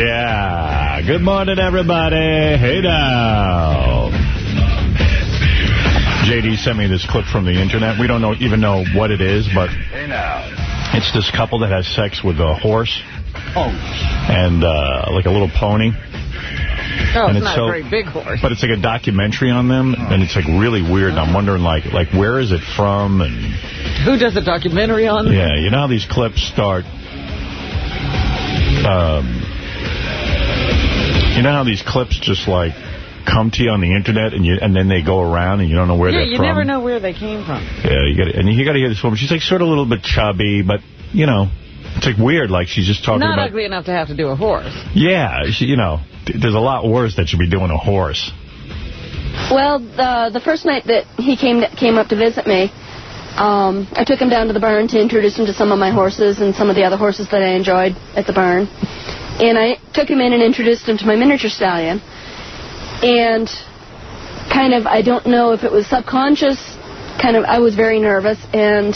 Yeah. Good morning, everybody. Hey now. JD sent me this clip from the internet. We don't know even know what it is, but Hey now. it's this couple that has sex with a horse Oh. and uh, like a little pony. Oh, And it's it's not so- a very big horse. But it's like a documentary on them, and it's like really weird. And I'm wondering, like, like where is it from? And Who does a documentary on them? yeah, you know how these clips start. Um, you know how these clips just like come to you on the internet, and you and then they go around, and you don't know where Yeah, they're from? Yeah, you never know where they came from. Yeah, you got and you got to hear this woman. She's like sort of a little bit chubby, but you know, it's like weird. Like she's just talking Not about. ugly enough to have to do a horse. Yeah, she, you know, there's a lot worse that should be doing a horse. Well, the the first night that he came came up to visit me, um, I took him down to the barn to introduce him to some of my horses and some of the other horses that I enjoyed at the barn. And I took him in and introduced him to my miniature stallion. And kind of, I don't know if it was subconscious, kind of, I was very nervous and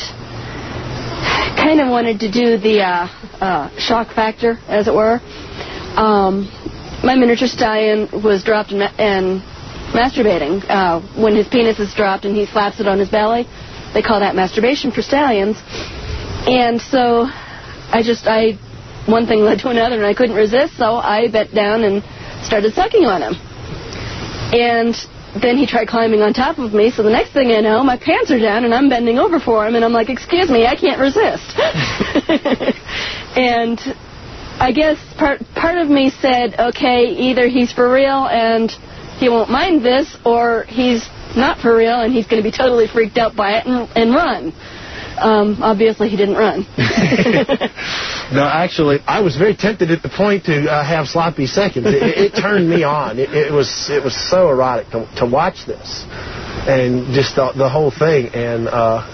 kind of wanted to do the uh, uh, shock factor, as it were. Um, my miniature stallion was dropped and, and masturbating. Uh, when his penis is dropped and he slaps it on his belly, they call that masturbation for stallions. And so I just, I, one thing led to another and I couldn't resist, so I bent down and started sucking on him. And then he tried climbing on top of me, so the next thing I know, my pants are down and I'm bending over for him, and I'm like, excuse me, I can't resist. and I guess part part of me said, okay, either he's for real and he won't mind this, or he's not for real and he's going to be totally freaked out by it and, and run. Um, obviously, he didn't run. No, actually, I was very tempted at the point to uh, have sloppy seconds. It, it, it turned me on. It, it was it was so erotic to, to watch this, and just the, the whole thing. And uh,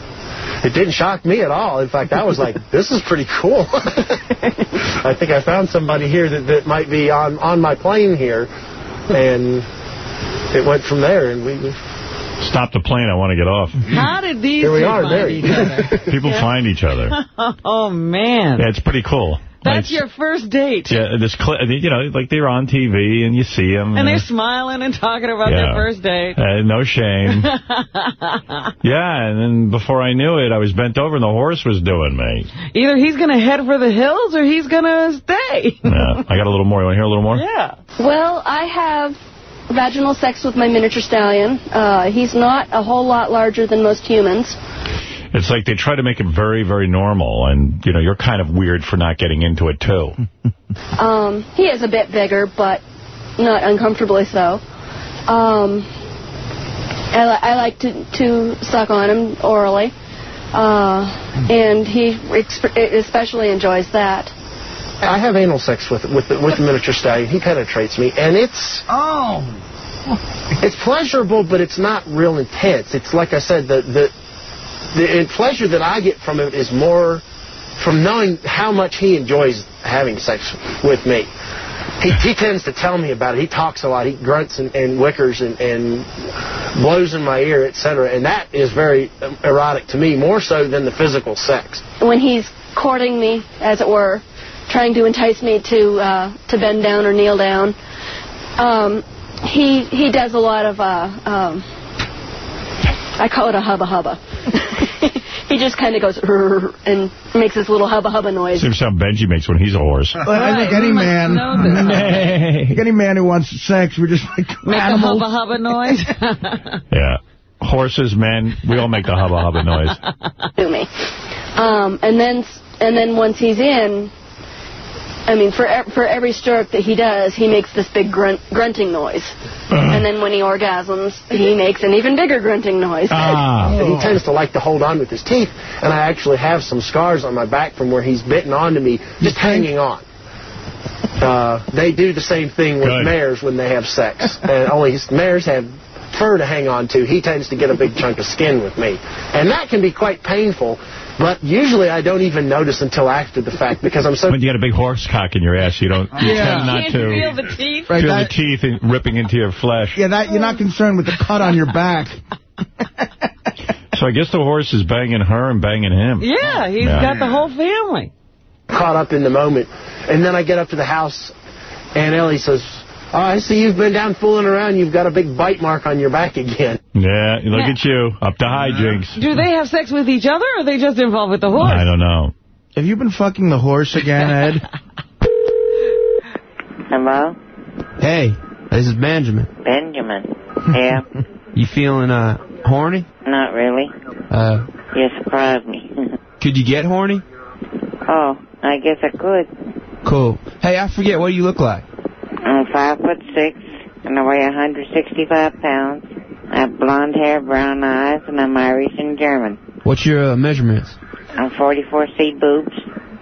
it didn't shock me at all. In fact, I was like, "This is pretty cool." I think I found somebody here that, that might be on on my plane here, and it went from there. And we, we Stop the plane. I want to get off. How did these here we are. find There each other? People find each other. Oh, man. Yeah, it's pretty cool. That's Like, your first date. Yeah, this cli you know, like they're on TV and you see them. And they're smiling and talking about Yeah. their first date. Uh, no shame. yeah, and then before I knew it, I was bent over and the horse was doing me. Either he's going to head for the hills or he's going to stay. Yeah, I got a little more. You want to hear a little more? Yeah. Well, I have vaginal sex with my miniature stallion. Uh, he's not a whole lot larger than most humans. It's like they try to make it very, very normal, and, you know, you're kind of weird for not getting into it, too. Um, he is a bit bigger, but not uncomfortably so. Um, I, li- I like to, to suck on him orally, uh, and he especially enjoys that. I have anal sex with with the, with the miniature stallion. He penetrates me, and it's Oh. it's pleasurable, but it's not real intense. It's like I said, the the the pleasure that I get from it is more from knowing how much he enjoys having sex with me. He, he tends to tell me about it. He talks a lot. He grunts and, and wickers and, and blows in my ear, etc. And that is very erotic to me, more so than the physical sex. When he's courting me, as it were, trying to entice me to uh, to bend down or kneel down, um, he he does a lot of uh, um, I call it a hubba hubba. he just kind of goes "Rrr," and makes this little hubba hubba noise. Seems how Benji makes when he's a horse. Well, I think any we man, know. I any man who wants sex, we're just like Make a animals. hubba hubba noise. Yeah. Horses, men, we all make the hubba hubba noise. to me. Um, and then and then once he's in, I mean, for e- for every stroke that he does, he makes this big grunt, grunting noise. And then when he orgasms, he makes an even bigger grunting noise. Ah. And he tends to like to hold on with his teeth, and I actually have some scars on my back from where he's bitten onto me, just hanging on. Uh, they do the same thing with Good. mares when they have sex, and only his- mares have fur to hang on to. He tends to get a big chunk of skin with me, and that can be quite painful. But usually I don't even notice until after the fact because I'm so When you got a big horse cock in your ass, you don't you Yeah. tend not Can't to feel the teeth. Right, feel that- the teeth in- ripping into your flesh. Yeah, that you're not concerned with the cut on your back. So I guess the horse is banging her and banging him. Yeah, he's Yeah. got the whole family. caught up in the moment. And then I get up to the house, And Ellie says, oh, I see you've been down fooling around. You've got a big bite mark on your back again. Yeah, look at you. Up to hijinks. Do they have sex with each other, or are they just involved with the horse? I don't know. Have you been fucking the horse again, Ed? Hello? Hey, this is Benjamin. Benjamin. Yeah? You feeling, uh, horny? Not really. Uh, You surprised me. could you get horny? oh, I guess I could. Cool. Hey, I forget, what do you look like? I'm five foot six, and I weigh 165 pounds. I have blonde hair, brown eyes, and I'm Irish and German. What's your uh, measurements? I'm 44C boobs,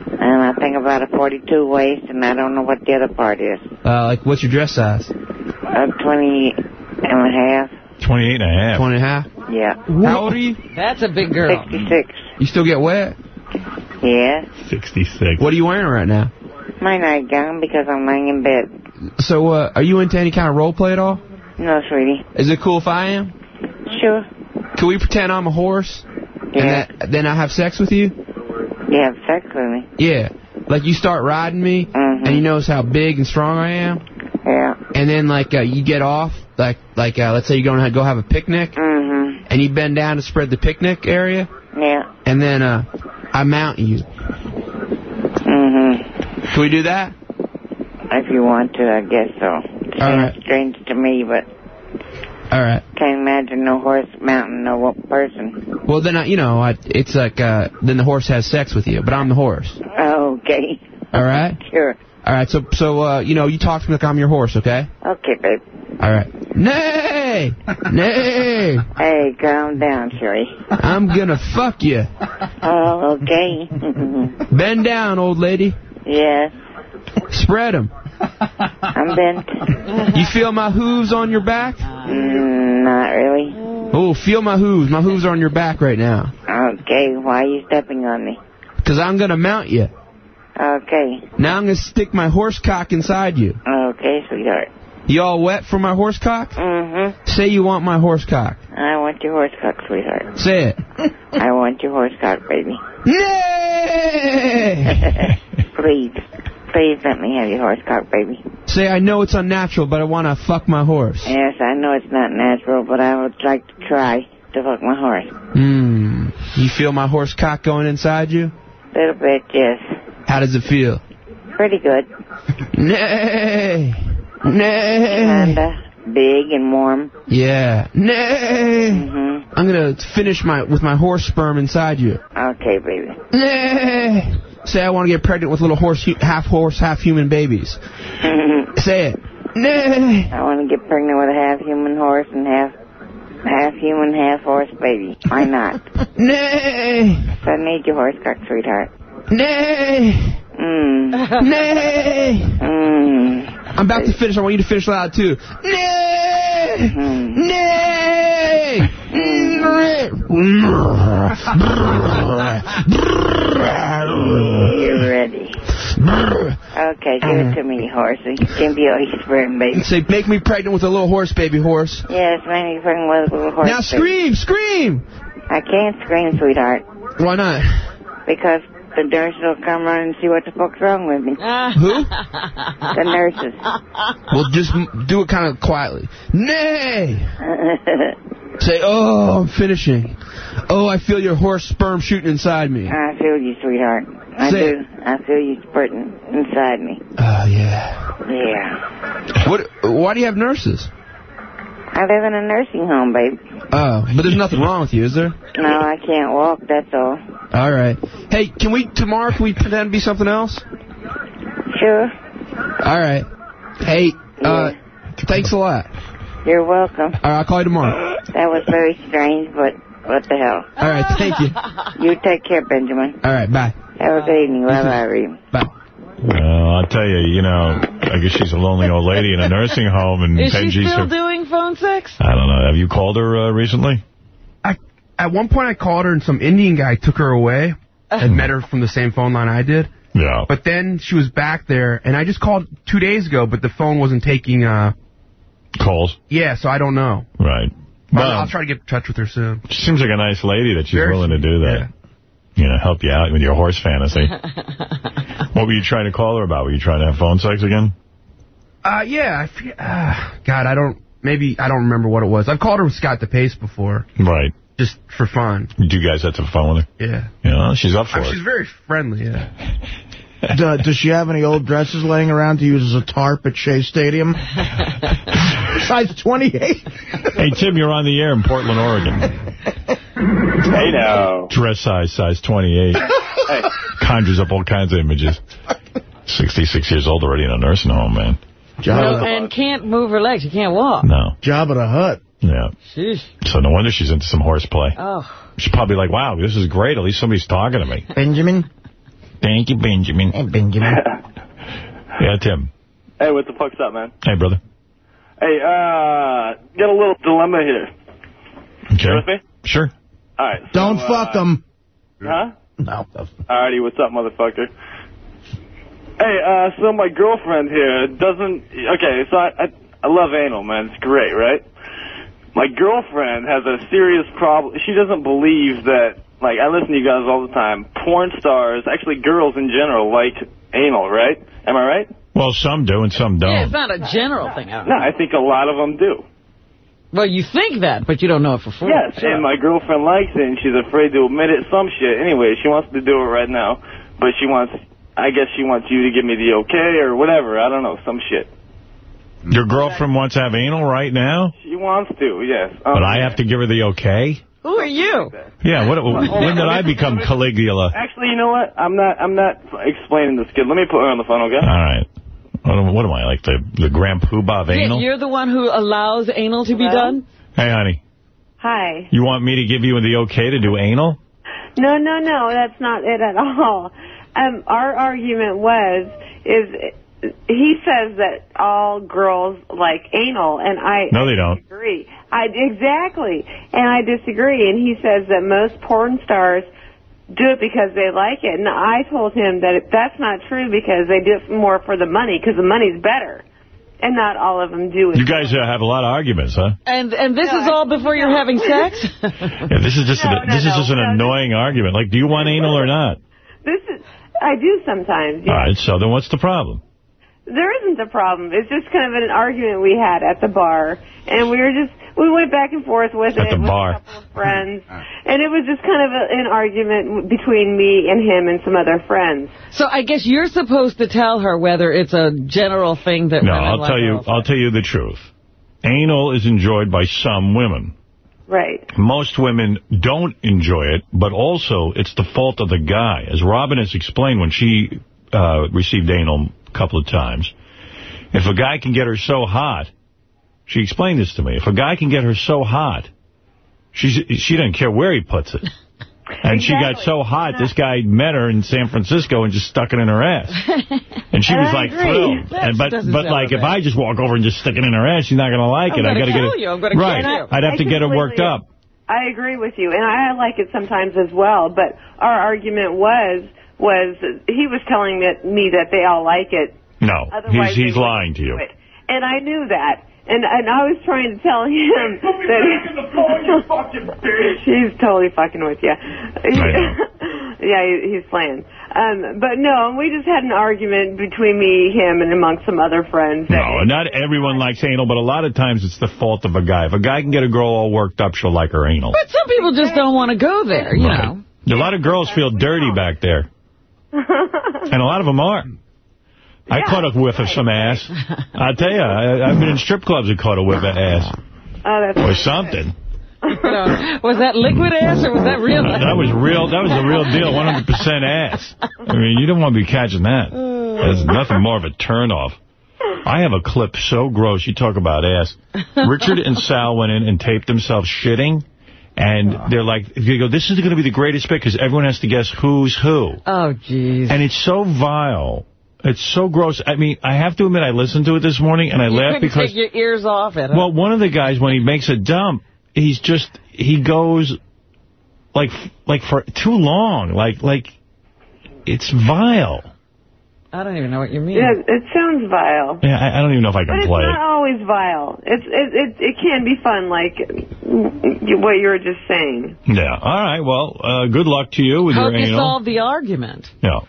and I think about a 42 waist, and I don't know what the other part is. Uh, like, what's your dress size? Uh, 20 and a half. 28 and a half. 20 and a half? Yeah. How old are you? That's a big girl. 66. You still get wet? Yeah. 66. What are you wearing right now? My nightgown because I'm laying in bed. So, uh, are you into any kind of role play at all? No, sweetie. Is it cool if I am? Sure. Can we pretend I'm a horse? Yeah. And that, then I have sex with you? You have sex with me. Yeah. Like you start riding me, Mhm. and you notice how big and strong I am, Yeah. and then like uh, you get off, like like uh, let's say you're going to go have a picnic, Mm-hmm. and you bend down to spread the picnic area, Yeah. and then uh, I mount you. Mm-hmm. Can we do that? If you want to, I guess so. It All right. strange to me, but All right. can't imagine no horse mounting no person. Well then, I, you know, I, it's like uh, then the horse has sex with you, but I'm the horse. Okay. All right. Sure. All right. So so uh, you know, you talk to me like I'm your horse, okay? Okay, babe. All right. Nay, nay. Hey, calm down, Sherry. I'm gonna fuck you. Oh, okay. Bend down, old lady. yes, Spread 'em. I'm bent. You feel my hooves on your back? Mm, not really. Oh, feel my hooves. My hooves are on your back right now. Okay, why are you stepping on me? Because I'm going to mount you. Okay. Now I'm going to stick my horse cock inside you. Okay, sweetheart. You all wet for my horse cock? Mm-hmm. Say you want my horse cock. I want your horse cock, sweetheart. Say it. I want your horse cock, baby. Nay! Please. Please let me have your horse cock, baby. Say I know it's unnatural, but I want to fuck my horse. Yes, I know it's not natural, but I would like to try to fuck my horse. Hmm. You feel my horse cock going inside you? A Little bit, yes. How does it feel? Pretty good. Nay! Nay! Kinda big and warm. Yeah. Nay! Mm-hmm. I'm gonna finish my with my horse sperm inside you. Okay, baby. Nay! Say I want to get pregnant with little horse, half horse, half human babies. Say it. Nay! I want to get pregnant with a half human horse and half half human, half horse baby. Why not? Nay! So I need your horse cock, sweetheart. Nay! Mmm. Nay! Mmm. I'm about to finish. I want you to finish loud too. Nay! Mm-hmm. Nay! You're ready. Okay, give it to me, horsey. Your sperm, baby. Say, make me pregnant with a little horse, baby horse. Yes, make me pregnant with a little horse. Now baby. scream, scream! I can't scream, sweetheart, Why not? because the nurses will come around and see what the fuck's wrong with me. Who? The nurses. Well, just do it kind of quietly. Nay! Say, oh, I'm finishing. Oh, I feel your horse sperm shooting inside me. I feel you, sweetheart. I Say do. I feel you spurting inside me. Oh, yeah. Yeah. What? Why do you have nurses? I live in a nursing home, babe. Oh, but there's nothing wrong with you, is there? No, I can't walk, that's all. All right. Hey, can we, tomorrow, can we pretend to be something else? Sure. All right. Hey, uh, thanks a lot. You're welcome. All right, I'll call you tomorrow. That was very strange, but what the hell? All right, thank you. You take care, Benjamin. All right, bye. Have a good evening. Bye-bye, Bye. Well, I'll tell you, you know, I guess she's a lonely old lady in a nursing home, and Is she still her- doing phone sex? I don't know. Have you called her uh, recently? At one point, I called her, and some Indian guy took her away. and met her from the same phone line I did. Yeah. But then she was back there, and I just called two days ago, but the phone wasn't taking. uh Calls? Yeah, so I don't know. Right. But Well, I'll try to get in touch with her soon. she seems like a nice lady that she's Very willing to do that. You know, help you out with your horse fantasy. what were you trying to call her about? Were you trying to have phone sex again? Uh, yeah, I forget. Uh, God, I don't. Maybe I don't remember what it was. I've called her with Scott DePace before. Right. Just for fun. Do you guys have to phone with her? Yeah. You know, she's up for Uh, it. she's very friendly. Yeah. D- does she have any old dresses laying around to use as a tarp at Shea Stadium? Size 28. Hey, Tim, you're on the air in Portland, Oregon. Hey, now. Dress size, size 28. Hey. Conjures up all kinds of images. 66 years old already in a nursing home, man. No, and can't move her legs. She can't walk. No. Jabba the Hutt. Yeah. Sheesh. So no wonder she's into some horseplay. Oh. She's probably like, wow, this is great. At least somebody's talking to me. Benjamin? Thank you, Benjamin. Hey, Benjamin. Yeah, Tim. Hey, what the fuck's up, man? Hey, brother. Hey, uh, got a little dilemma here. Okay. You with me? Sure. All right. so, Don't uh, fuck them. Huh? No. Alrighty, what's up, motherfucker? Hey, uh, so my girlfriend here doesn't... Okay, so I, I, I love anal, man. It's great, right? My girlfriend has a serious problem. She doesn't believe that... Like, I listen to you guys all the time. Porn stars, actually girls in general, like anal, right? Am I right? Well, some do and some don't. Yeah, it's not a general thing. No, I think a lot of them do. Well, you think that, but you don't know it for sure. Yes, and my girlfriend likes it, and she's afraid to admit it. Some shit. Anyway, she wants to do it right now, but she wants, I guess she wants you to give me the okay or whatever. I don't know, some shit. Your girlfriend wants to have anal right now? She wants to, yes. But Um, I have to give her the okay? Who are you? Yeah, what, when did I become Caligula? Actually, you know what? I'm not. I'm not explaining this kid. Let me put her on the phone, okay? All right. What am, what am I, like the, the Grand Poobah of Yeah, anal? You're the one who allows anal to be done? Hey, honey, Hi. you want me to give you the okay to do anal? No, no, no, that's not it at all. Um, our argument was, is he says that all girls like anal, and I No, they don't. disagree. I exactly, and I disagree. And he says that most porn stars do it because they like it, and I told him that it, that's not true because they do it more for the money because the money's better, and not all of them do it. You guys uh, have a lot of arguments, huh? And and this is all before you're having sex? Yeah, this is just No, a, no, this is just an no, annoying argument. Like, do you want anal or not? This is I do sometimes. All right, so then what's the problem? There isn't a problem. It's just kind of an argument we had at the bar, and we were just we went back and forth with At it the with bar. a couple of friends, and it was just kind of a, an argument between me and him and some other friends. So I guess you're supposed to tell her whether it's a general thing that No, I'll like tell you. I'll tell you the truth. Anal is enjoyed by some women. Right. Most women don't enjoy it, but also it's the fault of the guy. As Robin has explained when she uh, received anal a couple of times, if a guy can get her so hot, she explained this to me, if a guy can get her so hot, she's, she doesn't care where he puts it. And she got so hot, this guy met her in San Francisco and just stuck it in her ass. And she And was I like agree. thrilled. That And but but sound like if. I just walk over and just stick it in her ass, she's not gonna like I'm it. I gonna gotta get it. you. I'm gonna right. kill you. I'd have I to get her worked up. I agree with you, and I like it sometimes as well. But our argument was was he was telling that, me that they all like it. No, Otherwise he's he's lying to you. it. And I knew that. And and I was trying to tell him that he's totally fucking with you. yeah, he, he's playing. Um, but no, we just had an argument between me, him, and amongst some other friends. That No, not everyone likes anal, but a lot of times it's the fault of a guy. If a guy can get a girl all worked up, she'll like her anal. But some people just don't want to go there, you Right. know. A lot of girls feel dirty back there, and a lot of them are. I caught a whiff of some ass. I'll tell you, I, I've been in strip clubs and caught a whiff of ass. Oh, that's Or something. You was that liquid ass or was that real ass? That was real. That was the real deal. 100% ass. I mean, you don't want to be catching that. There's nothing more of a turnoff. I have a clip so gross. You talk about ass. Richard and Sal went in and taped themselves shitting. And they're like, you go, this is going to be the greatest bit because everyone has to guess who's who. Oh, jeez. And it's so vile. It's so gross. I mean, I have to admit, I listened to it this morning and I you laughed because... take your ears off it. huh? Well, one of the guys, when he makes a dump, he's just, he goes, like, like for too long. Like, like, it's vile. I don't even know what you mean. Yeah, it sounds vile. Yeah, I, I don't even know if I But can it's play not always vile. It's it it it can be fun, like what you were just saying. Yeah. All right. Well, uh, good luck to you with Hope your you anal. solve the argument. Yeah.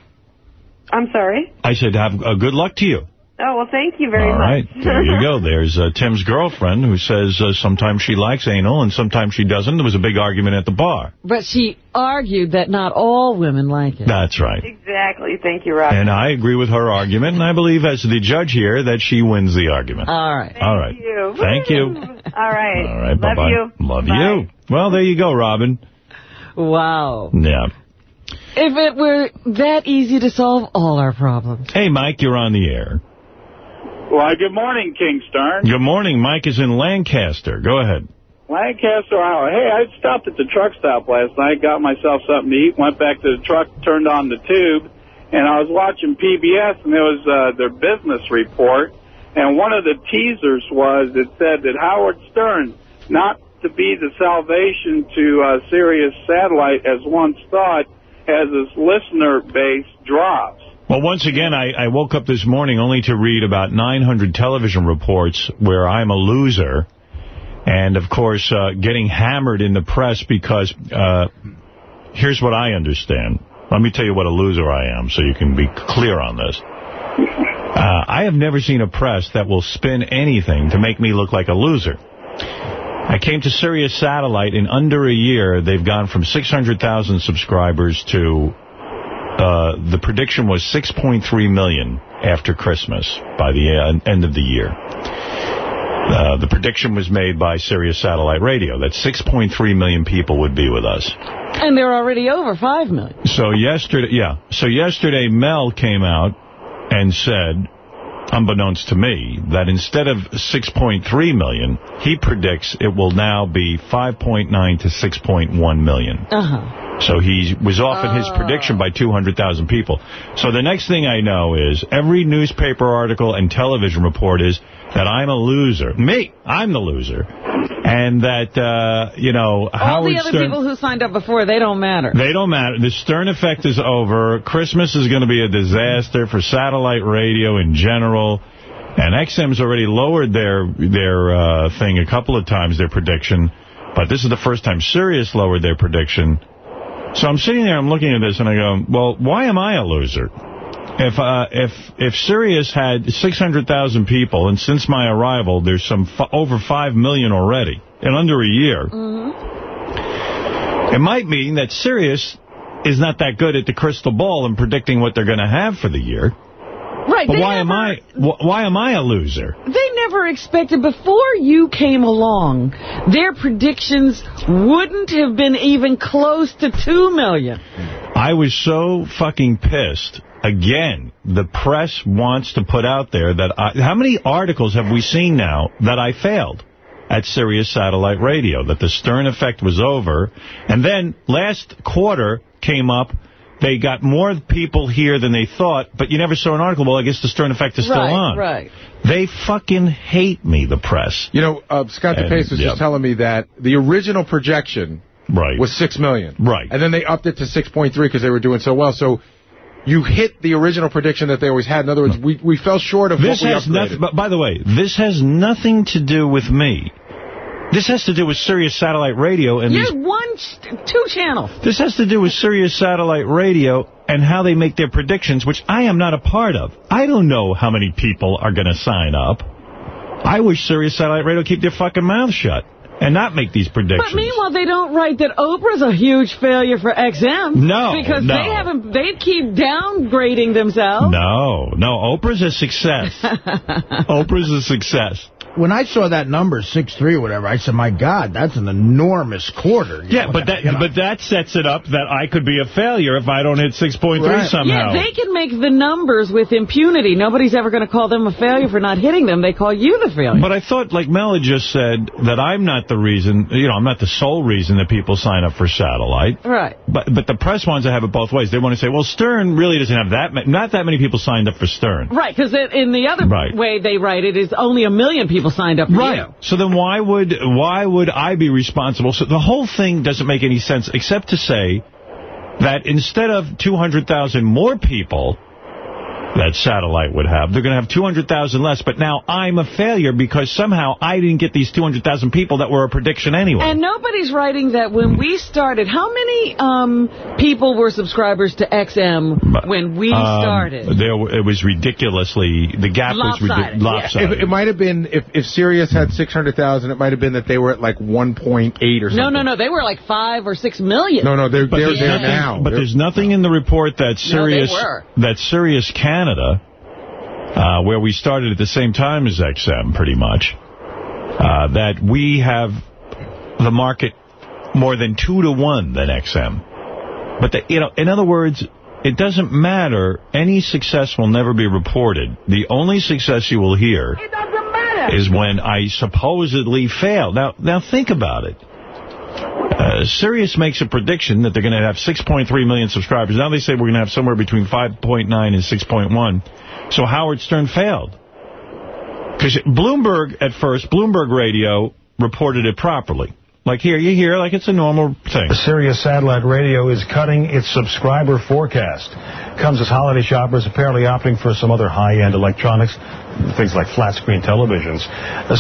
I'm sorry. I said, have uh, good luck to you. Oh, well, thank you very All much. right, there you go. There's uh, Tim's girlfriend who says uh, sometimes she likes anal and sometimes she doesn't. There was a big argument at the bar. But she argued that not all women like it. That's right. Exactly. Thank you, Rob. And I agree with her argument, and I believe as the judge here that she wins the argument. All right. All right. you. Thank you. All right. All right, Love bye-bye. you. Love Bye. you. Well, there you go, Robin. Wow. Yeah. If it were that easy to solve all our problems. Hey, Mike, you're on the air. Well, good morning, King Stern. Good morning. Mike is in Lancaster. Go ahead. Lancaster, Ohio. Hey, I stopped at the truck stop last night, got myself something to eat, went back to the truck, turned on the tube, and I was watching PBS, and there was uh, their business report, and one of the teasers was it said that Howard Stern, not to be the salvation to uh, Sirius Satellite as once thought, has his listener base drops. Well, once again, I, I woke up this morning only to read about 900 television reports where I'm a loser. And, of course, uh, getting hammered in the press because uh, here's what I understand. Let me tell you what a loser I am so you can be clear on this. Uh, I have never seen a press that will spin anything to make me look like a loser. I came to Sirius Satellite in under a year. They've gone from 600,000 subscribers to uh, the prediction was 6.3 million after Christmas by the uh, end of the year. Uh, the prediction was made by Sirius Satellite Radio that 6.3 million people would be with us. And they're already over 5 million. So yesterday, yeah. So yesterday, Mel came out and said, unbeknownst to me, that instead of 6.3 million, he predicts it will now be 5.9 to 6.1 million. Uh-huh. So he was off in his Oh. prediction by 200,000 people. So the next thing I know is every newspaper article and television report is that I'm a loser. Me, I'm the loser. And that, uh, you know, All Howard the other Stern... people who signed up before, they don't matter. They don't matter. The Stern effect is over. Christmas is going to be a disaster for satellite radio in general. And XM's already lowered their their uh, thing a couple of times, their prediction. But this is the first time Sirius lowered their prediction. So I'm sitting there, I'm looking at this, and I go, well, why am I a loser? If uh, if if Sirius had 600,000 people, and since my arrival, there's some f over 5 million already in under a year, it might mean that Sirius is not that good at the crystal ball and predicting what they're going to have for the year. Right. But why am I wh why am I a loser? They never expected, before you came along, their predictions wouldn't have been even close to 2 million. I was so fucking pissed. Again, the press wants to put out there that I, how many articles have we seen now that I failed at Sirius Satellite Radio, that the Stern effect was over. And then last quarter came up, they got more people here than they thought, but you never saw an article. Well, I guess the Stern effect is still right, on. right. They fucking hate me, the press. You know, uh, Scott And, DePace was yeah. just telling me that the original projection right. was 6 million. Right. And then they upped it to 6.3 because they were doing so well. So you hit the original prediction that they always had. In other words, we, we fell short of This what we has upgraded. nothing. But by the way, this has nothing to do with me. This has to do with Sirius Satellite Radio and these You're one, two channels. This has to do with Sirius Satellite Radio and how they make their predictions, which I am not a part of. I don't know how many people are going to sign up. I wish Sirius Satellite Radio keep their fucking mouth shut and not make these predictions. But meanwhile, they don't write that Oprah's a huge failure for XM. No, Because no. they haven't, they keep downgrading themselves. no, no, Oprah's a success. Oprah's a success. When I saw that number, 6-3 or whatever, I said, my God, that's an enormous quarter. You Yeah, know, but that you know. but that sets it up that I could be a failure if I don't hit 6.3 Right. somehow. Yeah, they can make the numbers with impunity. Nobody's ever going to call them a failure for not hitting them. They call you the failure. But I thought, like Mel just said, that I'm not the reason, you know, I'm not the sole reason that people sign up for satellite. right. But but the press wants to have it both ways. They want to say, well, Stern really doesn't have that many, not that many people signed up for Stern. Right, because in the other Right. way they write it is only a million people signed up for you. So then why would why would I be responsible? So the whole thing doesn't make any sense except to say that instead of 200,000 more people that satellite would have. They're going to have 200,000 less, but now I'm a failure because somehow I didn't get these 200,000 people that were a prediction anyway. And nobody's writing that when we started, how many um, people were subscribers to XM when we Um, started? There, it was ridiculously, the gap was Lopsided, ridiculous. If, it might have been, if, if Sirius had 600,000, it might have been that they were at like 1.8 or something. No, no, no. They were like five or six million. No, no, they're, But they're there's there nothing- now. But They're- there's nothing in the report that Sirius were. that Sirius Canada, uh, where we started at the same time as XM, pretty much, uh, that we have the market more than two to one than XM. But the, you know, in other words, it doesn't matter. Any success will never be reported. The only success you will hear is when I supposedly fail. Now, now think about it. Sirius makes a prediction that they're going to have 6.3 million subscribers. Now they say we're going to have somewhere between 5.9 and 6.1. So Howard Stern failed. Because Bloomberg, at first, Bloomberg Radio reported it properly. Like here, you hear, like it's a normal thing. Sirius Satellite Radio is cutting its subscriber forecast. Comes as holiday shoppers apparently opting for some other high-end electronics, things like flat-screen televisions.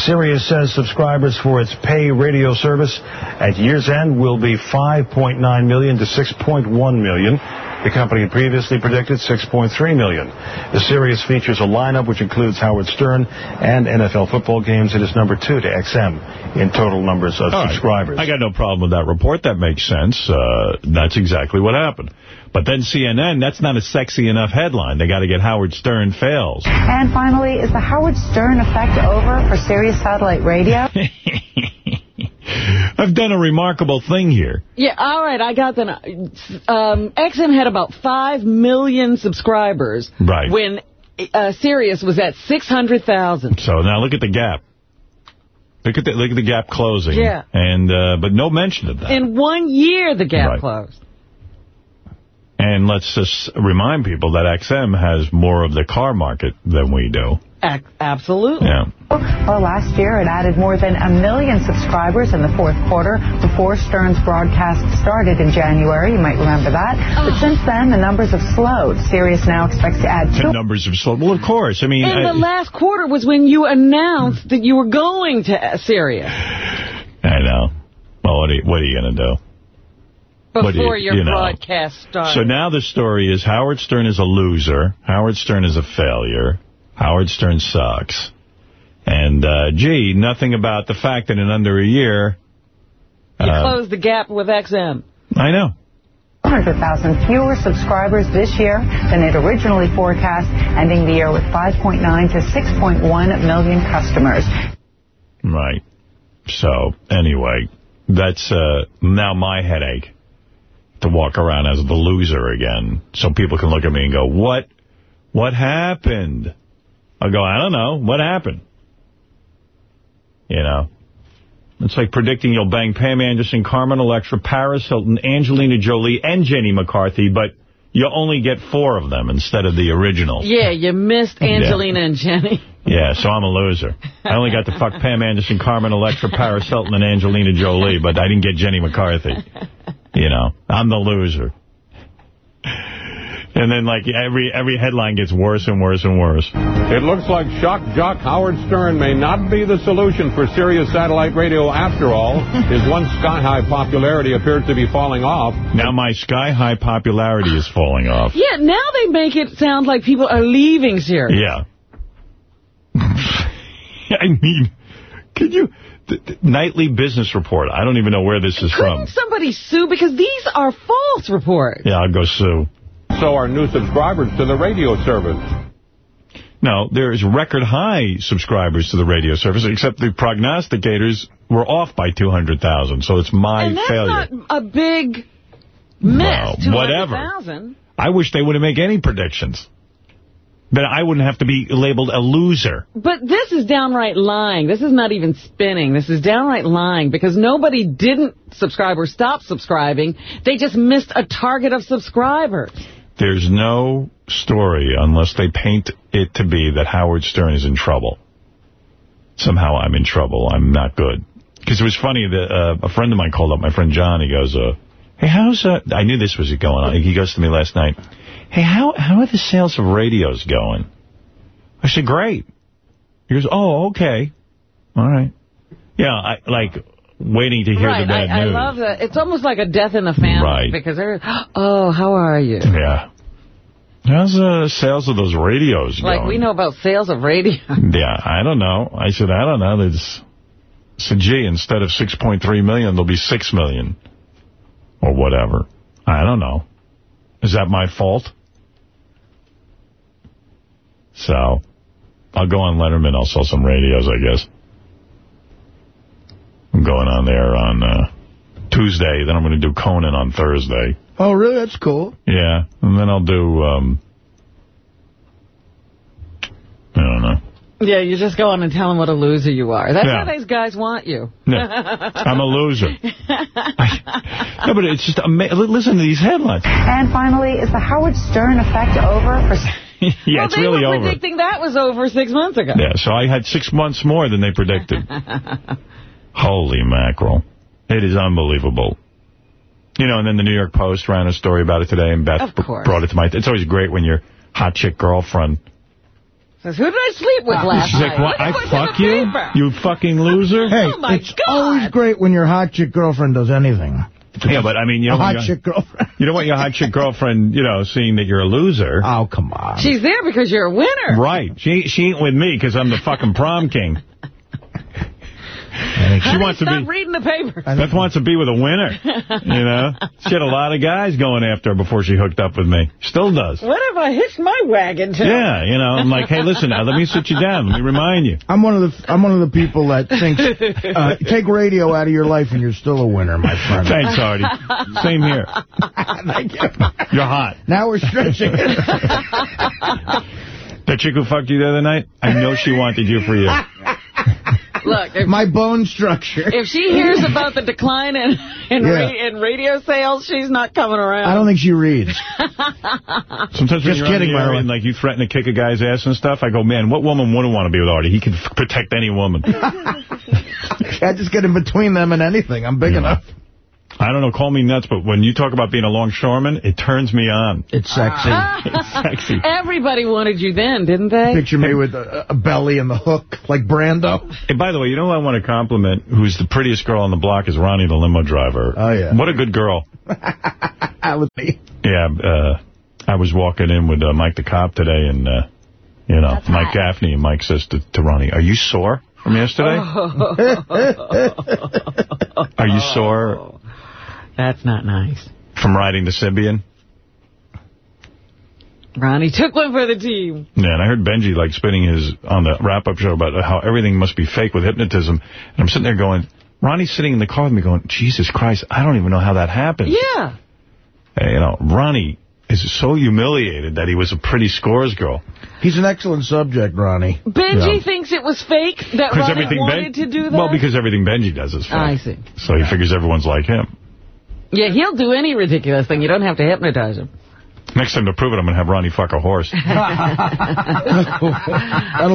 Sirius says subscribers for its pay radio service at year's end will be 5.9 million to 6.1 million. The company had previously predicted 6.3 million. The Sirius features a lineup which includes Howard Stern and NFL football games. It is number two to XM in total numbers of All right. subscribers. I got no problem with that report. That makes sense. Uh, that's exactly what happened. But then CNN, that's not a sexy enough headline. They got to get Howard Stern fails. And finally, is the Howard Stern effect over for Sirius Satellite Radio? I've done a remarkable thing here. Yeah, all right, I got that. Um, XM had about 5 million subscribers Right. when uh, Sirius was at 600,000. So now look at the gap. Look at the look at the gap closing. Yeah. And uh, but no mention of that. In one year, the gap Right. closed. And let's just remind people that XM has more of the car market than we do. Ac absolutely. Yeah. Well, last year it added more than a million subscribers in the fourth quarter before Stern's broadcast started in January. You might remember that. But oh. since then, the numbers have slowed. Sirius now expects to add The numbers have slowed. Well, of course. I mean, And I, the last quarter was when you announced that you were going to Sirius I know. Well, what are you, what are you going to do? What do you- before your you know. broadcast started. So now the story is Howard Stern is a loser. Howard Stern is a failure. Howard Stern sucks. And, uh, gee, nothing about the fact that in under a year... you uh, closed the gap with XM. I know. 100,000 fewer subscribers this year than it originally forecast, ending the year with 5.9 to 6.1 million customers. Right. So, anyway, that's uh, now my headache to walk around as the loser again so people can look at me and go, what, what happened? I'll go, I don't know. What happened? You know? It's like predicting you'll bang Pam Anderson, Carmen Electra, Paris Hilton, Angelina Jolie, and Jenny McCarthy, but you only get four of them instead of the original. Yeah, you missed Angelina and Jenny. Yeah, so I'm a loser. I only got to fuck Pam Anderson, Carmen Electra, Paris Hilton, and Angelina Jolie, but I didn't get Jenny McCarthy. You know, I'm the loser. And then, like, every every headline gets worse and worse and worse. It looks like shock jock Howard Stern may not be the solution for Sirius satellite radio after all. His once sky-high popularity appears to be falling off. Now my sky-high popularity is falling off. Yeah, now they make it sound like people are leaving Sirius. Yeah. I mean, could you... The, the nightly business report. I don't even know where this is from. Couldn't somebody sue? Because these are false reports. Yeah, I'll go sue. So are new subscribers to the radio service. No, there's record high subscribers to the radio service, except the prognosticators were off by 200,000, so it's my and that's failure. not a big miss. Well, whatever. 200,000. I wish they wouldn't make any predictions. Then I wouldn't have to be labeled a loser. But this is downright lying. This is not even spinning. This is downright lying because nobody didn't subscribe or stop subscribing. They just missed a target of subscribers. There's no story unless they paint it to be that Howard Stern is in trouble. Somehow I'm in trouble. I'm not good. Because it was funny that uh, a friend of mine called up, my friend John. He goes, uh, hey, how's uh, I knew this was going on. He goes to me last night. hey, how how are the sales of radios going? I said, great. He goes, oh, okay. All right. Yeah, I like waiting to hear right, the bad I, news. I love that. It's almost like a death in the family. Right. Because they're, oh, how are you? Yeah. How's the sales of those radios going? Like, going? we know about sales of radio. Yeah, I don't know. I said, I don't know. There's, I said, gee, instead of 6.3 million, there'll be 6 million. Or whatever. I don't know. Is that my fault? So, I'll go on Letterman. I'll sell some radios, I guess. I'm going on there on uh, Tuesday. Then I'm going to do Conan on Thursday. Oh, really? That's cool. Yeah, and then I'll do, um, I don't know. Yeah, you just go on and tell them what a loser you are. That's Yeah. how these guys want you. No, I'm a loser. No, but it's just amazing. Listen to these headlines. And finally, is the Howard Stern effect over for... yeah, well, it's they were predicting that was over six months ago. Yeah, so I had six months more than they predicted. Holy mackerel. It is unbelievable. You know, and then the New York Post ran a story about it today, and Beth Of brought it to my... It's always great when your hot chick girlfriend... Says, who did I sleep with ah. last She's night? like, what, I at what's in fuck you? paper. You fucking loser? Hey, Oh, my it's God. always great when your hot chick girlfriend does anything. Yeah, but I mean, you A don't, hot chick girlfriend. you don't want your hot chick girlfriend, you know, seeing that you're a loser. Oh, come on. She's there because you're a winner. Right. She she ain't with me because I'm the fucking prom king. She Honey, wants to be... reading the paper. Beth wants to be with a winner, you know? She had a lot of guys going after her before she hooked up with me. Still does. What have I hitched my wagon to? Yeah, you know, I'm like, hey, listen, now, let me sit you down. Let me remind you. I'm one of the I'm one of the people that thinks uh, take radio out of your life and you're still a winner, my friend. Thanks, Artie. Same here. Thank you. You're hot. Now we're stretching it. That chick who fucked you the other night, I know she wanted you for you. Look, if, My bone structure. if she hears about the decline in in, Yeah. ra in radio sales, she's not coming around. I don't think she reads. Sometimes when Just you're kidding, on the and like you threaten to kick a guy's ass and stuff, I go, man, what woman wouldn't want to be with Artie? He can f- protect any woman. I just get in between them and anything. I'm big enough. I don't know, call me nuts, but when you talk about being a longshoreman, it turns me on. It's sexy. it's sexy. Everybody wanted you then, didn't they? Picture me with a, a belly and the hook, like Brando. Hey, by the way, you know who I want to compliment? Who's the prettiest girl on the block is Ronnie, the limo driver. Oh, yeah. What a good girl. That was me. Yeah, uh, I was walking in with uh, Mike the cop today, and, uh, you know, Mike Gaffney, and Mike says to, to Ronnie, are you sore from yesterday? Are you sore That's not nice. from riding the Sybian? Ronnie took one for the team. Yeah, and I heard Benji, like, spinning his, on the wrap-up show about how everything must be fake with hypnotism. And I'm sitting there going, Ronnie's sitting in the car with me going, Jesus Christ, I don't even know how that happened. Yeah. Hey, you know, Ronnie is so humiliated that he was a pretty scores girl. He's an excellent subject, Ronnie. Benji Yeah. thinks it was fake that Because Ronnie everything wanted Ben- to do that? Well, because everything Benji does is fake. I see. So he figures everyone's like him. Yeah, he'll do any ridiculous thing. You don't have to hypnotize him. Next time to prove it, I'm going to have Ronnie fuck a horse. That'll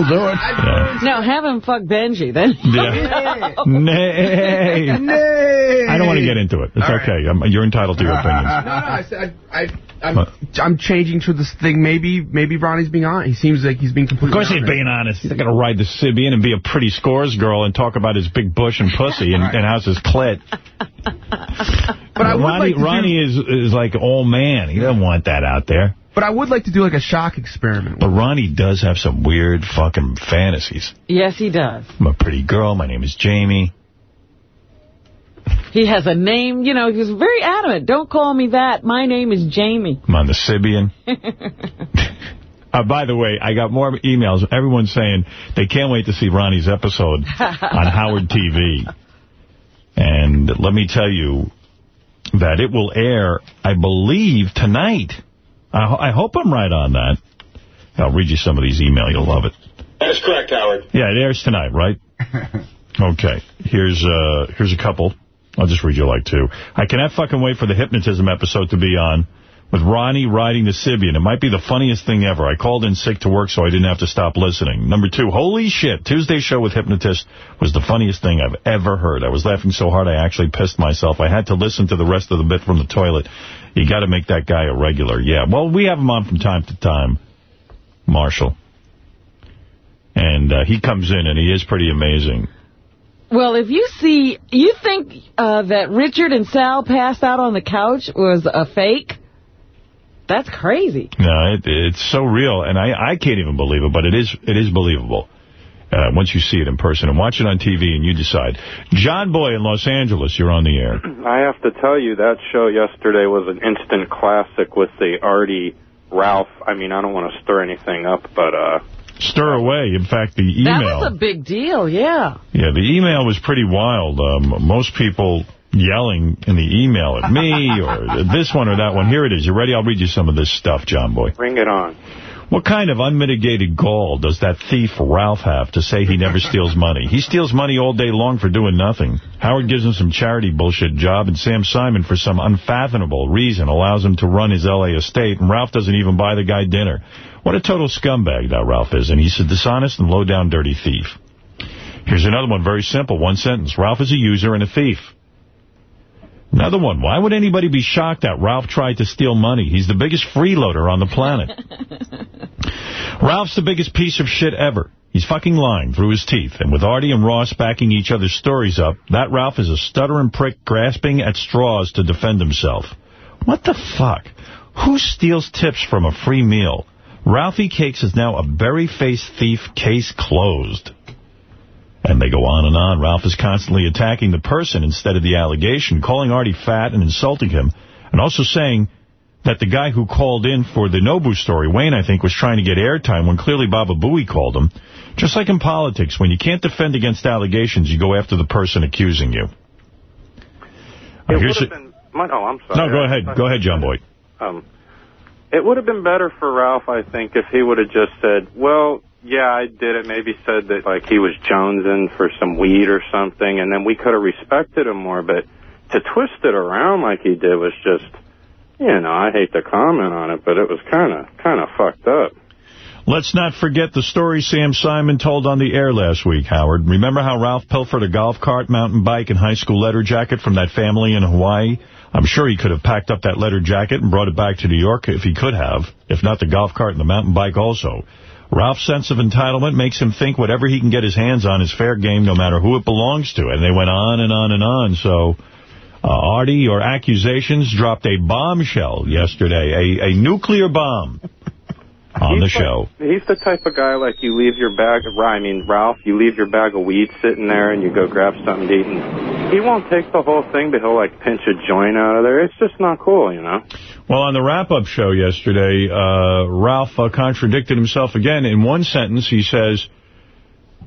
do it. Yeah. No, have him fuck Benji. Then. Yeah. Nay. Nay. I don't want to get into it. It's All right. okay. I'm, you're entitled to your opinions. No, no, I said I, I, I'm, What? I'm changing to this thing. Maybe, maybe Ronnie's being honest. He seems like he's being completely Of completely. course he's being honest. He's not going to ride the Sybian and be a pretty scores girl and talk about his big bush and pussy and, and how's his clit. But I would Ronnie, like to do- Ronnie is is like all man. He doesn't want that out there. But I would like to do like a shock experiment. But Ronnie does have some weird fucking fantasies. Yes, he does. I'm a pretty girl. My name is Jamie. He has a name. You know, he was very adamant. Don't call me that. My name is Jamie. I'm on the Sybian. Uh, by the way, I got more emails. Everyone's saying they can't wait to see Ronnie's episode on Howard TV. And let me tell you that it will air, I believe, tonight. I, ho I hope I'm right on that. I'll read you some of these emails. You'll love it. That's correct, Howard. Yeah, it airs tonight, right? Okay. Here's uh, here's a couple. I'll just read you like two. I cannot fucking wait for the hypnotism episode to be on. with Ronnie riding the Sybian. It might be the funniest thing ever. I called in sick to work so I didn't have to stop listening. Number two, holy shit, Tuesday show with Hypnotist was the funniest thing I've ever heard. I was laughing so hard I actually pissed myself. I had to listen to the rest of the bit from the toilet. You got to make that guy a regular. Yeah, well, we have him on from time to time, Marshall. And uh, he comes in, and he is pretty amazing. Well, if you see, you think uh, that Richard and Sal passed out on the couch was a fake? That's crazy. No, it, it's so real, and I, I can't even believe it, but it is it is believable uh, once you see it in person. And watch it on TV, and you decide. John Boy in Los Angeles, you're on the air. I have to tell you, that show yesterday was an instant classic with the Artie, Ralph. I mean, I don't want to stir anything up, but... uh Stir away. In fact, the email... That was a big deal, yeah. Yeah, the email was pretty wild. Um, most people yelling in the email at me or this one or that one. Here it is. You ready? I'll read you some of this stuff, John Boy. Bring it on. What kind of unmitigated gall does that thief Ralph have to say he never steals money? He steals money all day long for doing nothing. Howard gives him some charity bullshit job, and Sam Simon, for some unfathomable reason, allows him to run his L.A. estate, and Ralph doesn't even buy the guy dinner. What a total scumbag that Ralph is, and he's a dishonest and low-down dirty thief. Here's another one, very simple, one sentence. Ralph is a user and a thief. Another one. Why would anybody be shocked that Ralph tried to steal money? He's the biggest freeloader on the planet. Ralph's the biggest piece of shit ever. He's fucking lying through his teeth. And with Artie and Ross backing each other's stories up, that Ralph is a stuttering prick grasping at straws to defend himself. What the fuck? Who steals tips from a free meal? Ralphie Cakes is now a berry-faced thief, case closed. And they go on and on. Ralph is constantly attacking the person instead of the allegation, calling Artie fat and insulting him, and also saying that the guy who called in for the Nobu story, Wayne, I think, was trying to get airtime when clearly Baba Booey called him. Just like in politics, when you can't defend against allegations, you go after the person accusing you. Uh, It here's would have been... Oh, I'm sorry. no, go ahead. Go ahead, John Boy. Um, it would have been better for Ralph, I think, if he would have just said, well, yeah, I did it. Maybe said that, like, he was jonesing for some weed or something, and then we could have respected him more. But to twist it around like he did was just, you know, I hate to comment on it, but it was kind of kind of fucked up. Let's not forget the story Sam Simon told on the air last week, Howard. Remember how Ralph pilfered a golf cart, mountain bike, and high school letter jacket from that family in Hawaii? I'm sure he could have packed up that leather jacket and brought it back to New York if he could have, if not the golf cart and the mountain bike also. Ralph's sense of entitlement makes him think whatever he can get his hands on is fair game no matter who it belongs to. And they went on and on and on. So, uh, Artie, your accusations dropped a bombshell yesterday, a, a nuclear bomb on the show. like- he's the type of guy like you leave your bag. Of, I mean, Ralph, you leave your bag of weed sitting there, and you go grab something to eat. And he won't take the whole thing, but he'll like pinch a joint out of there. It's just not cool, you know. Well, on the wrap-up show yesterday, uh, Ralph uh, contradicted himself again. In one sentence, he says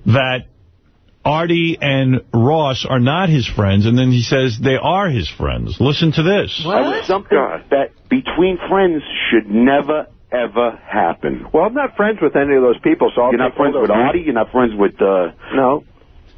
that Artie and Ross are not his friends, and then he says they are his friends. Listen to this. Something that between friends should never, ever happen. Well, I'm not friends with any of those people, so I'll You're not friends with Artie? You're not friends with, uh... No.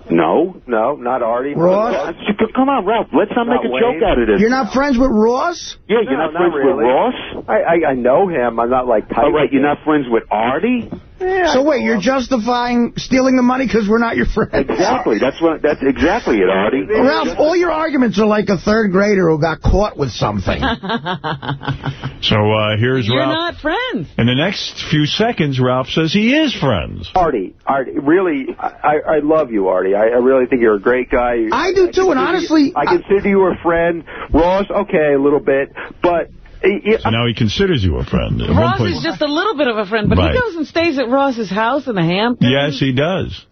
No? No, not Artie. Ross? Come on, Ralph. Let's not, Not make a Wayne. joke out of this. You're not friends with Ross? Yeah, you're No, not, not friends really. with Ross? I, I I know him. I'm not like tight. All right, you're not friends with Artie? So wait, you're justifying stealing the money because we're not your friends? Exactly. That's what. That's exactly it, Artie. Ralph, all your arguments are like a third grader who got caught with something. So uh, here's Ralph. You're not friends. In the next few seconds, Ralph says he is friends. Artie, Artie, really, I, I love you, Artie. I, I really think you're a great guy. I do too, and honestly, you, I consider you a friend. Ross, okay, a little bit, but So now he considers you a friend. At Ross point- is just a little bit of a friend, but Right. he goes and stays at Ross's house in the Hamptons. Yes, he does.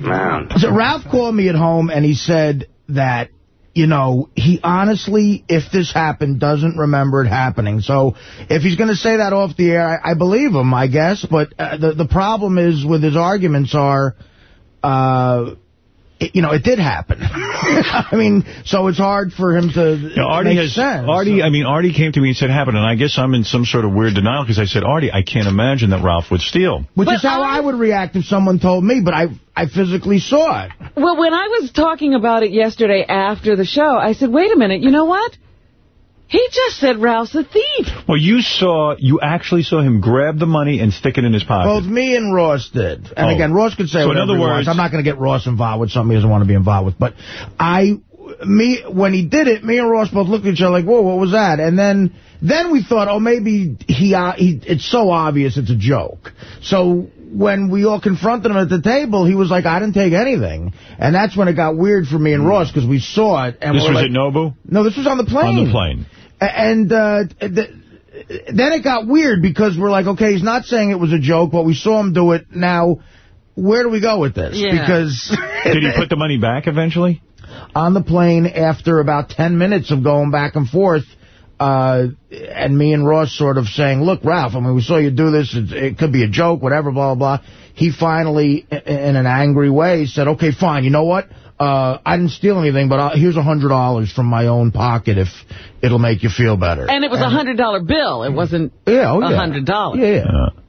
Man. So Ralph called me at home and he said that, you know, he honestly, if this happened, doesn't remember it happening. So if he's going to say that off the air, I, I believe him, I guess. But uh, the the problem is with his arguments are, uh, it, you know, it did happen. I mean, so it's hard for him to Yeah, Artie make has sense. Artie. I mean, Artie came to me and said it happened, and I guess I'm in some sort of weird denial because I said, Artie, I can't imagine that Ralph would steal. Which is how I would react if someone told me, but I I physically saw it. Well, when I was talking about it yesterday after the show, I said, wait a minute, you know what? He just said Ralph's a thief. Well, you saw, you actually saw him grab the money and stick it in his pocket. Both me and Ross did. And Oh. again, Ross could say So in whatever other he wants. words- I'm not going to get Ross involved with something he doesn't want to be involved with. But I, me, when he did it, me and Ross both looked at each other like, whoa, what was that? And then, then we thought, oh, maybe he, uh, he, it's so obvious it's a joke. So when we all confronted him at the table, he was like, I didn't take anything. And that's when it got weird for me and Ross because we saw it. And this we're was like, at Nobu? No, this was on the plane. On the plane. A- And uh, th then it got weird because we're like, okay, he's not saying it was a joke, but we saw him do it. Now, where do we go with this? Yeah. Because Did he put the money back eventually? on the plane, after about 10 minutes of going back and forth, uh, and me and Ross sort of saying, look, Ralph, I mean, we saw you do this. It, it could be a joke, whatever, blah, blah, blah. He finally, in an angry way, said, okay, fine, you know what? Uh, I didn't steal anything, but uh, here's a $100 from my own pocket if it'll make you feel better. And it was a $100 bill. It wasn't Yeah, oh, a yeah. $100. Yeah, yeah.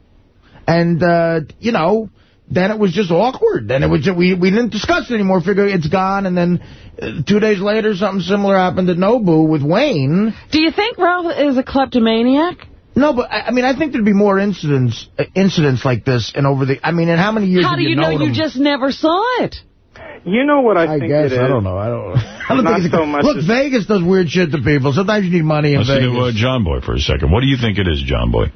And, uh, you know, then it was just awkward. Then it was just, we, we didn't discuss it anymore. Figure it's gone. And then uh, two days later, something similar happened at Nobu with Wayne. Do you think Ralph is a kleptomaniac? No, but I I mean, I think there'd be more incidents uh, incidents like this. And over the, I mean, in how many years How do you know known you just never saw it? You know what I, I think guess it is? I don't know. I don't. I don't think it's so much Look, as- Vegas does weird shit to people. Sometimes you need money in Listen Vegas. to uh, John Boy for a second. What do you think it is, John Boy?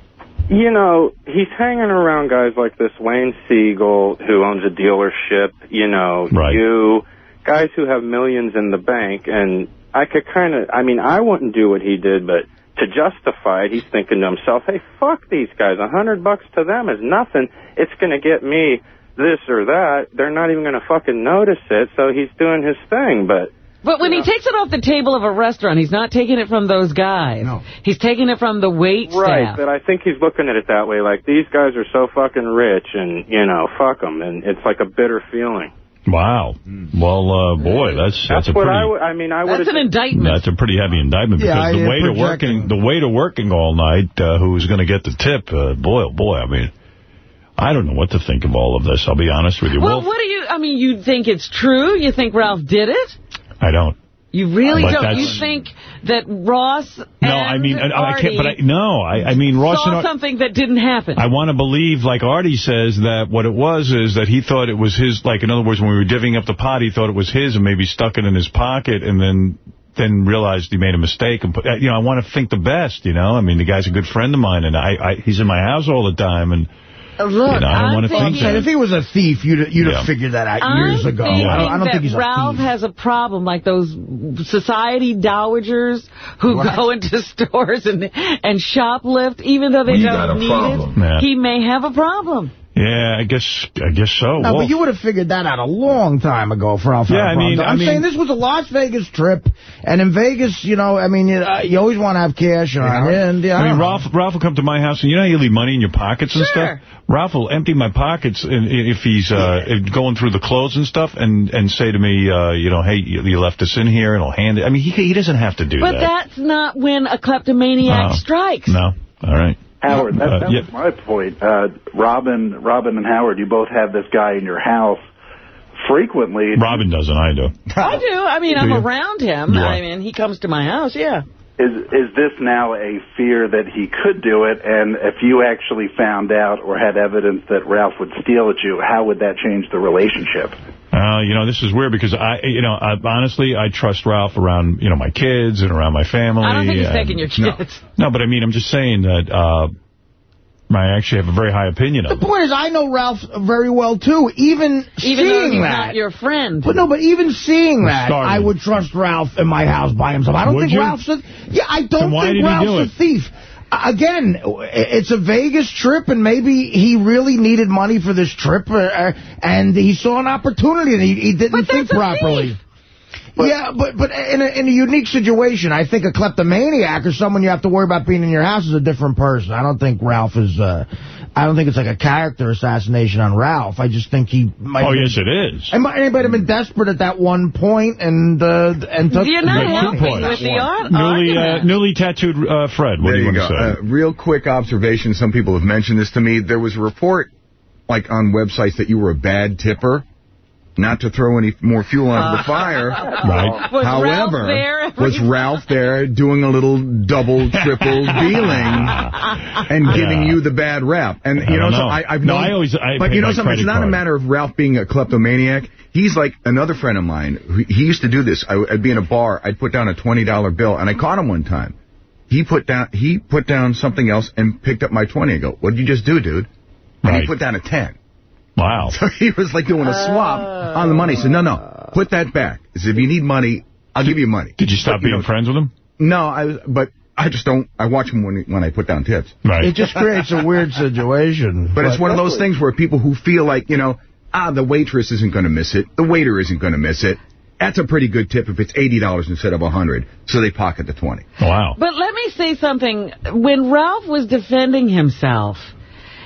You know, he's hanging around guys like this Wayne Siegel, who owns a dealership, you know, Right. you, guys who have millions in the bank, and I could kind of, I mean, I wouldn't do what he did, but to justify it, he's thinking to himself, hey, fuck these guys, a hundred bucks to them is nothing, it's going to get me this or that, they're not even going to fucking notice it, so he's doing his thing, but... But when he takes it off the table of a restaurant, he's not taking it from those guys. No. He's taking it from the wait Right, staff. but I think he's looking at it that way, like, these guys are so fucking rich, and, you know, fuck them, and it's like a bitter feeling. Wow. Well, uh, boy, that's that's, That's a what pretty I I mean, I would That's an indictment. that's a pretty heavy indictment Yeah, because the I, uh, way to projecting. working the way to working all night, uh, who's going to get the tip? Uh, boy, oh boy, I mean, I don't know what to think of all of this. I'll be honest with you. Well, Wolf, what do you, I mean, you think it's true? You think Ralph did it? I don't. You really But don't? You think that Ross No, I mean, I, I can't. But I, no, I, I mean, Ross and saw Ar- something that didn't happen? I want to believe, like Artie says, that what it was is that he thought it was his, like, in other words, when we were divvying up the pot, he thought it was his and maybe stuck it in his pocket and then then realized he made a mistake. And put, uh, You know, I want to think the best, you know. I mean, the guy's a good friend of mine, and I, I he's in my house all the time, and Uh, look, you know, I don't I'm want to think thinking- that. if he was a thief, you'd, you'd Yeah. have figured that out I'm years ago. thinking I don't, I don't that think he's a Ralph thief. has a problem like those society dowagers who Right. go into stores and and shoplift, even though they We don't got a need problem. it. Yeah. He may have a problem. Yeah, I guess I guess so. No, Wolf. but you would have figured that out a long time ago for Ralph. Yeah, had a I problem. mean- I I'm mean- saying this was a Las Vegas trip, and in Vegas, you know, I mean, you, uh, you always want to have cash on you, and yeah, I mean. Ralph Ralph will come to my house, and you know how you leave money in your pockets and Sure. stuff? Ralph will empty my pockets if he's uh, if going through the clothes and stuff and, and say to me, uh, you know, hey, you, you left this in here, and I'll hand it. I mean, he he doesn't have to do But that. But that's not when a kleptomaniac Oh. strikes. No. All right. Howard, that, Uh, yeah. was my point. Uh, Robin, Robin and Howard, you both have this guy in your house frequently. Robin doesn't, I do. I do. I mean, Do I'm you? around him. You. I mean, he comes to my house, yeah. Is is this now a fear that he could do it? And if you actually found out or had evidence that Ralph would steal at you, how would that change the relationship? Uh, you know, this is weird because I, you know, I, honestly, I trust Ralph around, you know, my kids and around my family. I don't think he's taking your kids. No, but I mean, I'm just saying that uh, I actually have a very high opinion The of him. point is, I know Ralph very well, too. Even, Even though seeing he's that. not your friend. But no, but even seeing that, Starting. I would trust Ralph in my house by himself. I don't Would think you? Ralph's a... Yeah, I don't think Ralph's do a thief. Again, it's a Vegas trip, and maybe he really needed money for this trip, uh, uh, and he saw an opportunity, and he, he didn't think properly. yeah, but but in a, in a unique situation, I think a kleptomaniac or someone you have to worry about being in your house is a different person. I don't think Ralph is... Uh, I don't think it's like a character assassination on Ralph. I just think he might... Oh, yes, been- it is. I might, anybody have been desperate at that one point and uh, and took You're not the helping money. with the ar- Newly, uh, newly tattooed uh, Fred. What there do you, you want go. to say? Uh, real quick observation. Some people have mentioned this to me. There was a report, like on websites, that you were a bad tipper. Not to throw any more fuel onto the uh, fire. Right. Was Ralph However, there every was Ralph there doing a little double, triple dealing and giving Yeah. you the bad rap? And I you know, don't so. I, I've No, known, I always- I but you know something. It's credit not a matter of Ralph being a kleptomaniac. He's like another friend of mine. He he used to do this. I, I'd be in a bar. I'd put down a twenty dollar bill, and I caught him one time. He put down he put down something else and picked up my twenty. I go, "What did you just do, dude?" And Right. he put down a ten. Wow. So he was like doing a swap on the money. He said, no, no, put that back. He said, if you need money, I'll give you money. Did you stop But, you being know, friends with him? No, I, but I just don't, I watch him when, when I put down tips. Right. It just creates a weird situation. But it's one of those things where people who feel like, you know, ah, the waitress isn't going to miss it. The waiter isn't going to miss it. That's a pretty good tip if it's $80 instead of 100 So they pocket the 20 Wow. But let me say something. When Ralph was defending himself,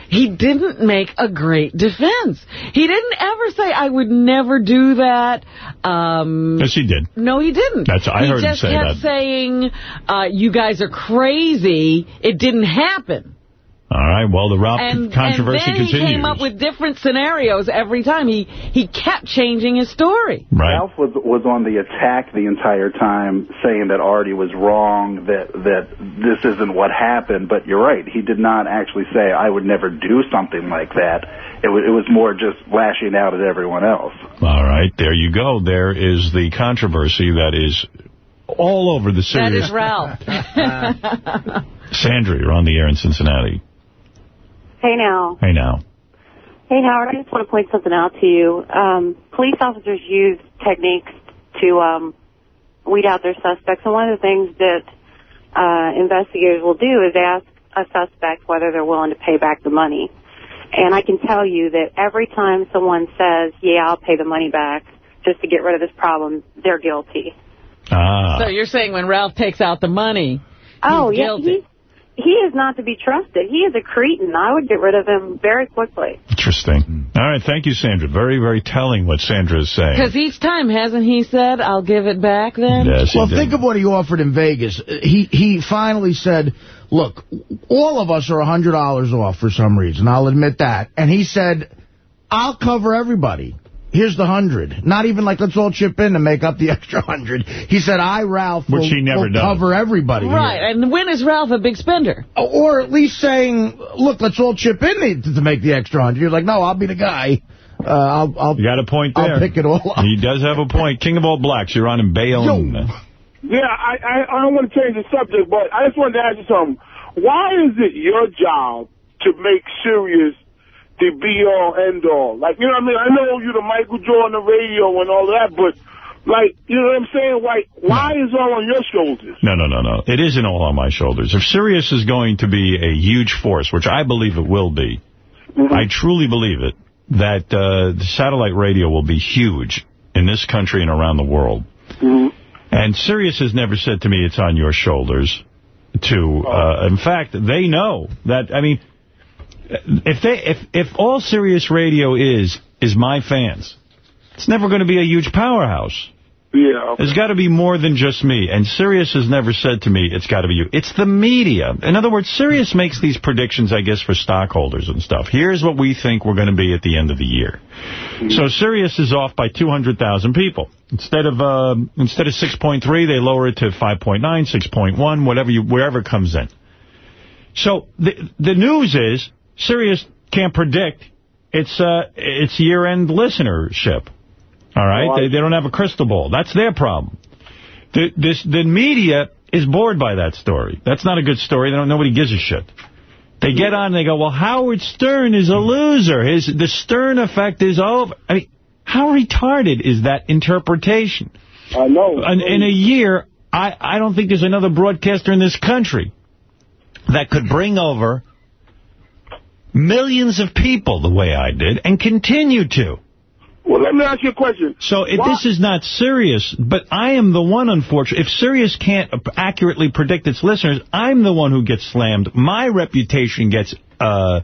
he didn't make a great defense. He didn't ever say, I would never do that. Um, Yes, he did. no, he didn't. That's- I he heard him say. He just kept saying, uh, you guys are crazy. It didn't happen. All right. Well, the Ralph And, controversy and then continues. he came up with different scenarios every time. He, he kept changing his story. right. Ralph was was on the attack the entire time, saying that Artie was wrong, that that this isn't what happened. But you're right; he did not actually say, "I would never do something like that." It was it was more just lashing out at everyone else. All right. There you go. There is the controversy that is all over the That series. is Ralph. Sandra, you're on the air in Cincinnati. Hey now. Hey, now. Hey Howard, I just want to point something out to you. Um, police officers use techniques to um, weed out their suspects, and one of the things that uh, investigators will do is ask a suspect whether they're willing to pay back the money. And I can tell you that every time someone says, yeah, I'll pay the money back just to get rid of this problem, they're guilty. Ah. So you're saying when Ralph takes out the money, oh, he's yeah, guilty. He, he is not to be trusted. He is a cretin. I would get rid of him very quickly. Interesting. Hmm. All right. Thank you, Sandra. Very, very telling what Sandra is saying. Because each time, hasn't he said, I'll give it back then? Yes, Well, think of what he offered in Vegas. He he finally said, look, all of us are $100 off for some reason. I'll admit that. And he said, I'll cover everybody. Here's the 100. Not even like, let's all chip in to make up the extra 100. He said, I, Ralph, Which will, he never will does. cover everybody. here." Right, and when is Ralph a big spender? Or at least saying, look, let's all chip in to, to make the extra 100. You're like, no, I'll be the guy. Uh, I'll, I'll, You got a point there. I'll pick it all up. He does have a point. King of all blacks, you're on in Bayonne. Yeah, I, I, I don't want to change the subject, but I just wanted to ask you something. Why is it your job to make Sirius the be-all, end-all? Like, you know what I mean? I know you're the Michael Jordan of radio and all that, but, like, you know what I'm saying? Like, why is all on your shoulders? No, no, no, no. It isn't all on my shoulders. If Sirius is going to be a huge force, which I believe it will be, I truly believe it, that uh, the satellite radio will be huge in this country and around the world. And Sirius has never said to me it's on your shoulders to, uh, in fact, they know that, I mean, if they, if, if all Sirius radio is, is my fans, it's never going to be a huge powerhouse. Yeah. There's got to be more than just me. And Sirius has never said to me, it's got to be you. It's the media. In other words, Sirius makes these predictions, I guess, for stockholders and stuff. Here's what we think we're going to be at the end of the year. So Sirius is off by 200,000 people. Instead of uh, instead of 6.3, they lower it to 5.9, 6.1, whatever you, wherever it comes in. So the the news is Sirius can't predict its uh, its year-end listenership. All right, they, they don't have a crystal ball. That's their problem. The, this, the media is bored by that story. That's not a good story. They don't, nobody gives a shit. They get on and they go, well, Howard Stern is a loser. His The Stern effect is over. I mean, how retarded is that interpretation? I know. In, in a year, I, I don't think there's another broadcaster in this country that could bring over millions of people the way I did and continue to. Well, let me ask you a question. So if this is not serious, but I am the one, unfortunately. If Sirius can't accurately predict its listeners, I'm the one who gets slammed. My reputation gets uh,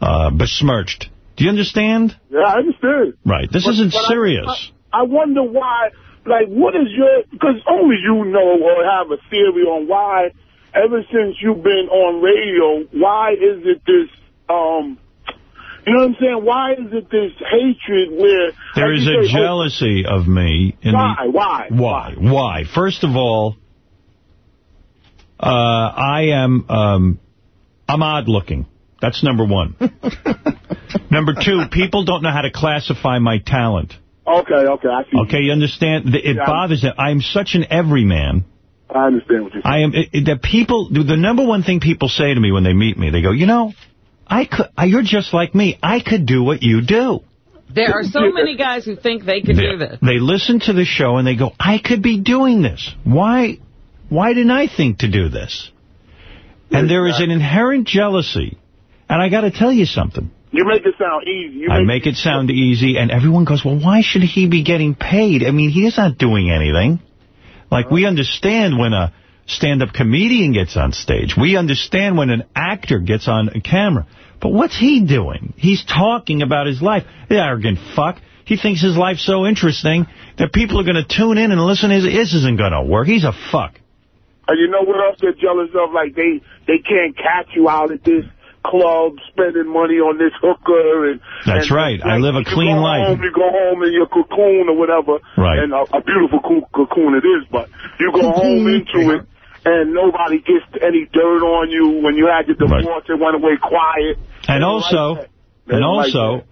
uh, besmirched. Do you understand? Yeah, I understand. Right. This But- isn't but I- serious. I, I wonder why, like, what is your, because only you know or have a theory on why, ever since you've been on radio, why is it this, um, You know what I'm saying? Why is it this hatred where... There like is you a say, oh, jealousy of me. In Why? The, Why? Why? Why? First of all, uh, I am um, I'm odd looking. That's number one. number two, people don't know how to classify my talent. Okay, okay, I see. Okay, you understand? It Yeah. bothers them. I'm such an everyman. I understand what you're saying. I am. It, it- the people. The number one thing people say to me when they meet me, they go, "You know, I could. You're just like me. I could do what you do." There are so many guys who think they can do this. They listen to the show and they go, "I could be doing this. Why? Why didn't I think to do this?" And there is an inherent jealousy. And I got to tell you something. You make it sound easy. You I make it sound easy, and everyone goes, well, why should he be getting paid? I mean, he's not doing anything. Like, we understand when a stand-up comedian gets on stage. We understand when an actor gets on a camera. But what's he doing? He's talking about his life. The arrogant fuck. He thinks his life's so interesting that people are going to tune in and listen. His This isn't going to work. He's a fuck. And you know what else they're jealous of? Like, they, they can't catch you out at this club spending money on this hooker. and That's and, right. I live a you clean go life. Home, you go home in your cocoon or whatever. Right. And a, a beautiful cocoon it is, but you go home into it, and nobody gets any dirt on you. When you had your divorce, and went away quiet. And also, like and don't like also,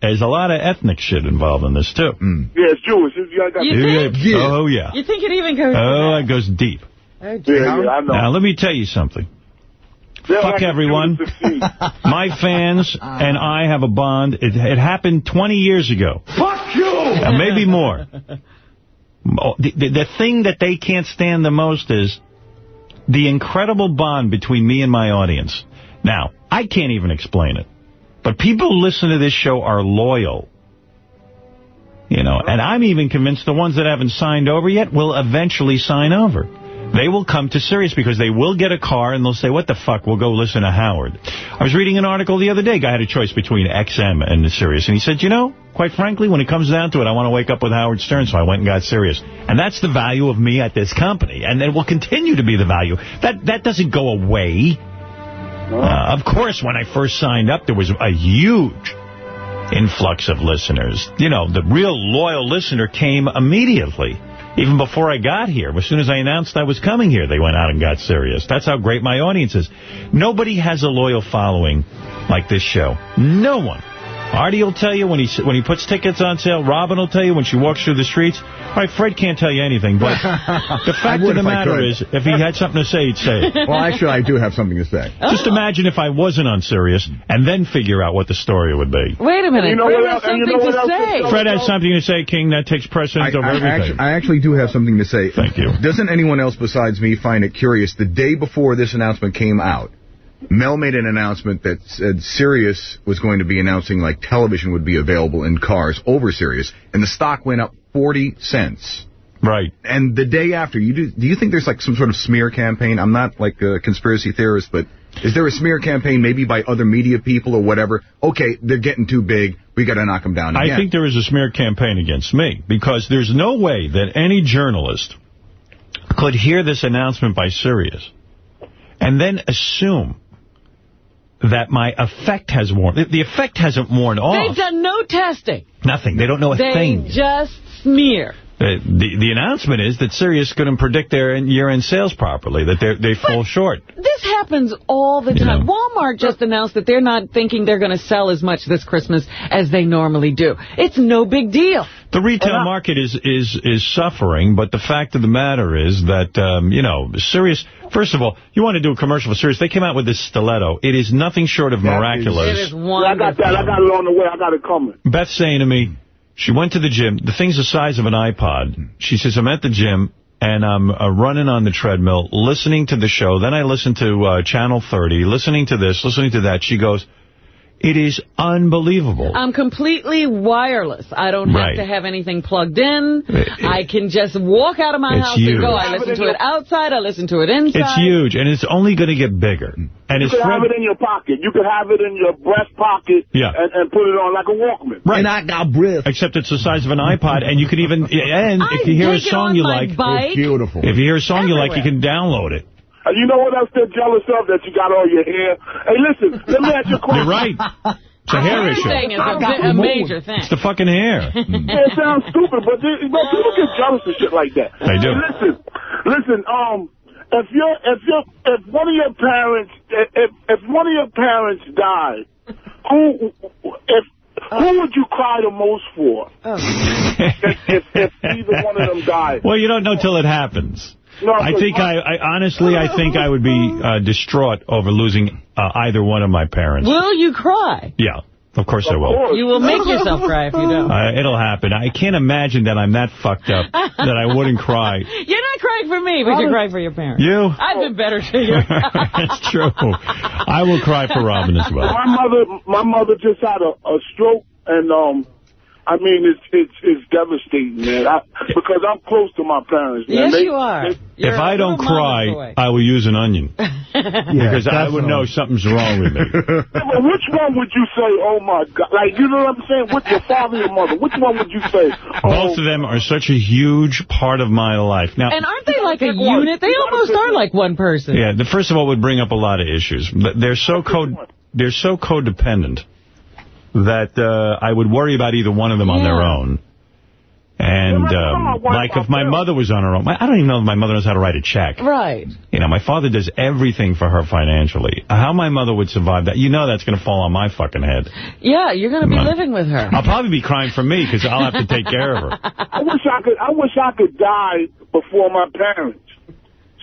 there's a lot of ethnic shit involved in this, too. Yeah, it's Jewish. It's, I got You think? Oh, yeah. You think it even goes Oh, it goes deep. Oh, Yeah, yeah, I know. Now, let me tell you something. They're Fuck like everyone. My fans and I have a bond. It, it happened 20 years ago. Fuck you! Uh, maybe more. Oh, The, the, the thing that they can't stand the most is the incredible bond between me and my audience. Now, I can't even explain it. But people who listen to this show are loyal. You know, and I'm even convinced the ones that haven't signed over yet will eventually sign over. They will come to Sirius because they will get a car and they'll say, what the fuck, we'll go listen to Howard. I was reading an article the other day. Guy had a choice between XM and Sirius. And he said, you know, quite frankly, when it comes down to it, I want to wake up with Howard Stern, so I went and got Sirius. And that's the value of me at this company. And it will continue to be the value. That, that doesn't go away. Uh, of course, when I first signed up, there was a huge influx of listeners. You know, the real loyal listener came immediately. Even before I got here, as soon as I announced I was coming here, they went out and got Sirius. That's how great my audience is. Nobody has a loyal following like this show. No one. Artie will tell you when he when he puts tickets on sale. Robin will tell you when she walks through the streets. All right, Fred can't tell you anything, but the fact of the matter could. is, if he had something to say, he'd say it. Well, actually, I do have something to say. Just imagine if I wasn't on Sirius, and then figure out what the story would be. Wait a minute. You know Fred what has else- you something know what to else say. Fred has something to say, King. That takes precedence I, over I everything. actually, I actually do have something to say. Thank you. Doesn't anyone else besides me find it curious? The day before this announcement came out, Mel made an announcement that said Sirius was going to be announcing like television would be available in cars over Sirius, and the stock went up 40 cents. Right. And the day after, you do, do you think there's like some sort of smear campaign? I'm not like a conspiracy theorist, but is there a smear campaign maybe by other media people or whatever? Okay, they're getting too big. We got to knock them down again. I think there is a smear campaign against me because there's no way that any journalist could hear this announcement by Sirius and then assume that my effect has worn. The- effect hasn't worn off. They've done no testing. Nothing. They don't know a They thing. just smear. The, the, the announcement is that Sirius couldn't predict their year-end sales properly, that they're, they fall short. This happens all the time. Walmart just announced that they're not thinking they're going to sell as much this Christmas as they normally do. It's no big deal. The retail market is, is, is suffering, but the fact of the matter is that, um, you know, Sirius, first of all, you want to do a commercial for Sirius. They came out with this stiletto. It is nothing short of miraculous. It is Yeah, I got that. I got it on the way. I got it coming. Beth saying to me, she went to the gym. The thing's the size of an iPod. She says, I'm at the gym, and I'm uh, running on the treadmill, listening to the show. Then I listen to uh, Channel 30, listening to this, listening to that. She goes, it is unbelievable. I'm completely wireless. I don't have to have anything plugged in. I can just walk out of my house huge. and go. I listen to it outside. I listen to it inside. It's huge, and it's only going to get bigger. And You it's could have it in your pocket. You could have it in your breast pocket Yeah. and, and put it on like a Walkman. Right. And I got breath. Except it's the size of an iPod, and you can even, and if you hear a song you like, bike. beautiful. If you hear a song you like, you can download it. And you know what else they're jealous of? That you got all your hair. Hey, listen, let me ask you a question. You're right. It's a hair issue. Everything is a, a major thing. It's the fucking hair. Yeah, it sounds stupid, but, they, but people get jealous of shit like that. They do. And listen, listen, um, if your if your if one of your parents if if one of your parents died, who if who would you cry the most for? if, if if either one of them died. Well, you don't know till it happens. No, I think I, I honestly, I think I would be uh, distraught over losing uh, either one of my parents. Will you cry? Yeah, of course I will. You will make yourself cry if you don't. Uh, it'll happen. I can't imagine that I'm that fucked up that I wouldn't cry. You're not crying for me, but you cry for your parents. You? I've been better to you. That's true. I will cry for Robin as well. My mother, my mother just had a, a stroke, and um, I mean it's it's it's devastating, man. I, because I'm close to my parents. Man. Yes, They- you are. they- if I don't cry, I will use an onion. because I would know something's wrong with me. Yeah, but which one would you say, oh my God? Like, you know what I'm saying? With your father and your mother, which one would you say? Oh? Both of them are such a huge part of my life. Now, And aren't they like a unit? They almost are like one person. Yeah, the first of all would bring up a lot of issues. But They're so co they're so codependent that uh, I would worry about either one of them on their own. And um, like if my mother was on her own, I don't even know if my mother knows how to write a check. Right. You know, my father does everything for her financially. How my mother would survive that, you know that's going to fall on my fucking head. Yeah, you're going to be No. living with her. I'll probably be crying for me because I'll have to take care of her. I wish I could. I wish I could die before my parents,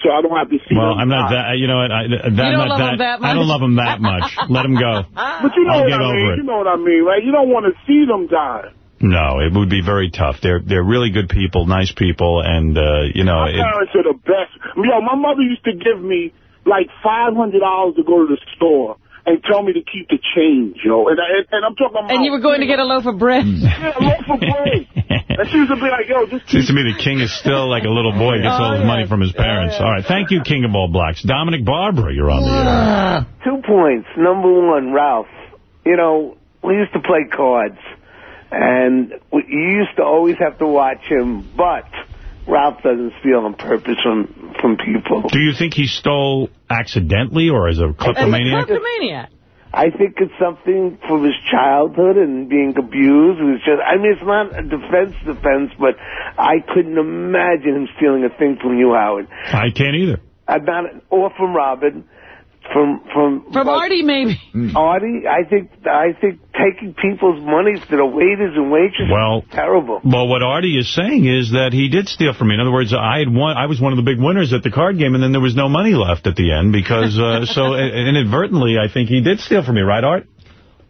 so I don't have to see Well, them I'm not die. that, you know what, I, that, You don't love that, them that I don't much? love them that much. Let them go. But you know I'll what I mean. You know what I mean, right? You don't want to see them die. No, it would be very tough. They're they're really good people, nice people, and, uh, you know, My it, parents are the best. Yo, my mother used to give me like $500 to go to the store and tell me to keep the change, yo. And, I, and I'm talking about... And you were going to get a loaf of bread. Hmm. Yeah, a loaf of bread. and she used to be like, yo, just seems to me the king is still like a little boy, gets oh, all his money from his parents. All right, thank you, King of All Blacks. Dominic Barbara, you're on the air. Two points. Number one, Ralph. You know, we used to play cards, and we, you used to always have to watch him, but Ralph doesn't steal on purpose from, from people. Do you think he stole accidentally or as a kleptomaniac? As a Kleptomaniac. I think it's something from his childhood and being abused. It was just, I mean, it's not a defense defense, but I couldn't imagine him stealing a thing from you, Howard. I can't either. I'm not, or from Robin. From from From Artie, maybe. Artie, I think I think taking people's money to the waiters and waitresses Well, is terrible. Well, what Artie is saying is that he did steal from me. In other words, I had won, I was one of the big winners at the card game, and then there was no money left at the end because, uh, so inadvertently, I think he did steal from me, right, Art?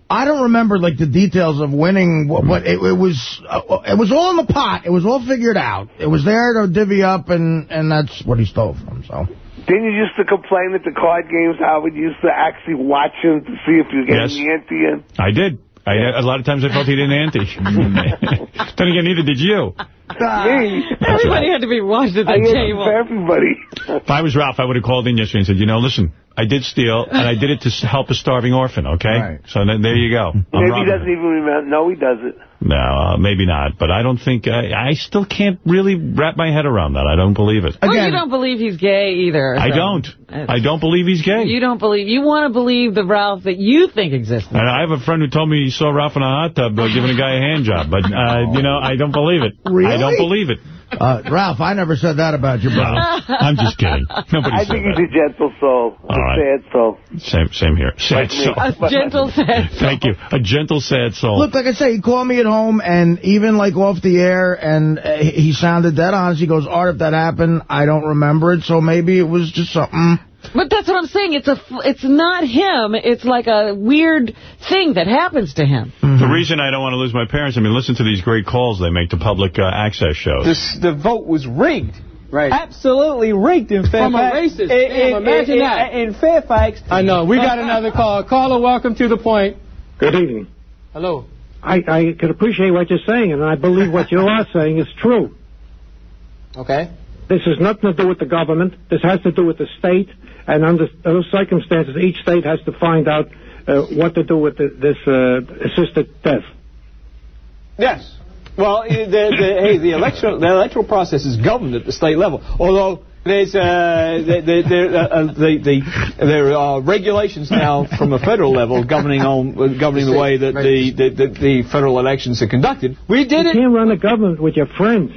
I don't remember like the details of winning, but it, it was uh, it was all in the pot. It was all figured out. It was there to divvy up, and and that's what he stole from. So. Didn't you used to complain at the card games, Howard used to actually watch him to see if you're getting Yes. the ante in? I did. I, a lot of times I felt he didn't ante. then again, neither did you. Everybody had to be watched at the I table. everybody. If I was Ralph, I would have called in yesterday and said, you know, listen, I did steal, and I did it to help a starving orphan, okay? Right. So then, there you go. I'm Maybe he doesn't even remember. No, he does it. No, uh, maybe not. But I don't think, I, I still can't really wrap my head around that. I don't believe it. Well, you don't believe he's gay either. I don't. I don't believe he's gay. You don't believe. You want to believe the Ralph that you think exists. And I have a friend who told me he saw Ralph in a hot tub uh, giving a guy a hand job. But, uh, you know, I don't believe it. I Really? don't believe it. Uh, Ralph, I never said that about you, brother. I'm just kidding. Nobody I said think that. he's a gentle soul. A All right. sad soul. Same, same here. Sad Like soul. A gentle sad Thank you. A gentle, sad soul. Look, like I say, he called me at home, and even like off the air, and uh, he sounded dead honest. He goes, Art, if that happened, I don't remember it, so maybe it was just something. But that's what I'm saying. It's a. f- It's not him. It's like a weird thing that happens to him. The reason I don't want to lose my parents, I mean, listen to these great calls they make to public uh, access shows. This, the vote was rigged. Right. Absolutely rigged in Fairfax. From a racist. In, Damn, in- imagine in- that. In Fairfax. I know. We got another call. Caller, welcome to the point. Good evening. Hello. I, I can appreciate what you're saying, and I believe what you are saying is true. Okay. This has nothing to do with the government. This has to do with the state, and under those circumstances, each state has to find out uh, what to do with the, this uh, assisted death. Yes. Well, the, the, hey, the electoral, the electoral process is governed at the state level. Although, There's uh, there, there, there, uh, uh, the, the, there are regulations now from a federal level governing on uh, governing the way that the, the, the, the federal elections are conducted. We did You it. can't run a government with your friends.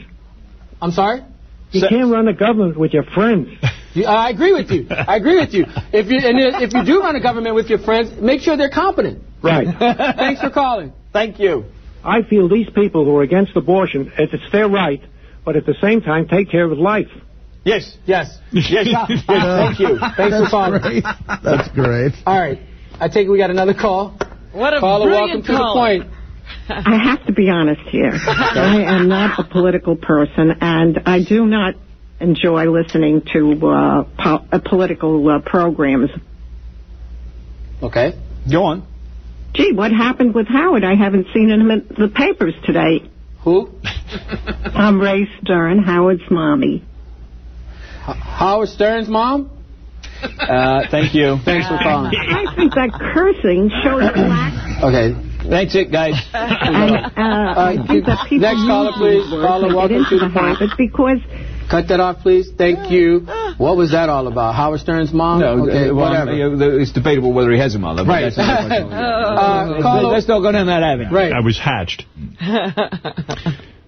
I'm sorry. You So- can't run a government with your friends. You- I agree with you. I agree with you. If you and if you do run a government with your friends, make sure they're competent. Right. Thanks for calling. Thank you. I feel these people who are against abortion, it's it's their right, but at the same time, take care of life. Yes, yes, yes. yes thank you. Thanks for calling. Great. That's great. All right. I take it we got another call. What a Caller, brilliant welcome to the point. I have to be honest here. I am not a political person, and I do not enjoy listening to uh, po- uh, political uh, programs. Okay. Go on. Gee, what happened with Howard? I haven't seen him in the papers today. Who? I'm Ray Stern, Howard's mommy. Howard Stern's mom? Uh, thank you. Thanks for calling. I think that cursing shows lack. Okay. That's it, guys. And, uh, I think that people Next caller, please. Caller, and welcome to the the habit because Cut that off, please. Thank you. What was that all about? Howard Stern's mom? No, okay, uh, well, whatever. uh, it's debatable whether he has a mother. but Right. that's uh, Let's not go down that avenue. Right. I was hatched.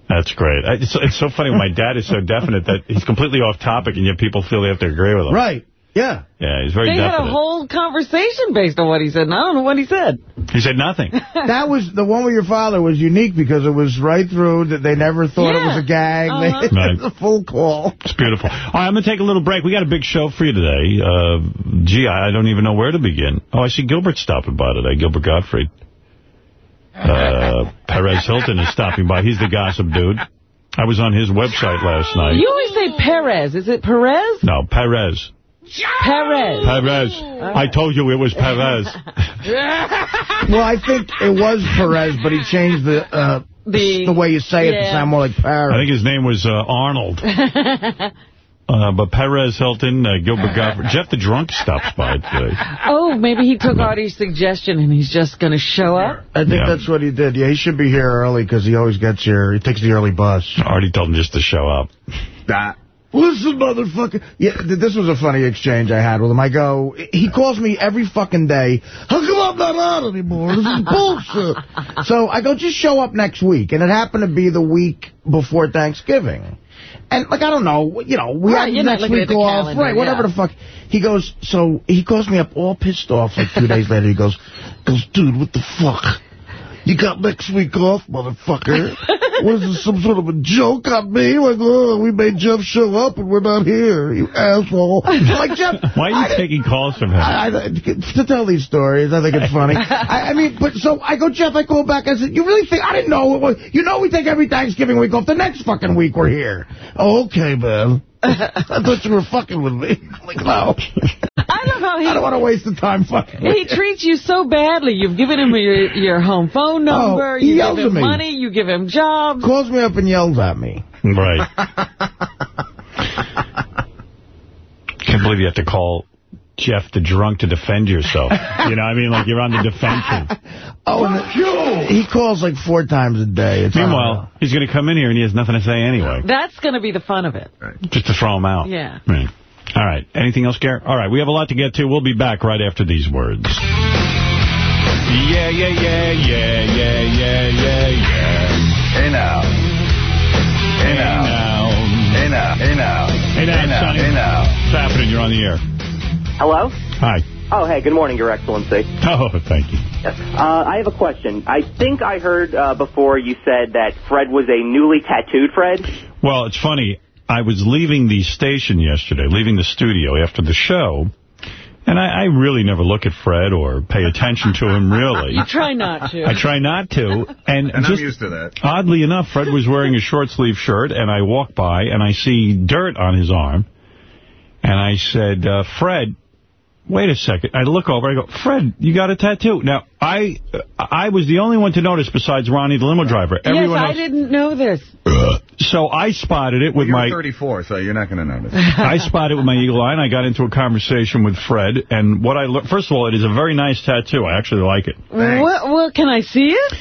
That's great. It's, it's so funny. My dad is so definite that he's completely off topic, and yet people feel they have to agree with him. Right. Yeah. Yeah, he's very They had a whole conversation based on what he said, and I don't know what he said. He said nothing. that was the one with your father was unique because it was right through that they never thought it was a gag. Uh-huh. They, Right. it was a full call. It's beautiful. All right, I'm going to take a little break. We got a big show for you today. Uh, gee, I I don't even know where to begin. Oh, I see Gilbert stopping by today, Gilbert Gottfried. Uh, Perez Hilton is stopping by. He's the gossip dude. I was on his website last night. You always say Perez. Is it Perez? No, Perez. Perez. Perez. I told you it was Perez. Well, I think it was Perez, but he changed the uh, The- the way you say it to sound more like Perez. I think his name was uh, Arnold. Uh, but Perez Hilton, uh, Gilbert Gottfried. Jeff the Drunk stops by today. oh, maybe he took Artie's suggestion and he's just going to show up? I think Yeah. that's what he did. Yeah, he should be here early because he always gets here. He takes the early bus. Already told him just to show up. That. Listen, motherfucker. Yeah, this was a funny exchange I had with him. I go, he calls me every fucking day. How come I'm not on anymore? This is bullshit. so I go, just show up next week. And it happened to be the week before Thanksgiving. And, like, I don't know, you know, we Right, had next week off. calendar, right, whatever yeah. the fuck. He goes, so he calls me up all pissed off like two days later. He goes, goes, dude, what the fuck? You got next week off, motherfucker. What is this, some sort of a joke on me? Like, oh, we made Jeff show up and we're not here, you asshole. I'm like, Jeff, Why are you taking calls from him? I, I, to tell these stories, I think it's funny. I, I mean, but so I go, Jeff, I call back. I said, you really think, I didn't know. It was, you know we take every Thanksgiving week off. The next fucking week we're here. Oh, okay, man. I thought you were fucking with me. I'm like, no. I love how he... I don't want to waste the time fucking with He you. treats you so badly. You've given him your your home phone oh, number. Oh, he you yells give him at me. money. You give him jobs. Calls me up and yells at me. Right. Can't believe you have to call Jeff the drunk to defend yourself. You know, what I mean, like you're on the defensive. Oh, and he calls like four times a day. It's Meanwhile, he's going to come in here and he has nothing to say anyway, That's going to be the fun of it. just to throw him out. Yeah. Right. All right. Anything else, Garrett? All right. We have a lot to get to. We'll be back right after these words. Yeah, yeah, yeah, yeah, yeah, yeah, yeah, yeah. Hey now. Hey now. Hey now. Hey now. Hey now, Hey now. Sonny. Hey now. What's happening? You're on the air. Hello? Hi. Oh, hey, good morning, Your Excellency. Oh, thank you. Yes. Uh, I have a question. I think I heard uh, before you said that Fred was a newly tattooed Fred. Well, it's funny. I was leaving the station yesterday, leaving the studio after the show, and I, I really never look at Fred or pay attention to him, really. You try not to. I try not to. And, And I'm used to that. Oddly enough, Fred was wearing a short-sleeve shirt, and I walk by, and I see dirt on his arm. And I said, uh, Fred, wait a second. I look over, I go, Fred, you got a tattoo. Now, I I was the only one to notice besides Ronnie, the limo driver. yes, Everyone I else. didn't know this. Uh, so I spotted it with You're my... 34, so you're not going to notice. I spotted it with my eagle eye, and I got into a conversation with Fred. And what I learned, first of all, it is a very nice tattoo. I actually like it. What, what, can I see it?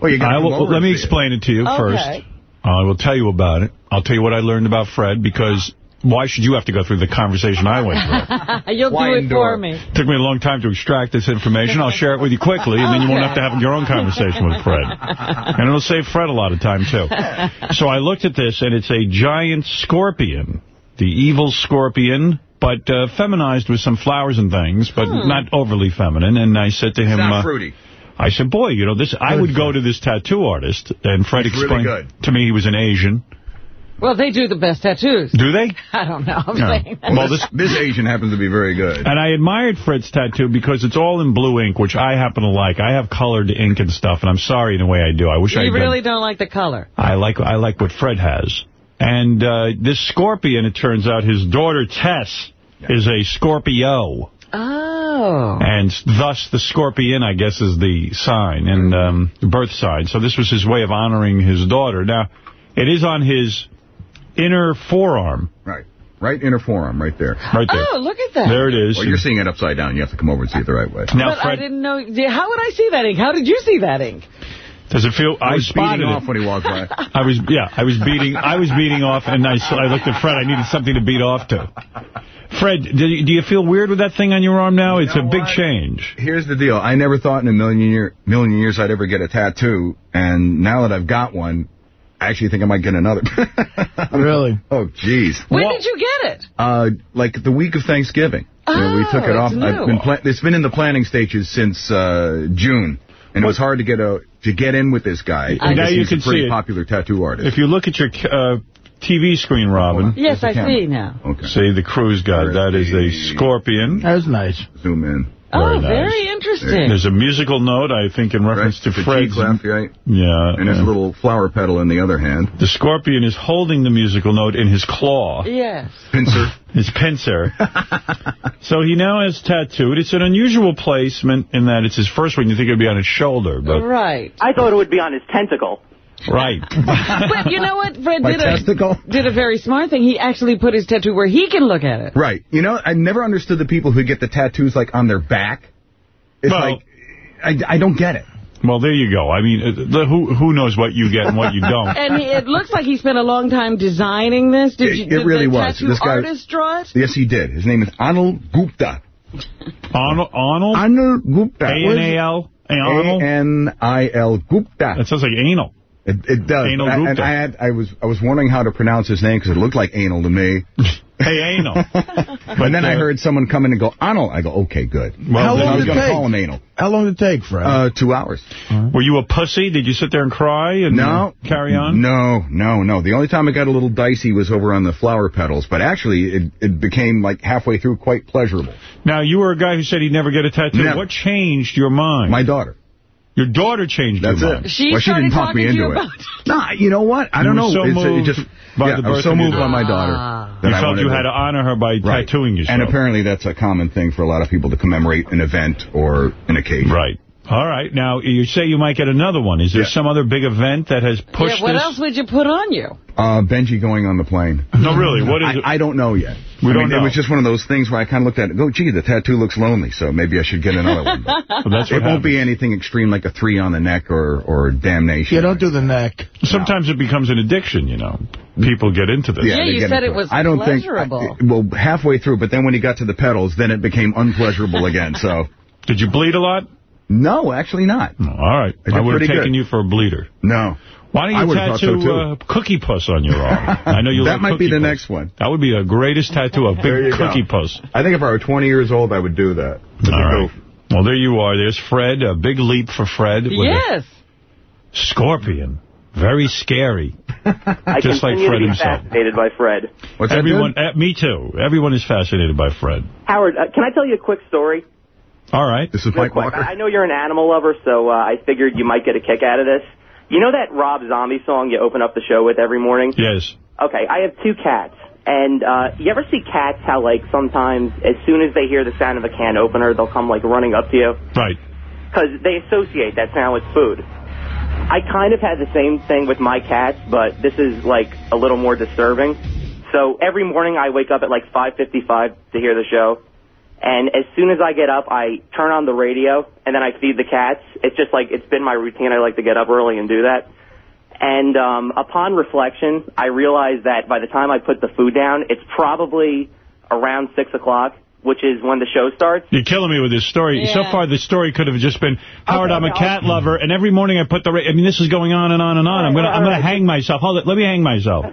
Well, you I will, let me explain it to you Okay. first. I will tell you about it. I'll tell you what I learned about Fred because why should you have to go through the conversation I went through? You'll Why do it endure? for me. took me a long time to extract this information. I'll share it with you quickly, and then you won't have to have your own conversation with Fred. And it'll save Fred a lot of time, too. So I looked at this, and it's a giant scorpion. The evil scorpion, but uh, feminized with some flowers and things, but not overly feminine. And I said to him... It's not uh, fruity. I said, boy, you know, this. I would go to this tattoo artist, and Fred He's explained good. to me he was an Asian. Well, they do the best tattoos. Do they? I don't know. I'm No. saying that. Well, this This Asian happens to be very good. And I admired Fred's tattoo because it's all in blue ink, which I happen to like. I have colored ink and stuff, and I'm sorry in the way I do. I wish I you had really don't like the color. I like I like what Fred has. And uh, this scorpion, it turns out, his daughter Tess is a Scorpio. Oh. And thus the scorpion, I guess, is the sign and um, the birth sign. So this was his way of honoring his daughter. Now, it is on his inner forearm. Right. Right inner forearm, right there. Right there. Oh, look at that. There it is. Well, you're seeing it upside down. You have to come over and see it the right way. Now, but I didn't know. How would I see that ink? How did you see that ink? does it feel... I I was spotted beating it. off when he walked by. I was, yeah, I was beating, I was beating off, and I, I looked at Fred. I needed something to beat off to. Fred, do you, do you feel weird with that thing on your arm now? It's a big what? change. Here's the deal. I never thought in a million year million years I'd ever get a tattoo, and now that I've got one, I actually think I might get another. Really? Oh, jeez. When did you get it? Uh, like the week of Thanksgiving. You know, we Oh, took it off. it's I've new. been pla- it's been in the planning stages since uh, June, and it was hard to get a to get in with this guy. I- Now you he's can a pretty see popular tattoo artist. If you look at your uh, TV screen, Robin. Yes, I camera. see now. Okay. See the cruise guide. That is a scorpion. That was nice. Zoom in. Oh, Very nice. very interesting. There's a musical note, I think, in reference Right, to the Fred's. G-clef, right? Yeah. And his little flower petal in the other hand. the scorpion is holding the musical note in his claw. Yes. Pincer. His pincer. so he now has tattooed. It's an unusual placement in that it's his first one. You think it would be on his shoulder, but Right. I thought it would be on his tentacle. Right. But you know what? Fred did a, did a very smart thing. He actually put his tattoo where he can look at it. Right. You know, I never understood the people who get the tattoos, like, on their back. It's Well- like, I, I don't get it. Well, there you go. I mean, uh, who who knows what you get and what you don't. And it looks like he spent a long time designing this. Did It- you? it really the was. This guy- artist draw it? Yes, he did. His name is Anil Gupta. Arnold? Arnold? Anil Gupta. A-N-A-L? Arnold? A-N-I-L Gupta. That sounds like anal. It, it does. Anil I- And I, had, I was I was wondering how to pronounce his name because it looked like anal to me. Hey, anal. But then I uh, heard someone come in and go, Anil. I go, okay, good. Well, How then I long was did it going to take? call him anal. How long did it take, Fred? Uh, two hours. Were you a pussy? Did you sit there and cry and No. carry on? No, no, no. The only time it got a little dicey was over on the flower petals, but actually it, it became like halfway through quite pleasurable. Now, you were a guy who said he'd never get a tattoo. Never. What changed your mind? My daughter. Your daughter changed That's your it. mind. She well, she started didn't talk talking me to you into it. about Nah, you know what? I You don't know. so It's, moved it just by yeah, the I was so moved by my daughter. Ah. that You I felt you had to honor her by Right. tattooing yourself. And apparently that's a common thing for a lot of people to commemorate an event or an occasion. Right. All right. Now, you say you might get another one. Is there Yeah. some other big event that has pushed yeah, what this? else would you put on you? Uh, Benji going on the plane. No, really. What is it? I, I don't know yet. We I don't mean, know. It was just one of those things where I kind of looked at it and go, gee, the tattoo looks lonely, so maybe I should get another one. Well, that's it what won't be anything extreme like a three on the neck or, or damnation. yeah, don't do the neck. Sometimes it becomes an addiction, you know. People get into this. Yeah, they you get said into it was I don't pleasurable. think. I- well, halfway through, but then when he got to the pedals, then it became unpleasurable again. So, Did you bleed a lot? no, actually not. Oh, all right. I did I would have taken good. you for a bleeder. No. Why don't you would've so, tattoo too. uh, Cookie Puss on your arm? I know you That might be the Puss. next one. That would be the greatest tattoo, a big you go. Cookie Puss. I think if I were 20 years old, I would do that. But All to right. go- Well, there you are. There's Fred. A big leap for Fred. with Yes. Scorpion. Very scary. I Just like continue Fred to be himself. fascinated by Fred. What's Everyone, dude? uh, me too. Everyone is fascinated by Fred. Howard, uh, can I tell you a quick story? All right. This is Real Mike. Walker. I I know you're an animal lover, so uh, I figured you might get a kick out of this. You know that Rob Zombie song you open up the show with every morning? Yes. Okay, I have two cats. And uh, you ever see cats how, like, sometimes as soon as they hear the sound of a can opener, they'll come, like, running up to you? Right. Because they associate that sound with food. I kind of had the same thing with my cats, but this is, like, a little more disturbing. So every morning I wake up at, like, 5.55 to hear the show. And as soon as I get up, I turn on the radio, and then I feed the cats. It's just like, it's been my routine. I like to get up early and do that. And um, upon reflection, I realized that by the time I put the food down, it's probably around 6 o'clock, which is when the show starts. You're killing me with this story. So far, the story could have just been, Howard, I'm a cat lover, and every morning I put the... ra- I mean, this is going on and on and on. I'm going to I'm gonna hang myself. Hold it. Let me hang myself.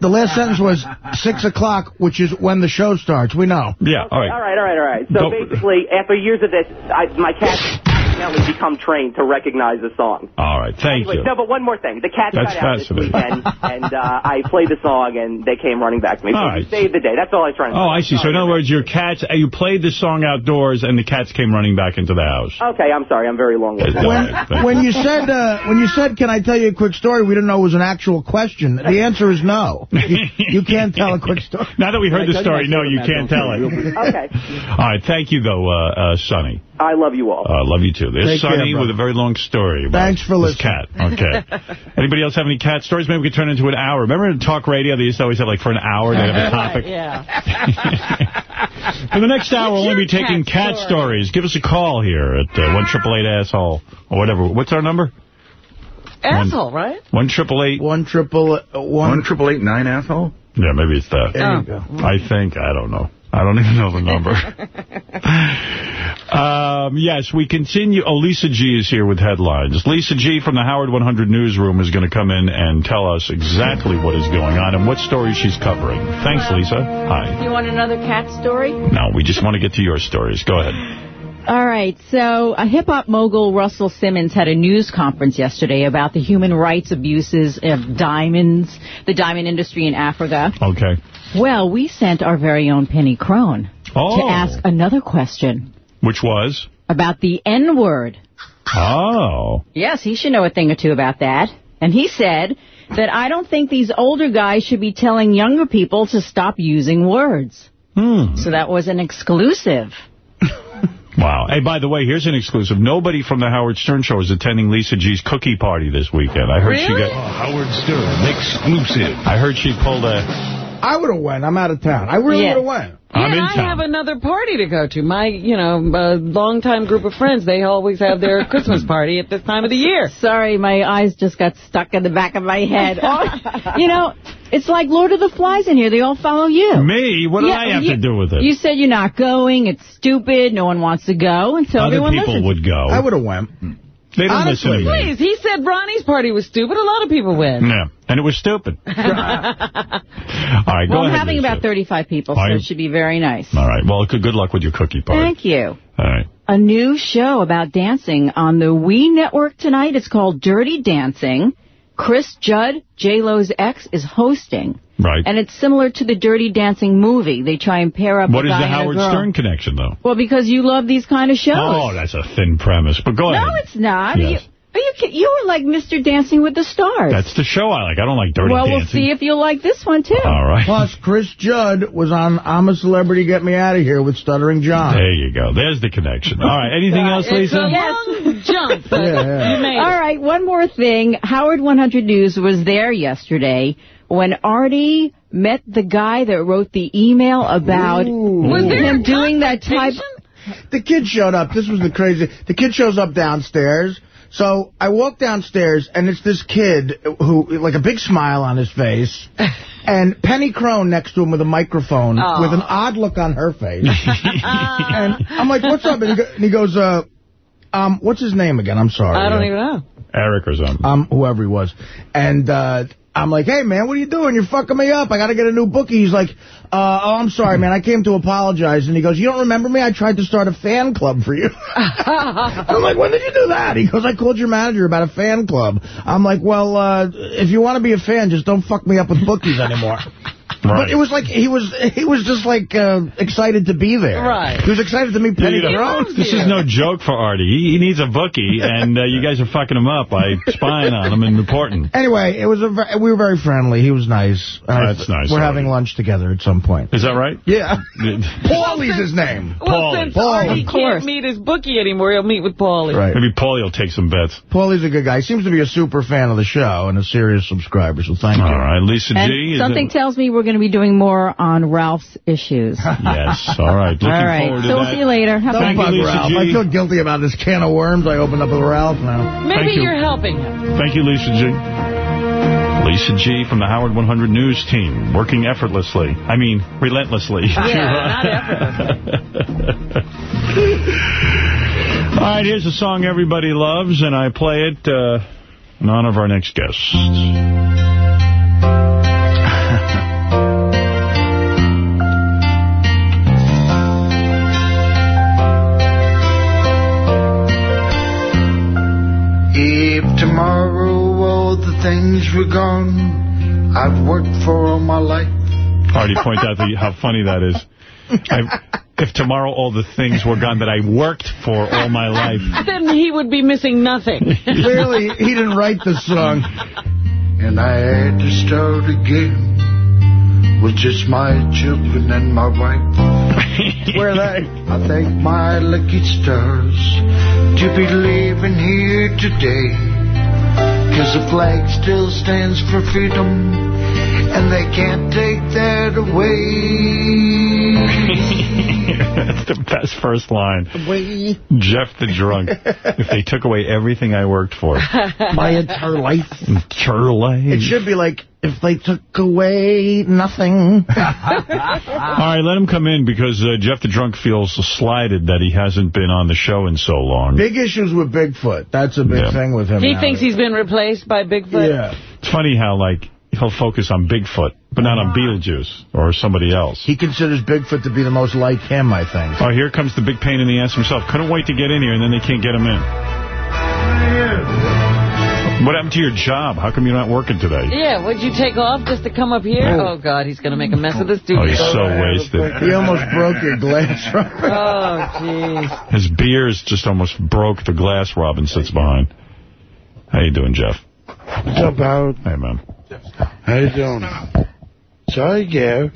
The last sentence was 6 o'clock, which is when the show starts. We know. Yeah, all All right, all right, all right. So Go- basically, after years of this, I, my cat accidentally become trained to recognize the song. All right, thank Anyway, you. No, but one more thing. The cats That's got out this fascinating. weekend, and uh, I played the song, and they came running back to me. So All we right. saved the day. That's all I was trying to Oh, I see. So in other words, your cats, uh, you played the song outdoors, and the cats came running back into the house. Okay, I'm sorry. I'm very long-winded. When, when you said, uh, when you said, can I tell you a quick story, we didn't know it was an actual question. The answer is no. You, you can't tell a quick story. Now that we heard the story, no, you can't tell it. Okay. All right, thank you, though, uh, uh, Sonny. I love you all. I uh, love you, too. There's Take care, Sonny brother. with a very long story. About Thanks for listening. cat. Okay. Anybody else have any cat stories? Maybe we could turn it into an hour. Remember in talk radio, they used to always have, like, for an hour, they'd have a topic. For the next hour, we'll only be taking cat, stories. Give us a call here at uh, one triple eight asshole or whatever. What's our number? Asshole, right? One triple eight. One triple one triple eight nine asshole. Yeah, maybe it's that. There you go. I think. I don't know. I don't even know the number. um, yes, we continue. Oh, Lisa G is here with headlines. Lisa G from the Howard 100 newsroom is going to come in and tell us exactly what is going on and what story she's covering. Thanks, Lisa. Hi. You want another cat story? No, we just want to get to your stories. Go ahead. All right, so a hip-hop mogul, Russell Simmons, had a news conference yesterday about the human rights abuses of diamonds, the diamond industry in Africa. Okay. Well, we sent our very own Penny Crone Oh. to ask another question Which was? about the N-word. Oh. Yes, he should know a thing or two about that. And he said that I don't think these older guys should be telling younger people to stop using words. Hmm. So that was an exclusive. Wow. Hey, by the way, here's an exclusive. Nobody from the Howard Stern Show is attending Lisa G's cookie party this weekend. I heard she Really? got... Howard Stern, exclusive. I heard she pulled a... I would have went. I'm out of town. I really Yeah. would have went. I'm in and I have another party to go to. My, you know, uh, longtime group of friends, they always have their Christmas party at this time of the year. Sorry, my eyes just got stuck in the back of my head. Oh, you know, it's like Lord of the Flies in here. They all follow you. Me? What do Yeah, I have you- to do with it? You said you're not going. It's stupid. No one wants to go. And so Other everyone people listens. would go. I would have went. Hmm. They don't Honestly. listen to me. Please, he said Ronnie's party was stupid. A lot of people went. Yeah, and it was stupid. All right, go well, I'm ahead, having Lisa. about 35 people, so you? it should be very nice. All right, well, good, good luck with your cookie party. Thank you. All right. A new show about dancing on the We Network tonight. It's called Dirty Dancing. Chris Judd, J-Lo's ex, is hosting. Right. And it's similar to the Dirty Dancing movie. They try and pair up What guy the Howard. Stern connection, though? Well, because you love these kind of shows. Oh, that's a thin premise. But go no, ahead. No, it's not. Yes. Are you, are you, were like Mr. Dancing with the Stars. That's the show I like. I don't like dirty well, we'll see if you'll like this one, too. All right. Plus, Chris Judd was on I'm a Celebrity, Get Me Out of Here with Stuttering John. There you go. There's the connection. All right. Anything else, It's Lisa? a long jump, but Yeah, yeah. you made All it. right, one more thing. Howard 100 News was there yesterday when Artie met the guy that wrote the email about Was there him a doing that type. The kid showed up. This was the crazy. The kid shows up downstairs. So I walk downstairs, and it's this kid who, like a big smile on his face, and Penny Crone next to him with a microphone Aw. with an odd look on her face. and I'm like, what's up? And he, go, and he goes, uh, um, what's his name again? I'm sorry. I don't Uh, even know. Eric or something. um, whoever he was. And uh, I'm like, hey, man, what are you doing? You're fucking me up. I got to get a new bookie. He's like, uh, oh, I'm sorry, man. I came to apologize. And he goes, you don't remember me? I tried to start a fan club for you. I'm like, when did you do that? He goes, I called your manager about a fan club. I'm like, well, uh, if you want to be a fan, just don't fuck me up with bookies anymore. But it was like he was he was just like uh, excited to be there. Right. He was excited to meet Penny You know, Crone. this is no joke for Artie. He, he needs a bookie, and uh, you guys are fucking him up by spying on him and reporting. Anyway, it was a we were very friendly. He was nice. Uh, That's nice, We're Artie. having lunch together at some point. Is that right? Yeah. Paulie's his name. Well, Paulie. since Artie can't meet his bookie anymore, he'll meet with Paulie. Right. Maybe Paulie will take some bets. Paulie's a good guy. He seems to be a super fan of the show and a serious subscriber, so thank All you. right, Lisa G. And is something it- tells me we're going to be doing more on Ralph's issues. Yes, all right. Looking All right, forward to so we'll see you later. Have Don't Thank you, bug Lisa Ralph. G. I feel guilty about this can of worms I opened up with Ralph now. Maybe Thank you. you're helping him. Thank you, Lisa G. Lisa G. from the Howard 100 News team, working effortlessly. I mean, relentlessly. Yeah, All right, here's a song everybody loves, and I play it uh, in honor of our next guest. If tomorrow all the things were gone I've worked for all my life. I Already point out the, how funny that is. I, if tomorrow all the things were gone that I worked for all my life. then he would be missing nothing. Clearly, he didn't write the song. And I had to start again with just my children and my wife. Where are they? I thank my lucky stars to be living here today. Cause the flag still stands for freedom, and they can't take that away. That's the best first line. Jeff the drunk. if they took away everything I worked for. My entire life. Entire life. It should be like, if they took away nothing. All right, let him come in because uh, Jeff the drunk feels slighted that he hasn't been on the show in so long. Big issues with Bigfoot. That's a big Yeah. thing with him He now. thinks he's been replaced by Bigfoot? Yeah. It's funny how, like, he'll focus on Bigfoot, but not on Beetlejuice or somebody else. He considers Bigfoot to be the most like him, I think. Oh, here comes the big pain in the ass himself. Couldn't wait to get in here, and then they can't get him in. What happened to your job? How come you're not working today? Yeah, would you take off just to come up here? Oh, oh God, he's going to make a mess of this dude. Oh, he's so wasted. He almost broke your glass. Robin. Oh, jeez. His beers just almost broke the glass Robin sits behind. How you doing, Jeff? What's up, Howard? Hey, man. How you doing? Sorry, Gary.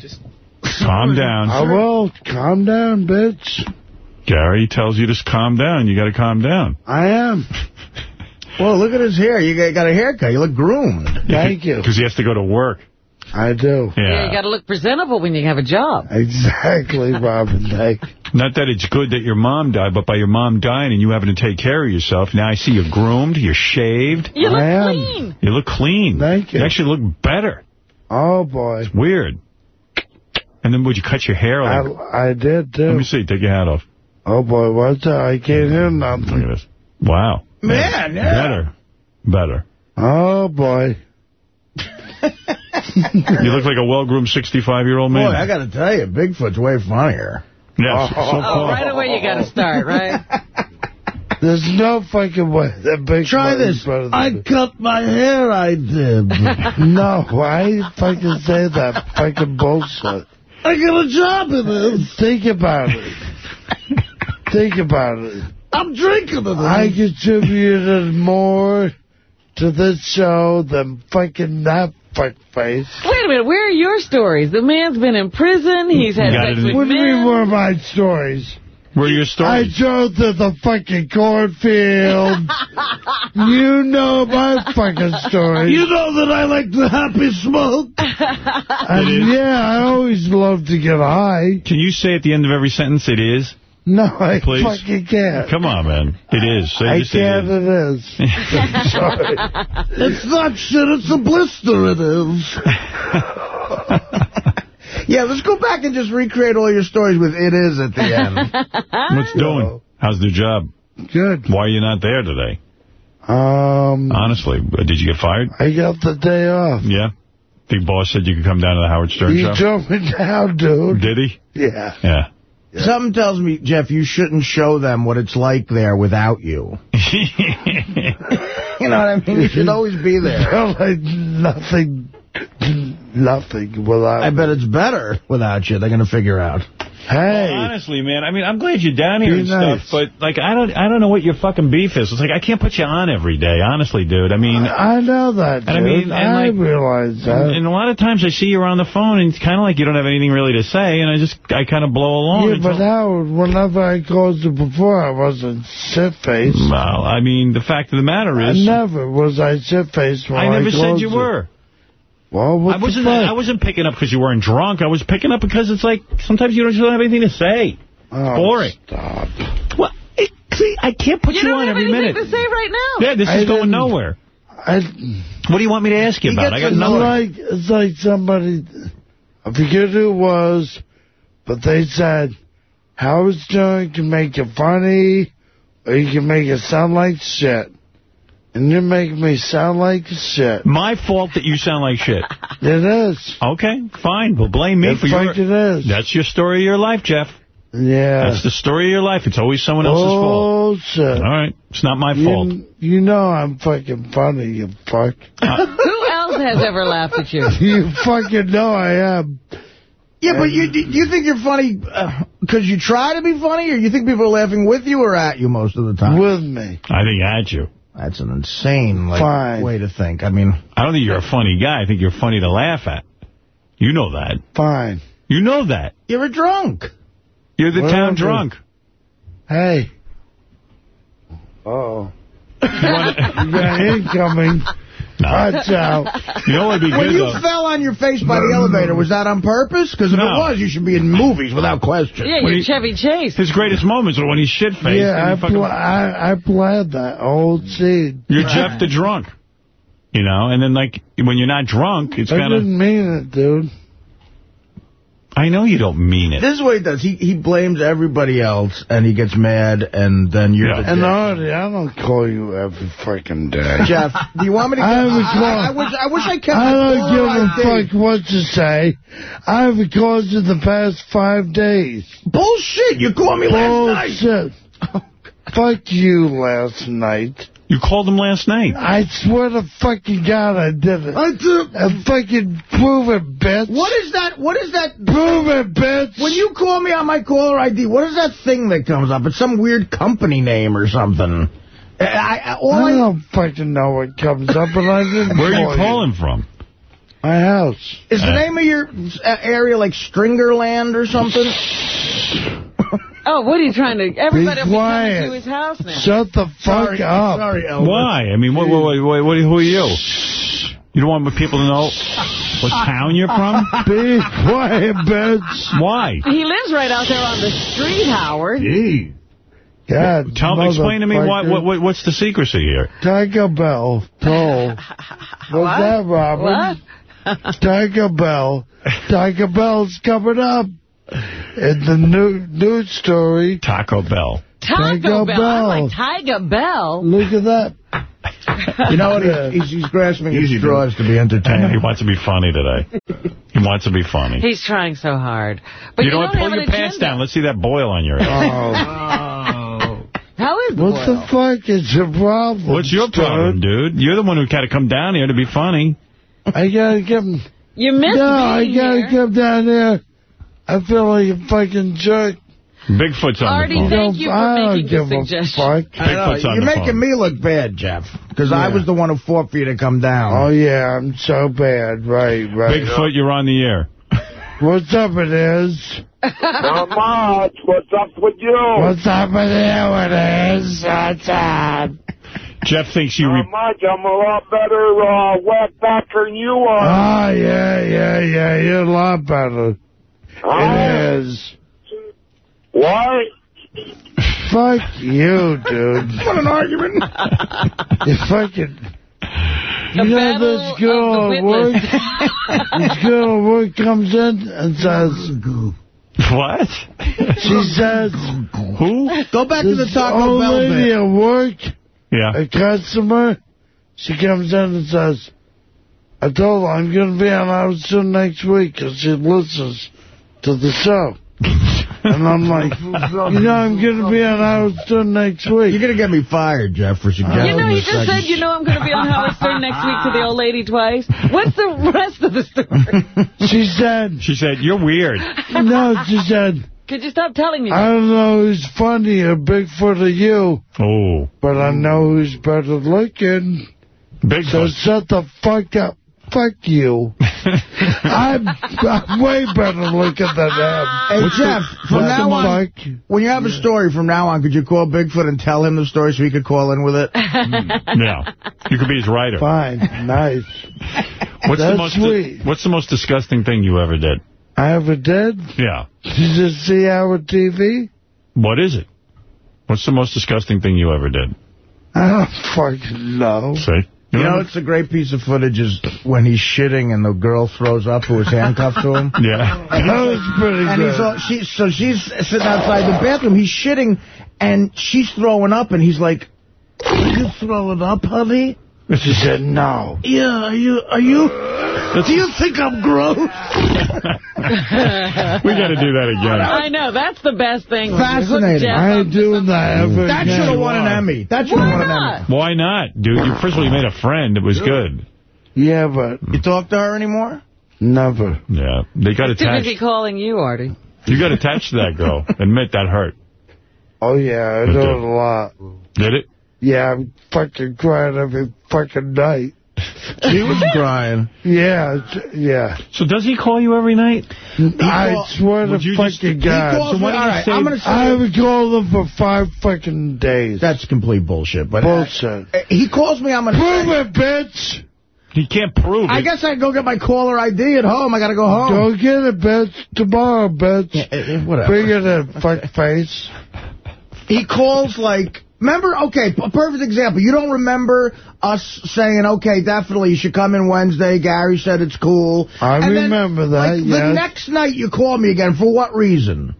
Calm down. I will. Calm down, bitch. Gary tells you to calm down. You got to calm down. I am. Well, look at his hair. You got- got a haircut. You look groomed. Thank you. Because he has to go to work. I do. Yeah, you got to look presentable when you have a job. Exactly, Robin. Thank Not that it's good that your mom died, but by your mom dying and you having to take care of yourself, now I see you're groomed, you're shaved. You look I clean. You look clean. Thank you. You actually look better. Oh, boy. It's weird. And then would you cut your hair? I, Like, I did, too. let me see. Take your hat off. Oh, boy, what's that? I can't hear Look nothing. at this. Wow. Man, yeah. Better. Better. Oh, boy. You look like a well-groomed 65-year-old man. Boy, man. I got to tell you, Bigfoot's way funnier. yes. Oh. so Oh, far. right away you got to start, right? There's no fucking way that big Try money's this. better than I me. cut my hair, I did. No, why you fucking say that fucking bullshit? I got a job in this. Think about it. Think about it. I'm drinking it. I contributed more to this show than fucking that fuckface. Wait a minute, where are your stories? The man's been in prison. He's had You got sex it with What do you mean men. were my stories? Where are your stories? I stories? drove to the fucking cornfield. you know my fucking stories. You know that I like the happy smoke. And yeah, I always love to get high. Can you say at the end of every sentence, it is? No, I Please. fucking can't. Come on, man. It is. Say I can't, is. it is. Sorry. It's not shit, it's a blister, it is. yeah, let's go back and just recreate all your stories with it is at the end. What's doing? How's the job? Good. Why are you not there today? Um, Honestly, uh, did you get fired? I got the day off. Yeah. The boss said you could come down to the Howard Stern He show. drove me down, dude. Did he? Yeah. Yeah. Something tells me, Jeff, you shouldn't show them what it's like there without you. You know what I mean? You should always be there. Like nothing, nothing without. I bet it's better without you. They're going to figure out. Hey. honestly, man, I mean, I'm glad you're down here Be and nice. stuff, but, like, I don't I don't know what your fucking beef is. It's like, I can't put you on every day, honestly, dude. I mean... I know that, dude. And I mean, and I like- realize that. And a lot of times I see you on the phone, and it's kind of like you don't have anything really to say, and I just, I kind of blow along. yeah, but now, whenever I called you before, I wasn't shit-faced. Well, I mean, the fact of the matter is... I never was I shit-faced when I I never said you were. Well, what I wasn't. fuck? I wasn't picking up because you weren't drunk. I was picking up because it's like sometimes you don't, you don't have anything to say. Oh, Boring. Stop. Well, it, see, I can't put You you, don't on have every anything minute. to say right now. Yeah, this I is going nowhere. I, What do you want me to ask you about? I got nothing. Like, it's like somebody, I forget who it was, but they said, Howard Stern can make you funny, or you can make it sound like shit. And you're making me sound like shit. My fault that you sound like shit. It is. Okay, fine. Well, blame me In for your... fact, it is. That's your story of your life, Jeff. Yeah. That's the story of your life. It's always someone else's fault. Oh, shit. All right. It's not my you, fault. You know I'm fucking funny, you fuck. Uh, Who else has ever laughed at you? you fucking know I am. Yeah, but you you think you're funny uh, because you try to be funny, or you think people are laughing with you or at you most of the time? With me. I think at you. That's an insane like, way to think. I mean... I don't think you're a funny guy. I think you're funny to laugh at. You know that. Fine. You know that. You're a drunk. You're the Whatever. town drunk. Hey. Uh-oh. you got incoming. Watch out. You know what'd be When good, you though? fell on your face by the elevator, was that on purpose? Because if No. it was, you should be in movies without question. Yeah, When you're he- Chevy Chase. His greatest moments are when he's shit-faced. Yeah, I, and pl I, I planned that old scene. You're Jeff the drunk. You know, and then, like, when you're not drunk, it's kind of... I didn't mean it, dude. I know you don't mean it. This is what he does. He he blames everybody else, and he gets mad, and then you're Yeah. the And dick. Artie, I don't call you every freaking day. Jeff, do you want me to... I haven't I, I, I wish, I wish I kept I don't give a ID. fuck what you say. I haven't called you the past five days. Bullshit, you called me Bullshit. last night. Bullshit. Oh, fuck you last night. You called him last night. I swear to fucking God I did it. I do. And fucking prove it, bitch. What is that? What is that? Prove it, bitch. When you call me on my caller ID, what is that thing that comes up? It's some weird company name or something. I, I, all I I, don't fucking know what comes up, but I didn't Where are you calling from? My house. is the Uh, name of your uh, area like Stringerland or something? Oh, what are you trying to... Everybody will be coming quiet. to his house now. Shut the fuck sorry, up. sorry, Elvis. Why? I mean, what, what, what, what, who are you? You don't want people to know what town you're from? Be quiet, bitch. Why? He lives right out there on the street, Howard. Gee. God, Tell explain to me why, what, what, what's the secrecy here? Tiger Bell told. What's that, Robin? Tiger Bell. Tiger Bell's coming up. In the new news story. Taco Bell. Taco Taco Bell. I Bell. like Tiger Bell. Look at that. You know what? He's, he's, he's grasping at straws to be I know he wants to be funny today. He wants to be funny. He's trying so hard. But you you, know what? don't Pull your pants agenda. down. Let's see that boil on your head. Oh. How is What the fuck is your problem? What's your problem, dude? You're the one who got to come down here to be funny. I gotta get You missed No, I gotta here. come down there. I feel like a fucking jerk. Bigfoot's on Artie, the phone. thank you for I don't making give the suggestion. fuck. I know, Bigfoot's on you're the making phone. me look bad, Jeff, because I was the one who fought for you to come down. Oh yeah, I'm so bad. Right, right. Bigfoot, you're on the air. What's up, it is? Not much. What's up with you? What's up with you, it is? What's up? Jeff thinks you... Not Re- much. I'm a lot better uh, wet backer than you are. Oh, yeah, yeah, yeah. You're a lot better. It is. What? Fuck you, dude. What an argument. You fucking... The you know battle this girl the at work? this girl at work comes in and says... what? She says... Who? Go back to the This Taco old Bell lady bit. at work... Yeah. a customer, she comes in and says, I told her I'm going to be on Howard Stern next week because she listens to the show. and I'm like, you know I'm going to be on Howard Stern next week. You're going to get me fired, Jeff, for suggesting You know, he just second- said, you know, I'm going to be on Howard Stern next week to the old lady twice. What's the rest of the story? She said, She said, you're weird. no, she said, Could you stop telling me? I don't know who's funnier, Bigfoot or you, Oh. but I know who's better looking. Bigfoot. So Bigfoot. shut the fuck up. Fuck you. I'm, I'm way better looking than him. Hey, Jeff, from now on, fuck? when you have a story from now on, could you call Bigfoot and tell him the story so he could call in with it? Hmm. Yeah. You could be his writer. Fine, nice. What's the That's most sweet. What's the most disgusting thing you ever did? I ever did? Yeah. Did you see our TV? What is it? What's the most disgusting thing you ever did? Ah, I don't fucking know. See? You know, it's a great piece of footage is when he's shitting and the girl throws up who was handcuffed to him. Yeah. And That was pretty and good. He's all, she, so she's sitting outside the bathroom. He's shitting, and she's throwing up, and he's like, are you throwing up, honey? She said, no. Yeah, are you, are you, do you think I'm gross? we got to do that again. I know. That's the best thing. when you hook Fascinating. I up ain't doing that ever That should have won an Emmy. That should have Why won an Emmy. not? Why not, dude? You, first of all, you made a friend. It was good. Yeah, but hmm. You talk to her anymore? never. Yeah. They got Too busy attached. calling you, Artie. You got attached to that girl. Admit that hurt. Oh, yeah, it was a lot. Did it? Yeah, I'm fucking crying every fucking night. She was crying. Yeah, yeah. So does he call you every night? I call- swear to Would just- fucking God. calls me, all right, I'm going to say... I haven't called him for five fucking days. That's complete bullshit. But Bullshit. Uh, he calls me, I'm going to Prove it, bitch! He can't prove it. I guess I go get my caller ID at home. I got to go home. Go get it, bitch. Tomorrow, bitch. Yeah, eh, whatever. Bring it in, fuck face. he calls like remember okay a perfect example. You don't remember us saying okay definitely you should come in wednesday. Gary said it's cool. I And then, remember that, like, the next night you call me again. For what reason?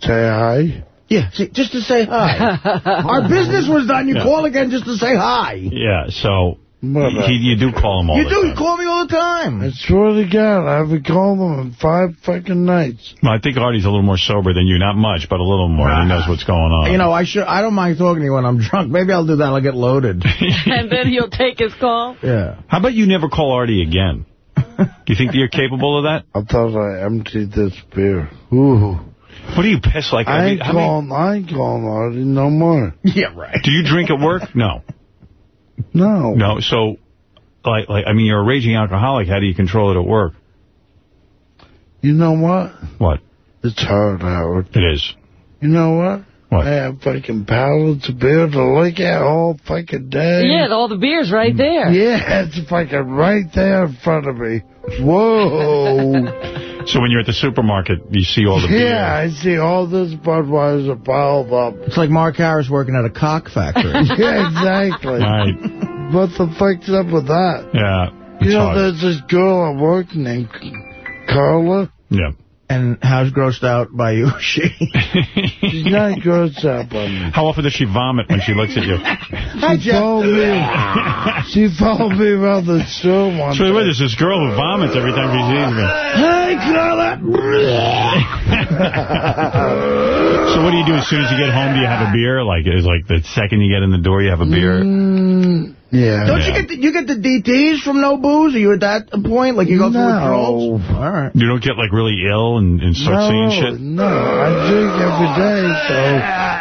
Say hi. yeah see, just to say hi. Our business was done. You Yeah. call again just to say hi. Yeah, so Whatever. he, you do call him all you the do time. you call me all the time I swear to God, I haven't called him in five fucking nights. Well, I think Artie's a little more sober than you. Not much, but a little more. He knows what's going on. you know i should i don't mind talking to you when i'm drunk maybe i'll do that i'll get loaded and then he'll take his call. yeah How about you never call Artie again? Do you think that you're capable of that? I thought I emptied this beer. Ooh. What are you pissed like? I every- ain't how many- calling, I ain't calling Artie no more. yeah right do you drink at work? No. No. No, so, like, like, I mean, you're a raging alcoholic. How do you control it at work? You know what? What? It's hard, Howard. It is. You know what? What? I have fucking pallets of beer to look at all fucking day. Yeah, all the beer's right there. Yeah, it's fucking right there in front of me. Whoa. So when you're at the supermarket, you see all the beer. yeah, I see all this Budweiser piled up. it's like mark harris working at a cock factory yeah, exactly. Right. What the fuck's up with that? Yeah. You know, hard. there's this girl at work named Carla. Yeah. And how's grossed out by you she She's not grossed out by me. How often does she vomit when she looks at you? She followed me. she followed me around the store one So what day. is this girl who vomits every time she sees me? Hey, Carla. So what do you do as soon as you get home? Do you have a beer? Like is like the second you get in the door, you have a beer. Mm, yeah. Don't you get the, you get the DTs from no booze? Are you at that point? Like you go through No. withdrawals? All right. You don't get like really ill and, and start no, seeing shit. No, I drink every day, so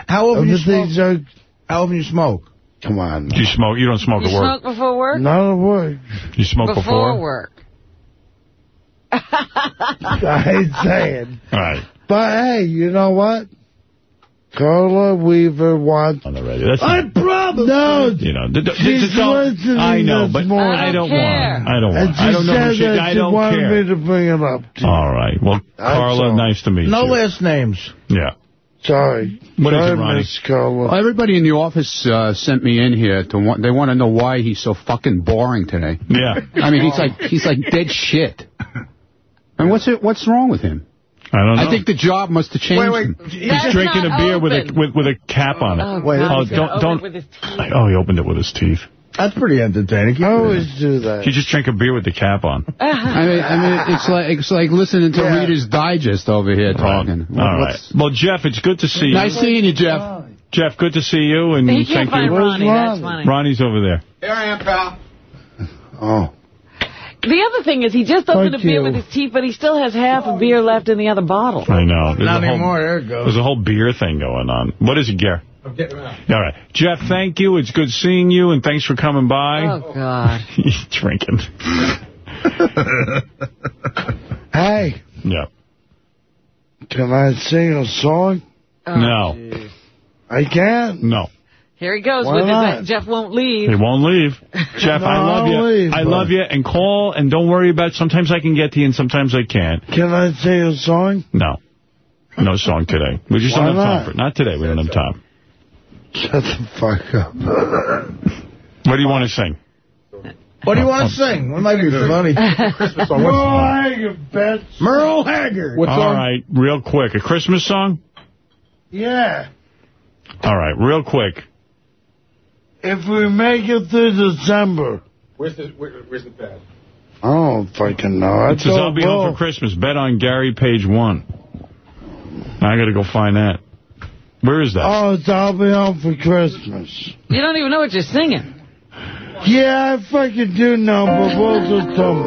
How often you smoke? are, How often you smoke? Come on. Do you smoke? You don't smoke You at work. You smoke before work? Not at work. You smoke before, before? work. I ain't saying. All right. But hey, you know what? Carla Weaver wants... On the radio. That's I promise. No. you know, d- d- She's just don't- listening I know, this but morning. I don't care. want. I don't And want. she I don't know she. that I she don't wanted care. me to bring it up to you. All right. Well, Carla, nice to meet No you. No last names. Yeah. Sorry. What is Sorry, it, Ronnie? Miss Carla. Well, everybody in the office uh, sent me in here to want. They want to know why he's so fucking boring today. Yeah. I mean, he's like he's like dead shit. And what's it? What's wrong with him? I don't know. I think the job must have changed Wait, wait. He's That's drinking a not beer with a with, with a cap on it. Oh, Wait, oh, don't- don't- it with his teeth. Oh, he opened it with his teeth. That's pretty entertaining. Keep I always do that. You just drink a beer with the cap on. I mean, I mean, it's like it's like listening to Yeah. Reader's Digest over here talking. All right. What's- Well, Jeff, it's good to see you. Nice seeing you, Jeff. Jeff, good to see you. And He can't thank find you. Ronnie. That's Ronnie? funny. Ronnie's over there. Here I am, pal. Oh. The other thing is he just opened Thank a beer you. with his teeth, but he still has half a beer left in the other bottle. I know. There's Not a whole, anymore. There it goes. There's a whole beer thing going on. What is it, Gare? I'm getting out. All right. Jeff, thank you. It's good seeing you, and thanks for coming by. Oh, God. He's drinking. Hey, Yeah. can I sing a song? Oh, No. jeez. I can't. No. Here he goes Why with not? his... Jeff won't leave. He won't leave. Jeff, I No, love I'll you. leave, I but- love you. And call, and don't worry about Sometimes I can get to you, and sometimes I can't. Can I sing a song? No. No song today. We just Why don't have time for it. Not today. We don't have time. Shut the fuck up. What do you want to sing? What do you want to oh, oh. sing? What might be funny? Christmas song. Merle What's, Haggard, bitch. Merle Haggard. what All song? right, real quick. A Christmas song? Yeah. All right, real quick. If we make it through December. Where's the, where, where's the pad? I don't fucking know. I It says, I'll be home for Christmas. Bet on Gary, page one. I got to go find that. Where is that? Oh, it's I'll be home for Christmas. You don't even know what you're singing. Yeah, I fucking do know, but Will just told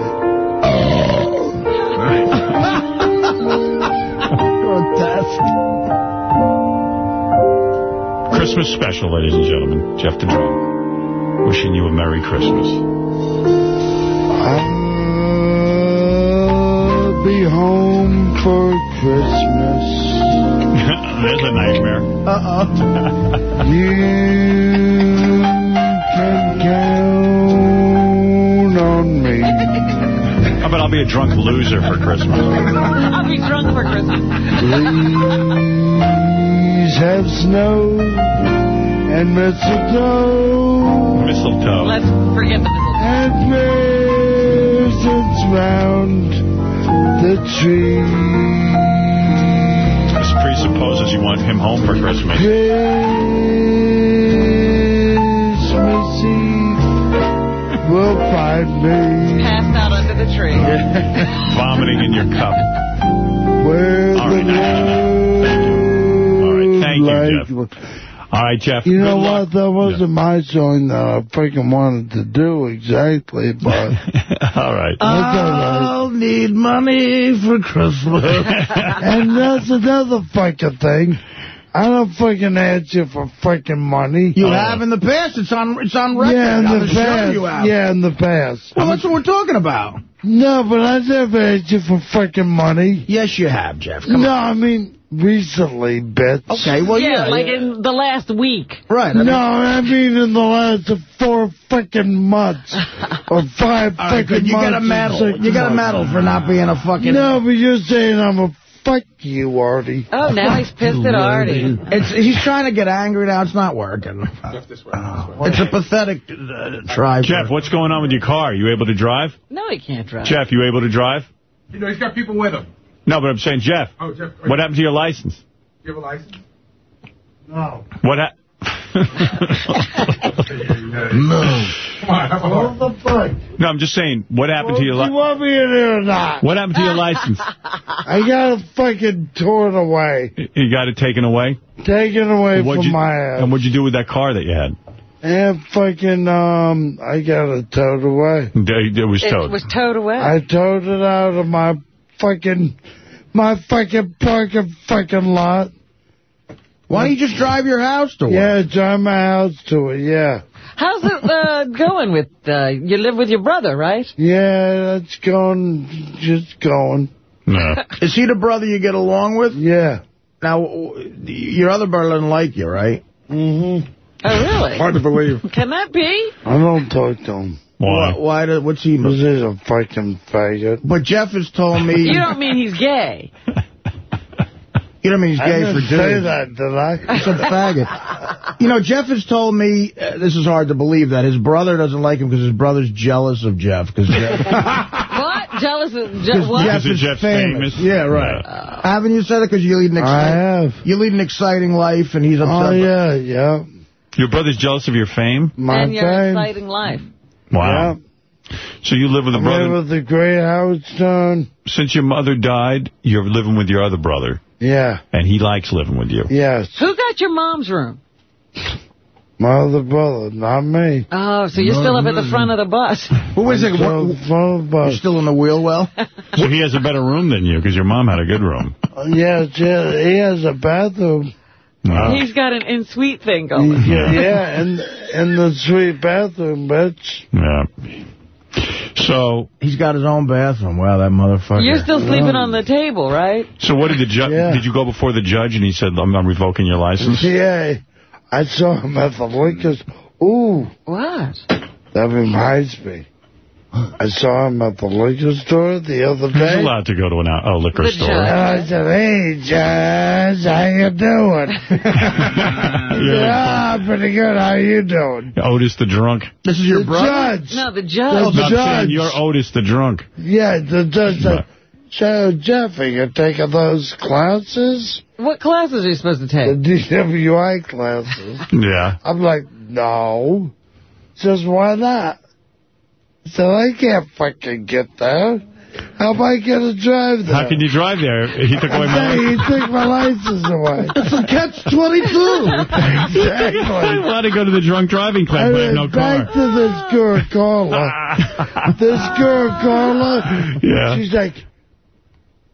me. Christmas special, ladies and gentlemen. Jeff the Drunk. Wishing you a Merry Christmas. I'll be home for Christmas. There's a nightmare. Uh-oh. You can count on me. How about I'll be a drunk loser for Christmas? I'll be drunk for Christmas. Please have snow and mistletoe Mistletoe. Let's forget the mistletoe. and presents round the tree. This presupposes you want him home for Christmas. Christmas Eve will find me Passed out under the tree. Vomiting in your cup. where All the right. Thank you. All right, you, Jeff. All right, Jeff. You know luck. what? That wasn't my song that I freaking wanted to do exactly, but All right. that's all right. I'll need money for Christmas. And that's another fucking thing. I don't fucking ask you for fucking money. You uh, have in the past. It's on It's on record. Yeah, in the the past. you have. Yeah, in the past. Well, that's what we're talking about. No, but I never asked you for fucking money. Yes, you have, Jeff. Come no, on. I mean recently, bitch. Okay, well, yeah, yeah. like yeah. in the last week. Right. I No, mean- I mean in the last four fucking months or five All right, fucking good. You months. got a medal. six You got a medal for not being a fucking... No, but you're saying I'm a fuck you, Artie. Oh, now he's pissed at Artie. It's, he's trying to get angry now. It's not working. Jeff, this way. This way. It's a pathetic uh, try. Jeff, what's going on with your car? Are You able to drive? No, he can't drive. Jeff, you able to drive? You know, he's got people with him. No, but I'm saying, Jeff, Oh, Jeff. what happened to your license? You have a license? No. What happened? No. Come on, What the fuck? no, I'm just saying, what happened to your Do you want me in here or not? What happened to your license? I got it fucking torn away. You got it taken away? Taken away What'd from you- my ass. And what'd you do with that car that you had? And fucking, um, I got it towed away. It it was It was towed away. I towed it out of my fucking, my fucking parking fucking lot. Why don't you just drive your house to work? Yeah, drive my house to it, yeah. How's it uh, going with, uh, you live with your brother, right? Yeah, that's going, just going. No. Is he the brother you get along with? Yeah. Now, your other brother doesn't like you, right? Mm-hmm. Oh, really? Hard to believe. Can that be? I don't talk to him. Why? Why? why do, what's he... Because he's a fucking faggot. But Jeff has told me... You don't mean he's gay. You don't mean he's I gay didn't for say that, did I? He's a faggot. You know, Jeff has told me, uh, this is hard to believe, that his brother doesn't like him because his brother's jealous of Jeff. Because Jeff, what? Jealous of... Je what? Jeff is Jeff's famous. famous? Yeah, right. Yeah. Haven't you said it? Because you lead an I exciting, have. you lead an exciting life, and he's upset. Oh, yeah, yeah. Your brother's jealous of your fame? My and your fame. exciting life. Wow. Yeah. So you live with a I brother. live with the great Howard Stone. Since your mother died, you're living with your other brother, Yeah. and he likes living with you. Yes. Who got your mom's room? My other brother, not me. Oh, so you're still up at the front of the bus. Who is it? So, What- front of the You're still in the wheel well? So he has a better room than you, because your mom had a good room. Uh, yes, yeah, he has a bathroom. Wow. He's got an in-suite thing going. Yeah, yeah, in, in the sweet bathroom, bitch. Yeah. So, He's got his own bathroom. Wow, that motherfucker. You're still sleeping on the table, right? so what did the judge? Yeah. Did you go before the judge and he said, "I'm, I'm revoking your license"? Yeah, I saw him at the Lakers. Ooh, What? that reminds me. I saw him at the liquor store the other Who's day. allowed to go to an a liquor The store? judge. And I said, hey, Judge, how you doing? yeah, pretty good. How you doing? Otis the drunk. This is your The brother? judge. No, the The judge. I'm judge. saying you're Otis the drunk. Yeah, the judge said, so, Jeff, are you taking those classes? What classes are you supposed to take? The? DWI classes. Yeah. I'm like, no. Says, why not? I said, I can't fucking get there. How am I going to drive there? How can you drive there? He took away my Hey, he took my license away. It's a catch-22. exactly. I want to go to the drunk driving class, I but I have went no car. back to this girl, Carla. this girl, Carla, Yeah. she's like,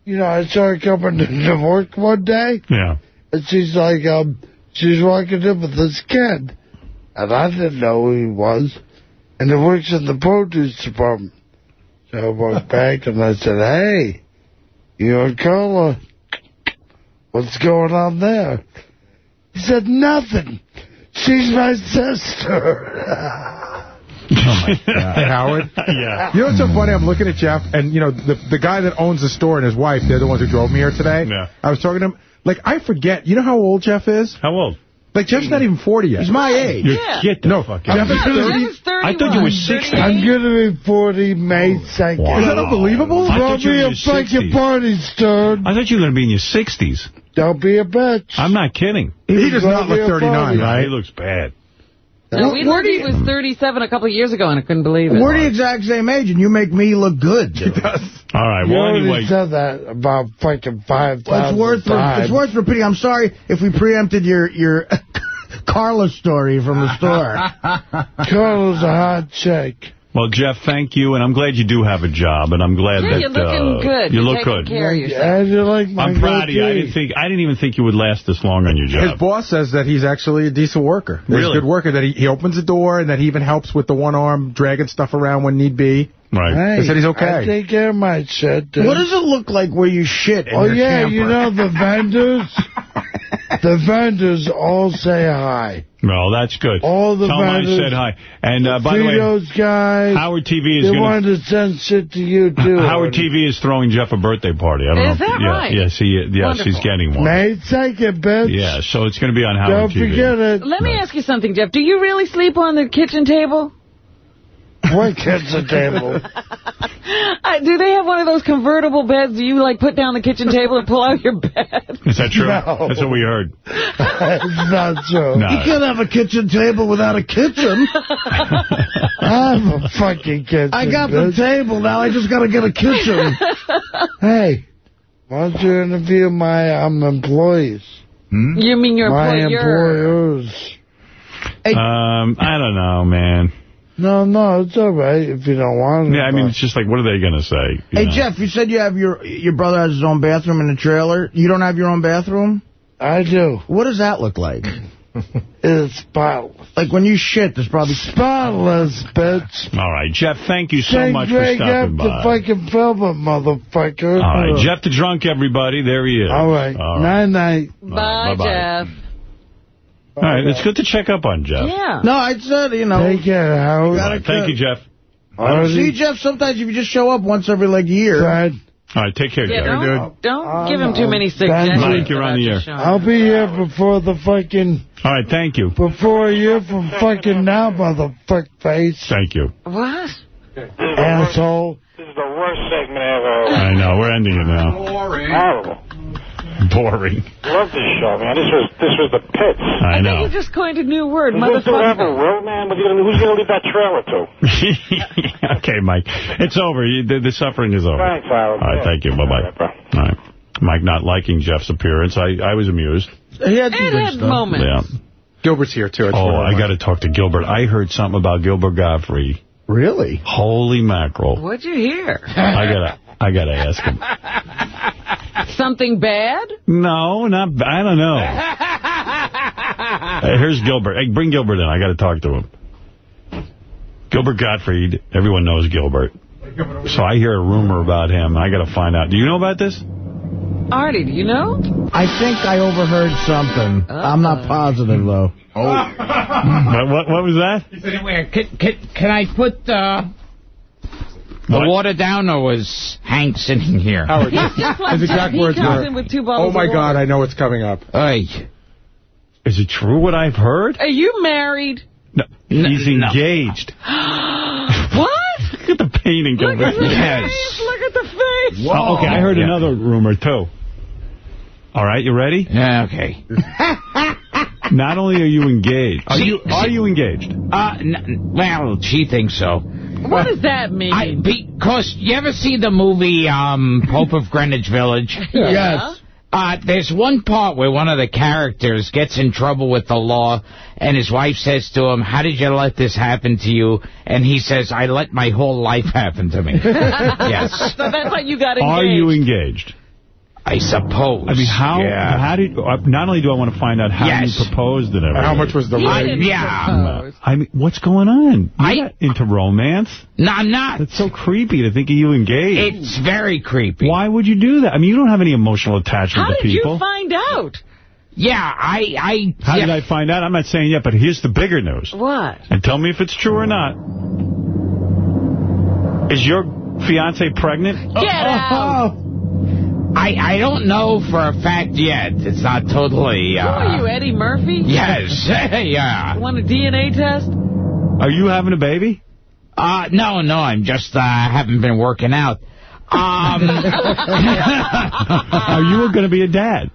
you know, I saw her coming to work one day, Yeah. and she's like, um, she's walking in with this kid, and I didn't know who he was, and he works in the produce department. So I walked back and I said, hey, you and Carla, what's going on there? He said, nothing. She's my sister. Oh Hey, Howard. yeah. You know what's so funny? I'm looking at Jeff, and, you know, the the guy that owns the store and his wife, they're the ones who drove me here today. Yeah. I was talking to him. Like, I forget. You know how old Jeff is? How old? Like, Jeff's not even 40 yet. He's my age. You're Yeah. get the No, fuck Jeff out. is 30. Jeff is 31. I thought you were 60. I'm going to be 40 May 2nd. Wow. Is that unbelievable? I Throw thought me a your fucking 60s. party, Stern. I thought you were going to be in your 60s. Don't be a bitch. I'm not kidding. He does not look Throw me a 39, right? He looks bad. No, we Where learned he was 37 a couple of years ago, and I couldn't believe it. We're the exact same age, and you make me look good. Dude. All right. Well, already anyway. said that about fucking five Well, times. it's worth it's worth repeating. I'm sorry if we preempted your your Carla story from the store. Carla's a hot chick. Well, Jeff, thank you, and I'm glad you do have a job, and I'm glad Yeah, that you're looking uh, good. You You're look good. care of yourself. And you like my I'm proud of you. I didn't think I didn't even think you would last this long on your job. His boss says that he's actually a decent worker. That He's Really? a good worker, that he, he opens the door, and that he even helps with the one arm dragging stuff around when need be. Right. Hey, They said he's okay. I take care of my shit, dude. what does it look like where you shit? In Oh, your yeah, camper? you know the vendors? the vendors all say hi. Well, that's good. All the Tell him I vendors. said hi. And uh, by the way, Fritos guys. Howard TV is They going wanted to send shit to you, too. Howard TV is throwing Jeff a birthday party. I don't Is know. if- that yeah, right? Yes, he, yes, Wonderful. he's getting one. May 2nd, bitch. Yeah, so it's going to be on Howard Don't TV. forget it. Let me ask you something, Jeff. Do you really sleep on the kitchen table? What kitchen table? Uh, do they have one of those convertible beds? Do you, like, put down the kitchen table and pull out your bed? Is that true? No. That's what we heard. It's not true. No. You can't have a kitchen table without a kitchen. I have a fucking kitchen. I got the table now. I just got to get a kitchen. Hey, why don't you interview my um, employees? Hmm? You mean your my employer? employers. Um, I don't know, man. No, no, it's all right if you don't want it. Yeah, I mean, it's just like, what are they going to say? Hey, know? Jeff, you said you have your your brother has his own bathroom in the trailer. You don't have your own bathroom? I do. What does that look like? It's spotless. Like when you shit, there's probably... Spotless, bitch. All right, Jeff, thank you so Take much for Greg up stopping to by. fucking film it, motherfucker. All right, Jeff the drunk, everybody. There he is. All right. All right. Night-night. Bye, Bye-bye. Jeff. All right, it's good to check up on Jeff. Yeah. No, I said, you know... Take care, Howard. All right, thank you, Jeff. Artie. See, Jeff, sometimes if you just show up once every, like, year... Fred, All right, take care, Yeah, Jeff. don't, don't Uh, give him too many thank suggestions. you. Mike, you're on the about air. I'll be here before the fucking... All right, thank you. Before a year from fucking now, motherfuck face. Thank you. What? Asshole. This is the worst segment ever. I know, we're ending it now. Horrible. Boring. Love this show, man. This was this was the pits. I I know. you just coined a new word, Is this dude have a motherfucker. will, man? Who's gonna, leave that trailer to? okay, Mike. It's over. You- The, the suffering is over. Thanks, Howard. All right, thank you. Bye-bye. All, right, All right. Mike not liking Jeff's appearance. I, I was amused. He had some It good had stuff. moments. Yeah. Gilbert's here, too. Oh, I got to talk to Gilbert. I heard something about Gilbert Gottfried. Really? Holy mackerel. What'd you hear? I gotta, I gotta ask him. Something bad? No, not. I don't know. Hey, here's Gilbert. Hey, bring Gilbert in. I got to talk to him. Gilbert Gottfried. Everyone knows Gilbert. So I hear a rumor about him. I got to find out. Do you know about this? Artie, do you know? I think I overheard something. I'm not positive, though. Oh. what, what, what was that? Where? Can, can, can I put, uh... The water down, or was Hank sitting here? Howard, He's just like his exact words were, with two oh my God, water. I know what's coming up. Hey. Is it true what I've heard? Are you married? No, he's engaged. what? Look at the painting. Look at the Yes. face. Look at the face. Oh, okay, I heard Yeah. another rumor, too. All right, you ready? Yeah, okay. Not only are you engaged, are See- you are you engaged? Uh, n- well, she thinks so. What does that mean? I, because you ever see the movie um, Pope of Greenwich Village? Yeah. Yes. Uh, there's one part where one of the characters gets in trouble with the law, and his wife says to him, how did you let this happen to you? And he says, I let my whole life happen to me. yes. So that's how you got engaged. Are you engaged? I suppose. I mean, how Yeah. how did uh, not only do I want to find out how Yes. you proposed and everything. How much was the You ring? didn't Yeah. propose. I mean, what's going on? You're I- not into romance. No, I'm not. It's so creepy to think of you engaged. It's very creepy. Why would you do that? I mean, you don't have any emotional attachment How to people. How did you find out? Yeah, I... I how yeah. did I find out? I'm not saying yet, but here's the bigger news. What? And tell me if it's true or not. Is your fiance pregnant? Get out. I, I don't know for a fact yet. It's not totally... Uh, Who are you, Eddie Murphy? Yes, yeah. Want a DNA test? Are you having a baby? Uh, no, no, I'm just, uh, haven't been working out. Um, Are you going to be a dad?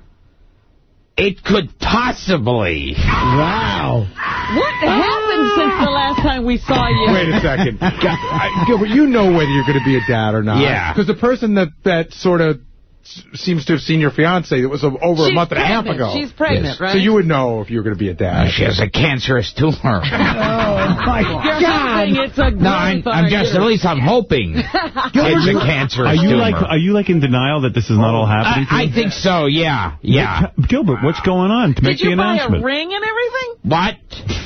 it could possibly. Wow. What happened since the last time we saw you? Wait a second. I- Gilbert, you know whether you're going to be a dad or not. Yeah. Because the person that, that sort of s- seems to have seen your fiance, it was over a She's month and a half ago. She's pregnant, Yes. right? So you would know if you were going to be a Uh, dad. she has a cancerous tumor. Oh, my You're God. it's a growth, No, I'm, I'm just, at least I'm hoping it's a cancerous Are you tumor. like are you like in denial that this is not all happening? to I, I you? think so, yeah, yeah. What- Gilbert, what's going on to make Did you the buy a ring and everything? What?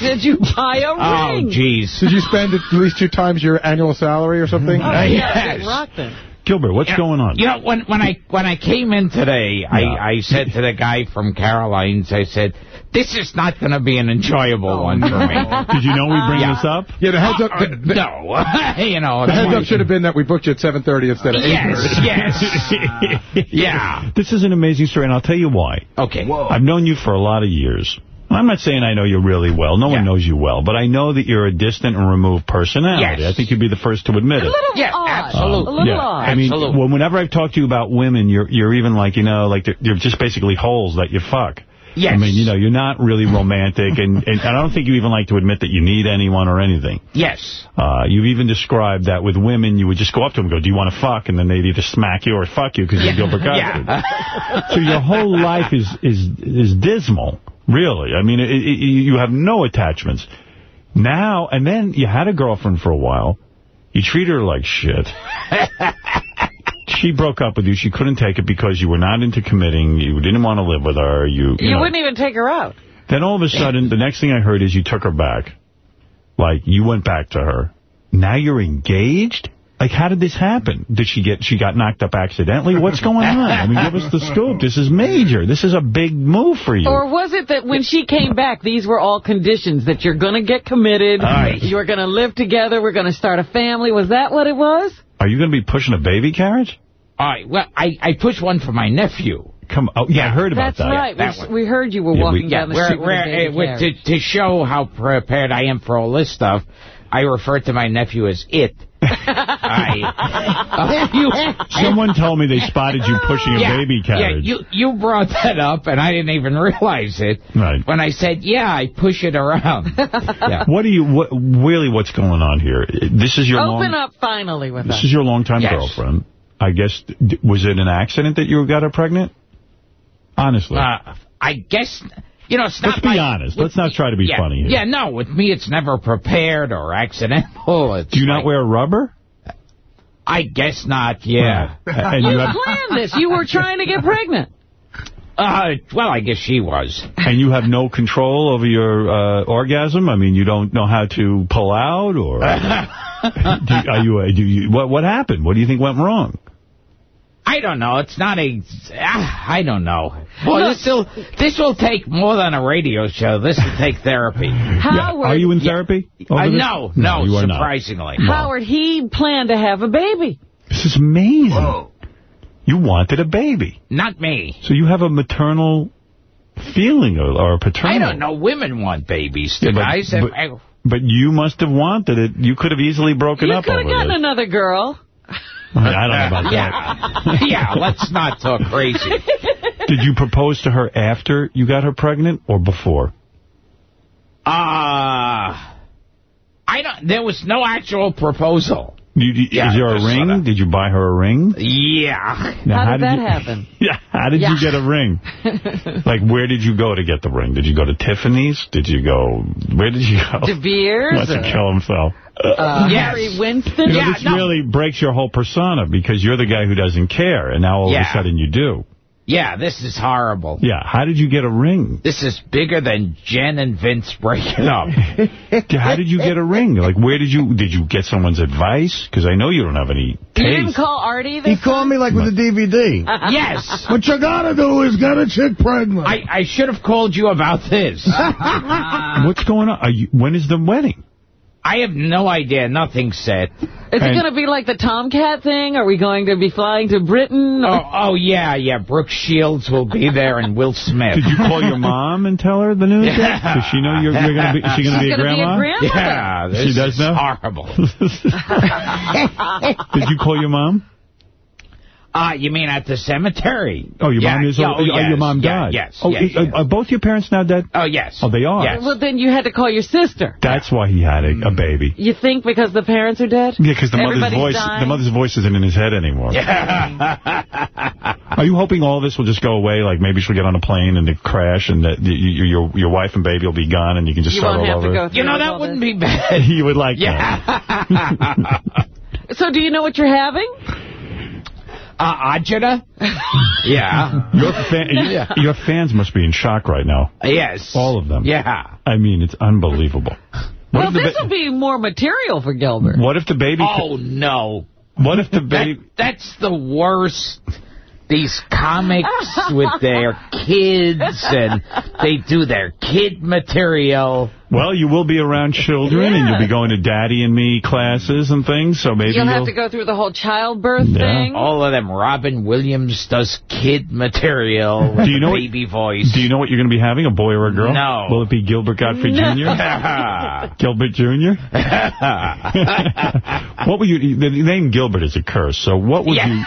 Did you buy a Oh, ring? jeez. Did you spend at least two times your annual salary or something? Oh, Uh, yeah, yes. rock then. Gilbert, what's Yeah. going on? You know, when when I when I came in today, Yeah. I, I said to the guy from Caroline's, I said, "This is not going to be an enjoyable one for me." Did you know we bring Yeah. this up? Yeah, the heads up. Uh, The, the- no, you know. the heads up should have been that we booked you at 7.30 instead of 8.30. Yes, yes, yeah. This is an amazing story, and I'll tell you why. Okay. I've known you for a lot of years. I'm not saying I know you really well. No Yeah. one knows you well. But I know that you're a distant and removed personality. Yes. I think you'd be the first to admit it. A it. little Yeah, odd. absolutely. A little yeah. odd. I mean, Absolutely. well, whenever I've talked to you about women, you're you're even like, you know, like they're, they're just basically holes that you fuck. Yes. I mean, you know, you're not really romantic, and, and I don't think you even like to admit that you need anyone or anything. Yes. Uh, you've even described that with women, you would just go up to them and go, do you want to fuck? And then they'd either smack you or fuck you because you're Gilbert Gottfried. Yeah. So your whole life is is is dismal, really. I mean, it, it, you have no attachments. Now, and then you had a girlfriend for a while. You treat her like shit. she broke up with you. She couldn't take it because you were not into committing. You didn't want to live with her. You, you, You know. wouldn't even take her out. Then all of a sudden, the next thing I heard is you took her back. Like, you went back to her. Now you're engaged? Like, how did this happen? Did she get, she got knocked up accidentally? What's going on? I mean, give us the scoop. This is major. This is a big move for you. Or was it that when she came back, these were all conditions, that you're going to get committed, Aye. you're going to live together, we're going to start a family? Was that what it was? Are you going to be pushing a baby carriage? All right. Well, I I pushed one for my nephew. Come, oh, yeah, I heard about that. That's that. right. that we, we heard you were Yeah, we- walking Yeah, down the where, street with where, a baby uh, to, to show how prepared I am for all this stuff, I refer to my nephew as it. I, Someone told me they spotted you pushing a yeah, baby yeah, carriage. you you brought that up, and I didn't even realize it. Right. When I said, yeah, I push it around. yeah. What do you, what, really, what's going on here? This is your Open long, up finally with this us. is your longtime Yes. girlfriend. I guess, was it an accident that you got her pregnant? Honestly. Uh, I guess, you know, it's not Let's be my- honest. Let's not try to be yeah, funny here. Yeah, no, with me it's never prepared or accidental. It's Do you not wear rubber? I guess not, yeah. And you you have planned this. You were trying to get pregnant. Uh, well, I guess she was. and you have no control over your uh, orgasm. I mean, you don't know how to pull out, or do, are you? uh, Do you? What What happened? What do you think went wrong? I don't know. It's not a. ah, I don't know. Boy, this will this will take more than a radio show. This will take therapy. Howard, Are you in therapy? over Uh, this? no, no, you are not. surprisingly. Howard, he planned to have a baby. This is amazing. You wanted a baby. Not me. So you have a maternal feeling or, or a paternal. I don't know. Women want babies. Yeah, Do but- guys? but- I- But you must have wanted it. You could have easily broken You up You could have gotten this. another girl. I don't know about that. yeah, let's not talk crazy. Did you propose to her after you got her pregnant or before? Ah, I don't. There was no actual proposal. You, you- Yeah, is there a ring? sorta. Did you buy her a ring? Yeah. Now, How did that you, happen? Yeah, how did you get a ring? Like, where did you go to get the ring? Did you go to Tiffany's? Did you go, where did you go? De Beers? Wants to kill himself. Uh, Yes. Harry Winston? You know, this really breaks your whole persona because you're the guy who doesn't care, and now all of a sudden you do. Yeah, this is horrible. Yeah, how did you get a ring? This is bigger than Jen and Vince breaking up. How did you get a ring? Like, where did you, did you get someone's advice? Because I know you don't have any You didn't taste. call Artie He this called me like with a DVD. yes. What you gotta do is get a chick pregnant. I, I should have called you about this. What's going on? Are you, when is the wedding? I have no idea. Nothing said. Is it going to be like the TomKat thing? Are we going to be flying to Britain? Oh, oh yeah, yeah. Brooke Shields will be there and Will Smith. Did you call your mom and tell her the news yet? Yeah. Does she know you're, you're going to be, is she going to be She's a gonna be a grandma? Yeah, this She does is know? horrible. Did you call your mom? Ah, you mean at the cemetery? Oh, your Yeah, mom is. yeah, oh, oh, your yes, mom yeah, died. yes, Oh, yes, are, yes. are both your parents now dead? Oh, yes. Oh, they are. Yes. Well, then you had to call your sister. That's why he had a, a baby. You think because the parents are dead? Yeah, because the mother's Everybody's voice, dying? the mother's voice isn't in his head anymore. Yeah. Are you hoping all this will just go away? Like maybe she'll get on a plane and it crash, and that y- y- your your wife and baby will be gone, and you can just You start won't all have to over. go through You know, that this. wouldn't be bad. you would like that. Yeah. So do you know what you're having? Uh, Ajita? yeah. Your, fa- Yeah. your fans must be in shock right now. Yes. All of them. Yeah. I mean, it's unbelievable. What well, this will be more material for Gilbert. What if the baby? Oh, no. What if the That, baby? that's the worst. These comics with their kids, and they do their kid material. Well, you will be around children, and you'll be going to Daddy and Me classes and things. So maybe You'll you'll. have to go through the whole childbirth Yeah. thing. All of them. Robin Williams does kid material with Do you know what- baby voice. Do you know what you're going to be having? A boy or a girl? No. Will it be Gilbert Gottfried No. Jr.? Gilbert Jr. what would you? The name Gilbert is a curse. So what would you?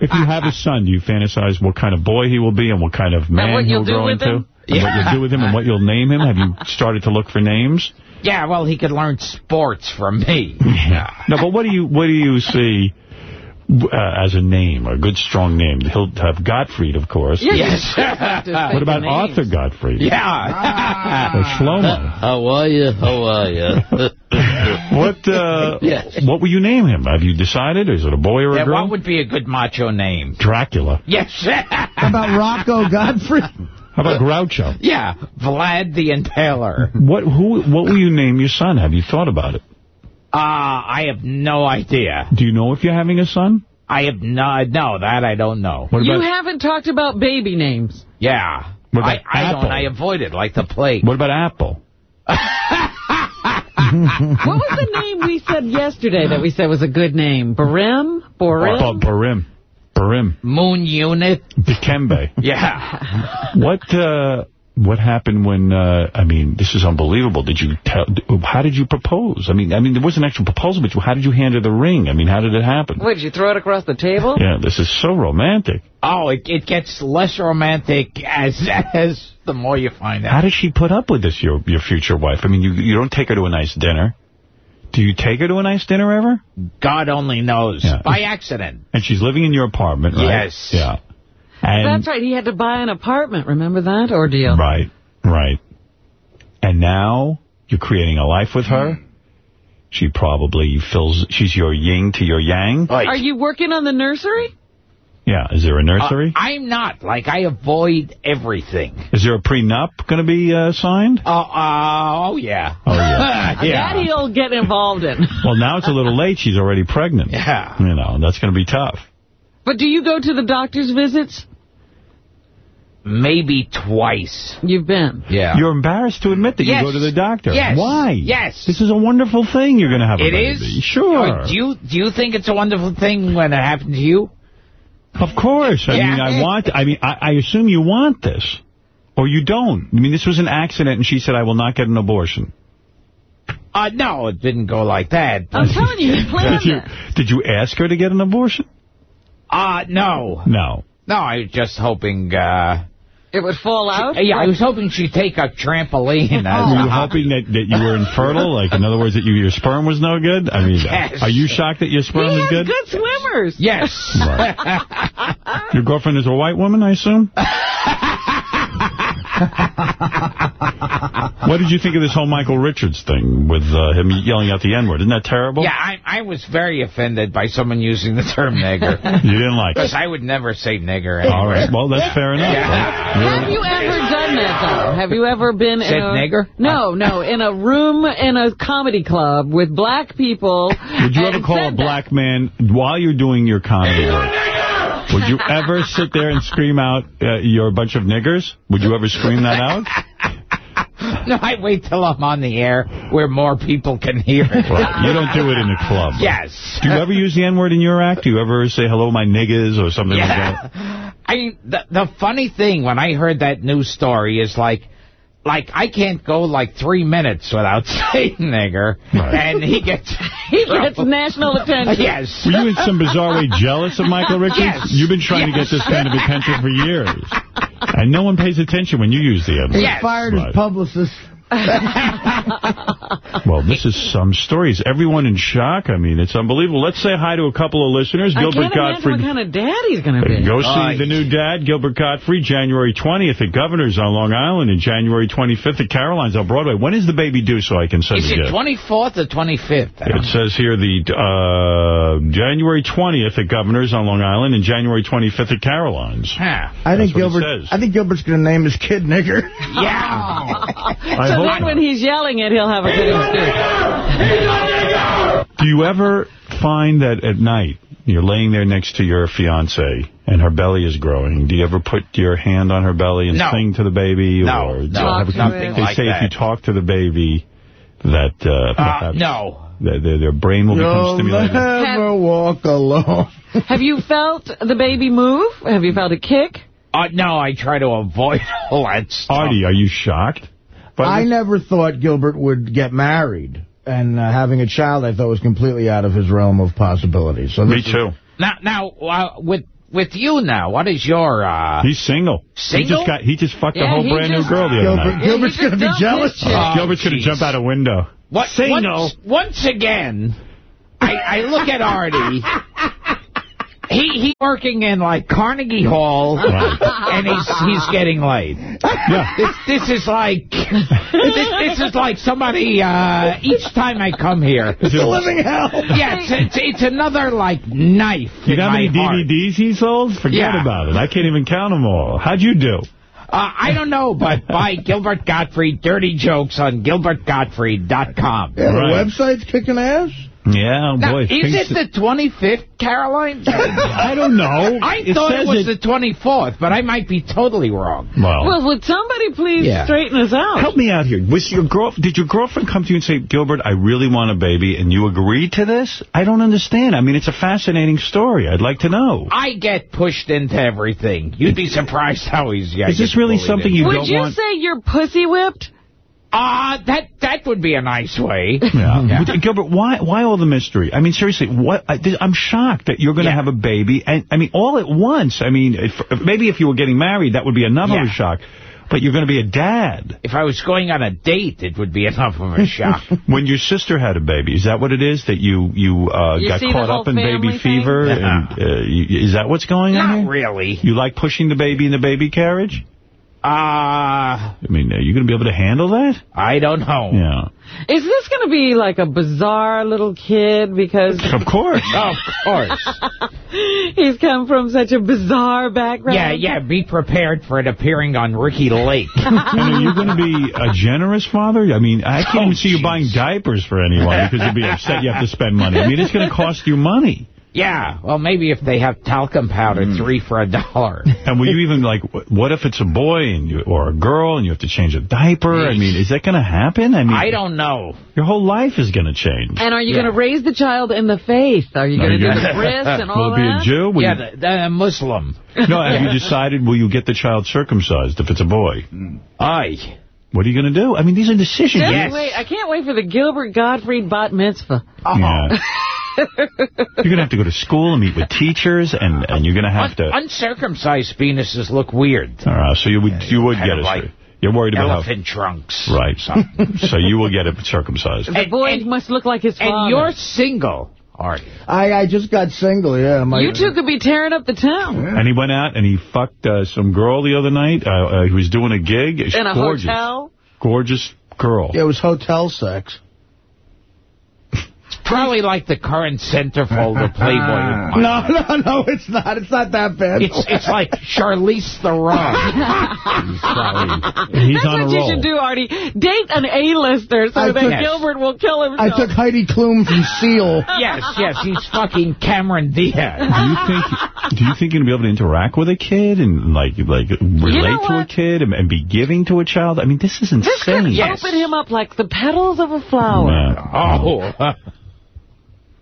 If you have a son, do you fantasize what kind of boy he will be and what kind of man he'll grow into? him? And what you'll do with him and what you'll name him? Have you started to look for names? yeah, well, he could learn sports from me. Yeah. No, but what do you what do you see uh, as a name, a good strong name? He'll have Gottfried, of course. Yes. What about Arthur Gottfried? Yeah. Or Shlomo? How are you? How are you? What uh, Yes. what will you name him? Have you decided? Is it a boy or a Yeah, girl? what would be a good macho name? Dracula. Yes. How about Rocco Gottfried? How about Groucho? yeah, Vlad the Impaler. What who what will you name your son? Have you thought about it? Uh, I have no idea. Do you know if you're having a son? I have no, no, that I don't know. What You haven't talked about baby names. Yeah. What I, about I Apple? don't. I avoid it like the plague. what about Apple? What was the name we said yesterday that we said was a good name? Barim? Borim? Oh, Barim. Barim. Moon unit? Dikembe. Yeah. what uh what happened when uh I mean this is unbelievable. Did you tell how did you propose? I mean I mean there was an actual proposal but how did you hand her the ring? I mean how did it happen? What, did you throw it across the table? Yeah, this is so romantic. Oh, it, it gets less romantic as as the more you find out. How out. does she put up with this, your your future wife? I mean, you you don't take her to a nice dinner. Do you take her to a nice dinner ever? God only knows. Yeah. By accident. And she's living in your apartment, right? Yes. Yeah. And That's right. He had to buy an apartment. Remember that ordeal? Right, right. And now you're creating a life with her. She probably fills, she's your yin to your yang. Are you working on the nursery? Yeah, is there a nursery? Uh, I'm not. Like, I avoid everything. is there a prenup going to be uh, signed? Uh, uh, oh, yeah. Oh, yeah. That he'll get involved in. well, now it's a little late. She's already pregnant. Yeah. You know, that's going to be tough. But do you go to the doctor's visits? Maybe twice. You've been? Yeah. You're embarrassed to admit that Yes. you go to the doctor. Yes. Why? Yes. This is a wonderful thing. You're going to have a baby. is? Sure. Oh, do you do you think it's a wonderful thing when it happened to you? Of course. I Yeah. mean, I want. I mean, I, I assume you want this, or you don't. I mean, this was an accident, and she said, "I will not get an abortion." Uh, no, it didn't go like that. I'm telling you, he planned Did you, it. did you ask her to get an abortion? Uh, no. No. No, I was just hoping, uh... It would fall out? Yeah, I was hoping she'd take a trampoline. as Were you hoping that, that you were infertile? Like, in other words, that you, your sperm was no good? I mean, Yes. are you shocked that your sperm He is has good? good swimmers. Yes. Your girlfriend is a white woman, I assume? what did you think of this whole Michael Richards thing with uh, him yelling out the N-word? Isn't that terrible? Yeah, I, I was very offended by someone using the term nigger. You didn't like it? Because? I would never say nigger. Anyway. All right. Well, that's fair enough. Yeah. Have you ever done that, though? Have you ever been Said in a... nigger? No, no, in a room in a comedy club with black people. Would you ever call a said that? black man, while you're doing your comedy work, would you ever sit there and scream out, uh, you're a bunch of niggers? Would you ever scream that out? No, I wait till I'm on the air where more people can hear it. You don't do it in the club. Yes. Do you ever use the N-word in your act? Do you ever say, hello, my niggas, or something like that? I mean, the, the funny thing when I heard that news story is like, like I can't go like three minutes without saying nigger, and he gets He gets national attention. yes. Were you in some bizarre way jealous of Michael Richards? Yes. You've been trying to get this kind of attention for years. And no one pays attention when you use the N-word. He Yes. fired Right. his publicist. Well, this is some stories. Everyone in shock. I mean, it's unbelievable. Let's say hi to a couple of listeners. I Gilbert can't imagine Gottfried. what kind of dad he's going to be. Go see Right. the new dad, Gilbert Gottfried, January 20th at Governor's on Long Island and January 25th at Caroline's on Broadway. When is the baby due so I can send Is a it 24th or 25th? I don't It says here the uh, January 20th at Governor's on Long Island and January 25th at Caroline's. Yeah. I think Gilbert. says. I think Gilbert's going to name his kid nigger. Yeah. I so hope then when he's yelling it, he'll have a good excuse. Do you ever find that at night you're laying there next to your fiance and her belly is growing? Do you ever put your hand on her belly and No. sing to the baby? No, or no, have- nothing They like say that. if you talk to the baby that uh, Uh, perhaps no. their, their, their brain will become You'll stimulated. never walk alone. Have you felt the baby move? Have you felt a kick? Uh, no, I try to avoid all that stuff. Artie, are you shocked? By I never thought Gilbert would get married. And uh, having a child, I thought, was completely out of his realm of possibilities. So Me too. Now, now uh, with with you now, what is your... Uh, He's single. He Single? just got. He just fucked a whole brand just- new girl the other Gilbert, night. Gilbert's he going to be jealous. his chick. Oh, Gilbert's going to jump out a window. what, Single. Once, once again, I, I look at Artie. He he's working in like Carnegie Hall, and he's he's getting laid. Yeah. This this is like this, this is like somebody. Uh, each time I come here, It's a living hell. yeah, it's, it's, it's another like knife. You in know how my many heart. DVDs he sold? Forget Yeah. about it. I can't even count them all. How'd you do? Uh, I don't know, but buy Gilbert Gottfried dirty jokes on GilbertGottfried.com. Yeah, the website's kicking ass. Yeah, Now, boy. is things- it the 25th, Caroline? I don't know. I It thought it says was the 24th, but I might be totally wrong. Well, Well, would somebody please Yeah. straighten us out? help me out here. Was your girl? Did your girlfriend come to you and say, Gilbert, I really want a baby, and you agreed to this? I don't understand. I mean, it's a fascinating story. I'd like to know. I get pushed into everything. You'd be surprised how easy I Is this really something in. you Would don't you want? say you're pussy whipped? Uh, that, that would be a nice way. Yeah. But, Gilbert, why why all the mystery? I mean, seriously, what? I, I'm shocked that you're going to Yeah. have a baby, and I mean, all at once. I mean, if, maybe if you were getting married, that would be enough of Yeah. a shock. But you're going to be a dad. If I was going on a date, it would be enough of a shock. When your sister had a baby, is that what it is? That you you, uh, You got caught up in baby thing? fever? Yeah. And, uh, you, is that what's going on Not really. You like pushing the baby in the baby carriage? Uh, I mean, are you going to be able to handle that? I don't know. Yeah. Is this going to be like a bizarre little kid because Of course. Of course. he's come from such a bizarre background? Yeah, yeah, be prepared for it appearing on Ricki Lake. And are you going to be a generous father? I mean, I can't Oh, even see you buying diapers for anyone because you'd be upset you have to spend money. I mean, it's going to cost you money. Yeah, well, maybe if they have talcum powder, mm-hmm. three for a dollar. And will you even, like, what if it's a boy and you, or a girl and you have to change a diaper? I mean, is that going to happen? I mean, I don't know. Your whole life is going to change. And are you going to raise the child in the faith? Are you going to do the gonna- bris and all Will it be that? a Jew? Will yeah, you- the, the Muslim. no, have you decided, will you get the child circumcised if it's a boy? Aye. What are you going to do? I mean, these are decisions. Just wait. I can't wait for the Gilbert Gottfried bat mitzvah. Uh-huh. Yeah. You're going to have to go to school and meet with teachers, and, and you're going to have to... Uncircumcised penises look weird. All right, so you would you would kind get of it. like You're worried about Elephant trunks. Right. so you will get it circumcised. The boy must look like his father. And you're single, Artie. I, I just got single, yeah. My, You two could be tearing up the town. And he went out and he fucked uh, some girl the other night. Uh, uh, he was doing a gig. It's In a gorgeous. hotel? Gorgeous girl. Yeah, it was hotel sex. Probably like the current centerfold of Playboy. No, no, no, it's not. It's not that bad. It's it's like Charlize Theron. He's That's on a what you roll. should do, Artie. Date an A-lister so I that took- Gilbert will kill himself. I took Heidi Klum from Seal. yes, yes, he's fucking Cameron Diaz. Do you think do you think you're gonna be able to interact with a kid and like like relate to a kid and, and be giving to a child? I mean, this is insane. This could insane. open him up like the petals of a flower. Yeah. Oh.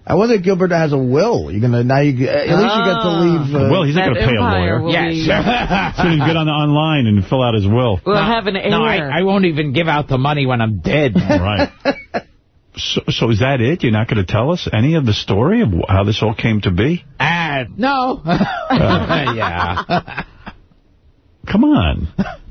I wonder if Gilbert has a will. You're gonna now. You at least you get to leave. Uh, well, he's not going to pay a lawyer. Yes. be- He's going to get on the online and fill out his will. We'll have an heir. No, I, I won't even give out the money when I'm dead. Right. So, so is that it? You're not going to tell us any of the story of how this all came to be? Ah, no. yeah. Come on.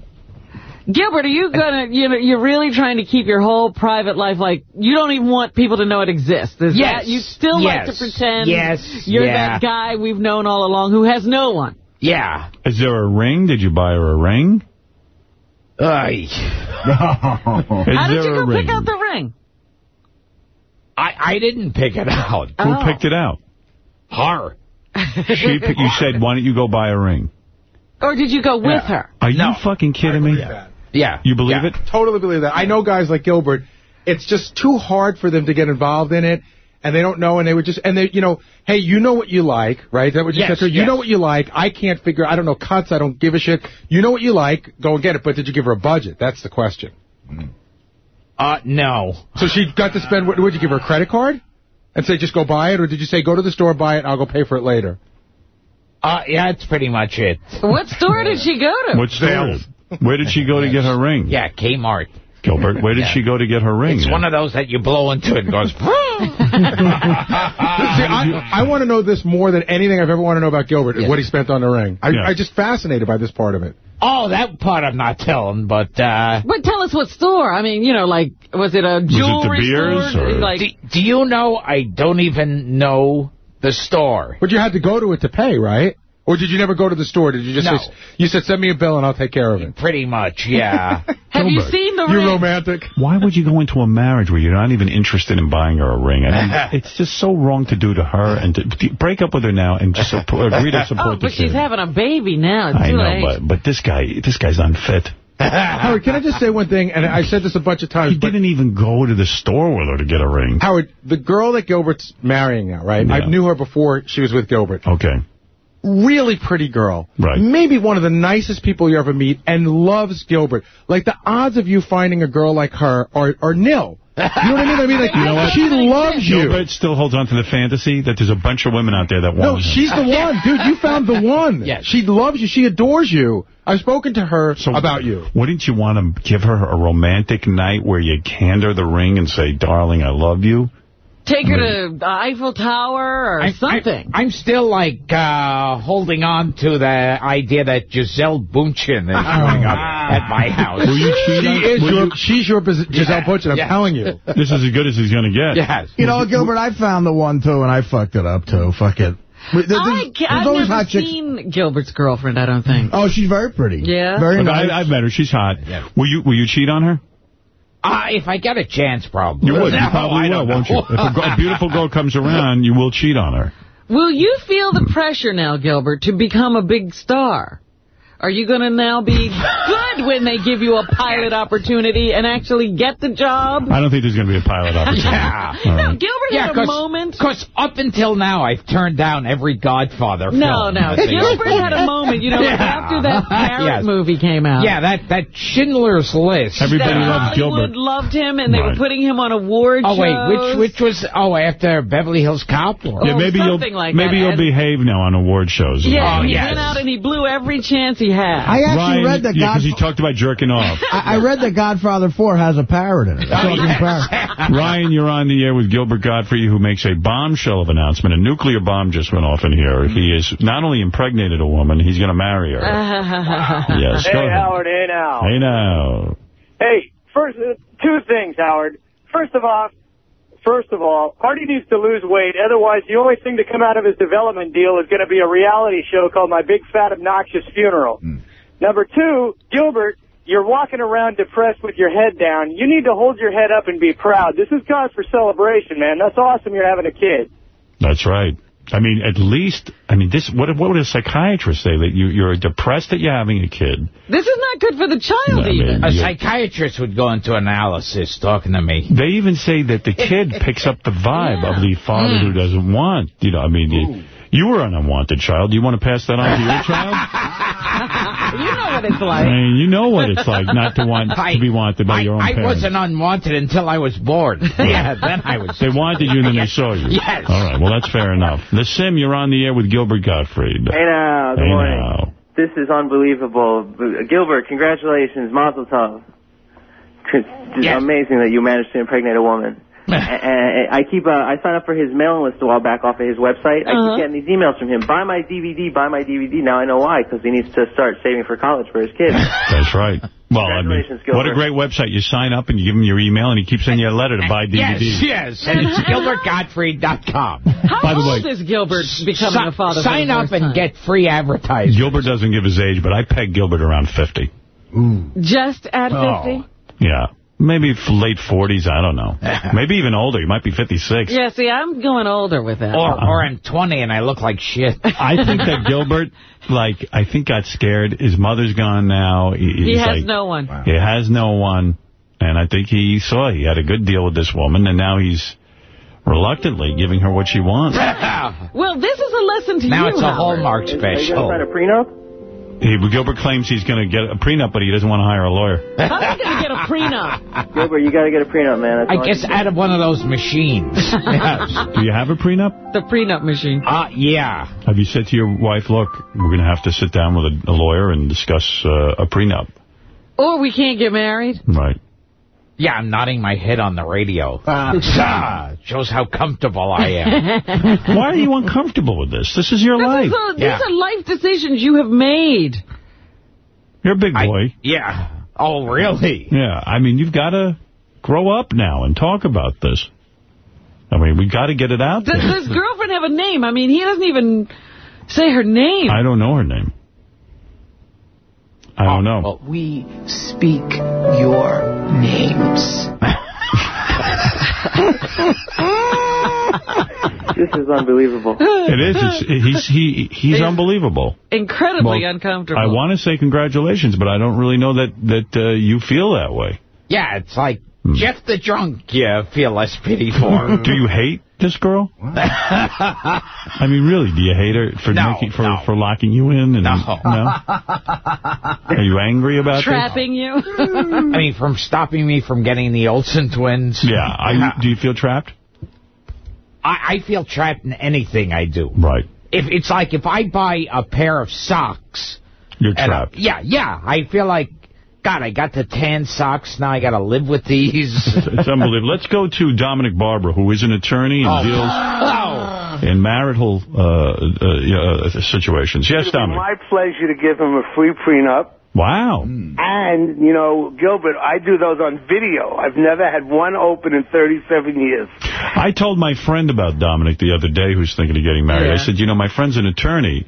Gilbert, are you gonna, you know, you're really trying to keep your whole private life like, you don't even want people to know it exists. Is Yes. that, you still like to pretend Yes. you're Yeah. that guy we've known all along who has no one. Yeah. Is there a ring? Did you buy her a ring? Aye. Is How did you go pick out the ring? I, I didn't pick it out. Who Oh. picked it out? Her. She pick, you said, why don't you go buy a ring? Or did you go with her? Are you fucking kidding me? Yeah. You believe Yeah, it? Totally believe that. I know guys like Gilbert. It's just too hard for them to get involved in it, and they don't know, and they would just, and they, you know, hey, you know what you like, right? Is that what you Yes, said to her? You yes. know what you like. I can't figure. I don't know cuts. I don't give a shit. You know what you like. Go and get it. But did you give her a budget? That's the question. Uh, no. So she got to spend. What would you give her a credit card? And say just go buy it, or did you say go to the store, buy it, I'll go pay for it later? Uh, yeah, that's pretty much it. What store did she go to? What store? Where did she go to get her ring? Yeah, Kmart. Gilbert, where did Yeah. she go to get her ring? It's then? one of those that you blow into it and goes, See, I, I want to know this more than anything I've ever wanted to know about Gilbert, is what he spent on the ring. I, Yeah. I'm just fascinated by this part of it. oh, that part I'm not telling, but, uh... But tell us what store. I mean, you know, like, was it a jewelry Beers, store? or- Like, Do, do you know I don't even know the store? But you had to go to it to pay, right? Or did you never go to the store? Did you just No. say, you said, send me a bill and I'll take care of it? Pretty much, yeah. have you Gilbert, seen the You ring? romantic. Why would you go into a marriage where you're not even interested in buying her a ring? I mean, it's just so wrong to do to her. And to, to break up with her now and just support, agree to support Oh, the but she's kid. having a baby now. It's I too know, late. but but this guy, this guy's unfit. Howard, can I just say one thing? And I said this a bunch of times. He didn't even go to the store with her to get a ring. Howard, the girl that Gilbert's marrying now, right? Yeah. I knew her before she was with Gilbert. Okay. Really pretty girl. Right. Maybe one of the nicest people you ever meet and loves Gilbert. Like, the odds of you finding a girl like her are, are nil. You know what I mean? I mean, like, You know what? she loves you. Gilbert still holds on to the fantasy that there's a bunch of women out there that No, want him. she's the one. Dude, you found the one. Yes. She loves you. She adores you. I've spoken to her about you. Wouldn't you want to give her a romantic night where you hand her the ring and say, darling, I love you? Take her to the Eiffel Tower or I- something. I, am still, like, uh, holding on to the idea that Gisele Bundchen is showing up at my house. Will you cheat She on is will your, you- she's your Gisele Yeah, Bundchen, I'm yeah. telling you. This is as good as he's going to get. Yes. You know, Gilbert, I found the one, too, and I fucked it up, too. Fuck it. There- there's- I, I've always never hot chicks. seen Gilbert's girlfriend, I don't think. Oh, she's very pretty. Yeah? Very Look, nice. I, I've met her. She's hot. Yeah. Will you Will you cheat on her? Uh, if I get a chance, probably. You would. You probably will, don't won't you? If a, a beautiful girl comes around, you will cheat on her. Will you feel the pressure now, Gilbert, to become a big star? Are you going to now be good when they give you a pilot opportunity and actually get the job. I don't think there's going to be a pilot opportunity. Yeah. All right. No, Gilbert Yeah, had a moment. Because up until now, I've turned down every Godfather No, film. no. I think. Gilbert had a moment, you know, Yeah. after that Parrot Yes. movie came out. Yeah, that, that Schindler's List. Everybody that loves Hollywood Gilbert. loved him, and they Right. were putting him on award shows. Oh, wait, shows. which which was... Oh, after Beverly Hills Cop? Or, oh, Yeah, maybe you'll like maybe that. you'll behave now on award shows. Yeah, Oh, he yes. went out and he blew every chance he had. I actually Ryan, read that yeah, God. because he talked about jerking off. I, I read that Godfather 4 has a parrot in it. Oh, talking yes. parrot. Ryan, you're on the air with Gilbert Gottfried, who makes a bombshell of announcement. A nuclear bomb just went off in here. He has not only impregnated a woman, he's going to marry her. yes, Hey. Howard. Hey, now. Hey, now. Hey, first, uh, two things, Howard. First of all, first of all, Artie needs to lose weight. Otherwise, the only thing to come out of his development deal is going to be a reality show called My Big Fat Obnoxious Funeral. Hmm. Number two, Gilbert, you're walking around depressed with your head down. You need to hold your head up and be proud. This is cause for celebration, man. That's awesome you're having a kid. That's right. I mean, at least, I mean, this. What, what would a psychiatrist say? That you, you're depressed that you're having a kid. This is not good for the child, I mean, even. A psychiatrist would go into analysis talking to me. They even say that the kid picks up the vibe of the father who mm. doesn't want. You know, I mean, you, you were an unwanted child. Do you want to pass that on to your child? you know what it's like. I like. mean, you know what it's like not to want to be wanted by I, your own I parents. wasn't unwanted until I was born. yeah, then I was. They wanted you and then they saw you. Yes. All right, well, that's fair enough. The Sim, you're on the air with Gilbert Gottfried. Hey now, good Hey morning. now. This is unbelievable. Gilbert, congratulations, Mazel Tov. It's Yes. amazing that you managed to impregnate a woman. And and I keep uh, I signed up for his mailing list a while back off of his website. I Uh-huh. keep getting these emails from him. Buy my DVD, buy my DVD. Now I know why, because he needs to start saving for college for his kids. That's right. Well, I mean, Congratulations, what a great website. You sign up and you give him your email, and he keeps sending you a letter to buy Yes, DVDs. yes, and it's GilbertGottfried.com. How By the old way- is Gilbert becoming a father? sign up and time? get free advertising. Gilbert doesn't give his age, but I peg Gilbert around 50. Just at 50? Oh. Yeah. Maybe late 40s, I don't know. Maybe even older. He might be 56. Yeah, see, I'm going older with that. Or, or I'm 20 and I look like shit. I think that Gilbert, like, I think got scared. His mother's gone now. He, he has like, no one. He has no one. And I think he saw he had a good deal with this woman, and now he's reluctantly giving her what she wants. Well, this is a lesson to now you, Now it's a Howard. Hallmark Are you going to special. a prenup? He, Gilbert claims he's going to get a prenup, but he doesn't want to hire a lawyer. How are you going to get a prenup? Gilbert, you got to get a prenup, man. That's I guess out of one of those machines. yes. Do you have a prenup? The prenup machine. Uh, yeah. Have you said to your wife, look, we're going to have to sit down with a, a lawyer and discuss uh, a prenup? Or we can't get married. Right. Yeah, I'm nodding my head on the radio. Ah, shows how comfortable I am. Why are you uncomfortable with this? This is your This life. is a, Yeah. These are life decisions you have made. You're a big I- boy. yeah. Oh, really? Yeah, I mean, you've got to grow up now and talk about this. I mean, we got to get it out Does there. this girlfriend have a name? I mean, he doesn't even say her name. I don't know her name. I don't know. Well, We speak your names. This is unbelievable. It is. It's, he's he he's It's unbelievable. Incredibly Well, uncomfortable. I want to say congratulations, but I don't really know that that uh, you feel that way. yeah, it's like Jeff the drunk you feel less pity for. Do you hate this girl? I mean, really, do you hate her for No, making for no. for locking you in? And, No. Are you angry about this? Trapping you. I mean, from stopping me from getting the Olsen twins. Yeah. Are you, do you feel trapped? I, I feel trapped in anything I do. Right. If It's like if I buy a pair of socks. You're and I- trapped. yeah, yeah. I feel like, God, I got the tan socks. Now I got to live with these. It's unbelievable. Let's go to Dominic Barbara, who is an attorney and Oh. deals Oh. in marital uh, uh, uh, situations. Yes, It'd be Dominic. my pleasure to give him a free prenup. Wow. And, you know, Gilbert, I do those on video. I've never had one open in 37 years. I told my friend about Dominic the other day who's thinking of getting married. I said, you know, my friend's an attorney,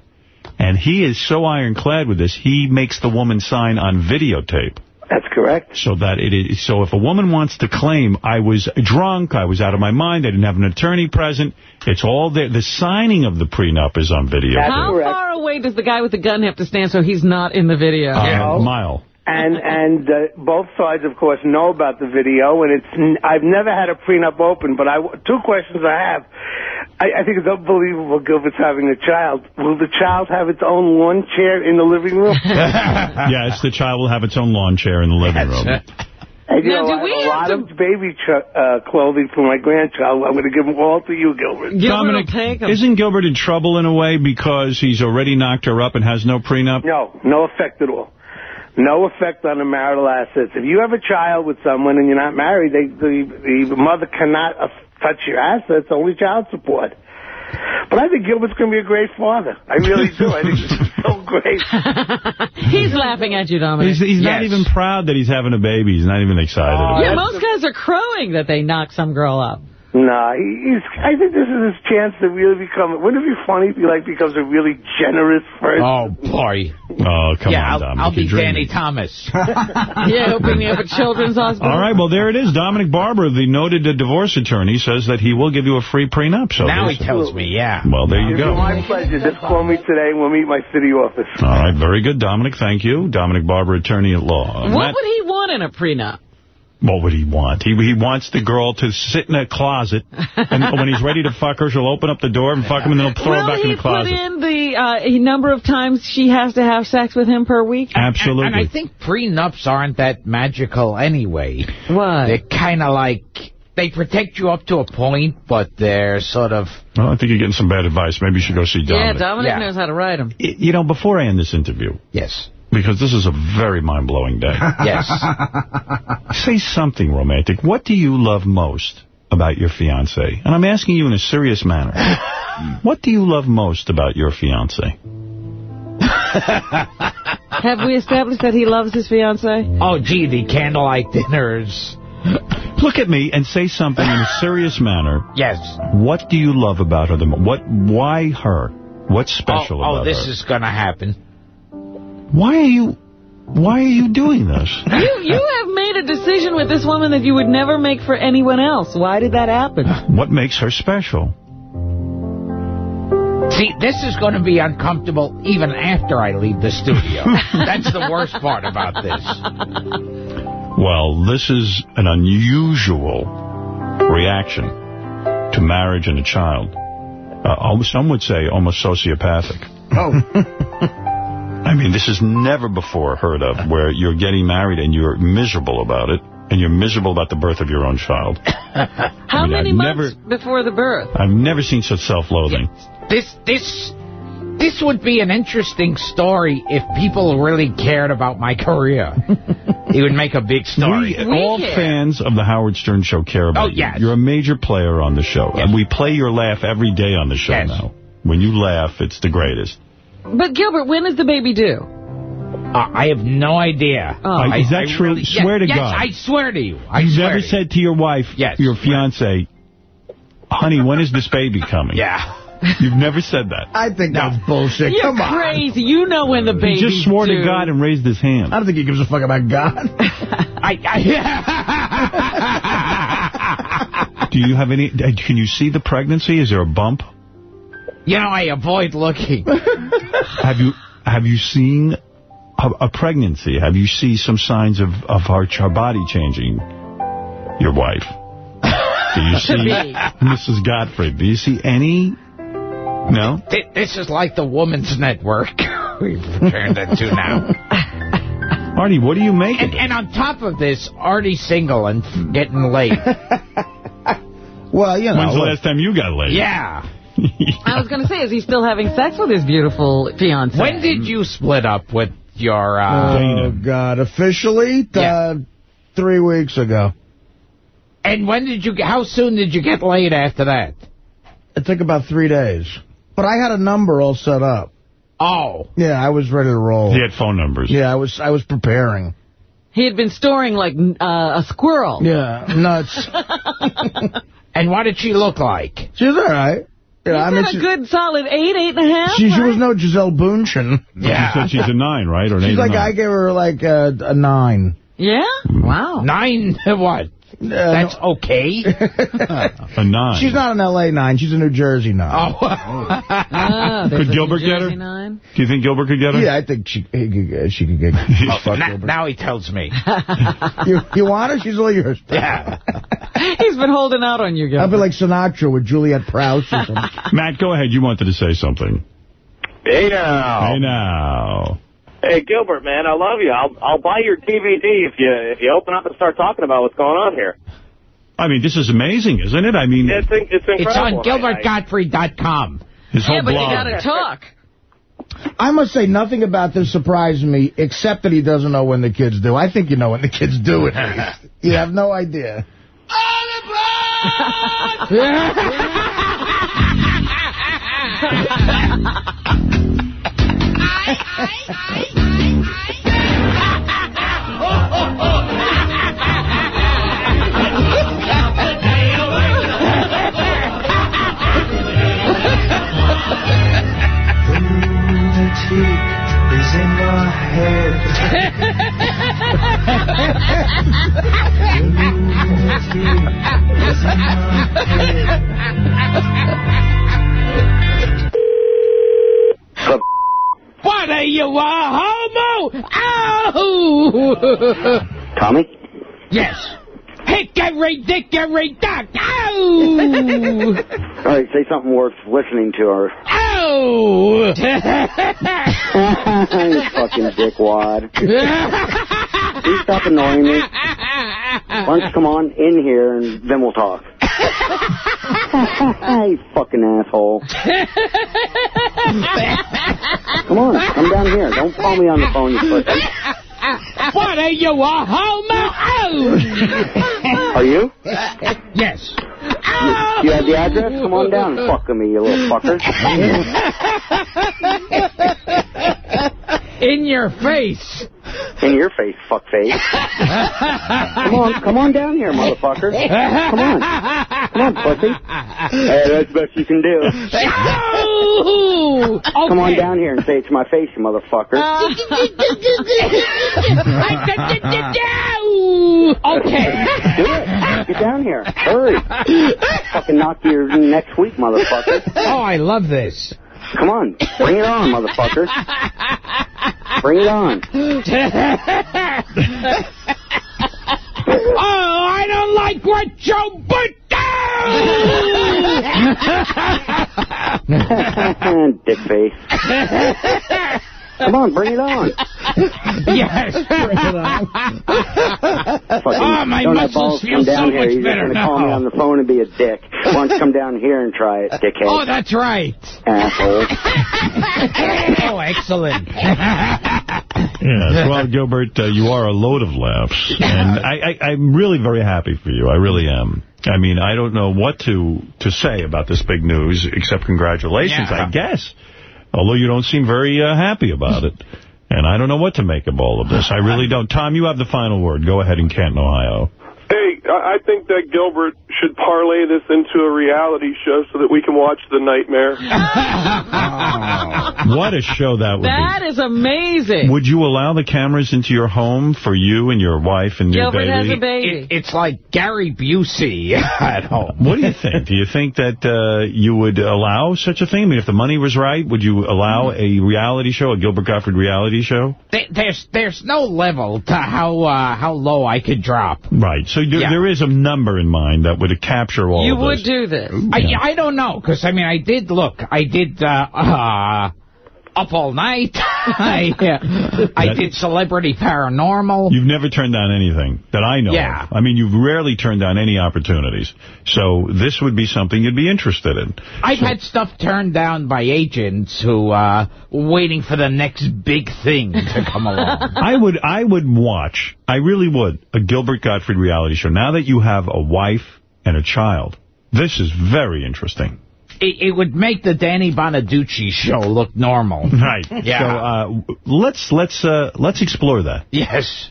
and he is so ironclad with this, he makes the woman sign on videotape. That's correct. So that it is, so if a woman wants to claim I was drunk, I was out of my mind, I didn't have an attorney present, it's all there. The signing of the prenup is on video. How far away does the guy with the gun have to stand so he's not in the video? Uh, mile. and and uh, both sides, of course, know about the video. And it's n- I've never had a prenup open, but I two questions I have. I, I think it's unbelievable Gilbert's having a child. Will the child have its own lawn chair in the living room? yes, the child will have its own lawn chair in the living room. And, you Now, know, do I have we a lot to- of baby uh, clothing for my grandchild. I'm going to give them all to you, Gilbert. Dominic, isn't Gilbert in trouble in a way because he's already knocked her up and has no prenup? No, no effect at all. No effect on the marital assets. If you have a child with someone and you're not married, they, the, the mother cannot touch your assets, only child support. But I think Gilbert's going to be a great father. I really do. I think this is so great. He's laughing at you, Dominic. He's, he's not even proud that he's having a baby. He's not even excited. Oh, about yeah, it. most guys are crowing that they knock some girl up. Nah, he's. I think this is his chance to really become. Wouldn't it be funny if he like becomes a really generous person? Oh, boy. Oh, come yeah, on, I'll, Dominic. I'll be dreaming. Danny Thomas. yeah, opening up a children's hospital. All right, well, there it is. Dominic Barbara, the noted uh, divorce attorney, says that he will give you a free prenup. So now he tells me, yeah. Well, there you It'd go. my pleasure. Just call me today and we'll meet my city office. All right, very good, Dominic. Thank you. Dominic Barbara, attorney at law. What Matt- would he want in a prenup? What would he want? He he wants the girl to sit in a closet, and when he's ready to fuck her, she'll open up the door and fuck him, and then he'll throw her back in he the put closet. in the uh, number of times she has to have sex with him per week? Absolutely. And I think prenups aren't that magical anyway. Why? They're kind of like, they protect you up to a point, but they're sort of... Well, I think you're getting some bad advice. Maybe you should go see Dominic. Yeah, Dominic. Dominic knows how to write them. You know, before I end this interview, Yes. Because this is a very mind-blowing day. Yes. Say something romantic. What do you love most about your fiance? And I'm asking you in a serious manner. what do you love most about your fiance? Have we established that he loves his fiancée? Oh, gee, the candlelight dinners. Look at me and say something in a serious manner. Yes. What do you love about her? The mo- what? Why her? What's special oh, oh about oh, this is going to happen. Why are you? Why are you doing this? You you have made a decision with this woman that you would never make for anyone else. Why did that happen? What makes her special? See, this is going to be uncomfortable even after I leave the studio. That's the worst part about this. Well, this is an unusual reaction to marriage and a child. Uh, some would say almost sociopathic. Oh. I mean, this is never before heard of, where you're getting married and you're miserable about it, and you're miserable about the birth of your own child. How mean, many I've months before the birth? I've never seen such self-loathing. This, this, this would be an interesting story if people really cared about my career. it would make a big story. We, all fans of the Howard Stern Show care about Oh, you. yes. You're a major player on the show. And we play your laugh every day on the show Yes. now. When you laugh, it's the greatest. But Gilbert, when is the baby due? Uh, I have no idea. Oh. Uh, is that true? yes, Swear to yes, God. I swear to you. I you swear never said to your wife, Yes. your fiance, honey, when is this baby coming? Yeah. You've never said that. I think that's bullshit. You're Come on. crazy. You know when the He just swore due. to God and raised his hand. I don't think he gives a fuck about God. I, I, Do you have any, uh, can you see the pregnancy? Is there a bump? You know, I avoid looking. Have you, have you seen a, a pregnancy? Have you seen some signs of, of her, her body changing? Your wife. Do you see, Mrs. Gottfried, do you see any? No? Th- This is like the Woman's Network we've turned it to now. Artie, what do you make of And, and on top of this, Artie's single and getting late. well, you know. When's the last time you got laid? Yeah. I was going to say, is he still having sex with his beautiful fiancée? When did you split up with your... Uh, Oh, God. Officially, uh, three weeks ago. and when did you... How soon did you get laid after that? It took about three days. But I had a number all set up. Oh. Yeah, I was ready to roll. He had phone numbers. Yeah, I was I was preparing. He had been storing like uh, a squirrel. Yeah, nuts. And what did she look like? She was all right. He Yeah, I mean, said she, a good solid eight, eight and a half. she, she was no Gisele Bündchen. Yeah. You said she's a nine, right? Or an She's eight like, nine? I gave her like a, a nine. Yeah? Hmm. Wow. Nine what? That's okay? A nine. She's not an L.A. nine. She's a New Jersey nine. Oh. Ah, there's Could Gilbert get her? Nine. Do you think Gilbert could get her? Yeah, I think she he could, get- she could get Oh, now, now he tells me. You, you want her? She's all yours. Yeah. He's been holding out on you, Gilbert. I'll be like Sinatra with Juliet Prowse or. Matt, go ahead. You wanted to say something. Hey now. Hey now. Hey Gilbert, man, I love you. I'll I'll buy your DVD if you if you open up and start talking about what's going on here. I mean, this is amazing, isn't it? I mean, It's in- it's It's on GilbertGottfried.com. his whole yeah, but you gotta talk. I must say, nothing about this surprised me, except that he doesn't know when the kids do. I think you know when the kids do it. you have no idea. Lunatic is in What are you, a homo? Ow! Tommy? Yes. Hickory dickory dock. Ow! All right, say something worth listening to or Ow! you fucking dickwad. Please stop annoying me. Why don't you come on in here and then we'll talk. You fucking asshole. Come on, come down here. Don't call me on the phone, you pussy. What are you, a homo? Are you? Yes. You have the address? Come on down and fuck with me, you little fucker. In your face. In your face, fuckface. Come on, come on down here, motherfucker. Come on. Come on, pussy. Hey, that's the best you can do. Ow! Come on down here and say it to my face, you motherfucker. okay. Do it. Get down here. Hurry. Fucking knock you next week, motherfucker. Oh, I love this. Come on. Bring it on, motherfucker. Bring it on. oh, I don't like what Joe Burt Dick face. Come on, bring it on. yes. Fucking, oh, my don't have muscles balls to feel come down so here. much You're better going to call me on the phone and be a dick. Why don't you come down here and try it, dickhead? Oh, that's right. Asshole. oh, excellent. Yes, well, Gilbert, uh, you are a load of laughs, and I, I, I'm really very happy for you. I really am. I mean, I don't know what to to say about this big news, except congratulations, Yeah. I guess. Although you don't seem very uh, happy about it. And I don't know what to make of all of this. I really don't. Tom, you have the final word. Go ahead in Canton, Ohio. Hey, I I think that Gilbert should parlay this into a reality show so that we can watch The Nightmare. What a show that would be. That is amazing. Would you allow the cameras into your home for you and your wife and your Gilbert baby? has a baby. It, it's like Gary Busey at home. What do you think? Do you think that uh, you would allow such a thing? I mean, if the money was right, would you allow a reality show, a Gilbert Gottfried reality show? There's there's no level to how uh, how low I could drop. Right. So do, Yeah. There is a number in mind that would capture all you of would this. do this. I I don't know because I mean I did look I did uh, uh up all night. I uh, I did celebrity paranormal. You've never turned down anything that I know Yeah. of. I mean, you've rarely turned down any opportunities. So this would be something you'd be interested in. I've had stuff turned down by agents who uh waiting for the next big thing to come along. I would I would watch, I really would, a Gilbert Gottfried reality show. Now that you have a wife and a child, this is very interesting. It, it would make the Danny Bonaduce show look normal. Right. Yeah. So uh, let's let's uh, let's explore that. Yes.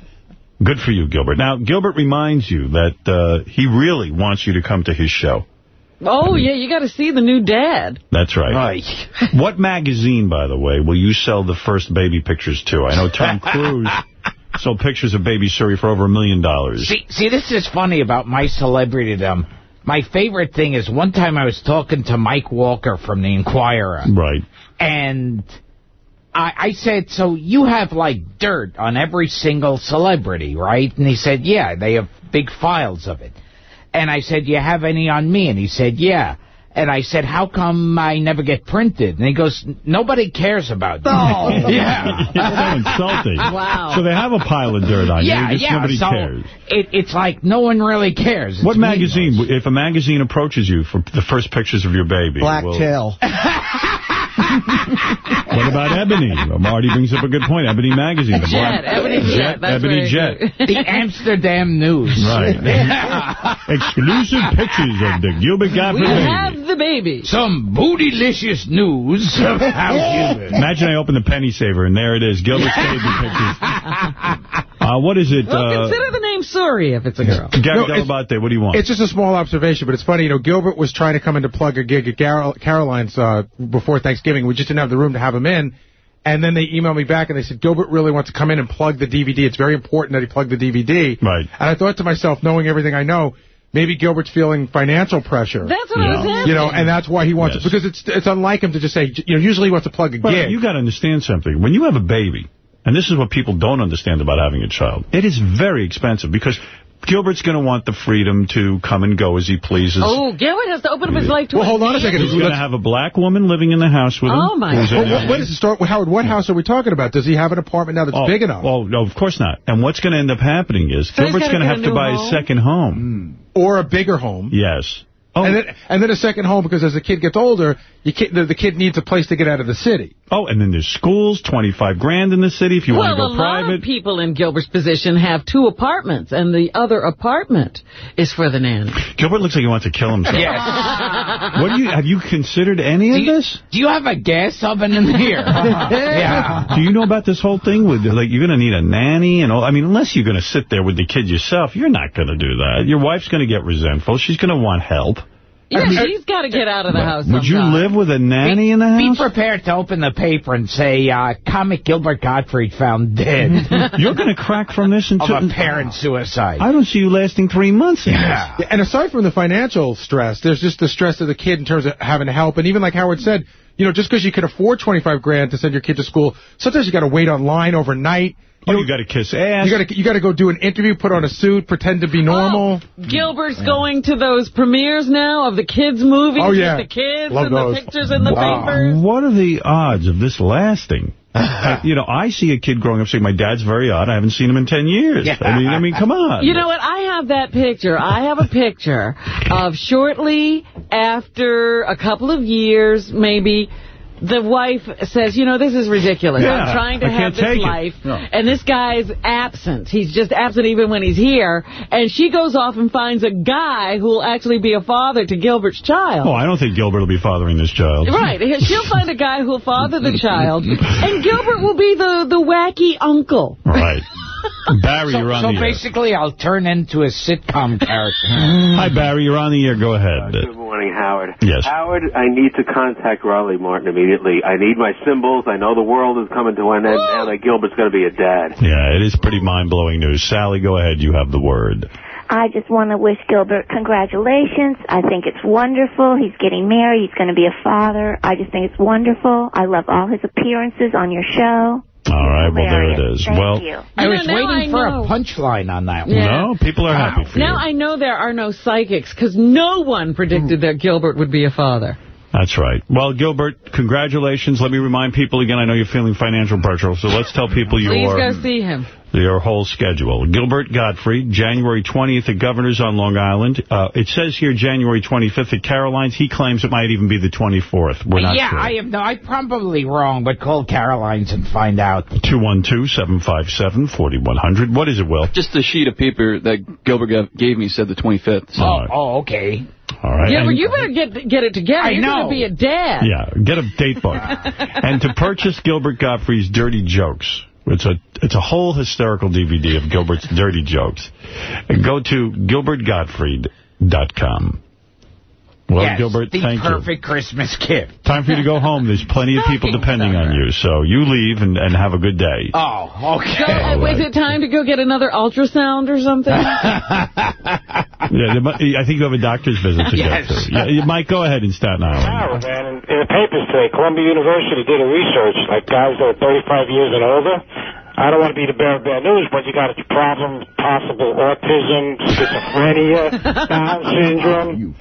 Good for you, Gilbert. Now, Gilbert reminds you that uh, he really wants you to come to his show. Oh, yeah, you got to see the new dad. That's right. what magazine, by the way, will you sell the first baby pictures to? I know Tom Cruise sold pictures of baby Suri for over a million dollars. See, see, this is funny about my celebritydom. My favorite thing is one time I was talking to Mike Walker from The Enquirer. Right. And I, I said, so you have, like, dirt on every single celebrity, right? And he said, yeah, they have big files of it. And I said, you have any on me? And he said, yeah. And I said, how come I never get printed? And he goes, nobody cares about you. Oh. yeah. so insulting. Wow. So they have a pile of dirt on yeah, you, just yeah. nobody so cares. It, it's like no one really cares. It's What meaningless. magazine, if a magazine approaches you for the first pictures of your baby? Black will- tail. What about Ebony? Marty brings up a good point. Ebony Magazine. The Jet, Black, Ebony Jet, that's Ebony Jet. The Amsterdam News. Right. Exclusive pictures of the Gilbert Gottfried We baby. have the baby. Some bootylicious news of how Gilbert. Imagine I open the penny saver and there it is. Gilbert's baby pictures. Uh, what is it? Well, uh, consider the name Suri if it's a girl. Gary No, Dell'Abate, what do you want? It's just a small observation, but it's funny. You know, Gilbert was trying to come in to plug a gig at Carol- Caroline's uh, before Thanksgiving. We just didn't have the room to have him in. And then they emailed me back and they said, Gilbert really wants to come in and plug the DVD. It's very important that he plug the DVD. Right. And I thought to myself, knowing everything I know, maybe Gilbert's feeling financial pressure. That's what I was asking. You know, and that's why he wants Yes. it. Because it's it's unlike him to just say, you know, usually he wants to plug a Well, gig. you got to understand something. When you have a baby, and this is what people don't understand about having a child, it is very expensive because Gilbert's going to want the freedom to come and go as he pleases. Oh, Gilbert has to open up his life to Well, hold on a second. He's going to have a black woman living in the house with him. Oh, my who's a Well, what, nanny. what is the story? Howard, what house are we talking about? Does he have an apartment now that's Oh, big enough? Oh, no, of course not. And what's going to end up happening is So he's going to have to new buy a second home. Hmm. or a bigger home. Yes. Oh, And then, and then a second home because as the kid gets older, you kid, the, the kid needs a place to get out of the city. Oh, and then there's schools, 25 grand in the city if you well, want to go private. Well, a go lot private. of people in Gilbert's position have two apartments, and the other apartment is for the nanny. Gilbert looks like he wants to kill himself. Yes. What do you have you considered any Do of you, this? do you have a gas oven in here? yeah. Do you know about this whole thing with like you're going to need a nanny and all? I mean, unless you're going to sit there with the kid yourself, you're not going to do that. Your wife's going to get resentful. She's going to want help. Yeah, she's got to get out of the house Would you live with a nanny in the house? Be house? prepared to open the paper and say, uh, comic Gilbert Gottfried found dead You're going to crack from this of a parent suicide. I don't see you lasting three months. Yeah. Yeah, and aside from the financial stress, there's just the stress of the kid in terms of having help. And even like Howard said, you know, just because you can afford 25 grand to send your kid to school, sometimes you got to wait online overnight. This. Oh, you got to kiss ass. You got to you got to go do an interview, put on a suit, pretend to be oh, normal. Gilbert's going to those premieres now of the kids' movies Oh, yeah. with the kids Love and those. the pictures in the Wow. papers. What are the odds of this lasting? You know, I see a kid growing up saying, my dad's very odd. I haven't seen him in 10 years. Yeah. I mean, I mean, come on. You know what? I have that picture. I have a picture of shortly after a couple of years, maybe, the wife says, you know, this is ridiculous. Yeah, I'm trying to I have this life. No. And this guy's absent. He's just absent even when he's here. And she goes off and finds a guy who will actually be a father to Gilbert's child. Oh, I don't think Gilbert will be fathering this child. Right. She'll find a guy who'll father the child. And Gilbert will be the, the wacky uncle. Right. Barry, so you're on so the air. So basically, I'll turn into a sitcom character. Hi, Barry. You're on the air. Go ahead. Uh, good morning, Howard. Yes. Howard, I need to contact Riley Martin immediately. I need my symbols. I know the world is coming to an end now that Gilbert's going to be a dad. Yeah, it is pretty mind-blowing news. Sally, go ahead. You have the word. I just want to wish Gilbert congratulations. I think it's wonderful. He's getting married. He's going to be a father. I just think it's wonderful. I love all his appearances on your show. All right, well, there it Hilarious. is. Thank well, you. I was know, now waiting I for know. a punchline on that one. Yeah. no, people are happy for Now you. I know there are no psychics because no one predicted that Gilbert would be a father. That's right. Well, Gilbert, congratulations. Let me remind people again, I know you're feeling financial pressure, so let's tell people Please your go see him. your whole schedule. Gilbert Gottfried, January 20th at Governor's on Long Island. Uh, it says here January 25th at Caroline's. He claims it might even be the 24th. We're not yeah, sure. I am. No, I'm probably wrong, but call Caroline's and find out. 212-757-4100. What is it, Will? Just the sheet of paper that Gilbert gave me said the 25th. So. Oh, oh, okay. All right. Yeah, but And- you better get get it together. I You're going to be a dad. Yeah, get a date book. and to purchase Gilbert Gottfried's Dirty Jokes, it's a it's a whole hysterical DVD of Gilbert's dirty jokes. and Go to gilbertgottfried.com. Well, yes, Gilbert, thank you. perfect Christmas gift. Time for you to go home. There's plenty of people depending on you. So you leave and, and have a good day. Oh, So, uh, is it time to go get another ultrasound or something? Yeah, there mu- I think you have a doctor's visit to Yes. get to. Yeah, you- Mike, go ahead in Staten Island. Howard, man, in, in the papers today, Columbia University did a research, like guys that are 35 years and older. I don't want to be the bearer of bad news, but you got a problem, possible autism, schizophrenia, Down syndrome.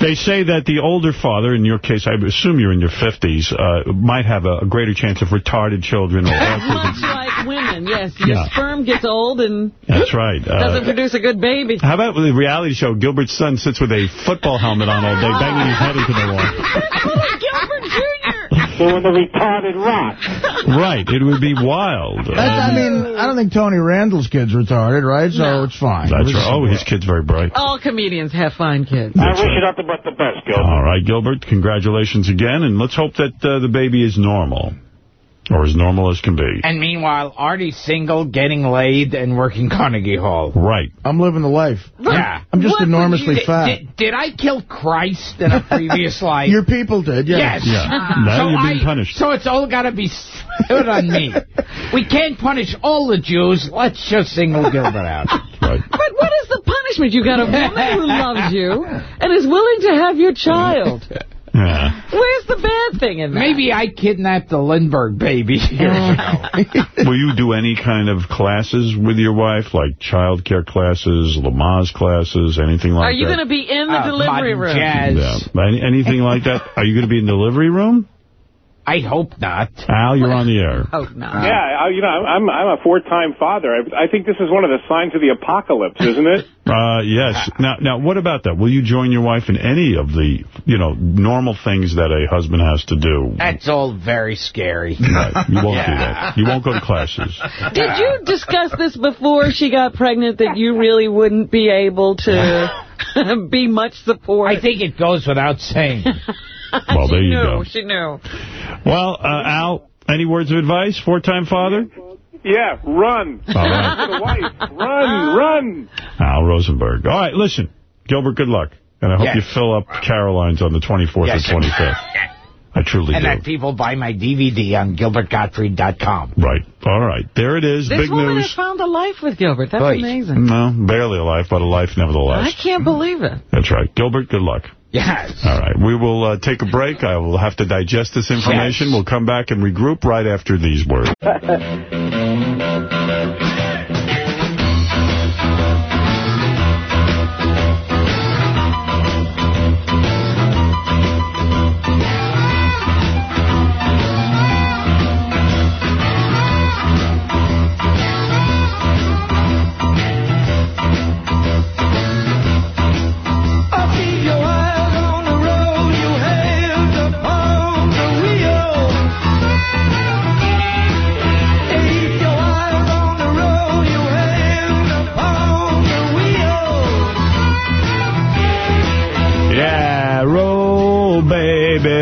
They say that the older father, in your case, I assume you're in your 50s, uh, might have a, a greater chance of retarded children or autism. Much like women, yes. Your Yeah. sperm gets old and That's right. doesn't Uh, produce a good baby. how about the reality show, Gilbert's son sits with a football helmet on all day, banging his head into the wall. Gilbert Jr. Doing the retarded rock. Right. It would be wild. That's, I mean, I don't think Tony Randall's kid's retarded, right? So it's fine. That's right. Oh, his kid's very bright. All comedians have fine kids. I wish you nothing but the best, Gilbert. All right, Gilbert, congratulations again, and let's hope that uh, the baby is normal, or as normal as can be. And meanwhile, Artie's single, getting laid, and working Carnegie Hall. Right. I'm living the life. Yeah. I'm just What enormously you- fat. Did, did I kill Christ in a previous life? Your people did, yeah. Yes. Yeah. Ah. Now so you're being I- punished. So it's all got to be put on me. We can't punish all the Jews. Let's just single Gilbert out. Right. But what is the punishment? You got a woman who loves you and is willing to have your child. Yeah. Where's the bad thing in that? Maybe I kidnapped the Lindbergh baby. Will you do any kind of classes with your wife, like child care classes, Lamaze classes, anything like that? Are you going to be in the Uh, delivery modern room? jazz. Yeah. Any, anything like that? Are you going to be in the delivery room? I hope not. Al, you're on the air. Hope not. Yeah, I, you know, I'm I'm a four-time father. I, I think this is one of the signs of the apocalypse, isn't it? Uh, yes. Now, now, what about that? Will you join your wife in any of the, you know, normal things that a husband has to do? That's all very scary. Right. You won't do that. You won't go to classes. Did you discuss this before she got pregnant, that you really wouldn't be able to be much support? I think it goes without saying. Well, there she you knew, go. She knew. Well, uh, Al, any words of advice? Four-time father? Yeah, run. All right. Wife. Run, run. Al Rosenberg. All right, listen. Gilbert, good luck. And I hope Yes. you fill up Caroline's on the 24th Yes. and 25th. I truly and do. And that people buy my DVD on GilbertGottfried.com. Right. All right. There it is. This Big woman news. has found a life with Gilbert. That's Right. amazing. No, barely a life, but a life nevertheless. I can't believe it. That's right. Gilbert, good luck. Yes. All right. We will uh, take a break. I will have to digest this information. Yes. We'll come back and regroup right after these words.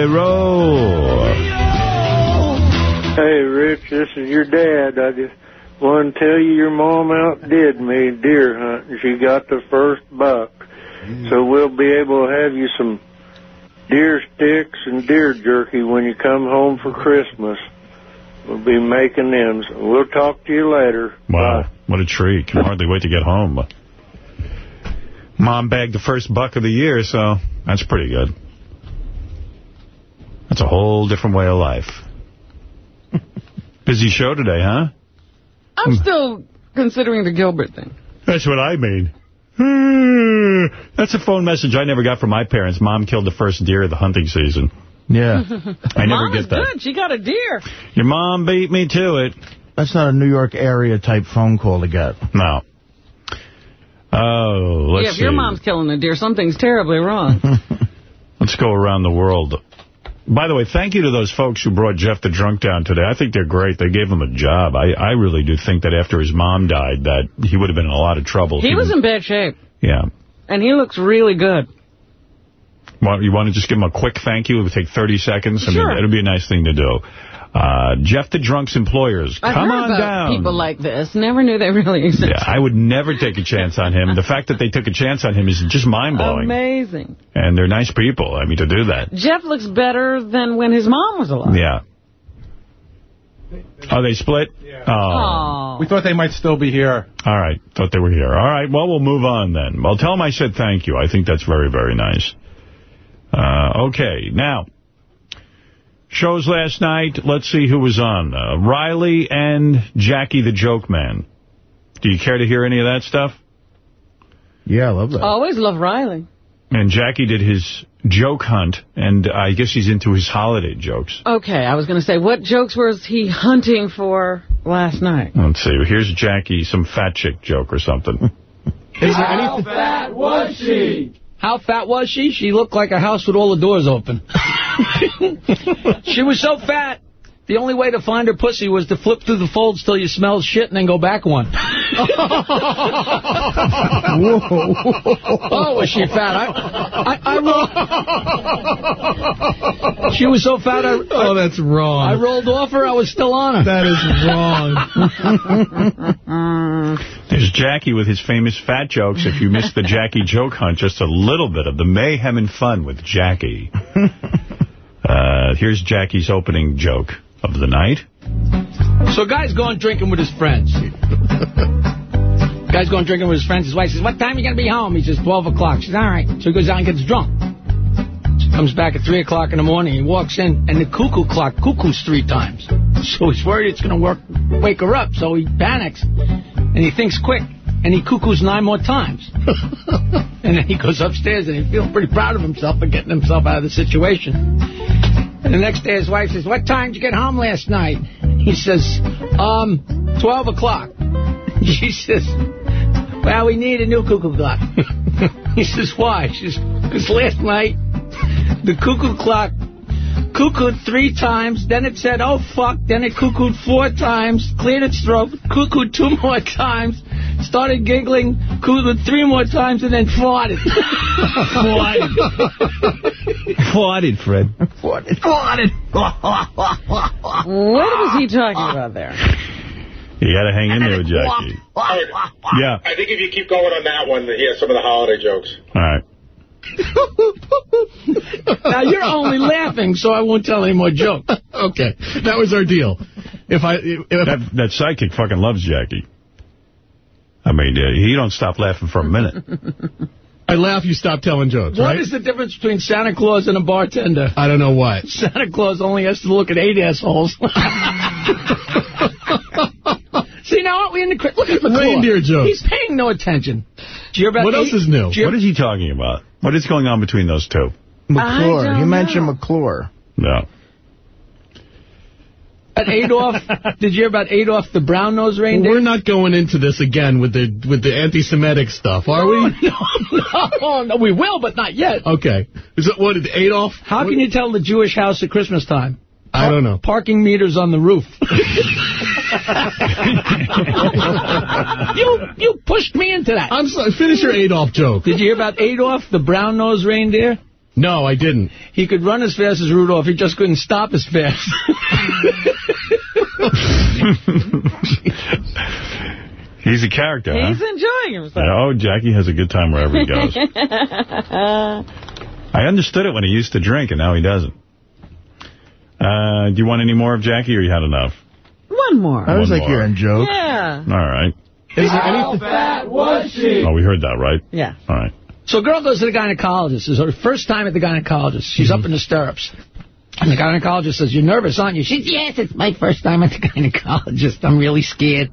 roll. Hey, Rich, this is your dad. I just want to tell you your mom outdid me deer hunting. She got the first buck. Mm. So we'll be able to have you some deer sticks and deer jerky when you come home for Christmas. We'll be making them. So we'll talk to you later. Wow, what a treat. Can hardly wait to get home. Mom bagged the first buck of the year, so that's pretty good. That's a whole different way of life. Busy show today, huh? I'm still considering the Gilbert thing. That's what I mean. That's a phone message I never got from my parents. Mom killed the first deer of the hunting season. Yeah. I never Mom get is that. good. She got a deer. Your mom beat me to it. That's not a New York area type phone call to get. No. Oh, let's yeah, if see. your mom's killing a deer, something's terribly wrong. Let's go around the world. By the way, thank you to those folks who brought Jeff the Drunk down today. I think they're great. They gave him a job. I, I really do think that after his mom died, that he would have been in a lot of trouble. if he was in bad shape, Yeah. and he looks really good. Want, you want to just give him a quick thank you? It would take 30 seconds. I Sure. mean, it'll be a nice thing to do. Uh, Jeff the Drunk's employers, I've come heard on about down. people like this. Never knew they really existed. Yeah, I would never take a chance on him. The fact that they took a chance on him is just mind-blowing. Amazing. And they're nice people, I mean, to do that. Jeff looks better than when his mom was alive. Yeah. Oh, they split? Oh. We thought they might still be here. All right. Thought they were here. All right. Well, we'll move on then. Well, tell them I said thank you. I think that's very, very nice. Uh, okay. Now, shows last night. Let's see who was on. Uh, Riley and Jackie the Joke Man. Do you care to hear any of that stuff? Yeah, I love that. Always love Riley. And Jackie did his joke hunt, and I guess he's into his holiday jokes. Okay, I was going to say, what jokes was he hunting for last night? Let's see. Here's Jackie, some fat chick joke or something. Is there anything? fat was she? How fat was she? She looked like a house with all the doors open. she was so fat, the only way to find her pussy was to flip through the folds till you smelled shit and then go back one. Whoa. oh, was she fat? I, I, I rolled, she was so fat. I, Oh, that's wrong. I rolled off her. I was still on her. That is wrong. There's Jackie with his famous fat jokes. If you missed the Jackie joke hunt, just a little bit of the mayhem and fun with Jackie. Uh, here's Jackie's opening joke of the night. So a guy's going drinking with his friends. guy's going drinking with his friends. His wife says, what time are you going to be home? He says, 12 o'clock. She says, all right. So he goes out and gets drunk. She comes back at 3 o'clock in the morning. He walks in, and the cuckoo clock cuckoos three times. So he's worried it's going to work, wake her up. So he panics, and he thinks quick, and he cuckoos nine more times. and then he goes upstairs, and he feels pretty proud of himself for getting himself out of the situation. And the next day his wife says, what time did you get home last night? He says, um, 12 o'clock. She says, well, we need a new cuckoo clock. he says, why? She says, because last night the cuckoo clock cuckooed three times, then it said, oh, fuck, then it cuckooed four times, cleared its throat, cuckooed two more times, started giggling, cuckooed three more times, and then farted. farted. Farted, Fred. Farted. Farted. What was he talking about there? You got to hang in there with Jackie. Yeah. I think if you keep going on that one, he has some of the holiday jokes. All right. now, you're only laughing, so I won't tell any more jokes. okay, that was our deal. If I if that, that sidekick fucking loves Jackie. I mean, uh, he don't stop laughing for a minute. I laugh, you stop telling jokes, What right? is the difference between Santa Claus and a bartender? I don't know what. Santa Claus only has to look at eight assholes. See, now aren't we in the... cri- Look at McClure. Reindeer jokes. He's paying no attention. Do you hear about What else is new? do What is he talking about? What is going on between those two? McClure. don't He mentioned. McClure. No. At Adolf, did you hear about Adolf the brown-nosed reindeer? We're not going into this again with the with the anti-Semitic stuff, are we? no, no, we will, but not yet. Okay. Is it what? Adolf? How can you tell the Jewish house at Christmas time? I don't know. Parking meters on the roof. you you pushed me into that. I'm sorry. Finish your Adolf joke. Did you hear about Adolf, the brown-nosed reindeer? No, I didn't. He could run as fast as Rudolph. He just couldn't stop as fast. He's a character, huh? He's enjoying himself. Oh, Jackie has a good time wherever he goes. I understood it when he used to drink, and now he doesn't. Uh, do you want any more of Jackie, or you had enough? One more. I was One like more. hearing jokes. Yeah. All right. Is there How anything? fat was she? Oh, we heard that, right? Yeah. All right. So a girl goes to the gynecologist. It's her first time at the gynecologist. She's up in the stirrups. And the gynecologist says, you're nervous, aren't you? She says, yes, it's my first time at the gynecologist. I'm really scared.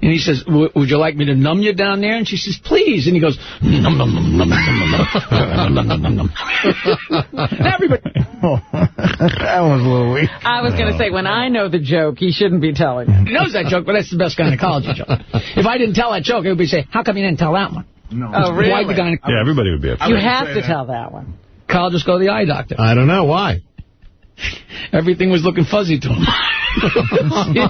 And he says, "W- would you like me to numb you down there? And she says, please. And he goes, num, num, num, num, num, num, num, num, num, num. Everybody. that was a little weak. I was going to say, when I know the joke, he shouldn't be telling it. He knows that joke, but that's the best gynecology joke. If I didn't tell that joke, it would be say, how come you didn't tell that one? No. Oh, really? Why the gynecologist? Yeah, everybody would be upset. You have to tell that one. Just go to the eye doctor. I don't know why. Everything was looking fuzzy to him.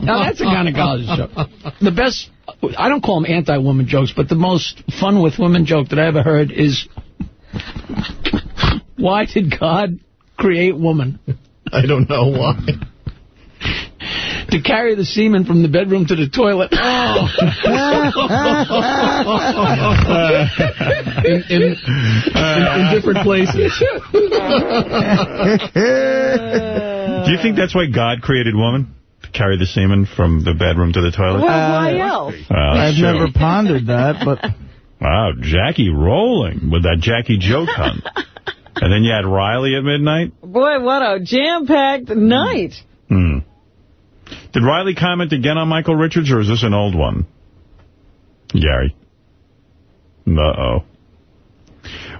now, that's a gynecologist joke. The best, I don't call them anti-woman jokes, but the most fun with women joke that I ever heard is Why did God create woman? I don't know why. To carry the semen from the bedroom to the toilet. Oh. in, in, in, in different places. Do you think that's why God created woman? To carry the semen from the bedroom to the toilet? Well, why else? Well, I've true. never pondered that, but... Wow, Jackie rolling with that Jackie joke hunt. and then you had Riley at midnight? Boy, what a jam-packed night. Hmm. Did Riley comment again on Michael Richards, or is this an old one? Gary. Uh-oh.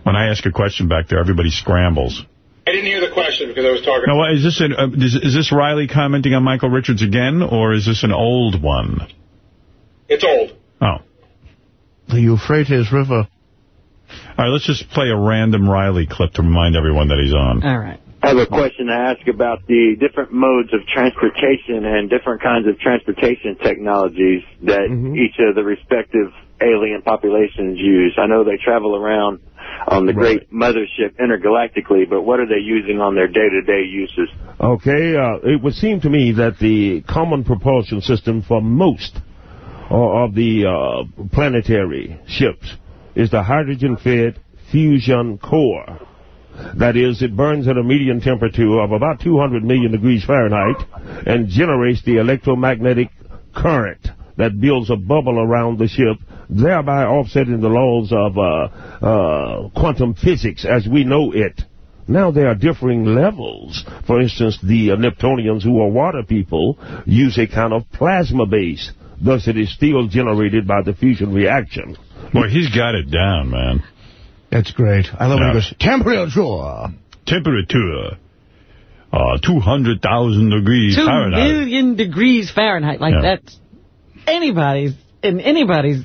When I ask a question back there, everybody scrambles. I didn't hear the question because I was talking. Now, what, is this an, uh, is, is this Riley commenting on Michael Richards again, or is this an old one? It's old. Oh. The Euphrates River. All right, let's just play a random Riley clip to remind everyone that he's on. All right. I have a question to ask about the different modes of transportation and different kinds of transportation technologies that each of the respective alien populations use. I know they travel around on the great mothership intergalactically, but what are they using on their day-to-day uses? Okay, uh, it would seem to me that the common propulsion system for most of the uh, planetary ships is the hydrogen-fed fusion core. That is, it burns at a median temperature of about 200 million degrees Fahrenheit and generates the electromagnetic current that builds a bubble around the ship, thereby offsetting the laws of uh, uh, quantum physics as we know it. Now there are differing levels. For instance, the uh, Neptunians, who are water people, use a kind of plasma base. Thus, it is still generated by the fusion reaction. Boy, he's got it down, man. That's great. I love when he goes, temperature. Temperature. Uh, 200,000 degrees Two Fahrenheit. million degrees Fahrenheit. Like, Yeah. that's anybody's, in anybody's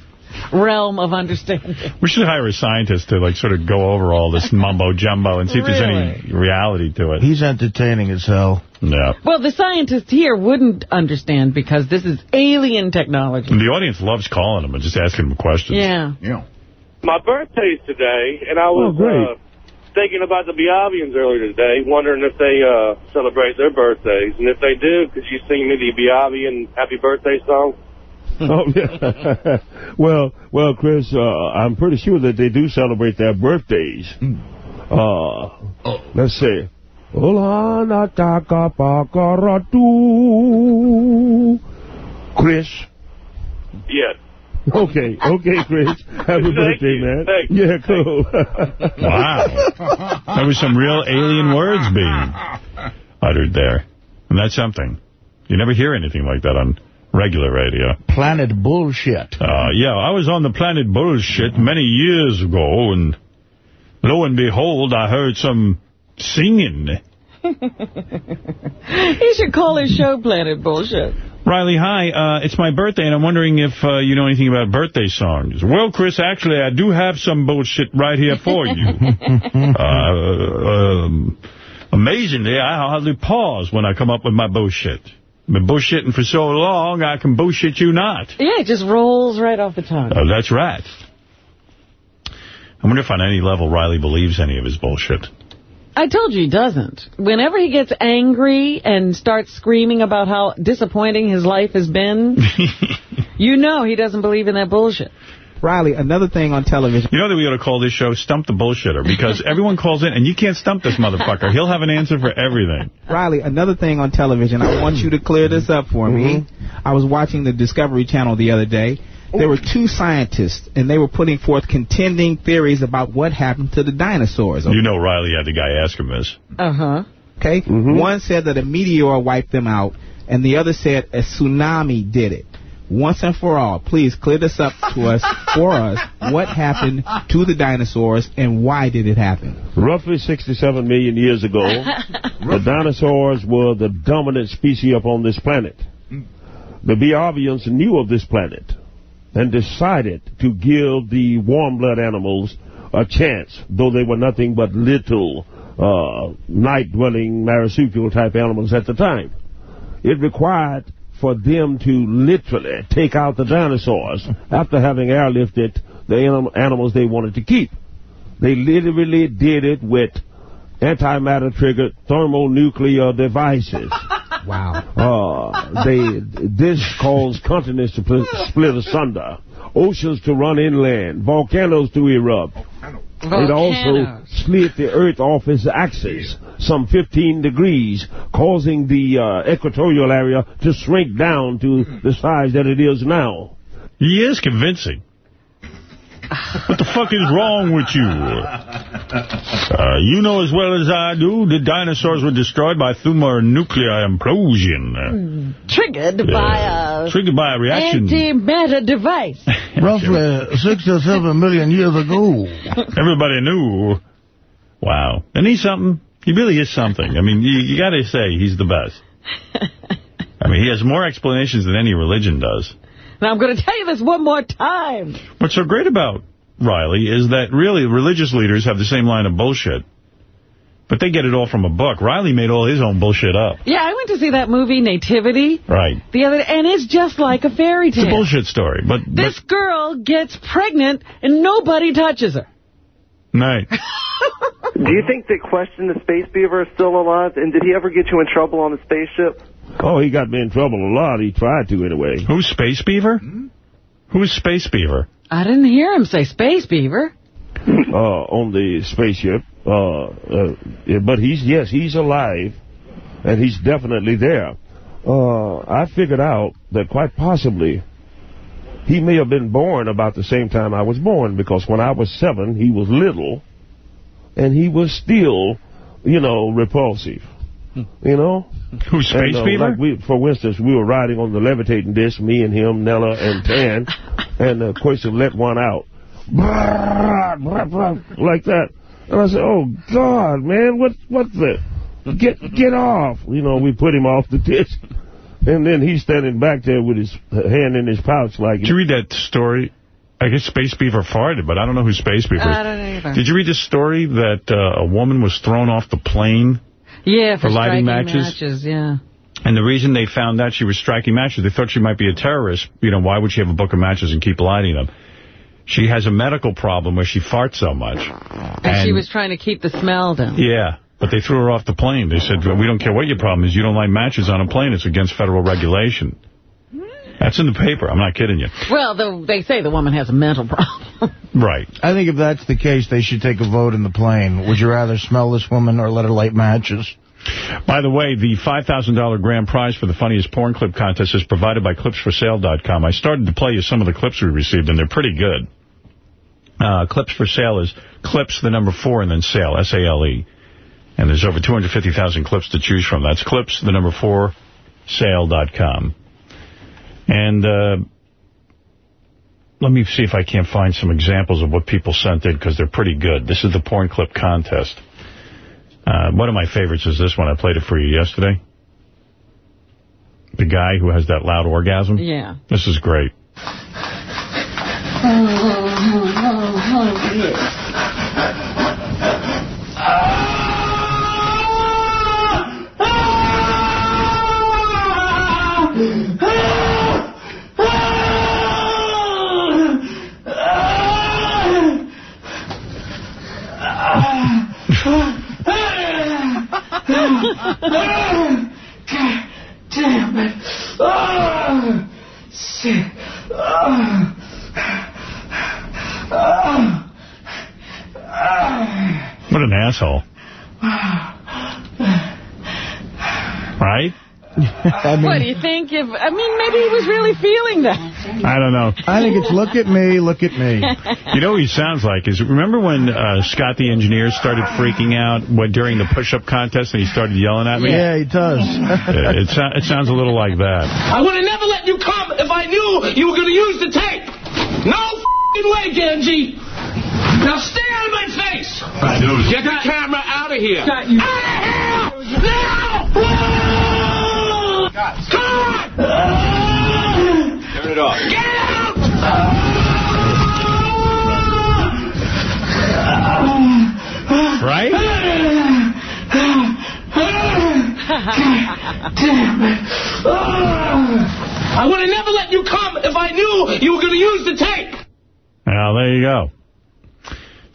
realm of understanding. We should hire a scientist to, like, sort of go over all this mumbo-jumbo and see if there's any reality to it. He's entertaining as hell. Yeah. Well, the scientists here wouldn't understand because this is alien technology. And the audience loves calling him and just asking him questions. Yeah. Yeah. My birthday's today, and I Oh, was great. uh, thinking about the Biaviians earlier today, wondering if they uh, celebrate their birthdays. And if they do, could you sing me the Biaviian happy birthday song? Oh, yeah. well, well, Chris, uh, I'm pretty sure that they do celebrate their birthdays. Uh, let's see. Hola, nataka pakaratu. Chris. Yes. Okay, okay, Chris. Happy Thank birthday, you. man. Thank yeah, cool. Wow. There was some real alien words being uttered there. And that's something. You never hear anything like that on regular radio. Planet bullshit. Uh, yeah, I was on the planet bullshit many years ago, and lo and behold, I heard some singing. he should call his show Planet Bullshit. Riley, hi. Uh, it's my birthday, and I'm wondering if uh, you know anything about birthday songs. Well, Chris, actually, I do have some bullshit right here for you. uh, um, amazingly, I hardly pause when I come up with my bullshit. I've been bullshitting for so long, I can bullshit you not. Yeah, it just rolls right off the tongue. Oh, that's right. I wonder if on any level Riley believes any of his bullshit. I told you he doesn't. Whenever he gets angry and starts screaming about how disappointing his life has been, you know he doesn't believe in that bullshit. Riley, another thing on television. You know that we ought to call this show Stump the Bullshitter, because everyone calls in, and you can't stump this motherfucker. He'll have an answer for everything. Riley, another thing on television. I want you to clear this up for me. Mm-hmm. I was watching the Discovery Channel the other day. There were two scientists, and they were putting forth contending theories about what happened to the dinosaurs. You know Riley had the guy ask him this. Uh-huh. Okay? One said that a meteor wiped them out, and the other said a tsunami did it. Once and for all, please clear this up to us, for us, what happened to the dinosaurs, and why did it happen? Roughly 67 million years ago, the dinosaurs were the dominant species upon this planet. The Biaviians knew of this planet and decided to give the warm-blood animals a chance, though they were nothing but little uh, night-dwelling marsupial-type animals at the time. It required for them to literally take out the dinosaurs after having airlifted the anim- animals they wanted to keep. They literally did it with antimatter triggered thermonuclear devices. Wow. Uh, they this caused continents to split asunder, oceans to run inland, volcanoes to erupt. It also Volcanoes. slid the Earth off its axis, some 15 degrees, causing the uh, equatorial area to shrink down to the size that it is now. He is convincing. What the fuck is wrong with you? Uh, you know as well as I do the dinosaurs were destroyed by thermonuclear implosion. Triggered Yeah. by a Triggered by a reaction. antimatter device. Roughly six or seven million years ago. Everybody knew. Wow. Isn't he something? He really is something. I mean, you, you got to say he's the best. I mean, he has more explanations than any religion does. Now, I'm going to tell you this one more time. What's so great about Riley is that really religious leaders have the same line of bullshit. But they get it all from a book. Riley made all his own bullshit up. Yeah, I went to see that movie, Nativity, Right. the other and it's just like a fairy tale. It's a bullshit story. But, but This girl gets pregnant and nobody touches her. Right. Do you think that Question the Space Beaver is still alive? And did he ever get you in trouble on the spaceship? Oh, he got me in trouble a lot. He tried to anyway. Who's Space Beaver? Who's Space Beaver? I didn't hear him say Space Beaver. uh, on the spaceship. Uh, uh, but he's, yes, he's alive, and he's definitely there. Uh, I figured out that quite possibly he may have been born about the same time I was born, because when I was seven, he was little, and he was still, you know, repulsive. You know? Who's Space and, uh, Beaver? Like we, for instance, we were riding on the levitating disc, me and him, Nella and Tan, and uh, Quaison let one out. Like that. And I said, oh, God, man, what, what the? Get, get off. You know, we put him off the disc. And then he's standing back there with his hand in his pouch like... Did you read that story? I guess Space Beaver farted, but I don't know who Space Beaver is. I don't either. Did you read the story that uh, a woman was thrown off the plane? Yeah, for, For lighting striking matches? yeah. And the reason they found that she was striking matches, they thought she might be a terrorist. You know, why would she have a book of matches and keep lighting them? She has a medical problem where she farts so much. And, she was trying to keep the smell down. Yeah, but they threw her off the plane. They said, we don't care what your problem is. You don't light matches on a plane. It's against federal regulation. That's in the paper. I'm not kidding you. Well, the, they say the woman has a mental problem. Right. I think if that's the case, they should take a vote in the plane. Would you rather smell this woman or let her light matches? By the way, the $5,000 grand prize for the funniest porn clip contest is provided by Clips4Sale.com. I started to play you some of the clips we received, and they're pretty good. Uh, clips for Sale is clips, the number four, and then Sale, S-A-L-E. And there's over 250,000 clips to choose from. That's clips, the number four, sale.com. And uh, let me see if I can't find some examples of what people sent in, because they're pretty good. This is the porn clip contest. Uh, one of my favorites is this one. I played it for you yesterday. The guy who has that loud orgasm. Yeah. This is great. God damn it. Oh, shit. Oh. What an asshole. Right? what do you think? If I mean, maybe he was really feeling that. I don't know. I think it's look at me, look at me. You know what he sounds like is, remember when uh, Scott the engineer started freaking out when, during the push-up contest and he started yelling at me? Yeah, he does. Yeah, it, so- it sounds a little like that. I would have never let you come if I knew you were going to use the tape. No f***ing way, Genji. Now stay out of my face. Get the camera out of here. Out of here! Now! Come on! Turn it off. Get out! Right? Damn it. I would have never let you come if I knew you were going to use the tape. Well, there you go.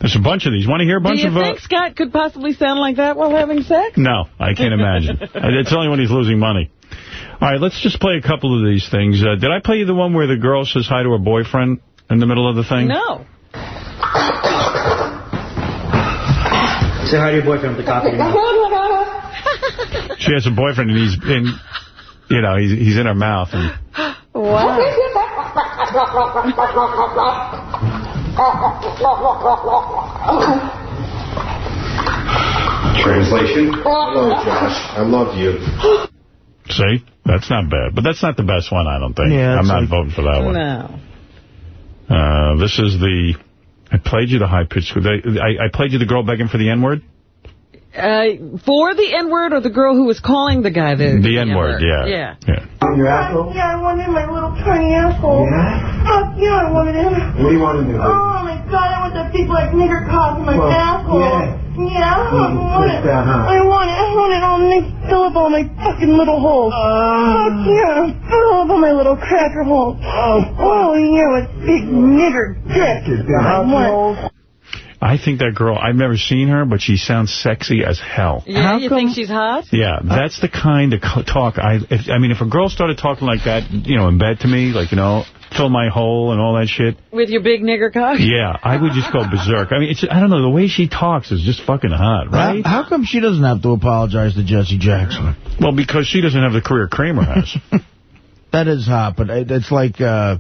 There's a bunch of these. Want to hear a bunch of... Do you of... uh, think Scott could possibly sound like that while having sex? No, I can't imagine. Uh, it's only when he's losing money. All right, let's just play a couple of these things. Uh, did I play you the one where the girl says hi to her boyfriend in the middle of the thing? No. Say hi to your boyfriend at the top of your mouth. She has a boyfriend, and he's in, you know, he's, he's in her mouth. And Wow. Translation. Hello, Josh. I love you. See? That's not bad. But that's not the best one, I don't think. Yeah, I'm not like- voting for that one. No. Uh, this is the... I played you the high-pitched... I, I played you the girl begging for the N-word? Uh, for the N-word or the girl who was calling the guy the, The N-word, yeah. Yeah. yeah. Your asshole? Yeah, I wanted my little tiny asshole. Yeah? Fuck yeah, I wanted him. What do you want to do? Oh my god, I want that big like nigger cock in my Well, asshole. yeah. Yeah, I Hmm, want it. that, huh? I want it. I want it all mixed, fill up all my fucking little holes. Fuck yeah, fill up all my little cracker holes. Oh, yeah, with big nigger dick. I want I think that girl, I've never seen her, but she sounds sexy as hell. Yeah, you think she's hot? Yeah, that's the kind of talk I... If, I mean, if a girl started talking like that, you know, in bed to me, like, you know, fill my hole and all that shit, With your big nigger cock? yeah, I would just go berserk. I mean, it's I don't know, the way she talks is just fucking hot, right? How, how come she doesn't have to apologize to Jesse Jackson? Well, because she doesn't have the career Kramer has. That is hot, but it- it's like uh,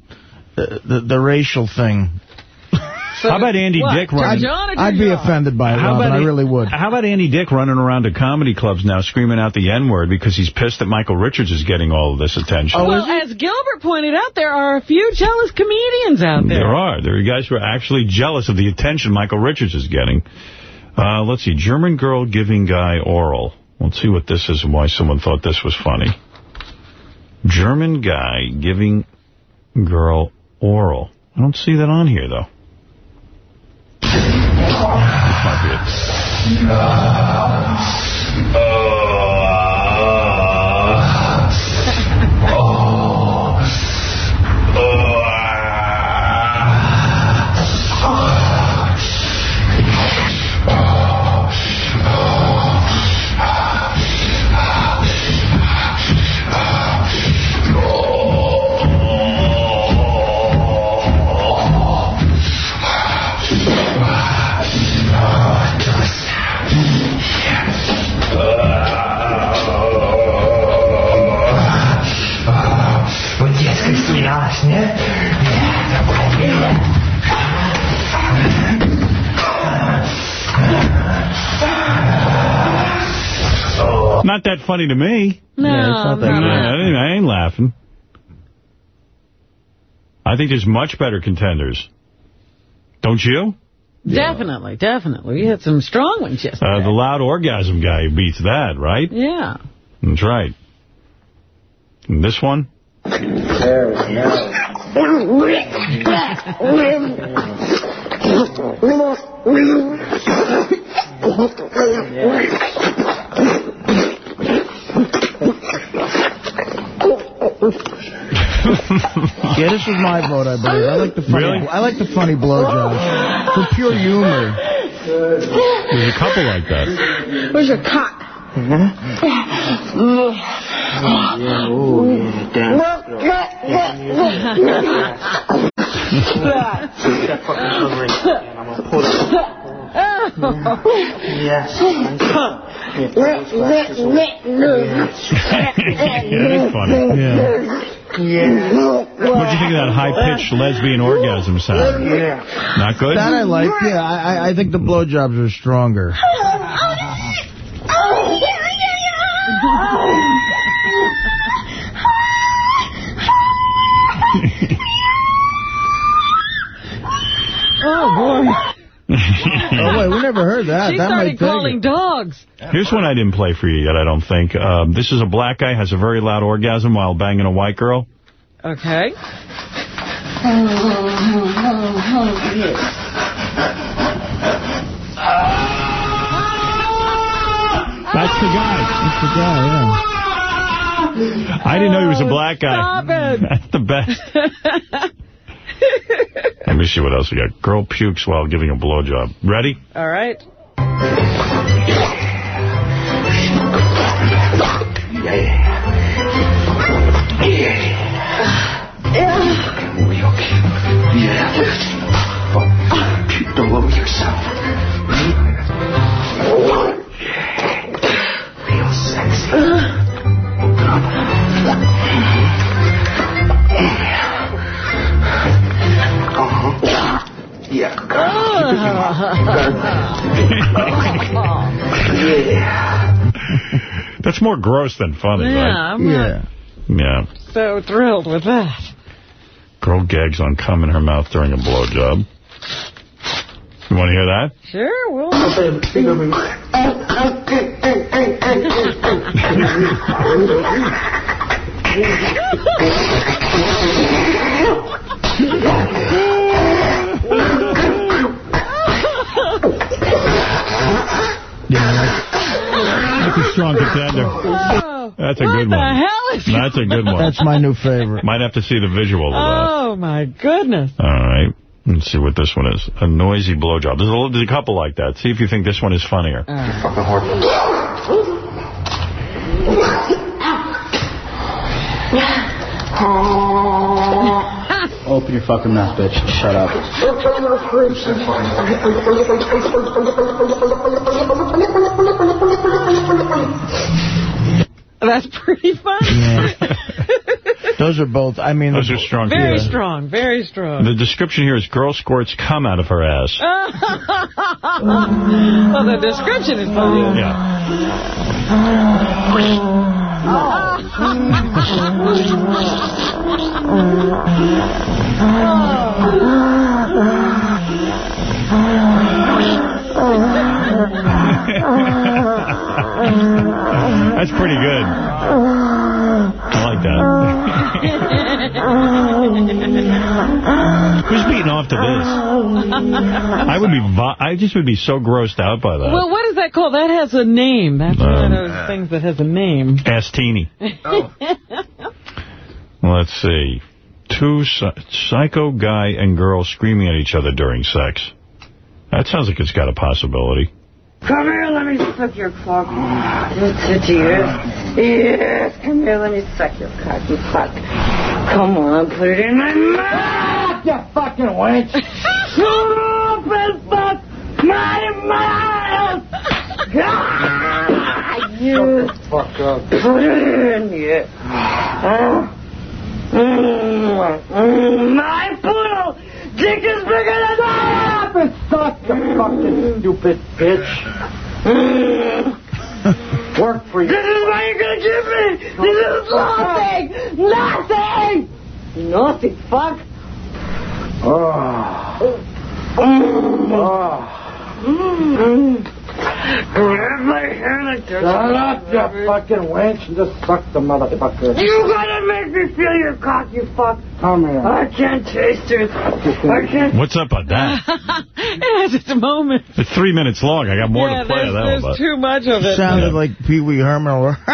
the, the the racial thing. How about Andy Dick running? I'd, I'd be offended by it, How Robin, about I really would. How about Andy Dick running around to comedy clubs now screaming out the N-word because he's pissed that Michael Richards is getting all of this attention? well, as Gilbert pointed out, there are a few jealous comedians out there. There are. There are guys who are actually jealous of the attention Michael Richards is getting. Uh, let's see. German girl giving guy oral. Let's see what this is and why someone thought this was funny. German guy giving girl oral. I don't see that on here, though. Be it. Not that funny to me. No, Yeah, it's not that No, good. I ain't- I ain't laughing. I think there's much better contenders. Don't you? Definitely, definitely. We had some strong ones yesterday. Uh, the loud orgasm guy beats that, right? Yeah. That's right. And this one? There we yeah, this was my vote, I believe. I like the funny. Really? I like the funny blowjobs for pure humor. There's a couple like that. Where's your cock? Yes. that is funny. Yeah. What'd you think of that high-pitched lesbian orgasm sound? Yeah. Not good? That I like. Yeah, I, I- I think the blowjobs are stronger. Oh, boy. oh, wait, we never heard that. She that started might take calling it. dogs. Here's one I didn't play for you yet, I don't think. Um, this is a black guy, has a very loud orgasm while banging a white girl. Okay. That's the guy. That's the guy, yeah. I didn't know he was a black guy. Stop it. That's the best. Let me see what else we got. Girl pukes while giving a blowjob. Ready? All right. Yeah. Puked all over yourself. Yeah. Yeah. That's more gross than funny, Yeah, right? I'm not Yeah. so thrilled with that. Girl gags on cum in her mouth during a blowjob. You want to hear that? Sure, we'll... That's a strong contender. Oh. That's a good the one. hell is That's a good one. That's my new favorite. Might have to see the visual of that. Oh, my goodness. All right. Let's see what this one is. A noisy blowjob. There's a, there's a couple like that. See if you think this one is funnier. Uh. Open your fucking mouth, bitch. Shut up. That's pretty funny. Those are both, I mean... Those are strong. Very Yeah. strong, very strong. The description here is girl squirts cum out of her ass. well, the description is funny. Oh. That's pretty good. I like that. Who's beating off to this? I would be, I just would be so grossed out by that. Well, what is that called? That has a name. That's one Um, of those things that has a name. Ass teeny. Let's see. Two psycho guy and girl screaming at each other during sex. That sounds like it's got a possibility. Come here, let me suck your cock. It's yours. Yes, come here, let me suck your cock, you fuck. Come on, put it in my mouth, you fucking wench. Shut up and fuck my mouth. Ah, you Fuck up. put it in here. Ah. Mm, mm, my poodle dick is bigger than my ass. Suck you fucking stupid bitch. Work for you. This is what you're gonna give me. This is nothing. Nothing. Nothing, fuck. Oh. Mm. Mm. Grab my hand like. Shut up, you fucking wench, and just suck the motherfucker. You gotta make me feel your cock, you fuck. Come here. I can't taste it. I can't. What's up on that? it has its moments. It's three minutes long. I got more yeah, to play there's, of that there's one. but- too much of it. Sounded like Pee Wee Herman.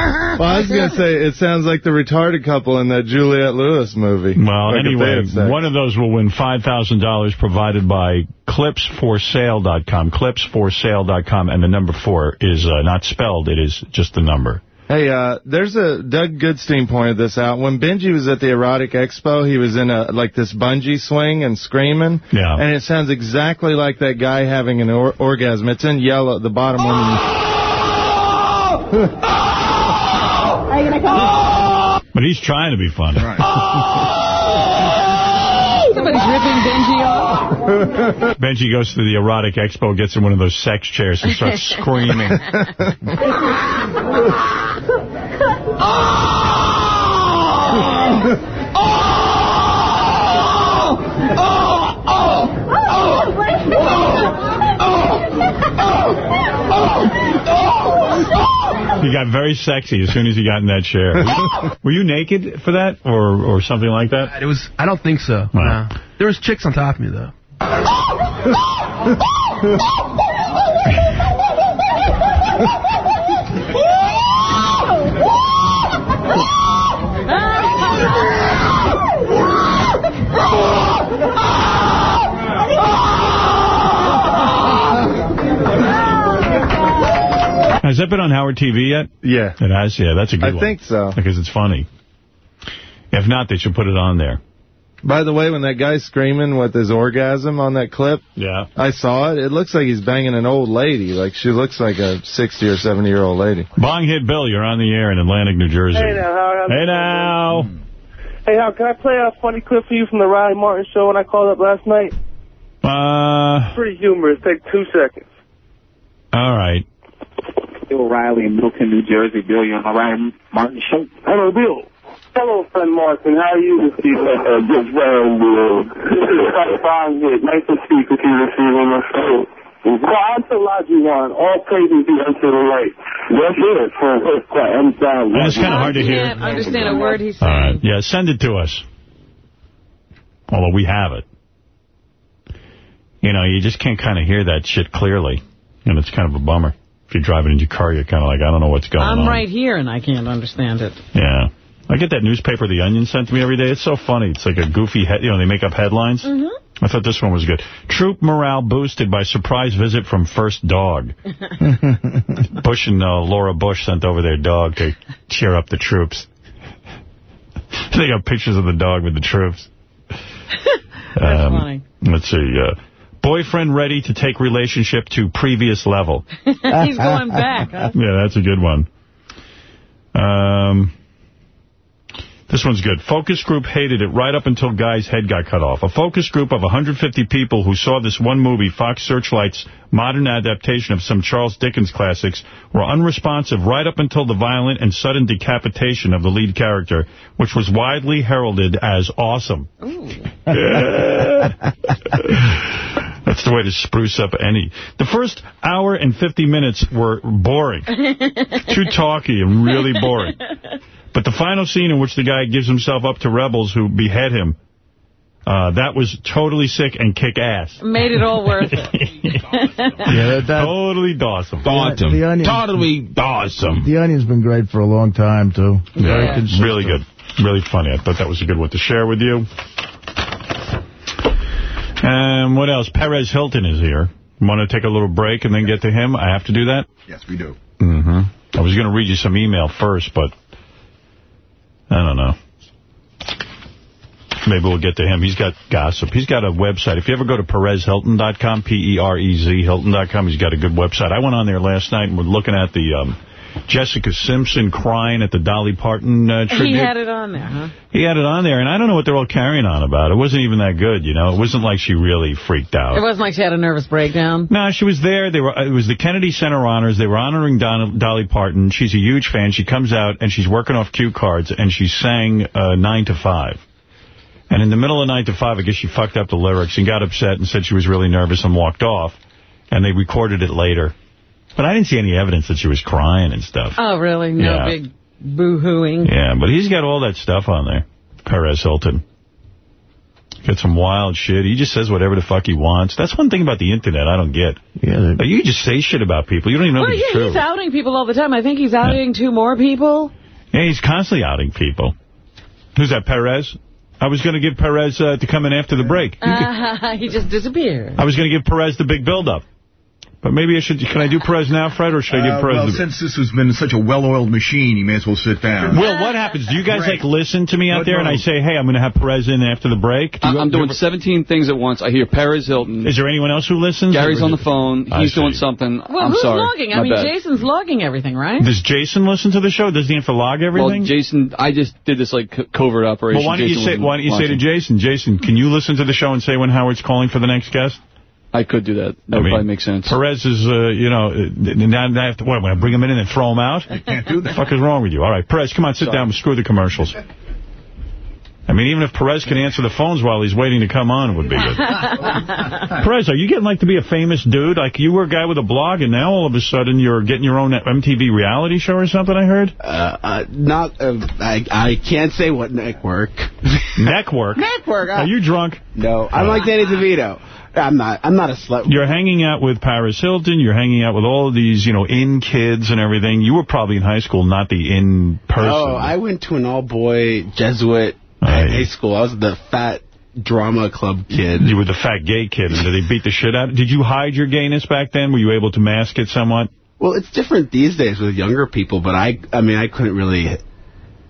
Well, I was going to say, it sounds like the retarded couple in that Juliette Lewis movie. Well, Like anyway, one of those will win $5,000 provided by clips4sale.com. Clips4sale.com, and the number four is uh, not spelled. It is just the number. Hey, uh, there's a Doug Goodstein pointed this out. When Benji was at the Erotic Expo, he was in a like this bungee swing and screaming. Yeah. And it sounds exactly like that guy having an or orgasm. It's in yellow, the bottom one. Are you gonna come? But he's trying to be funny. Somebody's Benji goes to the Erotic Expo, gets in one of those sex chairs, and starts screaming. He got very sexy as soon as he got in that chair. Were you, were you naked for that, or or something like that? It was. I don't think so. No. There was chicks on top of me though. Has that been on Howard TV yet? Yeah. It has? Yeah, that's a good I one. I think so. Because it's funny. If not, they should put it on there. By the way, when that guy's screaming with his orgasm on that clip, yeah, I saw it. It looks like he's banging an old lady. Like, she looks like a 60 or 70-year-old lady. Bong hit Bill, you're on the air in Atlantic, New Jersey. Hey now, Howard. Hey now. Hey, Howard, can I play a funny clip for you from the Riley Martin show when I called up last night? Uh, Pretty humorous. Take two seconds. all right. Bill Riley in Milton, New Jersey. Bill, you're on the Riley Martin Show. Hello, Bill. Hello, friend Martin. How are you this evening? Uh, just well, Bill. Fine, good. Nice to speak with you this evening, my friend. Well, Ontology one, all praises be unto the light. That's it. For, for, I'm sorry. It's kind of hard to hear. I can't understand a word he's saying. right. Yeah, send it to us. Although we have it. You know, you just can't kind of hear that shit clearly. And it's kind of a bummer. If you're driving in your car, you're kind of like, I don't know what's going on. I'm right here, and I can't understand it. Yeah. I get that newspaper The Onion sent to me every day. It's so funny. It's like a goofy, head, you know, they make up headlines. Mm-hmm. I thought this one was good. Troop morale boosted by surprise visit from first dog. Bush and uh, Laura Bush sent over their dog to cheer up the troops. they got pictures of the dog with the troops. That's Um, funny. Let's see. Uh, boyfriend ready to take relationship to previous level. He's going back. Huh? Yeah, that's a good one. Um, this one's good. Focus group hated it right up until Guy's head got cut off. A focus group of 150 people who saw this one movie, Fox Searchlight's modern adaptation of some Charles Dickens classics, were unresponsive right up until the violent and sudden decapitation of the lead character, which was widely heralded as awesome. That's the way to spruce up any. The first hour and 50 minutes were boring. Too talky and really boring. But the final scene in which the guy gives himself up to rebels who behead him, uh, that was totally sick and kick ass. Made it all worth it. Yeah, that, that, Totally awesome. Awesome. The Onion- Totally awesome. The Onion's been great for a long time, too. Very Yeah, consistent. really good. Really funny. I thought that was a good one to share with you. And what else? Perez Hilton is here. Want to take a little break and then get to him? I have to do that? Yes, we do. Mm-hmm. I was going to read you some email first, but I don't know. Maybe we'll get to him. He's got gossip. He's got a website. If you ever go to PerezHilton.com, P-E-R-E-Z, Hilton.com, he's got a good website. I went on there last night and we're looking at the um, Jessica Simpson crying at the Dolly Parton uh, tribute. he had it on there, huh? He had it on there, and I don't know what they're all carrying on about. It wasn't even that good, you know. It wasn't like she really freaked out. It wasn't like she had a nervous breakdown. No, she was there. They were. It was the Kennedy Center Honors. They were honoring Don, Dolly Parton. She's a huge fan. She comes out, and she's working off cue cards, and she sang uh, 9 to 5. And in the middle of 9 to 5, I guess she fucked up the lyrics and got upset and said she was really nervous and walked off. And they recorded it later. But I didn't see any evidence that she was crying and stuff. Oh, really? No Yeah. big boo-hooing. Yeah, but he's got all that stuff on there. Perez Hilton. Got some wild shit. He just says whatever the fuck he wants. That's one thing about the internet I don't get. Yeah, Like, you just say shit about people. You don't even know Well, if it's yeah, true. he's outing people all the time. I think he's outing two more people. Yeah, he's constantly outing people. Who's that, Perez? I was going to give Perez uh, to come in after the break. Uh, he just disappeared. I was going to give Perez the big build-up. But maybe I should... Can I do Perez now, Fred, or should I give Uh, Perez well, the... since this has been such a well-oiled machine, you may as well sit down. Will, what happens? Do you guys, Great. like, listen to me out What there and I say, hey, I'm going to have Perez in after the break? Do I- you- I'm do you doing 17 things at once. I hear Perez Hilton. Is there anyone else who listens? Gary's on the phone. I He's doing something. Well, I'm who's sorry. logging? I My mean, bad. Jason's logging everything, right? Does Jason listen to the show? Does he have to log everything? Well, Jason, I just did this like covert operation. Well, why don't you say why don't you say to. Jason, Jason, can you listen to the show and say when Howard's calling for the next guest? I could do that. That I would mean, probably make sense. Perez is, uh, you know, uh, now now I have to, what, when I bring him in and then throw him out? I can't do that. What the fuck is wrong with you? All right, Perez, come on, sit down. And screw the commercials. I mean, even if Perez can answer the phones while he's waiting to come on, it would be good. Perez, are you getting like to be a famous dude? Like you were a guy with a blog, and now all of a sudden you're getting your own MTV reality show or something. I heard. Uh, uh, not, uh, I, I can't say what network. Neckwork. Network. Are you drunk? No, I'm like Danny DeVito. I'm not. I'm not a slut. You're hanging out with Paris Hilton. You're hanging out with all of these, you know, in kids and everything. You were probably in high school, not the in person. Oh, I went to an all-boy Jesuit high school. I was the fat drama club kid. You were the fat gay kid, and did they beat the shit out? Did you hide your gayness back then? Were you able to mask it somewhat? Well, it's different these days with younger people, but I, I mean, I couldn't really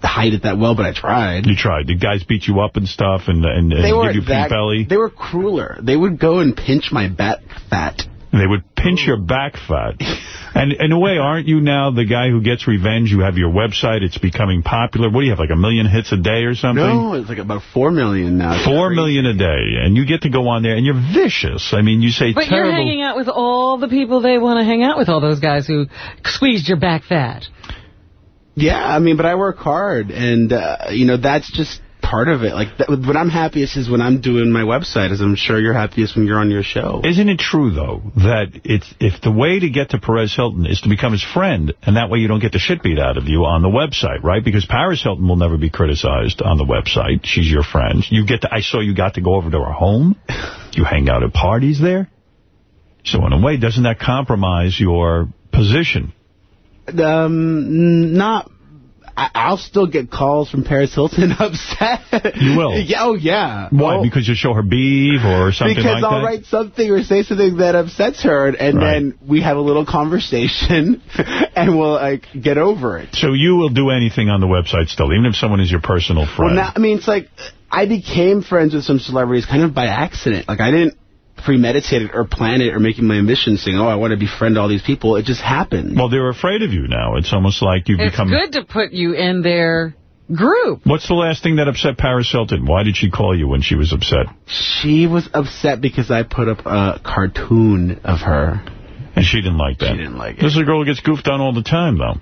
hide it that well, but I tried. You tried. Did guys beat you up and stuff and, and, and They were give you that, belly? They were crueler. They would go and pinch my back fat. And they would pinch your back fat. And in a way, aren't you now the guy who gets revenge? You have your website. It's becoming popular. What do you have, like a million hits a day or something? No, it's like about four million now. Four million a day. And you get to go on there, and you're vicious. I mean, you say But terrible... you're hanging out with all the people they want to hang out with, all those guys who squeezed your back fat. Yeah, I mean, but I work hard, and, uh, you know, that's just part of it. Like, that, when I'm happiest is when I'm doing my website, as I'm sure you're happiest when you're on your show. Isn't it true, though, that it's if the way to get to Perez Hilton is to become his friend, and that way you don't get the shit beat out of you on the website, right? Because Paris Hilton will never be criticized on the website. She's your friend. You get to, I saw you got to go over to her home. You hang out at parties there. So in a way, doesn't that compromise your position? Um, not... I'll still get calls from Paris Hilton upset. You will? yeah, oh, yeah. Why? Oh, Because you show her beef or something because like I'll that? write something or say something that upsets her, and Right. then we have a little conversation, and we'll like get over it. So you will do anything on the website still, even if someone is your personal Well, friend. now, I mean, it's like I became friends with some celebrities kind of by accident. Like I didn't premeditate it or plan it or making my ambition saying, oh, I want to befriend all these people. It just happened. well, they're afraid of you now. It's almost like you've It's become... It's good to put you in their group. What's the last thing that upset Paris Hilton? Why did she call you when she was upset? She was upset because I put up a cartoon of her. And she didn't like that. She didn't like it. This is a girl who gets goofed on all the time, though.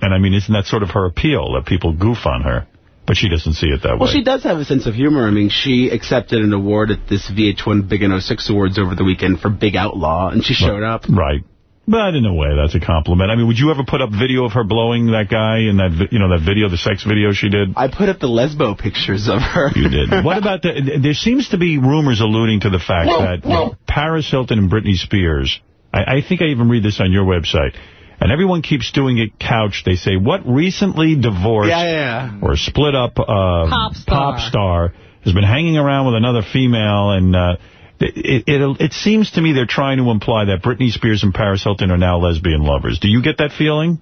And, I mean, isn't that sort of her appeal, that people goof on her? But she doesn't see it that Well, way. Well, she does have a sense of humor. I mean, she accepted an award at this VH1 Big in 06 Awards over the weekend for Big Outlaw, and she showed up. Right. But in a way, that's a compliment. I mean, would you ever put up video of her blowing that guy in that, you know, that video, the sex video she did? I put up the lesbo pictures of her. You did. what about the, there seems to be rumors alluding to the fact that Paris Hilton and Britney Spears, I, I think I even read this on your website, and everyone keeps doing it couch. They say, what recently divorced Yeah, yeah. or split up uh, Pop star. pop star has been hanging around with another female, and uh, it, it, it seems to me they're trying to imply that Britney Spears and Paris Hilton are now lesbian lovers. Do you get that feeling?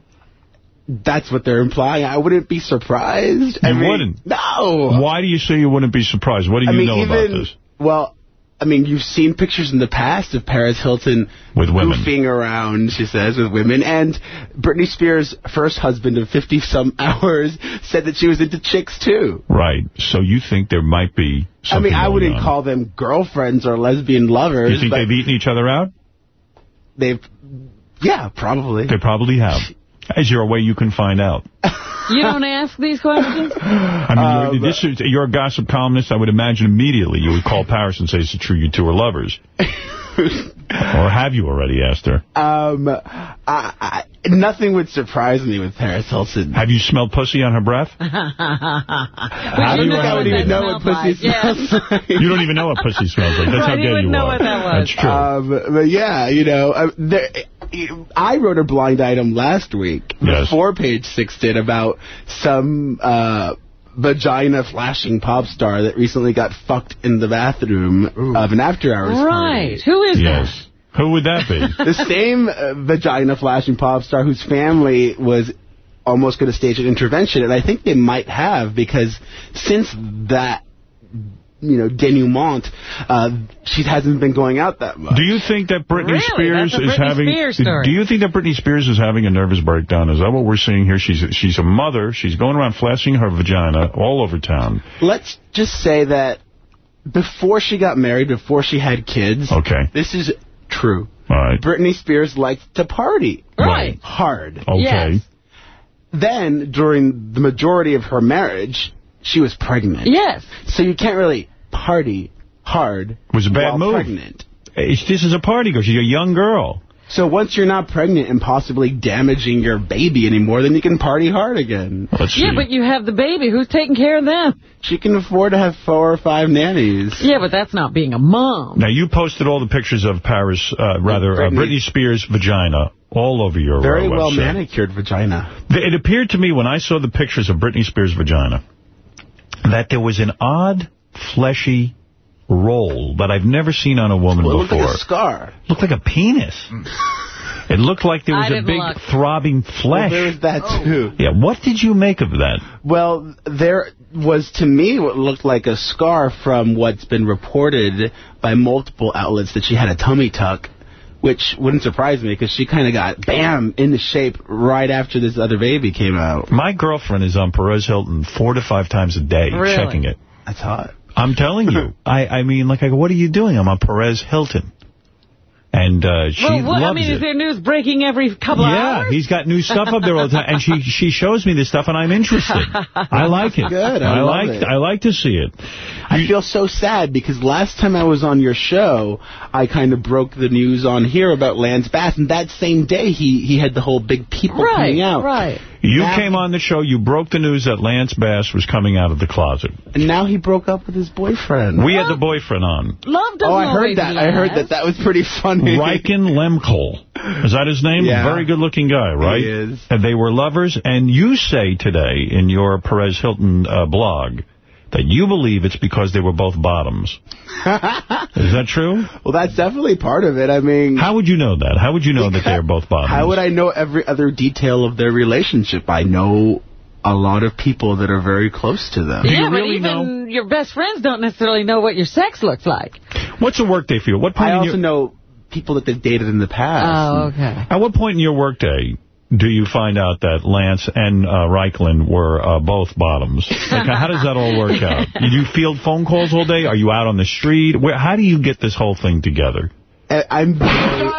That's what they're implying. I wouldn't be surprised. I You mean, wouldn't? No. Why do you say you wouldn't be surprised? What do you I mean, know even, about this? Well, I mean, you've seen pictures in the past of Paris Hilton With women. goofing around, she says, with women. And Britney Spears' first husband of 50-some hours said that she was into chicks, too. Right. So you think there might be I mean, I wouldn't on. call them girlfriends or lesbian lovers. You think but they've eaten each other out? they've... Yeah, probably. They probably have. Is there a way you can find out? You don't ask these questions? I mean, Um, you're, this is, you're a gossip columnist. I would imagine immediately you would call Paris and say, is it true you two are lovers? or have you already asked her? Um, I, I, nothing would surprise me with Paris Hilton. Have you smelled pussy on her breath? I How do don't you I would even know what pussy smells like. You don't even know what pussy smells like. That's how good you know are. what that That's true. Um, but yeah, you know, uh, there, I wrote a blind item last week Yes. before Page Six did about some uh, vagina flashing pop star that recently got fucked in the bathroom of an after hours Right. Who is yes. Who would that be? the same uh, vagina flashing pop star whose family was almost going to stage an intervention, and I think they might have because since that, you know, denouement, uh, she hasn't been going out that much. Do you think that Britney Really? Spears That's a is having? Spears story. Do you think that Britney Spears is having a nervous breakdown? Is that what we're seeing here? She's she's a mother. She's going around flashing her vagina all over town. Let's just say that before she got married, before she had kids, Okay. this is true. All right. Britney Spears liked to party. Right. Hard. Okay. Then, during the majority of her marriage, she was pregnant. Yes. So you can't really party hard It was a bad while move. pregnant. It's- This is a party girl. She's a young girl. So once you're not pregnant and possibly damaging your baby anymore, then you can party hard again. Let's Yeah, but you have the baby. Who's taking care of them? She can afford to have four or five nannies. Yeah, but that's not being a mom. Now, you posted all the pictures of Paris, uh, rather, uh, Britney. Britney Spears' vagina all over your Very uh, well website. manicured vagina. It appeared to me when I saw the pictures of Britney Spears' vagina that there was an odd, fleshy roll that I've never seen on a woman Well, it looked before. like a scar. Looked like a penis. Hmm. It looked like there was a big look. throbbing flesh. Well, there was that oh. too. Yeah, what did you make of that? Well, there was, to me, what looked like a scar from what's been reported by multiple outlets that she had a tummy tuck, which wouldn't surprise me because she kind of got, bam, into shape right after this other baby came out. My girlfriend is on Perez Hilton four to five times a day Really? checking it. That's hot. I'm telling you. I, I mean, like, I go, what are you doing? I'm on Perez Hilton. And uh, she well, what, loves I mean, it. is there news breaking every couple of yeah, hours? he's got new stuff up there all the time, and she she shows me this stuff, and I'm interested. I like it. Good, I love like it. I like to see it. I feel so sad because last time I was on your show, I kind of broke the news on here about Lance Bass, and that same day he, he had the whole big people right, coming out. right. You Now- came on the show. You broke the news that Lance Bass was coming out of the closet. And now he broke up with his boyfriend. We had the boyfriend on. Love doesn't Oh, I heard always that. I heard that. That was pretty funny. Reichen Lehmkuhl. Is that his name? Yeah. Very good-looking guy, right? He is. And they were lovers. And you say today in your Perez Hilton uh, blog that you believe it's because they were both bottoms. Is that true? Well, that's definitely part of it. I mean... How would you know that? How would you know that they are both bottoms? How would I know every other detail of their relationship? I know a lot of people that are very close to them. yeah, but even your best friends don't necessarily know what your sex looks like. What's a workday for you? What point I also your- know people that they've dated in the past. Oh, okay. At what point in your workday do you find out that Lance and uh, Reichland were uh, both bottoms? Like, how does that all work out? Do you field phone calls all day? Are you out on the street? Where, how do you get this whole thing together? I- I'm very,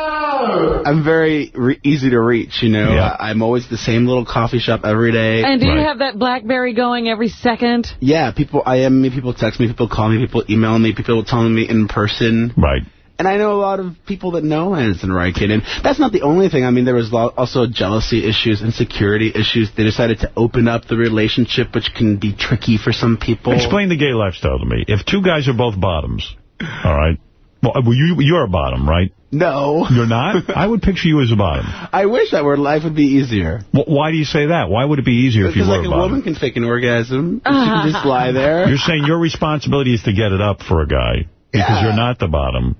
I'm very re easy to reach, you know. Yeah. I- I'm always the same little coffee shop every day. And do you have that BlackBerry going every second? Yeah, people IM me, people text me, people call me, people email me, people telling me in person. Right. And I know a lot of people that know Lance and Reichen, and that's not the only thing. I mean, there was also jealousy issues, insecurity issues. They decided to open up the relationship, which can be tricky for some people. Explain the gay lifestyle to me. If two guys are both bottoms, all right, well, uh, well you, you're a bottom, right? No. You're not? I would picture you as a bottom. I wish that where life would be easier. Wh- Why do you say that? Why would it be easier if you were like a a bottom? woman can fake an orgasm, she can just lie there. You're saying your responsibility is to get it up for a guy because Yeah. you're not the bottom.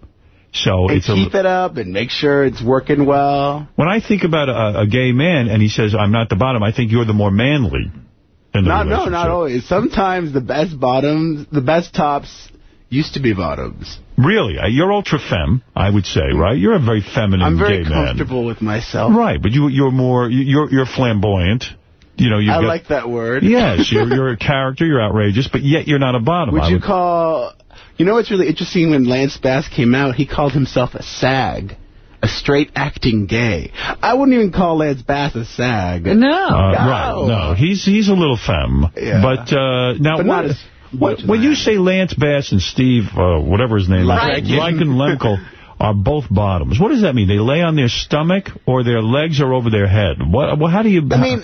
So and it's a, keep it up and make sure it's working well. when I think about a, a gay man and he says I'm not the bottom, I think you're the more manly. In the Not, no, not always. Sometimes the best bottoms, the best tops used to be bottoms. Really, Uh, you're ultra femme, I would say, right? You're a very feminine gay man. I'm very gay man. comfortable with myself. Right, but you you're more you're you're flamboyant. You know, you've I got, like that word. Yes, you're you're a character. You're outrageous, but yet you're not a bottom. Would I you call... You know what's really interesting? When Lance Bass came out, he called himself a sag. A straight acting gay. I wouldn't even call Lance Bass a sag. No. Uh, Right, no, he's he's a little femme. Yeah. But uh, now, But what, as what- when you say Lance Bass and Steve, uh, whatever his name Lycan. is, Lycan Lehmkuhl, are both bottoms. What does that mean? They lay on their stomach or their legs are over their head? What? Well, how do you... I mean,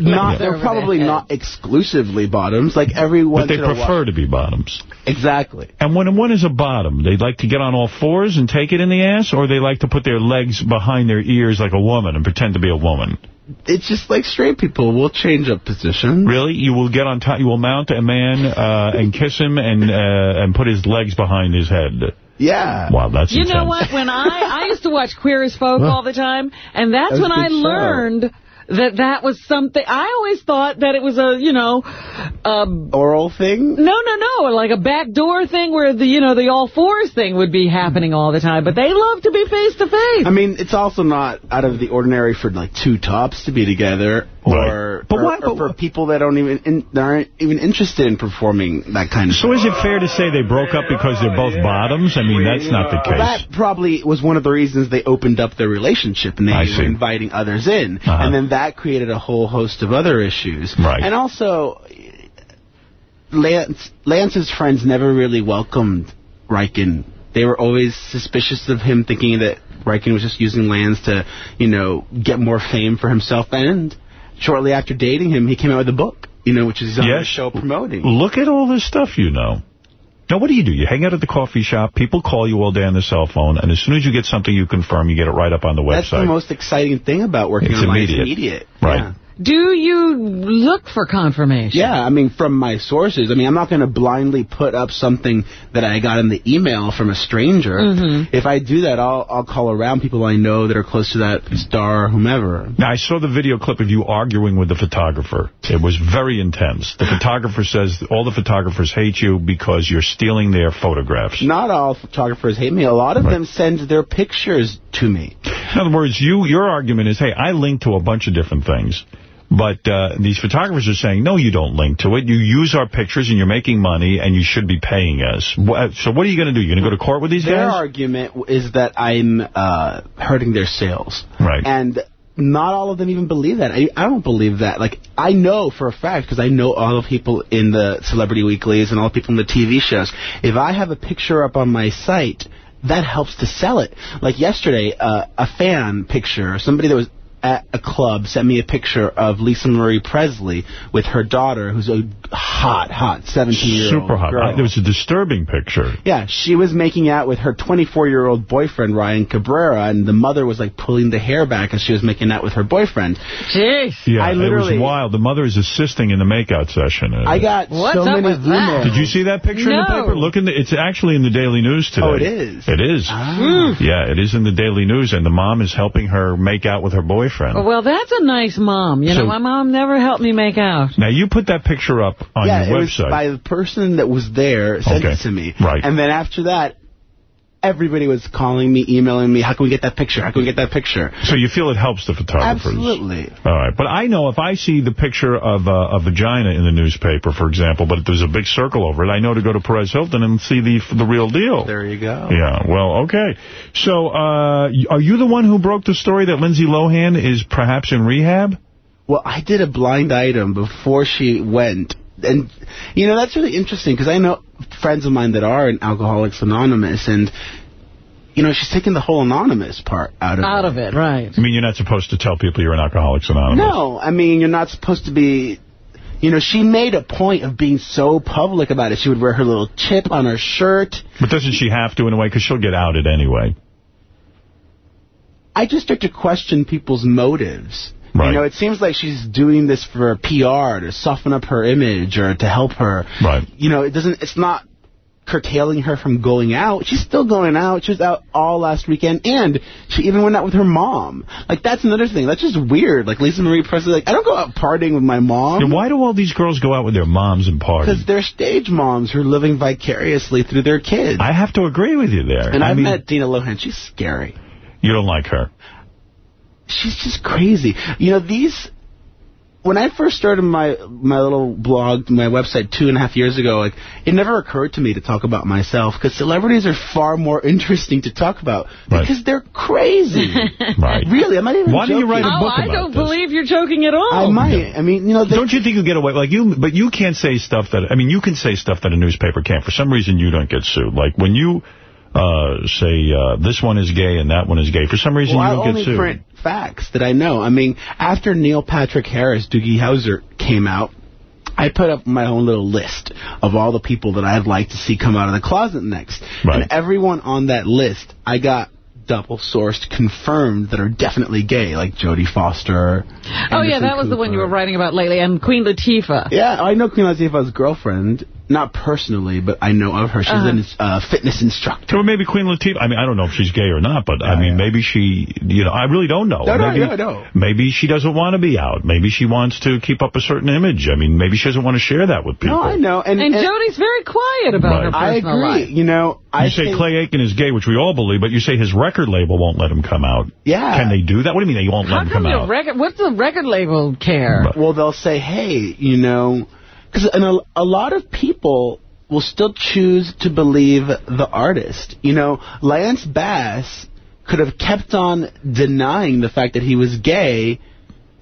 not they're probably not exclusively bottoms. Like everyone... but they in a while. prefer to be bottoms. Exactly. And when one is a bottom, they like to get on all fours and take it in the ass, or they like to put their legs behind their ears like a woman and pretend to be a woman? It's just like straight people. We'll change up positions. Really? You will get on top, you will mount a man uh, and kiss him and uh, and put his legs behind his head. Yeah. Wow, that's You intense. know what? When I I used to watch Queer as Folk all the time, and that's That was when I show. learned that that was something. I always thought that it was a you know, a Oral thing? no no no like a backdoor thing where the you know the all fours thing would be happening all the time. But they love to be face to face. I mean, it's also not out of the ordinary for like two tops to be together, or, But or, why- or for people that don't even in, that aren't even interested in performing that kind of. So is it fair to say they broke up because they're both bottoms? I mean, that's not the Well, case. that probably was one of the reasons they opened up their relationship and they I were see. inviting others in. Uh-huh. And then that created a whole host of other issues. Right. And also, Lance, Lance's friends never really welcomed Reichen. They were always suspicious of him, thinking that Reichen was just using Lance to, you know, get more fame for himself. And shortly after dating him, he came out with a book, you know, which is on the show promoting. Look at all this stuff you know. Now, what do you do? You hang out at the coffee shop, people call you all day on the cell phone, and as soon as you get something you confirm, you get it right up on the website. That's the most exciting thing about working It's online. immediate. It's immediate. Right. Yeah. Do you look for confirmation? Yeah, I mean, from my sources. I mean, I'm not going to blindly put up something that I got in the email from a stranger. Mhm. If I do that, I'll I'll call around people I know that are close to that star or whomever. Now, I saw the video clip of you arguing with the photographer. It was very intense. The photographer says all the photographers hate you because you're stealing their photographs. Not all photographers hate me. A lot of them send their pictures to me. In other words, you your argument is, hey, I link to a bunch of different things. But uh, these photographers are saying, no, you don't link to it. You use our pictures and you're making money and you should be paying us. So what are you going to do? You're going to go to court with these Their guys? Their argument is that I'm uh, hurting their sales. Right. And not all of them even believe that. I, I don't believe that. Like, I know for a fact, because I know all the people in the celebrity weeklies and all the people in the TV shows. If I have a picture up on my site, that helps to sell it. Like yesterday, uh, a fan picture, somebody that was at a club sent me a picture of Lisa Marie Presley with her daughter, who's a hot, hot 17-year-old Super hot. girl. I- There was a disturbing picture. Yeah, she was making out with her 24-year-old boyfriend, Ryan Cabrera, and the mother was, like, pulling the hair back as she was making out with her boyfriend. Jeez. Yeah, I it was wild. The mother is assisting in the makeout session. Uh, I got What's so up many with that? emails. Did you see that picture in the No. paper? Look in the, it's actually in the Daily News today. Oh, it is? It is. Ah. Yeah, it is in the Daily News, and the mom is helping her make out with her boyfriend. Well, that's a nice mom. You So- know, my mom never helped me make out. Now, you put that picture up on yeah, your it was website. by the person that was there sent Okay. it to me. Right. And then after that, everybody was calling me, emailing me, how can we get that picture? How can we get that picture? So you feel it helps the photographers? Absolutely. All right. But I know if I see the picture of uh, a vagina in the newspaper, for example, but there's a big circle over it, I know to go to Perez Hilton and see the the real deal. There you go. Yeah, well, okay. So, uh, are you the one who broke the story that Lindsay Lohan is perhaps in rehab? Well, I did a blind item before she went. And, you know, that's really interesting because I know friends of mine that are in Alcoholics Anonymous and, you know, she's taking the whole anonymous part out of Out it. of it, right. I mean, you're not supposed to tell people you're in Alcoholics Anonymous. No, I mean, you're not supposed to be... You know, she made a point of being so public about it. She would wear her little chip on her shirt. But doesn't she have to in a way? Because she'll get outed anyway. I just start to question people's motives. Right. You know, it seems like she's doing this for PR, to soften up her image or to help her. Right. You know, it doesn't. It's not curtailing her from going out. She's still going out. She was out all last weekend, and she even went out with her mom. Like that's another thing. That's just weird. Like Lisa Marie Presley. Like I don't go out partying with my mom. Then why do all these girls go out with their moms and party? Because they're stage moms who are living vicariously through their kids. I have to agree with you there. and I I've mean, met Dina Lohan. She's scary. You don't like her. She's just crazy. You know, these. When I first started my my little blog, my website two and a half years ago, like it never occurred to me to talk about myself because celebrities are far more interesting to talk about Right. because they're crazy. Right. Really, I'm not even. Why don't you write a book Oh, book I don't this? believe you're joking at all. I might. I mean, you know, Don't you think you get away? Like you, but you can't say stuff that. I mean, you can say stuff that a newspaper can't. For some reason, you don't get sued. Like when you uh, say uh, this one is gay and that one is gay. For some reason, well, you don't only get sued. print facts that I know. I mean, after Neil Patrick Harris, Doogie Howser came out, I put up my own little list of all the people that I'd like to see come out of the closet next. Right. And everyone on that list, I got double-sourced, confirmed that are definitely gay, like Jodie Foster. Oh, yeah, that was the one you were writing about lately, and Queen Latifah. Yeah, I know Queen Latifah's girlfriend. Not personally, but I know of her. She's Uh-huh. a uh, fitness instructor. Or maybe Queen Latifah. I mean, I don't know if she's gay or not, but I mean, maybe she, you know, I really don't know. No, no, maybe, no, no. Maybe she doesn't want to be out. Maybe she wants to keep up a certain image. I mean, maybe she doesn't want to share that with people. No, I know. And, And Jodie's very quiet about her Right. I agree. life. You know, I You say think- Clay Aiken is gay, which we all believe, but you say his record label won't let him come out. Yeah. Can they do that? What do you mean they won't How let him come come out? record? What's the record label care? Well, they'll say, hey, you know, because a, a lot of people will still choose to believe the artist. You know, Lance Bass could have kept on denying the fact that he was gay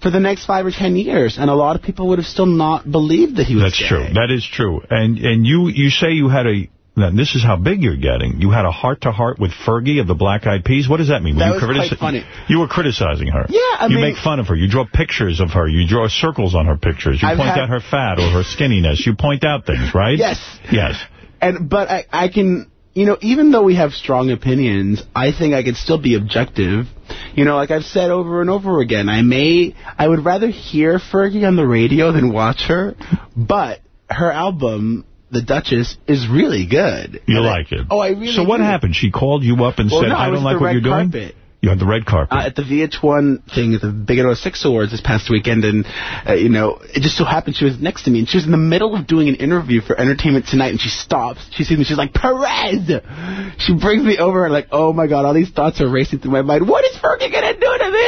for the next five or ten years, and a lot of people would have still not believed that he was That's gay. true. That is true. And and you you say you had a. Now, this is how big you're getting. You had a heart-to-heart with Fergie of the Black Eyed Peas. What does that mean? Were That you was quite funny. You were criticizing her. Yeah, I You mean- make fun of her. You draw pictures of her. You draw circles on her pictures. You I've point out her fat or her skinniness. You point out things, right? Yes. Yes. And but I, I can you know, even though we have strong opinions, I think I could still be objective. You know, like I've said over and over again, I may, I would rather hear Fergie on the radio than watch her, but her album, The Duchess, is really good. You like it. Oh, I really So what do. happened? She called you up and Well, said, no, I don't like what you're doing? You had the red carpet. Uh, at the VH1 thing, at the Big 06 Awards this past weekend, and, uh, you know, it just so happened she was next to me, and she was in the middle of doing an interview for Entertainment Tonight, and she stops. She sees me, she's like, Perez! She brings me over, and like, oh my god, all these thoughts are racing through my mind. What is Fergie gonna do to me?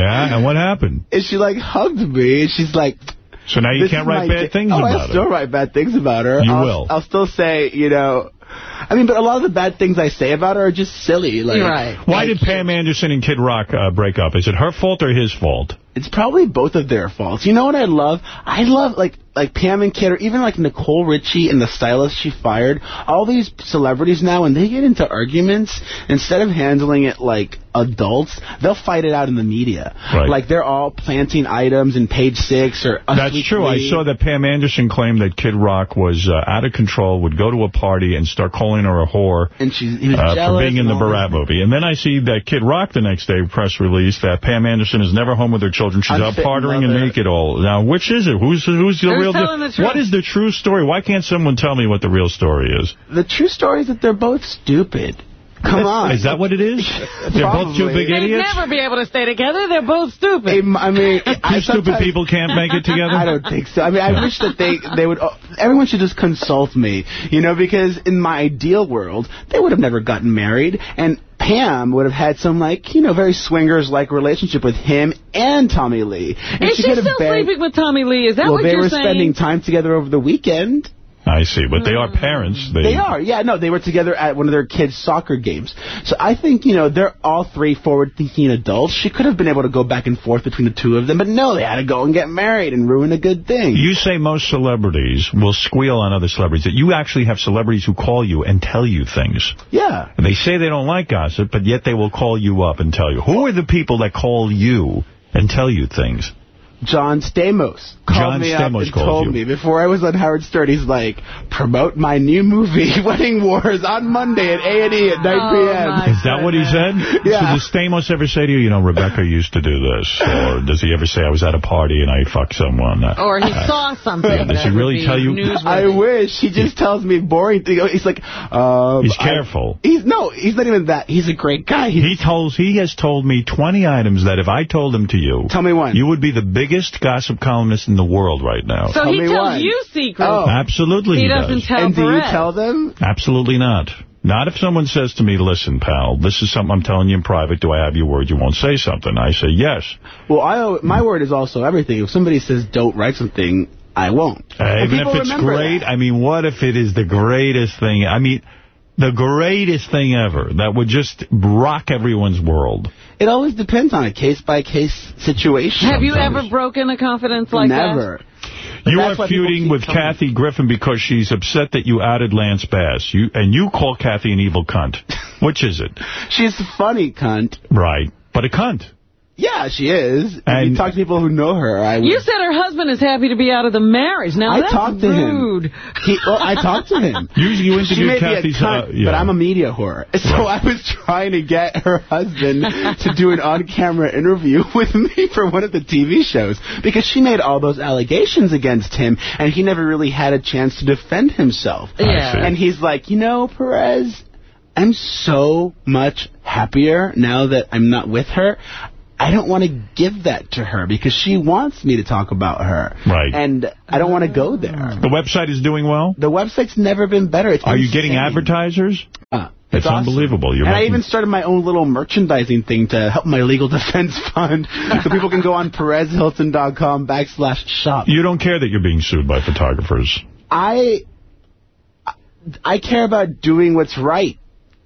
yeah, and what happened? And she, like, hugged me, and she's like... So now you "This can't write bad things oh, about her. still write bad things about her. You I'll, will. I'll still say, you know... I mean, but a lot of the bad things I say about her are just silly. Like, Why did Pam Anderson and Kid Rock uh, break up? Is it her fault or his fault? It's probably both of their faults. You know what I love? I love like like Pam and Kid, or even like Nicole Richie and the stylist she fired. All these celebrities now, when they get into arguments, instead of handling it like adults, they'll fight it out in the media. Right. Like they're all planting items in Page Six or Us That's true. I saw that Pam Anderson claimed that Kid Rock was uh, out of control, would go to a party and start calling her a whore And she, he was uh, for being in the all Borat movie. And then I see that Kid Rock the next day press release that Pam Anderson is never home with her children. She's out Unfit partying and naked all. Now, which is it? Who's who's the Who's real? telling the? What is the true story? Why can't someone tell me what the real story is? The true story is that they're both stupid. Come on. Is that what it is? They're both two big They'd idiots? never be able to stay together. They're both stupid. I mean, Two stupid people can't make it together? I don't think so. I mean, I wish that they they would. oh, Everyone should just consult me, you know, because in my ideal world, they would have never gotten married, and Pam would have had some like you know very swingers like relationship with him and Tommy Lee. And Is she, could have still begged- sleeping with Tommy Lee? Is that well, what they you're saying? Well, they were spending time together over the weekend. I see, but they are parents. They are, yeah, no, they were together at one of their kids' soccer games. So I think, you know, they're all three forward-thinking adults. She could have been able to go back and forth between the two of them, but no, they had to go and get married and ruin a good thing. You say most celebrities will squeal on other celebrities. That you actually have celebrities who call you and tell you things. Yeah. They say they don't like gossip, but yet they will call you up and tell you. Who are the people that call you and tell you things? John Stamos called John me up and told you. me before I was on Howard Stern. He's like, promote my new movie, Wedding Wars, on Monday at A&E at 9 p.m. Is that what he said? Yeah. So does Stamos ever say to you, you know, Rebecca used to do this? Or does he ever say, I was at a party and I fucked someone? Uh, Or he uh, saw something. Yeah, does he really tell you? I wish. He just tells me boring things. He's like, um, He's I- careful. he's no, he's not even that. He's a great guy. He's, He tells he has told me 20 items that if I told them to you, tell me one. you would be the biggest gossip columnist in the world right now. So Tell he me tells one. you secrets. Oh. Absolutely He he, doesn't does. tell and do you tell them? Absolutely not. Not if someone says to me, listen, pal, this is something I'm telling you in private. Do I have your word? You won't say something. I say yes. Well, I my word is also everything. If somebody says don't write something, I won't. Uh, And even if it's great, that. I mean, what if it is the greatest thing? I mean, the greatest thing ever that would just rock everyone's world. It always depends on a case-by-case situation. Have you ever broken a confidence like that? Never. You are that's why people feuding with coming. Kathy Griffin because she's upset that you outed Lance Bass. You And you call Kathy an evil cunt. Which is it? She's a funny cunt. Right. But a cunt. Yeah, she is. If And- you talk to people who know her, I that? would. You said her husband is happy to be out of the marriage. Now I that's talked to rude. him. He, well, I talked to him. Usually you she interviewed may Kathy's... be a cunt, uh, yeah. but I'm a media whore. So I was trying to get her husband to do an on-camera interview with me for one of the TV shows because she made all those allegations against him, and he never really had a chance to defend himself. Yeah. And he's like, you know, Perez, I'm so much happier now that I'm not with her. I don't want to give that to her because she wants me to talk about her. Right. And I don't want to go there. The website is doing well? The website's never been better. It's Are you getting advertisers? Uh, It's awesome. unbelievable. You're and I even started my own little merchandising thing to help my legal defense fund. so people can go on PerezHilton.com backslash shop. You don't care that you're being sued by photographers. I I care about doing what's right.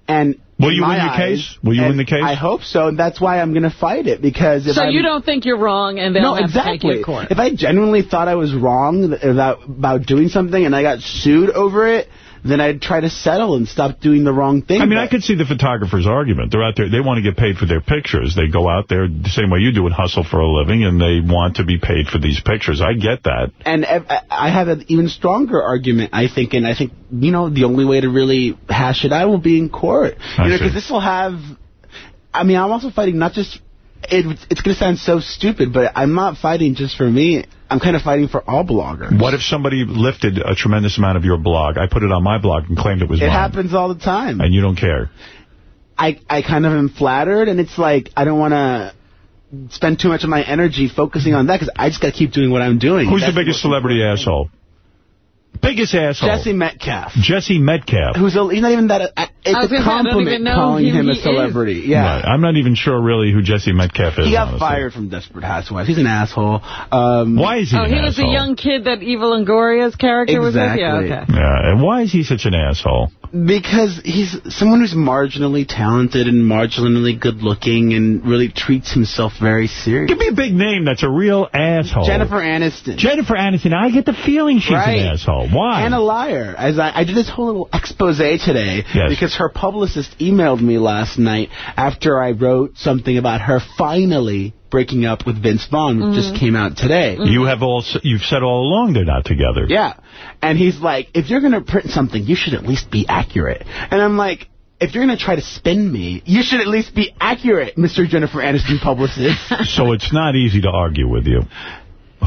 And Will you win your eyes- case? Will you win the case? I hope so. And that's why I'm going to fight it. Because if So I'm, you don't think you're wrong and they'll no, have exactly. to take you to court? If I genuinely thought I was wrong about, about doing something and I got sued over it, then I'd try to settle and stop doing the wrong thing. I mean, I could see the photographer's argument. They're out there. They want to get paid for their pictures. They go out there the same way you do and hustle for a living, and they want to be paid for these pictures. I get that. And I have an even stronger argument, I think, and I think, you know, the only way to really hash it out will be in court. I You know, because this will have, I mean, I'm also fighting not just, it, it's going to sound so stupid, but I'm not fighting just for me. I'm kind of fighting for all bloggers. What if somebody lifted a tremendous amount of your blog? I put it on my blog and claimed it was It mine. happens all the time. And you don't care. I, I kind of am flattered, and it's like, I don't want to spend too much of my energy focusing on that, because I just got to keep doing what I'm doing. Who's That's the biggest celebrity asshole? Biggest asshole. Jesse Metcalfe. Jesse Metcalfe. Who's a, he's not even that. I was it's gonna a say, I compliment calling him a he is. celebrity. Yeah. Right. I'm not even sure really who Jesse Metcalfe is. He got honestly. fired from Desperate Housewives. He's an asshole. Um, Why is he Oh, an he was the young kid that Eva Longoria's character was with? Yeah, Exactly. okay. Yeah, and why is he such an asshole? Because he's someone who's marginally talented and marginally good looking and really treats himself very serious. Give me a big name that's a real asshole. Jennifer Aniston. Jennifer Aniston. I get the feeling she's Right. an asshole. Why? And a liar. As I, I did this whole little expose today Yes. because her publicist emailed me last night after I wrote something about her finally breaking up with Vince Vaughn, which just mm-hmm. came out today. Mm-hmm. You have all. You've said all along they're not together. Yeah. And he's like, if you're going to print something, you should at least be accurate. And I'm like, if you're going to try to spin me, you should at least be accurate, Mr. Jennifer Aniston publicist. So it's not easy to argue with you.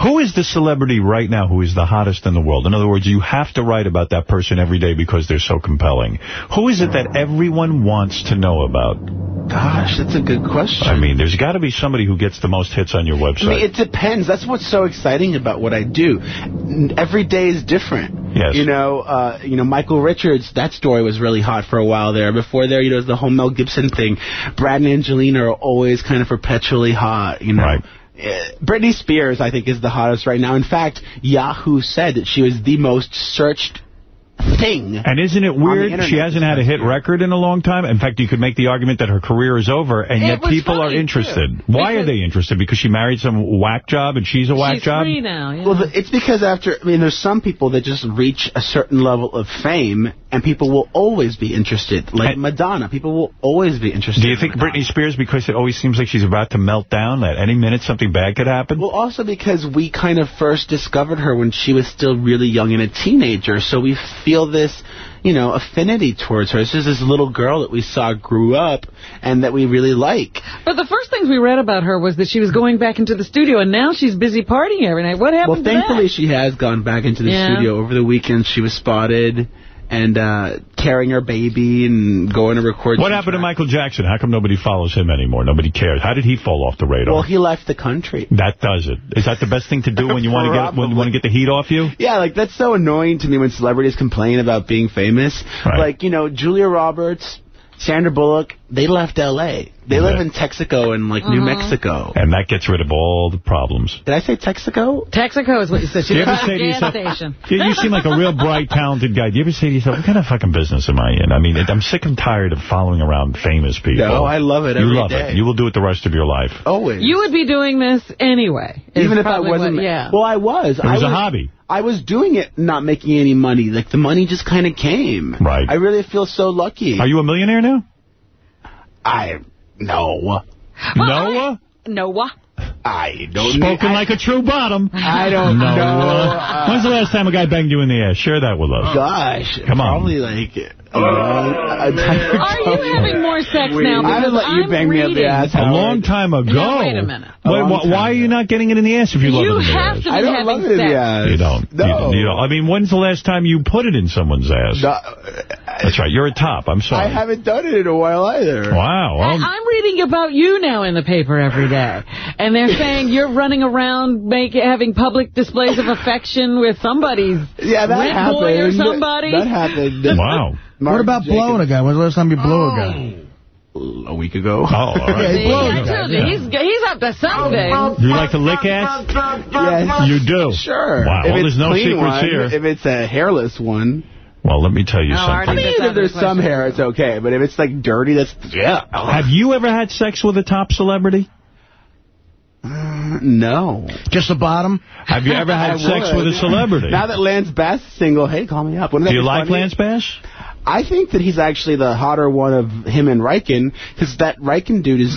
Who is the celebrity right now who is the hottest in the world? In other words, you have to write about that person every day because they're so compelling. Who is it that everyone wants to know about? Gosh, that's a good question. I mean, there's got to be somebody who gets the most hits on your website. I mean, it depends. That's what's so exciting about what I do. Every day is different. Yes. You know, uh, you know, Michael Richards, that story was really hot for a while there. Before there, you know, the whole Mel Gibson thing. Brad and Angelina are always kind of perpetually hot, you know. Right. Britney Spears, I think, is the hottest right now. In fact, Yahoo said that she was the most searched thing. And isn't it weird? She hasn't had a hit record in a long time. In fact, you could make the argument that her career is over, and It yet people are interested. too. Why are they interested? Because she married some whack job and she's a whack She's job? free now, yeah. Well, it's because after, I mean, there's some people that just reach a certain level of fame, and people will always be interested. Like And- Madonna, people will always be interested. Do you in think Madonna. Britney Spears, because it always seems like she's about to melt down, at any minute something bad could happen? Well, also because we kind of first discovered her when she was still really young and a teenager, so we feel this, you know, affinity towards her. This is this little girl that we saw grew up and that we really like. But the first things we read about her was that she was going back into the studio, and now she's busy partying every night. What happened Well, thankfully that? she has gone back into the Yeah. studio. Over the weekend, she was spotted and uh carrying her baby and going to record. What happened to. Michael Jackson? How come nobody follows him anymore? Nobody cares. How did he fall off the radar? Well, he left the country. that does it. Is that the best thing to do when you want to get when you want to get the heat off you? Yeah, like that's so annoying to me when celebrities complain about being famous. Right. Like, you know, Julia Roberts, Sandra Bullock, they left L.A. They live in Texaco and like New Uh-huh. Mexico. And that gets rid of all the problems. Did I say Texaco? Texaco is what you said. Do you ever say to yourself, you, you seem like a real bright, talented guy. Do you ever say to yourself, what kind of fucking business am I in? I mean, I'm sick and tired of following around famous people. No, I love it You every love day. it. You will do it the rest of your life. Always. You would be doing this anyway. Even if I wasn't. what- yeah. Well, I was. It I was a hobby. I was doing it not making any money. Like, the money just kind of came. Right. I really feel so lucky. Are you a millionaire now? I. No. Noah? Noah. I don't Spoken like a true bottom. I don't Noah. know. Uh, When's the last time a guy banged you in the ass? Share that with us. Gosh. Come on. Probably like. A long, a time Are you having more sex now? I Because would let you I'm bang me up the ass. A long time ago. No, wait a minute. A Wait, long wh- why are you not getting it in the ass if you love You it in the have ass? to I don't having love it in sex. the ass. You don't. No. You, you don't. I mean, when's the last time you put it in someone's ass? No, That's right. You're a top. I'm sorry. I haven't done it in a while either. Wow. I- Well, I'm reading about you now in the paper every day, and they're saying you're running around make, having public displays of affection with somebody's Yeah, that rent happened. boy or somebody. That happened. wow. What about Jacobs- blowing a guy? When's the last time you blew a guy? Oh. A week ago. Oh, all right. Yeah, he See, blows I a guy, told you, yeah. he's, he's up to something. You like to lick ass? Yes. You do? Sure. Wow. If Well, there's no secrets one, here. If it's a hairless one. Well, let me tell you Oh, Artie, I something. mean, That's if there's some hair, it's okay. But if it's like dirty, that's yeah. Have you ever had sex with a top celebrity? Mm, no. Just the bottom? Have you ever had sex would. with a celebrity? Now that Lance Bass is single, hey, call me up. Wouldn't Do you like funny? Lance Bass? I think that he's actually the hotter one of him and Reichen, because that Reichen dude is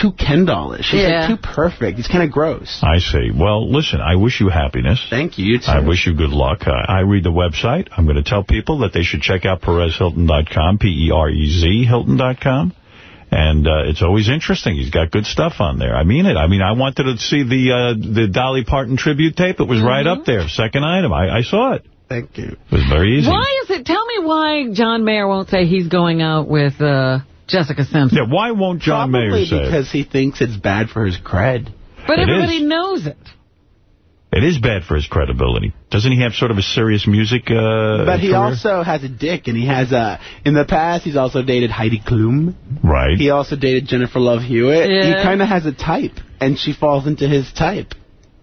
too Ken-dollish. He's Yeah. like too perfect. He's kind of gross. I see. Well, listen, I wish you happiness. Thank you. You too. I wish you good luck. Uh, I read the website. I'm going to tell people that they should check out PerezHilton.com, P-E-R-E-Z, Hilton.com. And uh, it's always interesting. He's got good stuff on there. I mean it. I mean, I wanted to see the uh, the Dolly Parton tribute tape. It was right up there, second item. I, I saw it. Thank you. It was very easy. Why is it? Tell me why John Mayer won't say he's going out with uh, Jessica Simpson. Yeah, why won't John Probably Mayer say Probably because he thinks it's bad for his cred. But It everybody is. knows it. it? It is bad for his credibility. Doesn't he have sort of a serious music uh, But he career? also has a dick, and he has a. In the past, he's also dated Heidi Klum. Right. He also dated Jennifer Love Hewitt. He kind of has a type, and she falls into his type.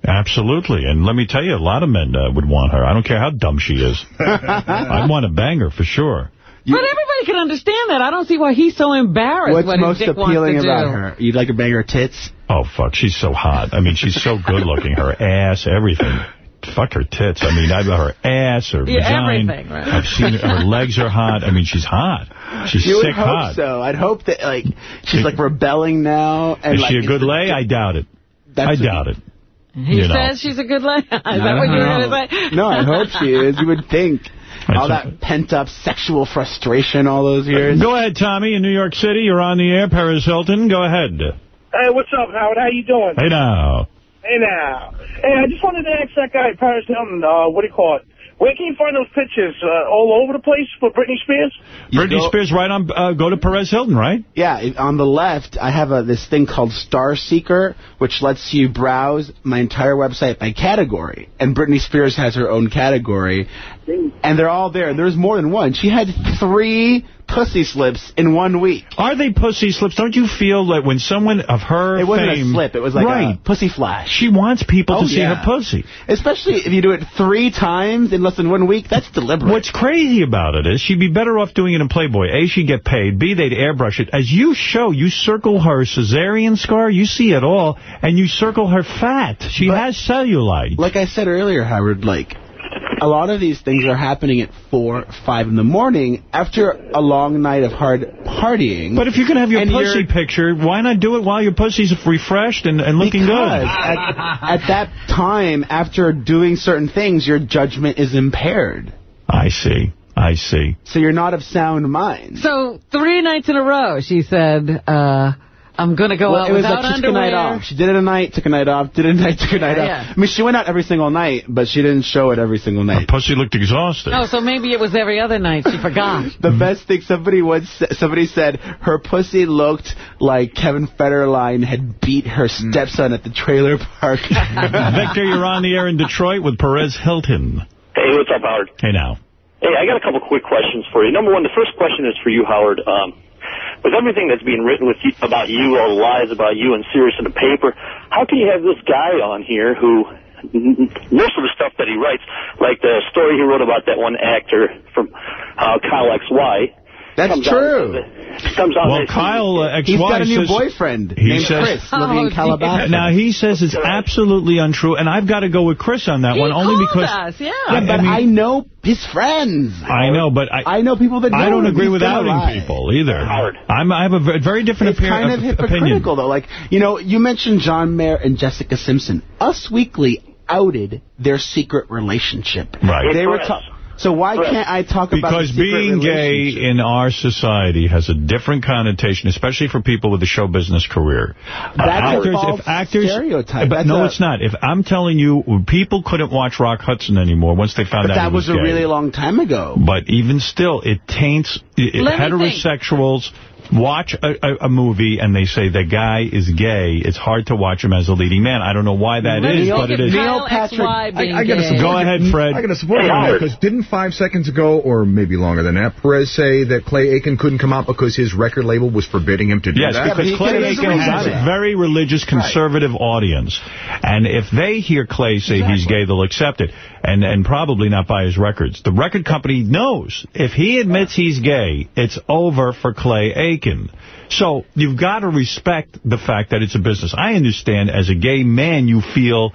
Absolutely. And let me tell you, a lot of men uh, would want her. I don't care how dumb she is. I'd want to bang her for sure. But everybody can understand that. I don't see why he's so embarrassed What's what most dick appealing wants to about do. her? You'd like to bang her tits? Oh, fuck. She's so hot. I mean, she's so good looking. Her ass, everything. Fuck her tits. I mean, I've her ass, her Yeah, vagina. everything, right. I've seen her, her legs are hot. I mean, she's hot. She's you would sick hope hot. so. I'd hope that like she's like rebelling now. And Is like, she a good lay? I doubt it. That's I doubt it. He You know. says she's a good lady. Is that what you were going to say? No, I hope she is. You would think. All that pent-up sexual frustration all those years. Go ahead, Tommy, in New York City. You're on the air. Paris Hilton. Go ahead. Hey, what's up, Howard? How you doing? Hey, now. Hey, now. Hey, I just wanted to ask that guy, Paris Hilton, uh, what do you call it? Where can you find those pictures? Uh, all over the place for Britney Spears? Britney Spears, right on. Uh, go to Perez Hilton, right? Yeah, on the left, I have a, this thing called Star Seeker, which lets you browse my entire website by category. And Britney Spears has her own category, and they're all there. There's more than one. She had three pussy slips in one week. Are they pussy slips? Don't you feel that when someone of her It wasn't fame, a slip. It was like right. a pussy flash. She wants people Oh, to see yeah. her pussy. Especially if you do it three times in less than one week, that's deliberate. What's crazy about it is she'd be better off doing it in Playboy. A, she'd get paid. B, they'd airbrush it. As you show, you circle her cesarean scar, you see it all, and you circle her fat. She has cellulite. Like I said earlier, Howard, like, a lot of these things are happening at 4, 5 in the morning after a long night of hard partying. But if you're going to have your And pussy picture, why not do it while your pussy's refreshed and, and looking Because good? at, at that time, after doing certain things, your judgment is impaired. I see. I see. So you're not of sound mind. So three nights in a row, she said, uh, I'm going to go Well, out it was without like she took a underwear. night off. She did it a night, took a night off, did it a night, took a night Yeah. off. I mean, she went out every single night, but she didn't show it every single night. Pussy looked exhausted. Oh, so maybe it was every other night. She forgot. The best thing somebody once somebody said her pussy looked like Kevin Federline had beat her stepson at the trailer park. Victor, you're on the air in Detroit with Perez Hilton. Hey, what's up, Howard? Hey, now. Hey, I got a couple quick questions for you. Number one, the first question is for you, Howard. Um, with everything that's being written with you, about you, all the lies about you and Sirius in the paper, how can you have this guy on here who most of the stuff that he writes, like the story he wrote about that one actor from uh, Kyle XY. That's comes true. Out, comes out Well, that- Kyle, uh, He's got a new says- boyfriend He named says- Chris, living in Oh, Calabasas. Now, he says it's absolutely untrue, and I've got to go with Chris on that He one, only because... us, yeah. Yeah, but I, mean- know his friends. I know, but I... I know people that I don't agree with outing lie. people either. Howard. I'm, I have a very different opinion. It's kind of hypocritical, opinion. though. Like, you know, you mentioned John Mayer and Jessica Simpson. Us Weekly outed their secret relationship. Right. They were Press. Ta- So why Press. can't I talk about Because the secret being gay in our society has a different connotation, especially for people with a show business career. That's a false stereotype. But That's no, a- it's not. If I'm telling you, people couldn't watch Rock Hudson anymore once they found out that he was was a really long time ago. But even still, it taints it, Let me think. Heterosexuals. Watch a, a, a movie and they say the guy is gay. It's hard to watch him as a leading man. I don't know why that Let is, but it is. it at Patrick- I, I gotta support Go ahead, Fred. I got to support Hey, you on that Howard. because didn't five seconds ago, or maybe longer than that, Perez say that Clay Aiken couldn't come out because his record label was forbidding him to do Yes, that? because he Clay Aiken he's has right. a very religious, conservative audience. And if they hear Clay say he's gay, they'll accept it. And and probably not buy his records. The record company knows if he admits he's gay, it's over for Clay Aiken. Aiken. So you've got to respect the fact that it's a business. I understand as a gay man you feel,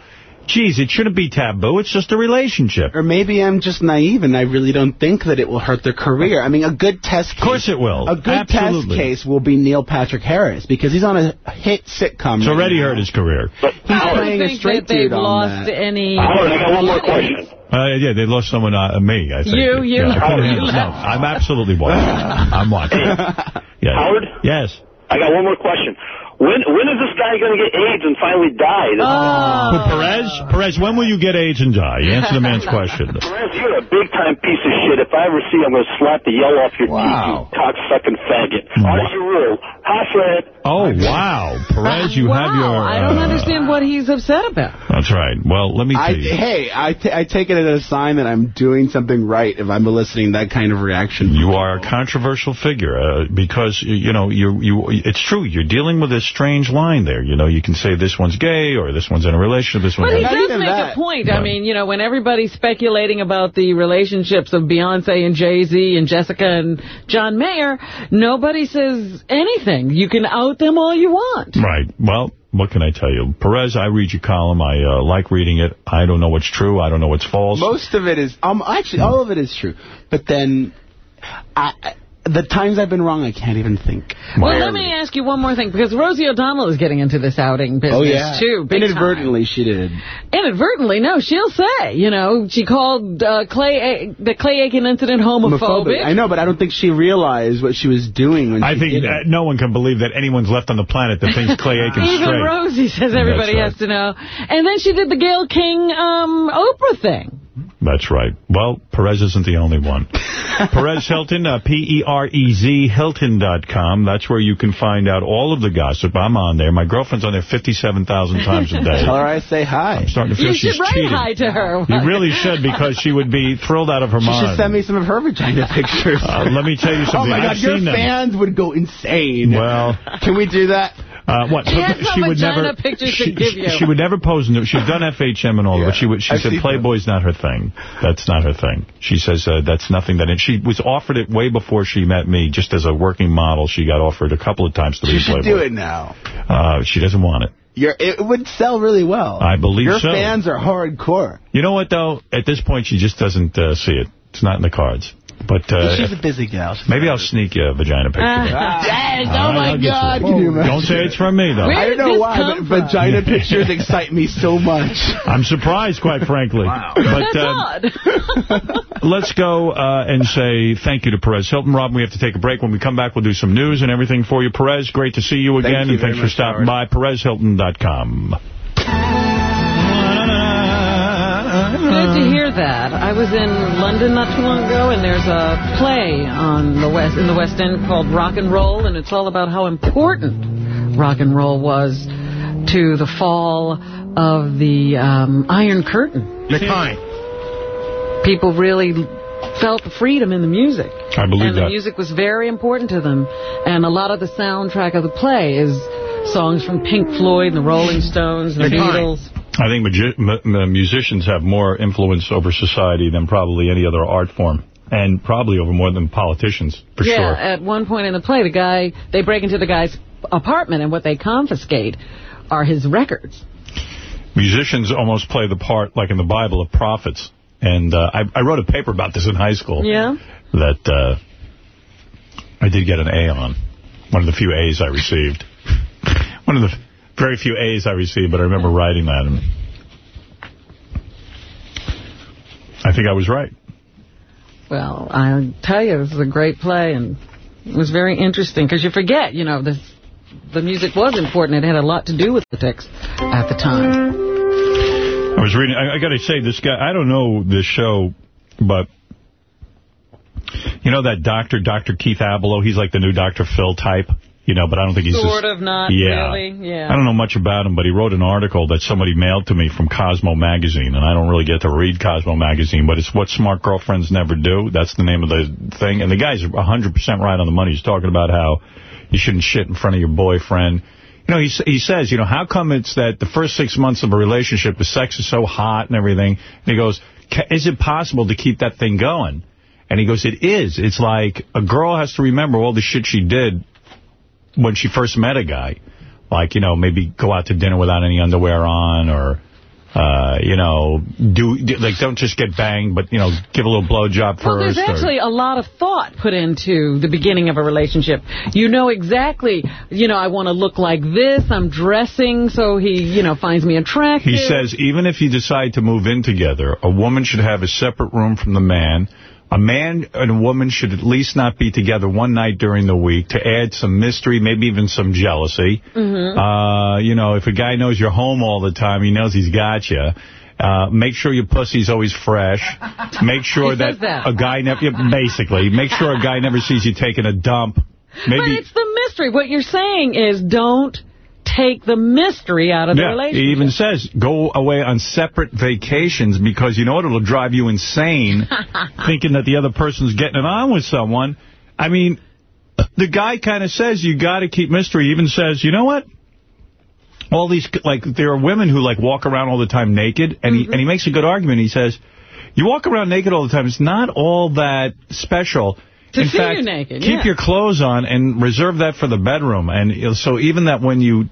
geez, it shouldn't be taboo. It's just a relationship. Or maybe I'm just naive and I really don't think that it will hurt their career. I mean, a good test case... Of course it will. A good Absolutely. test case will be Neil Patrick Harris because he's on a hit sitcom It's right already now. hurt his career. But He's playing a think straight that they've dude on lost any... Howard, I got one more question. Uh, yeah, they lost someone, uh, me, I think. You, you. Yeah, Oh, you no, I'm absolutely watching. I'm watching. Yeah. Howard? Yes. I got one more question. When when is this guy going to get AIDS and finally die? This- Oh. Who, Perez? Perez, when will you get AIDS and die? You answer the man's question. Perez, you're a big-time piece of shit. If I ever see you, I'm going to slap the yell off your teeth, you cock-sucking faggot. Are you rule? Hi, Fred. Oh, wow. Perez, you have your... Wow, I don't uh, understand what he's upset about. That's right. Well, let me I, tell you. hey, I, t I take it as a sign that I'm doing something right if I'm eliciting that kind of reaction. You are a controversial figure uh, because, you know, you you. it's true. You're dealing with a strange line there. You know, you can say this one's gay or this one's in a relationship, this one, But one's... he does make a point. I mean, you know, when everybody's speculating about the relationships of Beyonce and Jay-Z and Jessica and John Mayer, nobody says anything. You can out them all you want. Right. Well, what can I tell you? Perez, I read your column. I uh, like reading it. I don't know what's true. I don't know what's false. Most of it is, um, actually, all of it is true. But then, I, I- the times I've been wrong, I can't even think. Well, let me ask you one more thing, because Rosie O'Donnell is getting into this outing business, Oh, yeah. too. big time. Inadvertently, she did. Inadvertently, no, she'll say, you know, she called uh, Clay A the Clay Aiken incident homophobic. I know, but I don't think she realized what she was doing when I she think did it. uh, no one can believe that anyone's left on the planet that thinks Clay Aiken's Even straight. Rosie says everybody right. has to know. And then she did the Gayle King um, Oprah thing. That's right. Well, Perez isn't the only one. Perez Hilton, uh, P-E-R-E-Z, Hilton.com. That's where you can find out all of the gossip. I'm on there. My girlfriend's on there 57,000 times a day. Tell her I say hi. I'm starting to feel You she's should write cheating. hi to her. You really should, because she would be thrilled out of her She mind. should send me some of her vagina pictures. Uh, let me tell you something. Oh something. my God, I've your seen them. fans would go insane. Well, Can we do that? Uh, what? She has some would never. pictures she, give you. she would never pose. In, she's done FHM and all, but she would. She I've said seen Playboy's not her thing. That's not her thing. She says uh, that's nothing that. And she was offered it way before she met me, just as a working model. She got offered a couple of times to She be should do it now. Uh, she doesn't want it. Your, it would sell really well. I believe Your so. fans are hardcore. You know what though? At this point, she just doesn't uh, see it. It's not in the cards. But uh, She's a busy gal. maybe I'll sneak you a vagina picture. Yes, oh right, my I'll get you God. Can you imagine? Don't say it's from me, though. Where I don't know this why, come but from? vagina pictures excite me so much. I'm surprised, quite frankly. But That's uh, odd. let's go uh, and say thank you to Perez Hilton. Rob, we have to take a break. When we come back, we'll do some news and everything for you. Perez, great to see you Thank again, you and thanks very for much, stopping by. PerezHilton.com. Good to hear that. I was in London not too long ago, and there's a play on the west in the West End called Rock and Roll, and it's all about how important rock and roll was to the fall of the um, Iron Curtain. The time. People really felt the freedom in the music. I believe and the music was very important to them. And a lot of the soundtrack of the play is songs from Pink Floyd, and the Rolling Stones, and the Beatles. I think magi- m- m- musicians have more influence over society than probably any other art form, and probably over more than politicians, for yeah, sure. at one point in the play, the guy they break into the guy's apartment, and what they confiscate are his records. Musicians almost play the part, like in the Bible, of prophets. And uh, I, I wrote a paper about this in high school. Yeah. that uh, I did get an A on. One of the few A's I received. One of the very few A's I received, but I remember writing that. And I think I was right. Well, I tell you, this is a great play, and it was very interesting because you forget, you know, the the music was important. It had a lot to do with the text at the time. I was reading, I, I got to say, this guy, I don't know this show, but you know that doctor, Dr. Keith Ablow, he's like the new Dr. Phil type, you know, but I don't think he's Sort this- of, not yeah. really. Yeah. I don't know much about him, but he wrote an article that somebody mailed to me from Cosmo Magazine, and I don't really get to read Cosmo Magazine, but it's What Smart Girlfriends Never Do. That's the name of the thing. And the guy's 100% right on the money. He's talking about how you shouldn't shit in front of your boyfriend. You know, he, he says, you know, how come it's that the first six months of a relationship, the sex is so hot and everything? And he goes, "Ca- is it possible to keep that thing going? And he goes, it is. It's like a girl has to remember all the shit she did when she first met a guy. Like, you know, maybe go out to dinner without any underwear on or... Uh, you know, do, do like don't just get banged, but you know, give a little blowjob first. Well, there's or- actually a lot of thought put into the beginning of a relationship. You know exactly, you know, I want to look like this. I'm dressing so he, you know, finds me attractive. He says even if you decide to move in together, a woman should have a separate room from the man. A man and a woman should at least not be together one night during the week to add some mystery, maybe even some jealousy. Mhm. Uh, you know, if a guy knows you're home all the time, he knows he's got you. Uh, make sure your pussy's always fresh. Make sure that, that. a guy never, yeah, basically, make sure a guy never sees you taking a dump. but Maybe it's the mystery. What you're saying is don't take the mystery out of the relationship. he even says go away on separate vacations because you know what? It'll drive you insane thinking that the other person's getting it on with someone. I mean, the guy kind of says you got to keep mystery. He even says, you know what? All these, like, there are women who, like, walk around all the time naked, and he mm-hmm. and he makes a good argument. He says, you walk around naked all the time. It's not all that special. To In see fact, you naked, keep yeah. your clothes on and reserve that for the bedroom. And so even that when you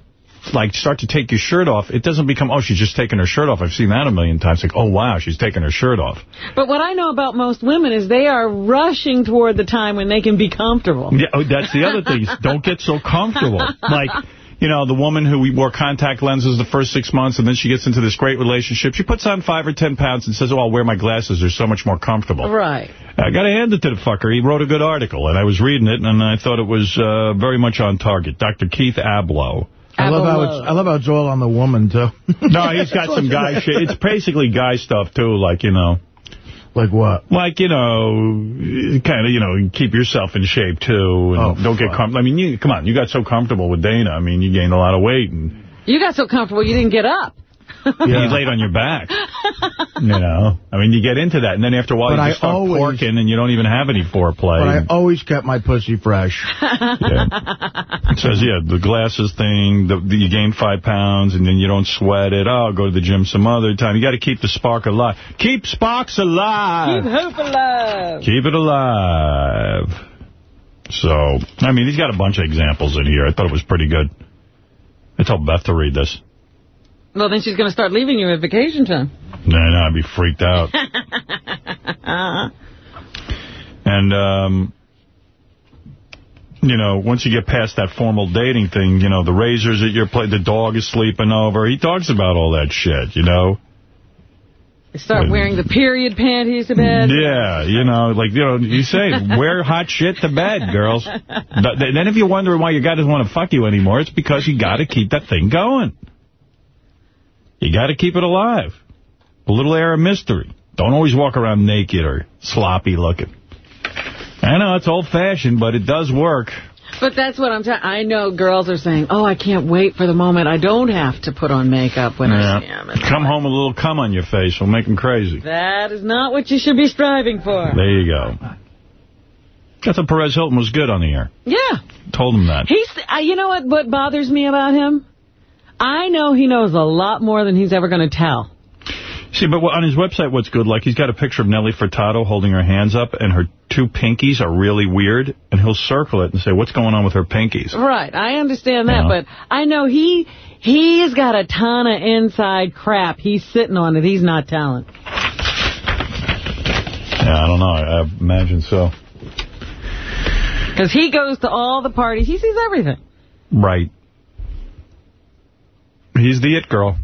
like start to take your shirt off, it doesn't become, oh, she's just taking her shirt off. I've seen that a million times. Like, oh, wow, she's taking her shirt off. But what I know about most women is they are rushing toward the time when they can be comfortable. Yeah, oh, that's the other thing. Don't get so comfortable. Like, you know, the woman who wore contact lenses the first six months, and then she gets into this great relationship. She puts on five or ten pounds and says, oh, I'll wear my glasses. They're so much more comfortable. Right. I got to hand it to the fucker. He wrote a good article, and I was reading it, and I thought it was uh, very much on target. Dr. Keith Ablow. I love how it's I love how it's all on the woman too. No, he's got some guy shit. It's basically guy stuff, too, like, you know. Like what? Like, you know, kind of, you know, keep yourself in shape, too. And Oh, don't get fuck. com I mean, you, come on, you got so comfortable with Dana. I mean, you gained a lot of weight, and You got so comfortable you didn't get up. You laid on your back. you know? I mean, you get into that, and then after a while But you I just start always- porking, and you don't even have any foreplay. But I always kept my pussy fresh. It says, yeah, the glasses thing, the, the, you gain five pounds, and then you don't sweat it. Oh, go to the gym some other time. You got to keep the spark alive. Keep sparks alive. Keep hope alive. Keep it alive. So, I mean, he's got a bunch of examples in here. I thought it was pretty good. I told Beth to read this. Well, then she's going to start leaving you at vacation time. No, no, I'd be freaked out. And, um, you know, once you get past that formal dating thing, you know, the razors at your place, the dog is sleeping over. He talks about all that shit, you know. They start wearing the period panties to bed. Yeah, you know, like, you know, you say, wear hot shit to bed, girls. But then if you're wondering why your guy doesn't want to fuck you anymore, it's because you got to keep that thing going. You got to keep it alive. A little air of mystery. Don't always walk around naked or sloppy looking. I know, it's old-fashioned, but it does work. But that's what I'm saying. I know girls are saying, oh, I can't wait for the moment I don't have to put on makeup when I see him. Come home with a little cum on your face will make them crazy. That is not what you should be striving for. There you go. I thought Perez Hilton was good on the air. Yeah. Told him that. He's, uh, you know what, what bothers me about him? I know he knows a lot more than he's ever going to tell. See, but on his website, what's good, like, he's got a picture of Nelly Furtado holding her hands up, and her two pinkies are really weird, and he'll circle it and say, what's going on with her pinkies? Right, I understand that, but I know he he's got a ton of inside crap he's sitting on that he's not telling. Yeah, I don't know. I, I imagine so. Because he goes to all the parties. He sees everything. Right. He's the it girl.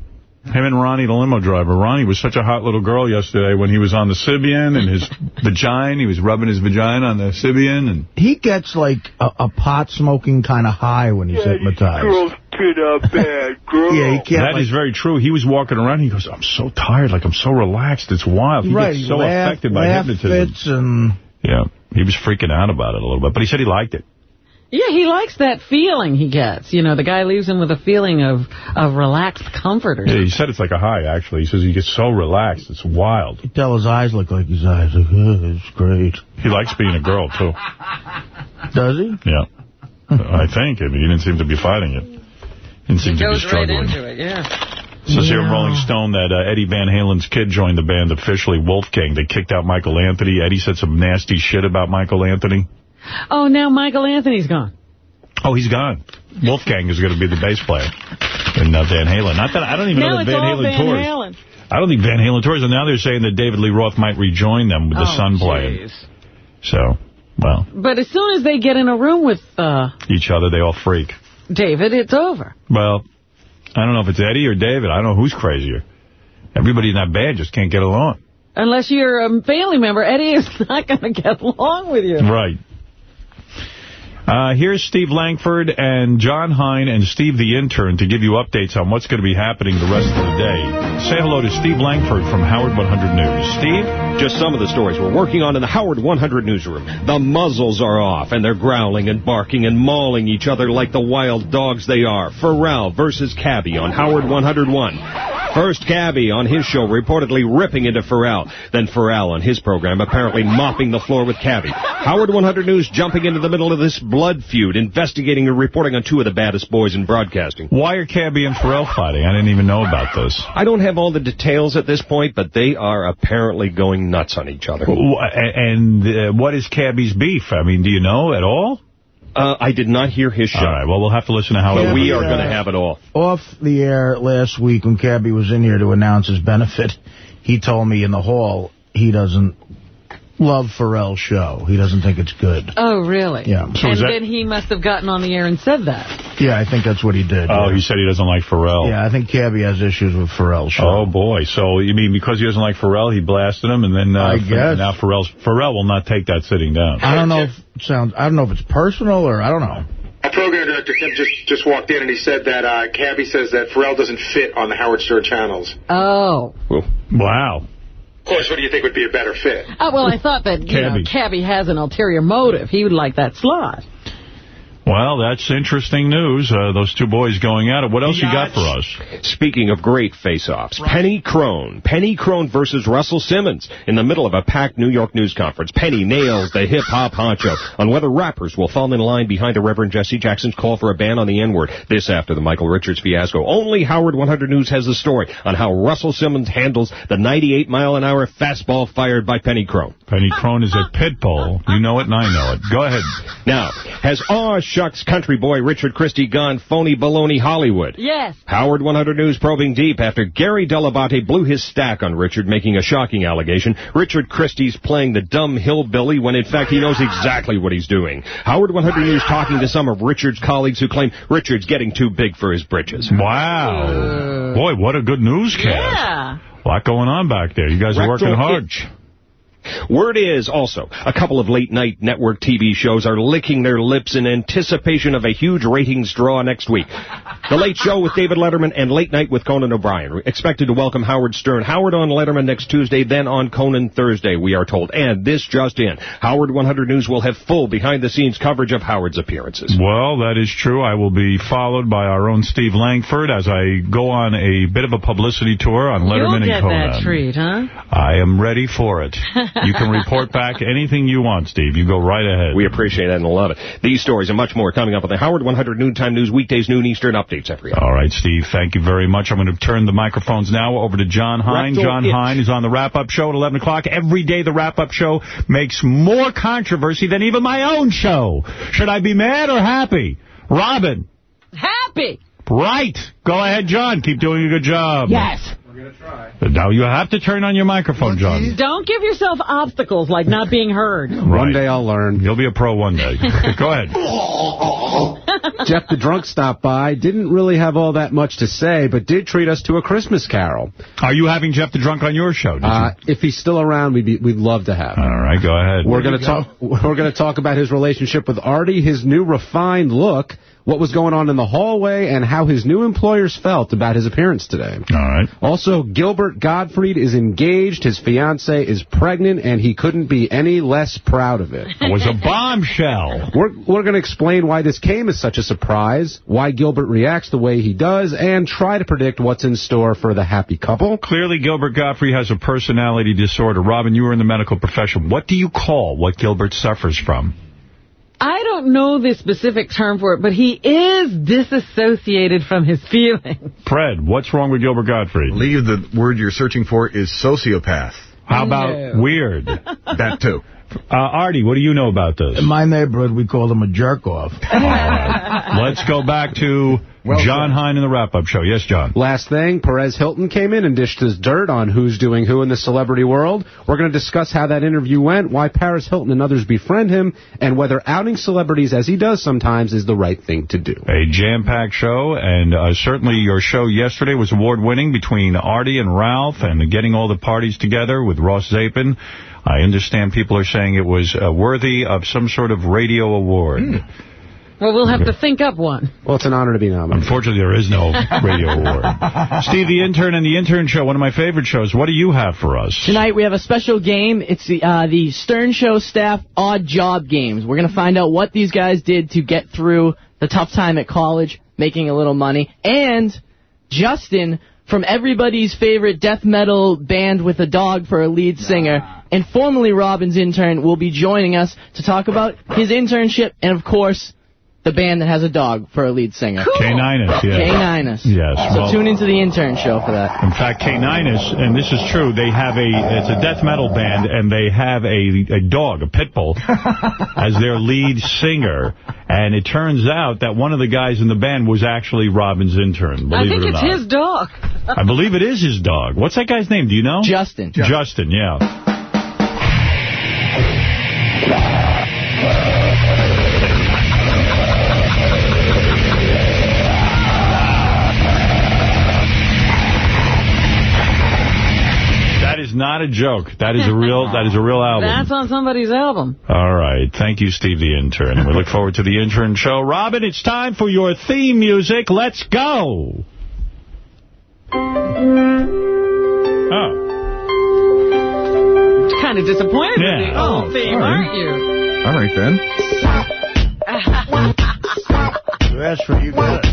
Him and Ronnie, the limo driver. Ronnie was such a hot little girl yesterday when he was on the Sybian and his vagina. He was rubbing his vagina on the Sybian. and He gets like a, a pot smoking kind of high when he's hypnotized. get up bad, girl. Yeah, he can't, That like- is very true. He was walking around. He goes, I'm so tired. Like, I'm so relaxed. It's wild. He right, gets so laugh, affected by laugh hypnotism. fits and Yeah. He was freaking out about it a little bit. But he said he liked it. Yeah, he likes that feeling he gets. You know, the guy leaves him with a feeling of, of relaxed comfort. Or Yeah, he said it's like a high, actually. He says he gets so relaxed. It's wild. you tell his eyes look like his eyes. Like, oh, it's great. He likes being a girl, too. Does he? Yeah. I think. I mean, he didn't seem to be fighting it. He Didn't seem He to be goes right struggling. into it, yeah. Says here in Rolling Stone that uh, Eddie Van Halen's kid joined the band officially, Wolfgang. They kicked out Michael Anthony. Eddie said some nasty shit about Michael Anthony. Oh, now Michael Anthony's gone. Oh, he's gone. Wolfgang is going to be the bass player in uh, Van Halen. Not that I don't even now know that Van Halen Van tours. Halen. I don't think Van Halen tours, and now they're saying that David Lee Roth might rejoin them with the Oh, son playing. So, well, But as soon as they get in a room with uh, each other, they all freak. David, it's over. Well, I don't know if it's Eddie or David. I don't know who's crazier. Everybody in that band just can't get along. Unless you're a family member, Eddie is not going to get along with you. Right. Uh, here's Steve Langford and John Hein and Steve the intern to give you updates on what's going to be happening the rest of the day. Say hello to Steve Langford from Howard 100 News. Steve? Just some of the stories we're working on in the Howard 100 newsroom. The muzzles are off, and they're growling and barking and mauling each other like the wild dogs they are. Pharrell versus Cabbie on Howard 101. First, Cabbie on his show reportedly ripping into Pharrell. Then Pharrell on his program apparently mopping the floor with Cabbie. Howard 100 News jumping into the middle of this blood feud, investigating and reporting on two of the baddest boys in broadcasting. Why are Cabbie and Pharrell fighting? I didn't even know about this. I don't have all the details at this point, but they are apparently going nuts on each other. And uh, what is Cabbie's beef? I mean, do you know at all? Uh, I did not hear his show. All right, well, we'll have to listen to how But it we works. are going to have it all. Off the air last week when Cabbie was in here to announce his benefit, he told me in the hall he doesn't love Pharrell's show. He doesn't think it's good. Oh, really? Yeah. So and that- then he must have gotten on the air and said that. Yeah, I think that's what he did. Oh, yeah. he said he doesn't like Pharrell. Yeah, I think Cabbie has issues with Pharrell's show. Oh, boy. So, you mean because he doesn't like Pharrell, he blasted him, and then uh, I guess. now Pharrell's, Pharrell will not take that sitting down. I don't know if it sounds. I don't know if it's personal or I don't know. Our program director Kim just just walked in and he said that uh, Cabbie says that Pharrell doesn't fit on the Howard Stern channels. Oh. Wow. Of course, what do you think would be a better fit? Oh, well, I thought that, you know, Cabbie. Cabbie has an ulterior motive. He would like that slot. Well, that's interesting news. Uh, those two boys going at it. What else you got for us? Speaking of great face-offs, Penny Crone. Penny Crone versus Russell Simmons. In the middle of a packed New York news conference, Penny nails the hip-hop honcho on whether rappers will fall in line behind the Reverend Jesse Jackson's call for a ban on the N-word. This after the Michael Richards fiasco. Only Howard 100 News has the story on how Russell Simmons handles the 98-mile-an-hour fastball fired by Penny Crone. Penny Crone is a pit bull. You know it and I know it. Go ahead. Now, has Aw Shucks country boy Richard Christie gone phony baloney Hollywood? Yes. Howard 100 News probing deep after Gary Dell'Abate blew his stack on Richard, making a shocking allegation. Richard Christie's playing the dumb hillbilly when in fact he knows exactly what he's doing. Howard 100 News talking to some of Richard's colleagues who claim Richard's getting too big for his britches. Wow. Boy, what a good newscast. Yeah. A lot going on back there. You guys are working hard. itch. Word is also, a couple of late-night network TV shows are licking their lips in anticipation of a huge ratings draw next week. The Late Show with David Letterman and Late Night with Conan O'Brien. Expected to welcome Howard Stern. Howard on Letterman next Tuesday, then on Conan Thursday, we are told. And this just in, Howard 100 News will have full behind-the-scenes coverage of Howard's appearances. Well, that is true. I will be followed by our own Steve Langford as I go on a bit of a publicity tour on Letterman You'll get and Conan. that treat, huh? I am ready for it. You can report back anything you want, Steve. You go right ahead. We appreciate that and love it. These stories and much more coming up on the Howard 100 Noontime News, weekdays, noon Eastern, updates every hour. All right, Steve, thank you very much. I'm going to turn the microphones now over to John Hein. Rectal John itch. Hein is on the wrap-up show at 11 o'clock. Every day the wrap-up show makes more controversy than even my own show. Should I be mad or happy? Robin. Happy. Right. Go ahead, John. Keep doing a good job. Yes. Now, you have to turn on your microphone, John. Don't give yourself obstacles like not being heard. One day I'll learn. You'll be a pro one day. Go ahead. Jeff the drunk stopped by. Didn't really have all that much to say, but did treat us to a Christmas carol. Are you having Jeff the drunk on your show? Did Uh, if he's still around, we'd, be, we'd love to have him. All right, go ahead. We're going to talk. We're going to talk about his relationship with Artie, his new refined look, what was going on in the hallway, and how his new employers felt about his appearance today. All right. Also, Gilbert Gottfried is engaged. His fiancee is pregnant, and he couldn't be any less proud of it. It was a bombshell. We're we're going to explain why this came as such a surprise, why Gilbert reacts the way he does, and try to predict what's in store for the happy couple. Clearly, Gilbert Gottfried has a personality disorder. Robin, you were in the medical profession. What do you call what Gilbert suffers from? I don't know the specific term for it, but he is disassociated from his feelings. Fred, what's wrong with Gilbert Gottfried? I believe the word you're searching for is sociopath. How about oh, No. weird? That too. Uh, Artie, what do you know about this? In my neighborhood, we call him a jerk-off. Let's go back to John Hein in the wrap-up show. Yes, John. Last thing, Perez Hilton came in and dished his dirt on who's doing who in the celebrity world. We're going to discuss how that interview went, why Paris Hilton and others befriend him, and whether outing celebrities, as he does sometimes, is the right thing to do. A jam-packed show, and uh, certainly your show yesterday was award-winning between Artie and Ralph and getting all the parties together with Ross Zapin. I understand people are saying it was uh, worthy of some sort of radio award. Well, we'll have to think up one. Well, it's an honor to be nominated. Unfortunately, there is no radio award. Steve the Intern and the Intern Show, one of my favorite shows. What do you have for us? Tonight we have a special game. It's the uh, the Stern Show staff odd job games. We're going to find out what these guys did to get through the tough time at college, making a little money. And Justin, from everybody's favorite death metal band with a dog for a lead singer, and formerly Robin's intern, will be joining us to talk about his internship and, of course, the band that has a dog for a lead singer. Caninus, yes. Caninus. Yes. So well- tune into the intern show for that. In fact, Caninus, and this is true, they have a, it's a death metal band, and they have a, a dog, a pit bull, as their lead singer. And it turns out that one of the guys in the band was actually Robin's intern, I believe think it or it's not. his dog. I believe it is his dog. What's that guy's name? Do you know? Justin. Justin, yeah. Not a joke. That is a real. That is a real album. That's on somebody's album. All right. Thank you, Steve the Intern. And we look forward to the Intern Show. Robin, it's time for your theme music. Let's go. Oh. Kind of disappointed Yeah. with the old Oh, theme, all right. aren't you? All right, then. You asked for you got it.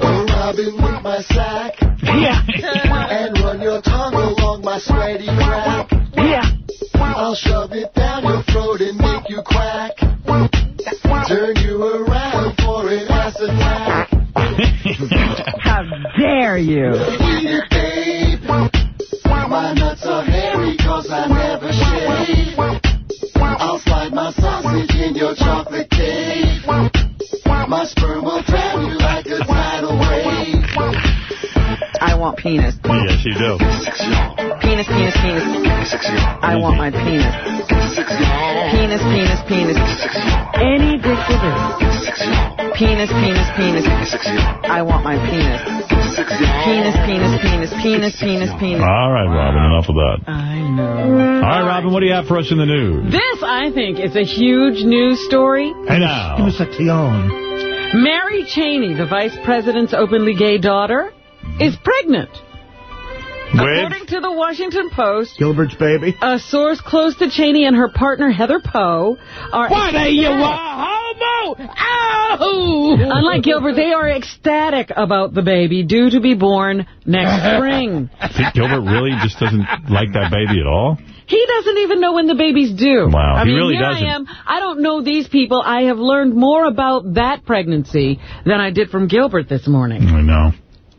Robin with my sack. Yeah. and run your tongue along my sweaty crack. Yeah. I'll shove it down your throat and make you quack. Turn you around for an ass attack. How dare you? Penis. Yes, you do. Penis, penis, penis. I want my penis. Penis, penis, penis. Any dick will do. Penis, penis, penis. I want my penis. Penis, penis, penis, penis, penis, penis. All right, Robin, enough of that. I know. All right, Robin, what do you have for us in the news? This, I think, is a huge news story. Hey, now. Give us a tion. Mary Cheney, the vice president's openly gay daughter, is pregnant. With? According to the Washington Post, Gilbert's baby. a source close to Cheney and her partner Heather Poe are What are you, a homo? Ow! Unlike Gilbert, they are ecstatic about the baby due to be born next spring. I think Gilbert really just doesn't like that baby at all. He doesn't even know when the baby's due. Wow, I he mean, really here doesn't. I am. I don't know these people. I have learned more about that pregnancy than I did from Gilbert this morning. I know.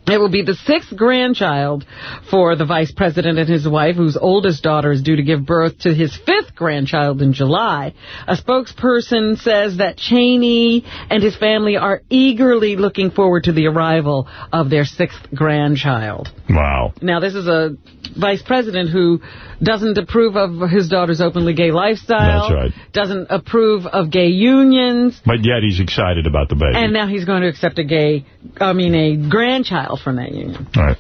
It will be the sixth grandchild for the vice president and his wife, whose oldest daughter is due to give birth to his fifth grandchild in July. A spokesperson says that Cheney and his family are eagerly looking forward to the arrival of their sixth grandchild. Wow. Now, this is a vice president who doesn't approve of his daughter's openly gay lifestyle. That's right. Doesn't approve of gay unions. But yet he's excited about the baby. And now he's going to accept a gay, I mean, a grandchild from that union. All right.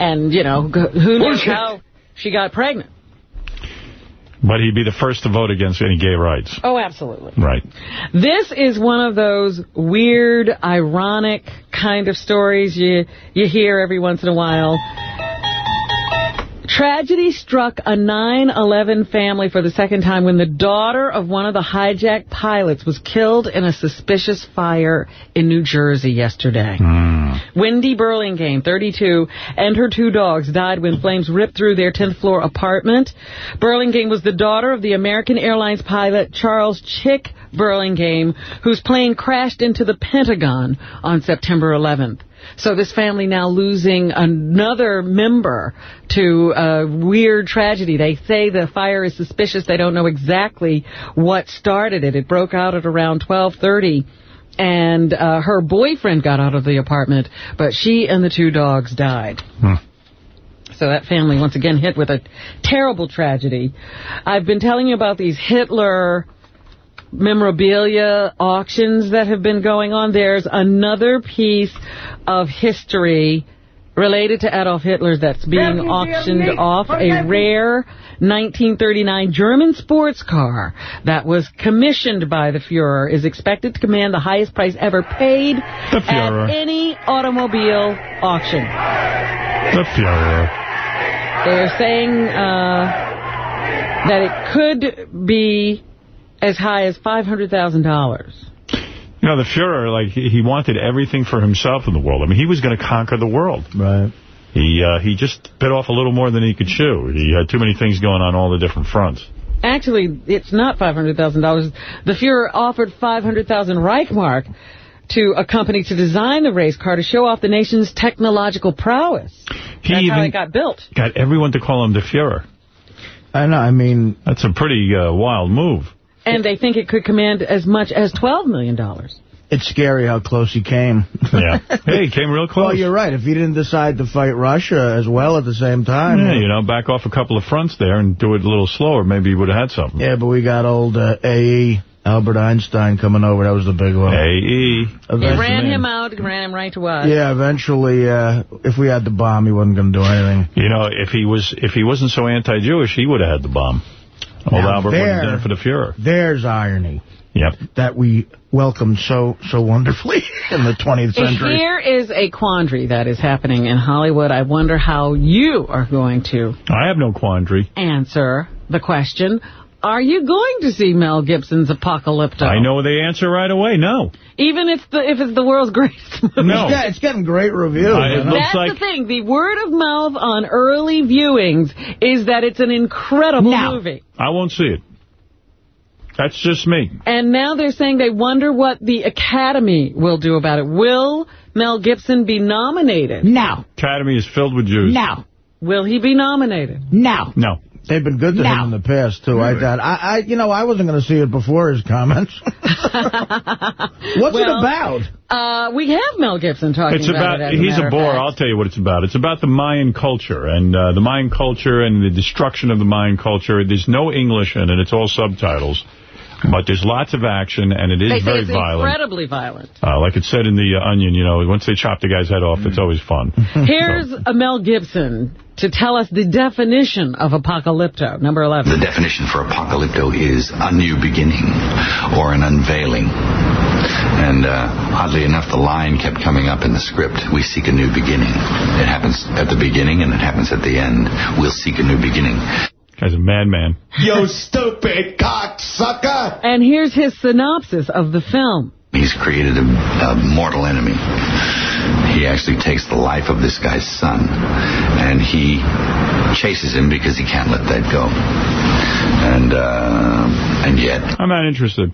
And, you know, who knows how she got pregnant. But he'd be the first to vote against any gay rights. Oh, absolutely. Right. This is one of those weird, ironic kind of stories you, you hear every once in a while. Tragedy struck a 9-11 family for the second time when the daughter of one of the hijacked pilots was killed in a suspicious fire in New Jersey yesterday. Hmm. Wendy Burlingame, 32, and her two dogs died when flames ripped through their 10th floor apartment. Burlingame was the daughter of the American Airlines pilot Charles Chick Burlingame, whose plane crashed into the Pentagon on September 11th. So this family now losing another member to a weird tragedy. They say the fire is suspicious. They don't know exactly what started it. It broke out at around 1230 and uh, her boyfriend got out of the apartment, but she and the two dogs died. So that family, once again, hit with a terrible tragedy. I've been telling you about these Hitler memorabilia auctions that have been going on. There's another piece of history related to Adolf Hitler that's being auctioned off, a rare 1939 German sports car that was commissioned by the Fuhrer is expected to command the highest price ever paid at any automobile auction. The Fuhrer. They're saying uh, that it could be as high as $500,000. You know, the Fuhrer, like, he he wanted everything for himself in the world. I mean, he was going to conquer the world. Right. He uh, he just bit off a little more than he could chew. He had too many things going on all the different fronts. Actually, it's not $500,000. The Fuhrer offered 500,000 Reichmark to a company to design the race car to show off the nation's technological prowess. He That's how it got built. got everyone to call him the Fuhrer. I know, I mean... That's a pretty uh, wild move. And they think it could command as much as $12 million. It's scary how close he came. Yeah. hey, he came real close. Well, you're right. If he didn't decide to fight Russia as well at the same time... Yeah, you know, back off a couple of fronts there and do it a little slower. Maybe he would have had something. Yeah, but we got old uh, A.E. Albert Einstein coming over. That was the big one. A.E. It ran him out, ran him right to us. Yeah, eventually, uh, if we had the bomb, he wasn't going to do anything. You know, if he was if he wasn't so anti-Jewish, he would have had the bomb. Old Now Albert there- went in there for the Fuhrer. There's irony. Yep. That we welcomed so so wonderfully in the 20th century. Here is a quandary that is happening in Hollywood. I wonder how you are going to I have no quandary. answer the question, are you going to see Mel Gibson's Apocalypto? I know the answer right away. No. Even if the if it's the world's greatest movie. No. Yeah, it's getting great reviews. I- it looks That's like- the thing. The word of mouth on early viewings is that it's an incredible movie. I won't see it. That's just me. And now they're saying they wonder what the Academy will do about it. Will Mel Gibson be nominated? No. Academy is filled with Jews. No. Will he be nominated? No. No. They've been good to him in the past, too. I thought, I, I, you know, I wasn't going to see it before his comments. What's it about? Uh, we have Mel Gibson talking It's about, about, it. he's matter a bore. I'll tell you what it's about. It's about the Mayan culture and uh, the Mayan culture and the destruction of the Mayan culture. There's no English in it. It's all subtitles. But there's lots of action, and it is They very it's violent. incredibly violent. Uh, like it said in the uh, Onion, you know, once they chop the guy's head off, it's always fun. Here's a Mel Gibson to tell us the definition of apocalypto, number 11. The definition for apocalypto is a new beginning or an unveiling. And uh, oddly enough, the line kept coming up in the script. We seek a new beginning. It happens at the beginning and it happens at the end. We'll seek a new beginning. Guy's a madman. You stupid cocksucker! And here's his synopsis of the film. He's created a, a mortal enemy. He actually takes the life of this guy's son, and he chases him because he can't let that go. And uh, and yet, I'm not interested.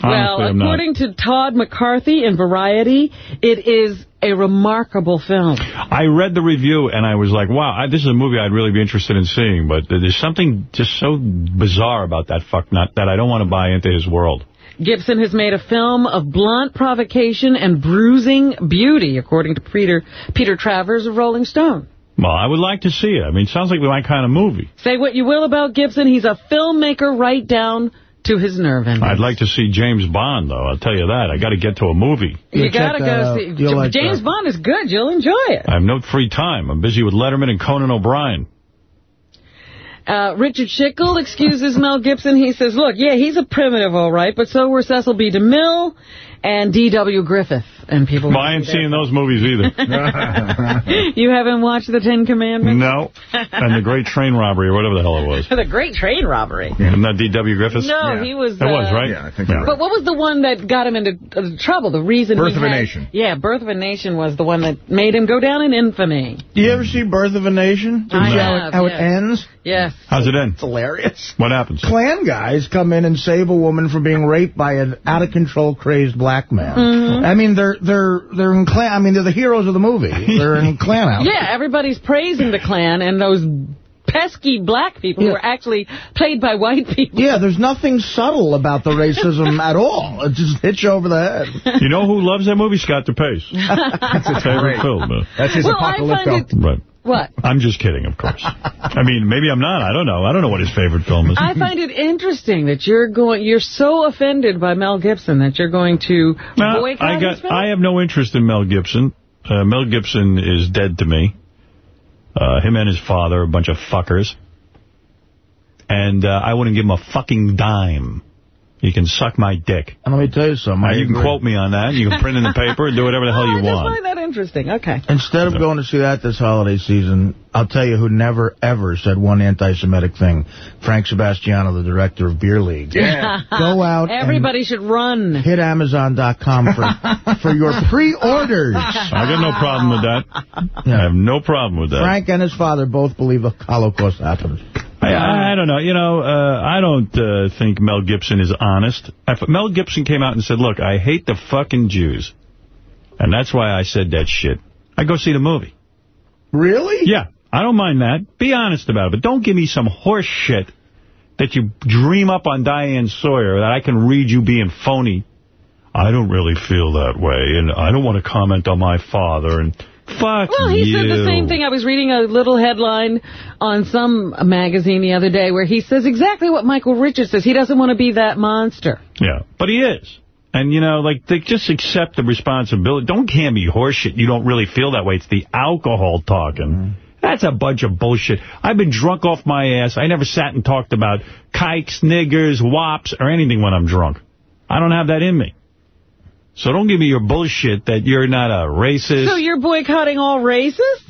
well, Honestly, I'm not. according to Todd McCarthy in Variety, it is a remarkable film. I read the review, and I was like, wow, I, this is a movie I'd really be interested in seeing, but there's something just so bizarre about that fucknut that I don't want to buy into his world. Gibson has made a film of blunt provocation and bruising beauty, according to Peter Peter Travers of Rolling Stone. Well, I would like to see it. I mean, it sounds like my kind of movie. Say what you will about Gibson, he's a filmmaker right down to his nerve endings. I'd like to see James Bond, though. I'll tell you that. I got to get to a movie. You gotta go see. James Bond is good. You'll enjoy it. I have no free time. I'm busy with Letterman and Conan O'Brien. Uh, Richard Schickel excuses Mel Gibson. He says, look, yeah, he's a primitive, all right, but so were Cecil B. DeMille and D.W. Griffith. And people. Well, I ain't seeing those movies either. you haven't watched The Ten Commandments? no. And The Great Train Robbery, or whatever the hell it was. the Great Train Robbery. Isn't that D.W. Griffiths? No, he was... That was, uh, right? Yeah, I think But what was the one that got him into uh, trouble? The reason Birth he of a Nation. Yeah, Birth of a Nation was the one that made him go down in infamy. Do you ever see Birth of a Nation? I See how, have, it, how yes. it ends? Yes. How's it end? It's hilarious. What happens? Klan guys come in and save a woman from being raped by an out-of-control, crazed black man. Mhm. I mean, they're they're they're in Klan. I mean, they're the heroes of the movie. They're in Klan outfits. Yeah, everybody's praising the Klan and those pesky black people who Yeah. were actually played by white people. Yeah, there's nothing subtle about the racism at all. It just hits you over the head. You know who loves that movie? Scott DePace. That's his favorite film. That's his Well, I find. Right. What? I'm just kidding, of course. I mean, maybe I'm not. I don't know. I don't know what his favorite film is. I find it interesting that you're going. You're so offended by Mel Gibson that you're going to No, boycott I his got. film? I have no interest in Mel Gibson. Uh, Mel Gibson is dead to me. Uh, him and his father, a bunch of fuckers. And uh, I wouldn't give him a fucking dime. You can suck my dick. And let me tell you something. Now, you can quote me on that. You can print in the paper and do whatever the hell Oh, you I just want. find that interesting. Okay. Instead of going to see that this holiday season, I'll tell you who never, ever said one anti-Semitic thing. Frank Sebastiano, the director of Beer League. Yeah. Go out Everybody should run. hit Amazon.com for, for your pre-orders. I got no problem with that. I have no problem with that. Frank and his father both believe a Holocaust happened. I, I, don't know. You know, uh, I don't uh, think Mel Gibson is honest. If Mel Gibson came out and said, look, I hate the fucking Jews, and that's why I said that shit, I go see the movie. Really? Yeah, I don't mind that. Be honest about it, but don't give me some horse shit that you dream up on Diane Sawyer that I can read you being phony. I don't really feel that way, and I don't want to comment on my father, and fuck Well, he you. said the same thing. I was reading a little headline on some magazine the other day where he says exactly what Michael Richards says. He doesn't want to be that monster. Yeah, but he is. And, you know, like, they just accept the responsibility. Don't hand me horseshit. You don't really feel that way. It's the alcohol talking. Mm-hmm. That's a bunch of bullshit. I've been drunk off my ass. I never sat and talked about kikes, niggers, wops, or anything when I'm drunk. I don't have that in me. So don't give me your bullshit that you're not a racist. So you're boycotting all racists?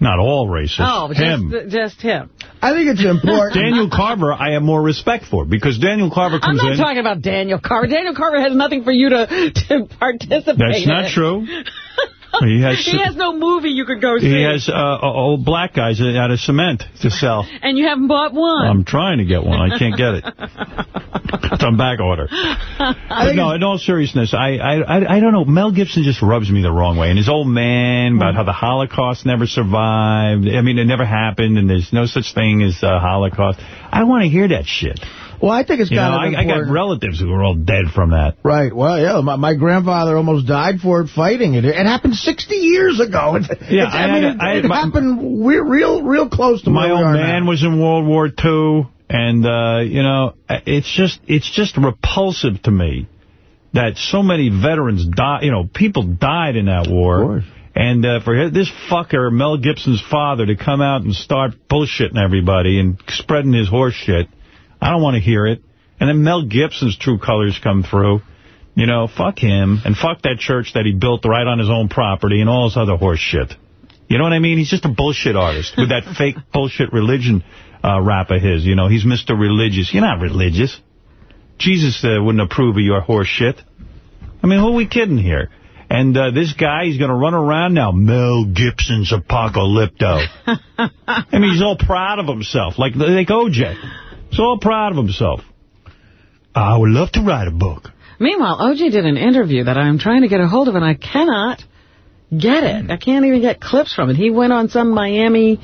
not all racists. Oh, him. just, just him. I think it's important. Daniel Carver, I have more respect for because Daniel Carver comes in. I'm not in. talking about Daniel Carver. Daniel Carver has nothing for you to, to participate in. That's not true. He has, He has no movie you could go see. he has uh, old black guys out of cement to sell. And you haven't bought one. I'm trying to get one. I can't get it. It's on back order. But no, in all seriousness, I, I I don't know. Mel Gibson just rubs me the wrong way. And his old man about how the Holocaust never survived. I mean, it never happened, and there's no such thing as uh, Holocaust. I want to hear that shit. Well, I think it's You know, kind of I, I got relatives who are all dead from that. Right. Well, yeah, my, my grandfather almost died for it fighting it. It happened 60 years ago. It, Yeah, I, I mean, it, I it my- happened real, real close to My old man now. was in World War II, and, uh, you know, it's just it's just repulsive to me that so many veterans died. you know, people died in that war. And uh, for this fucker, Mel Gibson's father, to come out and start bullshitting everybody and spreading his horse shit, I don't want to hear it. And then Mel Gibson's true colors come through. You know, fuck him, and fuck that church that he built right on his own property and all his other horse shit. You know what I mean? He's just a bullshit artist with that fake bullshit religion uh, rap of his. You know, he's Mr. Religious. You're not religious. Jesus uh, wouldn't approve of your horse shit. I mean, who are we kidding here? And uh, this guy, he's going to run around now, Mel Gibson's Apocalypto. I mean, he's all proud of himself, like like OJ. He's all proud of himself. I would love to write a book. Meanwhile, OJ did an interview that I'm trying to get a hold of, and I cannot get it. I can't even get clips from it. He went on some Miami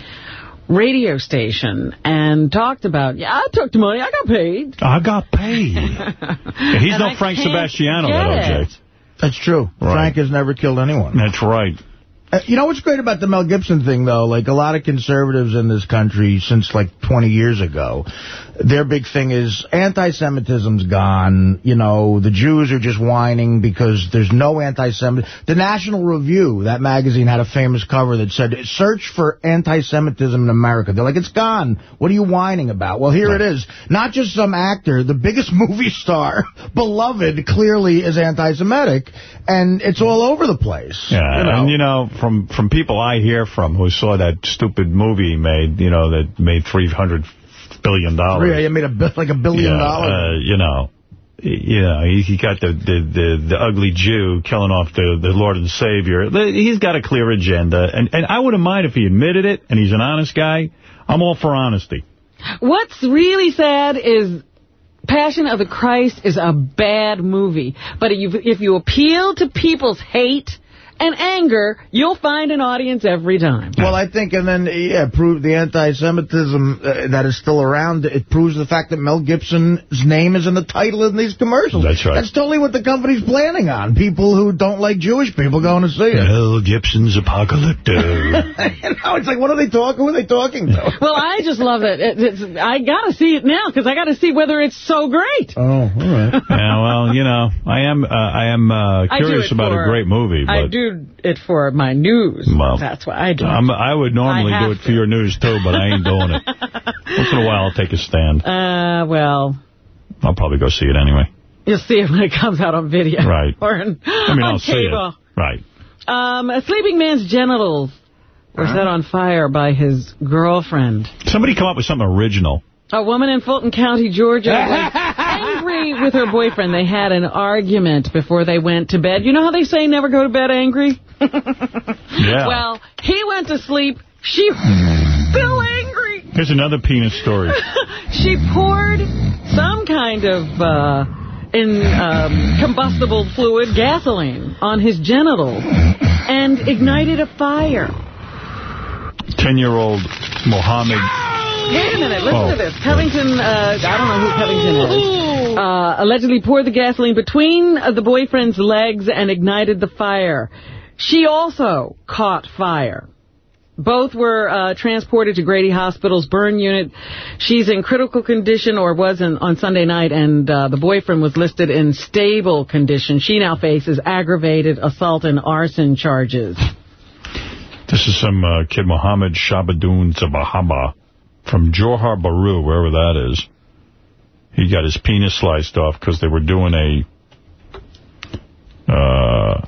radio station and talked about, yeah, I took the money, I got paid. I got paid. Yeah, he's And no I Frank can't Sebastiano, get that it. OJ. That's true. Right. Frank has never killed anyone. That's right. Uh, You know what's great about the Mel Gibson thing, though? Like, a lot of conservatives in this country, since, like, 20 years ago, their big thing is anti-Semitism's gone. You know, the Jews are just whining because there's no anti-Semitism. The National Review, that magazine, had a famous cover that said, search for anti-Semitism in America. They're like, it's gone. What are you whining about? Well, here it is. Not just some actor, the biggest movie star, beloved, clearly is anti-Semitic, and it's all over the place. Yeah, You know? and you know, from from people I hear from who saw that stupid movie he made, you know, that made 300 billion. dollars. Yeah, you made a like a billion yeah, dollars. Uh, you know, you know, he, he got the, the, the, the ugly Jew killing off the, the Lord and Savior. He's got a clear agenda, and, and I wouldn't mind if he admitted it, and he's an honest guy. I'm all for honesty. What's really sad is Passion of the Christ is a bad movie. But if you, if you appeal to people's hate and anger, you'll find an audience every time. Well, I think, and then, yeah, prove the anti-Semitism uh, that is still around. It proves the fact that Mel Gibson's name is in the title of these commercials. That's right. That's totally what the company's planning on. People who don't like Jewish people going to see it. Mel Gibson's Apocalypto. you know, it's like, what are they talking? Who are they talking to? Well, I just love it. it it's, I got to see it now because I got to see whether it's so great. Oh, all right. yeah, well, you know, I am uh, I am uh, curious it about for- a great movie, but I do it for my news. Well, That's what I do. I would normally I do it for your news, too, but I ain't doing it. Once in a while, I'll take a stand. Uh, well, I'll probably go see it anyway. you'll see it when it comes out on video. Right. Or in, I mean, on I'll see cable. it. Right. Um, a sleeping man's genitals were Uh-huh. set on fire by his girlfriend. Somebody come up with something original. A woman in Fulton County, Georgia, with her boyfriend. They had an argument before they went to bed. You know how they say never go to bed angry? Yeah. Well, he went to sleep. She still angry. Here's another penis story. she poured some kind of uh, in um, combustible fluid, gasoline, on his genitals and ignited a fire. Ten-year-old Mohammed. Wait a minute, listen Oh. to this. Covington, uh, I don't know who Covington is, uh, allegedly poured the gasoline between uh, the boyfriend's legs and ignited the fire. She also caught fire. Both were uh, transported to Grady Hospital's burn unit. She's in critical condition, or was in, on Sunday night, and uh, the boyfriend was listed in stable condition. She now faces aggravated assault and arson charges. This is some uh, kid, Mohammed Shabadoon Zabahaba, from Johor Bahru, wherever that is. He got his penis sliced off because they were doing a, uh,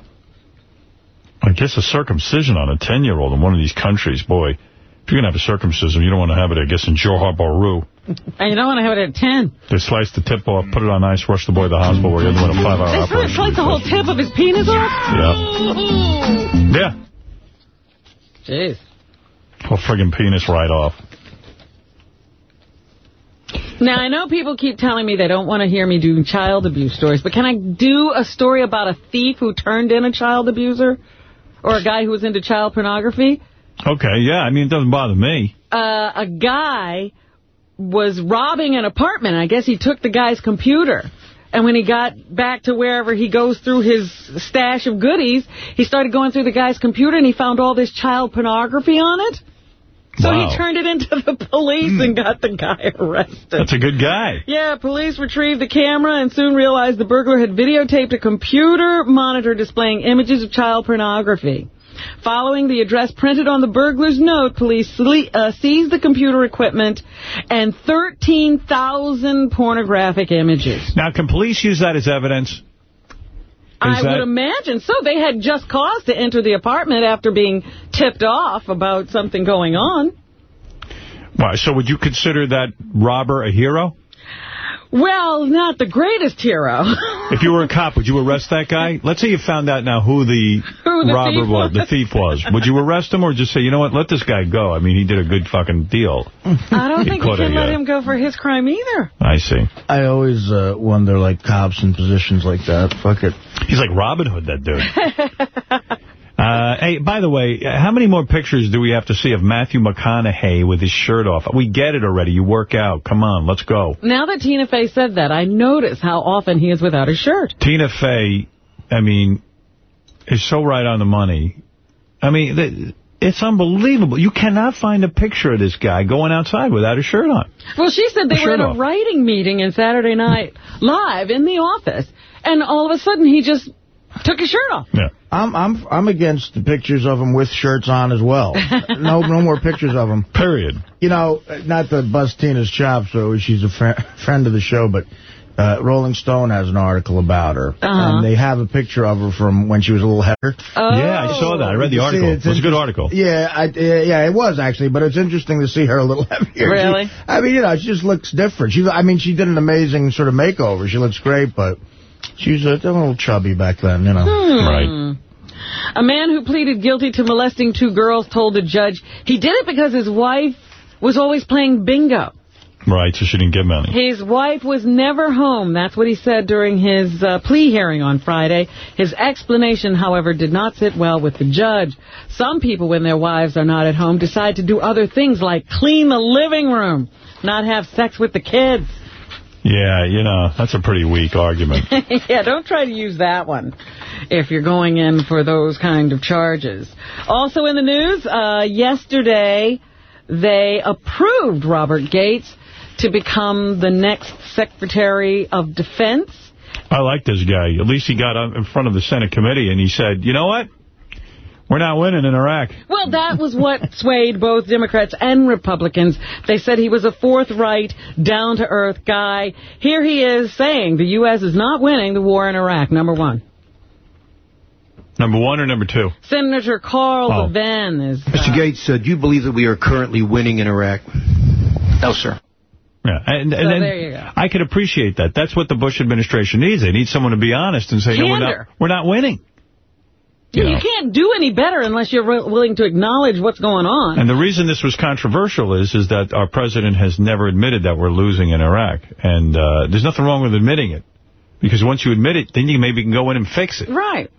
I guess a circumcision on a 10-year-old in one of these countries. Boy, if you're going to have a circumcision, you don't want to have it, I guess, in Johor Bahru. And you don't want to have it at 10. They sliced the tip off, put it on ice, rushed the boy to the hospital where he underwent a five-hour operation. They sliced the whole tip of his penis off? Yeah. Yeah. Jeez. Whole friggin' penis right off. Now, I know people keep telling me they don't want to hear me do child abuse stories, but can I do a story about a thief who turned in a child abuser? Or a guy who was into child pornography? Okay, yeah, I mean, it doesn't bother me. Uh, a guy was robbing an apartment. I guess he took the guy's computer. And when he got back to wherever he goes through his stash of goodies, he started going through the guy's computer and he found all this child pornography on it. So Wow. he turned it into the police and got the guy arrested. That's a good guy. Yeah, police retrieved the camera and soon realized the burglar had videotaped a computer monitor displaying images of child pornography. Following the address printed on the burglar's note, police uh, seized the computer equipment and 13,000 pornographic images. Now, can police use that as evidence? I that- would imagine so. They had just cause to enter the apartment after being tipped off about something going on. Why, so would you consider that robber a hero? Well, not the greatest hero. If you were a cop, would you arrest that guy? Let's say you found out now who the, Who the robber thief was, the thief was. Would you arrest him or just say, you know what, let this guy go? I mean, he did a good fucking deal. I don't He think you coulda, can let him go for his crime either. I see. I always uh, wonder, like, cops in positions like that. Fuck it. He's like Robin Hood, that dude. Uh, hey, by the way, how many more pictures do we have to see of Matthew McConaughey with his shirt off? We get it already. You work out. Come on, let's go. Now that Tina Fey said that, I notice how often he is without a shirt. Tina Fey, I mean, is so right on the money. I mean, it's unbelievable. You cannot find a picture of this guy going outside without a shirt on. Well, she said they A were at a off. writing meeting in Saturday Night Live in the office, and all of a sudden he just took his shirt off. Yeah. I'm I'm I'm against the pictures of him with shirts on as well. no no more pictures of him. Period. You know, not to bust Tina's chops, so she's a fri friend of the show, but uh, Rolling Stone has an article about her, Uh-huh. and they have a picture of her from when she was a little header. Oh. Yeah, I saw that. I read the article. see, It it's was a good article. Yeah, I, yeah, yeah, it was actually, but it's interesting to see her a little heavier. Really? She- I mean, you know, she just looks different. She, I mean, she did an amazing sort of makeover. She looks great, but she was a, a little chubby back then, you know. Hmm. A man who pleaded guilty to molesting two girls told the judge he did it because his wife was always playing bingo. Right, so she didn't give money. His wife was never home. That's what he said during his uh, plea hearing on Friday. His explanation, however, did not sit well with the judge. Some people, when their wives are not at home, decide to do other things like clean the living room, not have sex with the kids. Yeah, you know, that's a pretty weak argument. yeah, don't try to use that one if you're going in for those kind of charges. Also in the news, uh, yesterday they approved Robert Gates to become the next Secretary of Defense. I like this guy. At least he got up in front of the Senate committee and he said, you know what? We're not winning in Iraq. Well, that was what swayed both Democrats and Republicans. They said he was a forthright, down-to-earth guy. Here he is saying the U.S. is not winning the war in Iraq, number one. Number one or number two? Senator Carl Oh. Levin is... Mr. Gates, uh, do you believe that we are currently winning in Iraq? No, sir. Yeah, and, and So then there you go. I could appreciate that. That's what the Bush administration needs. They need someone to be honest and say, no, we're not, we're not winning. You, know. can't do any better unless you're willing to acknowledge what's going on. And the reason this was controversial is is that our president has never admitted that we're losing in Iraq. And uh, there's nothing wrong with admitting it. Because once you admit it, then you maybe can go in and fix it. Right.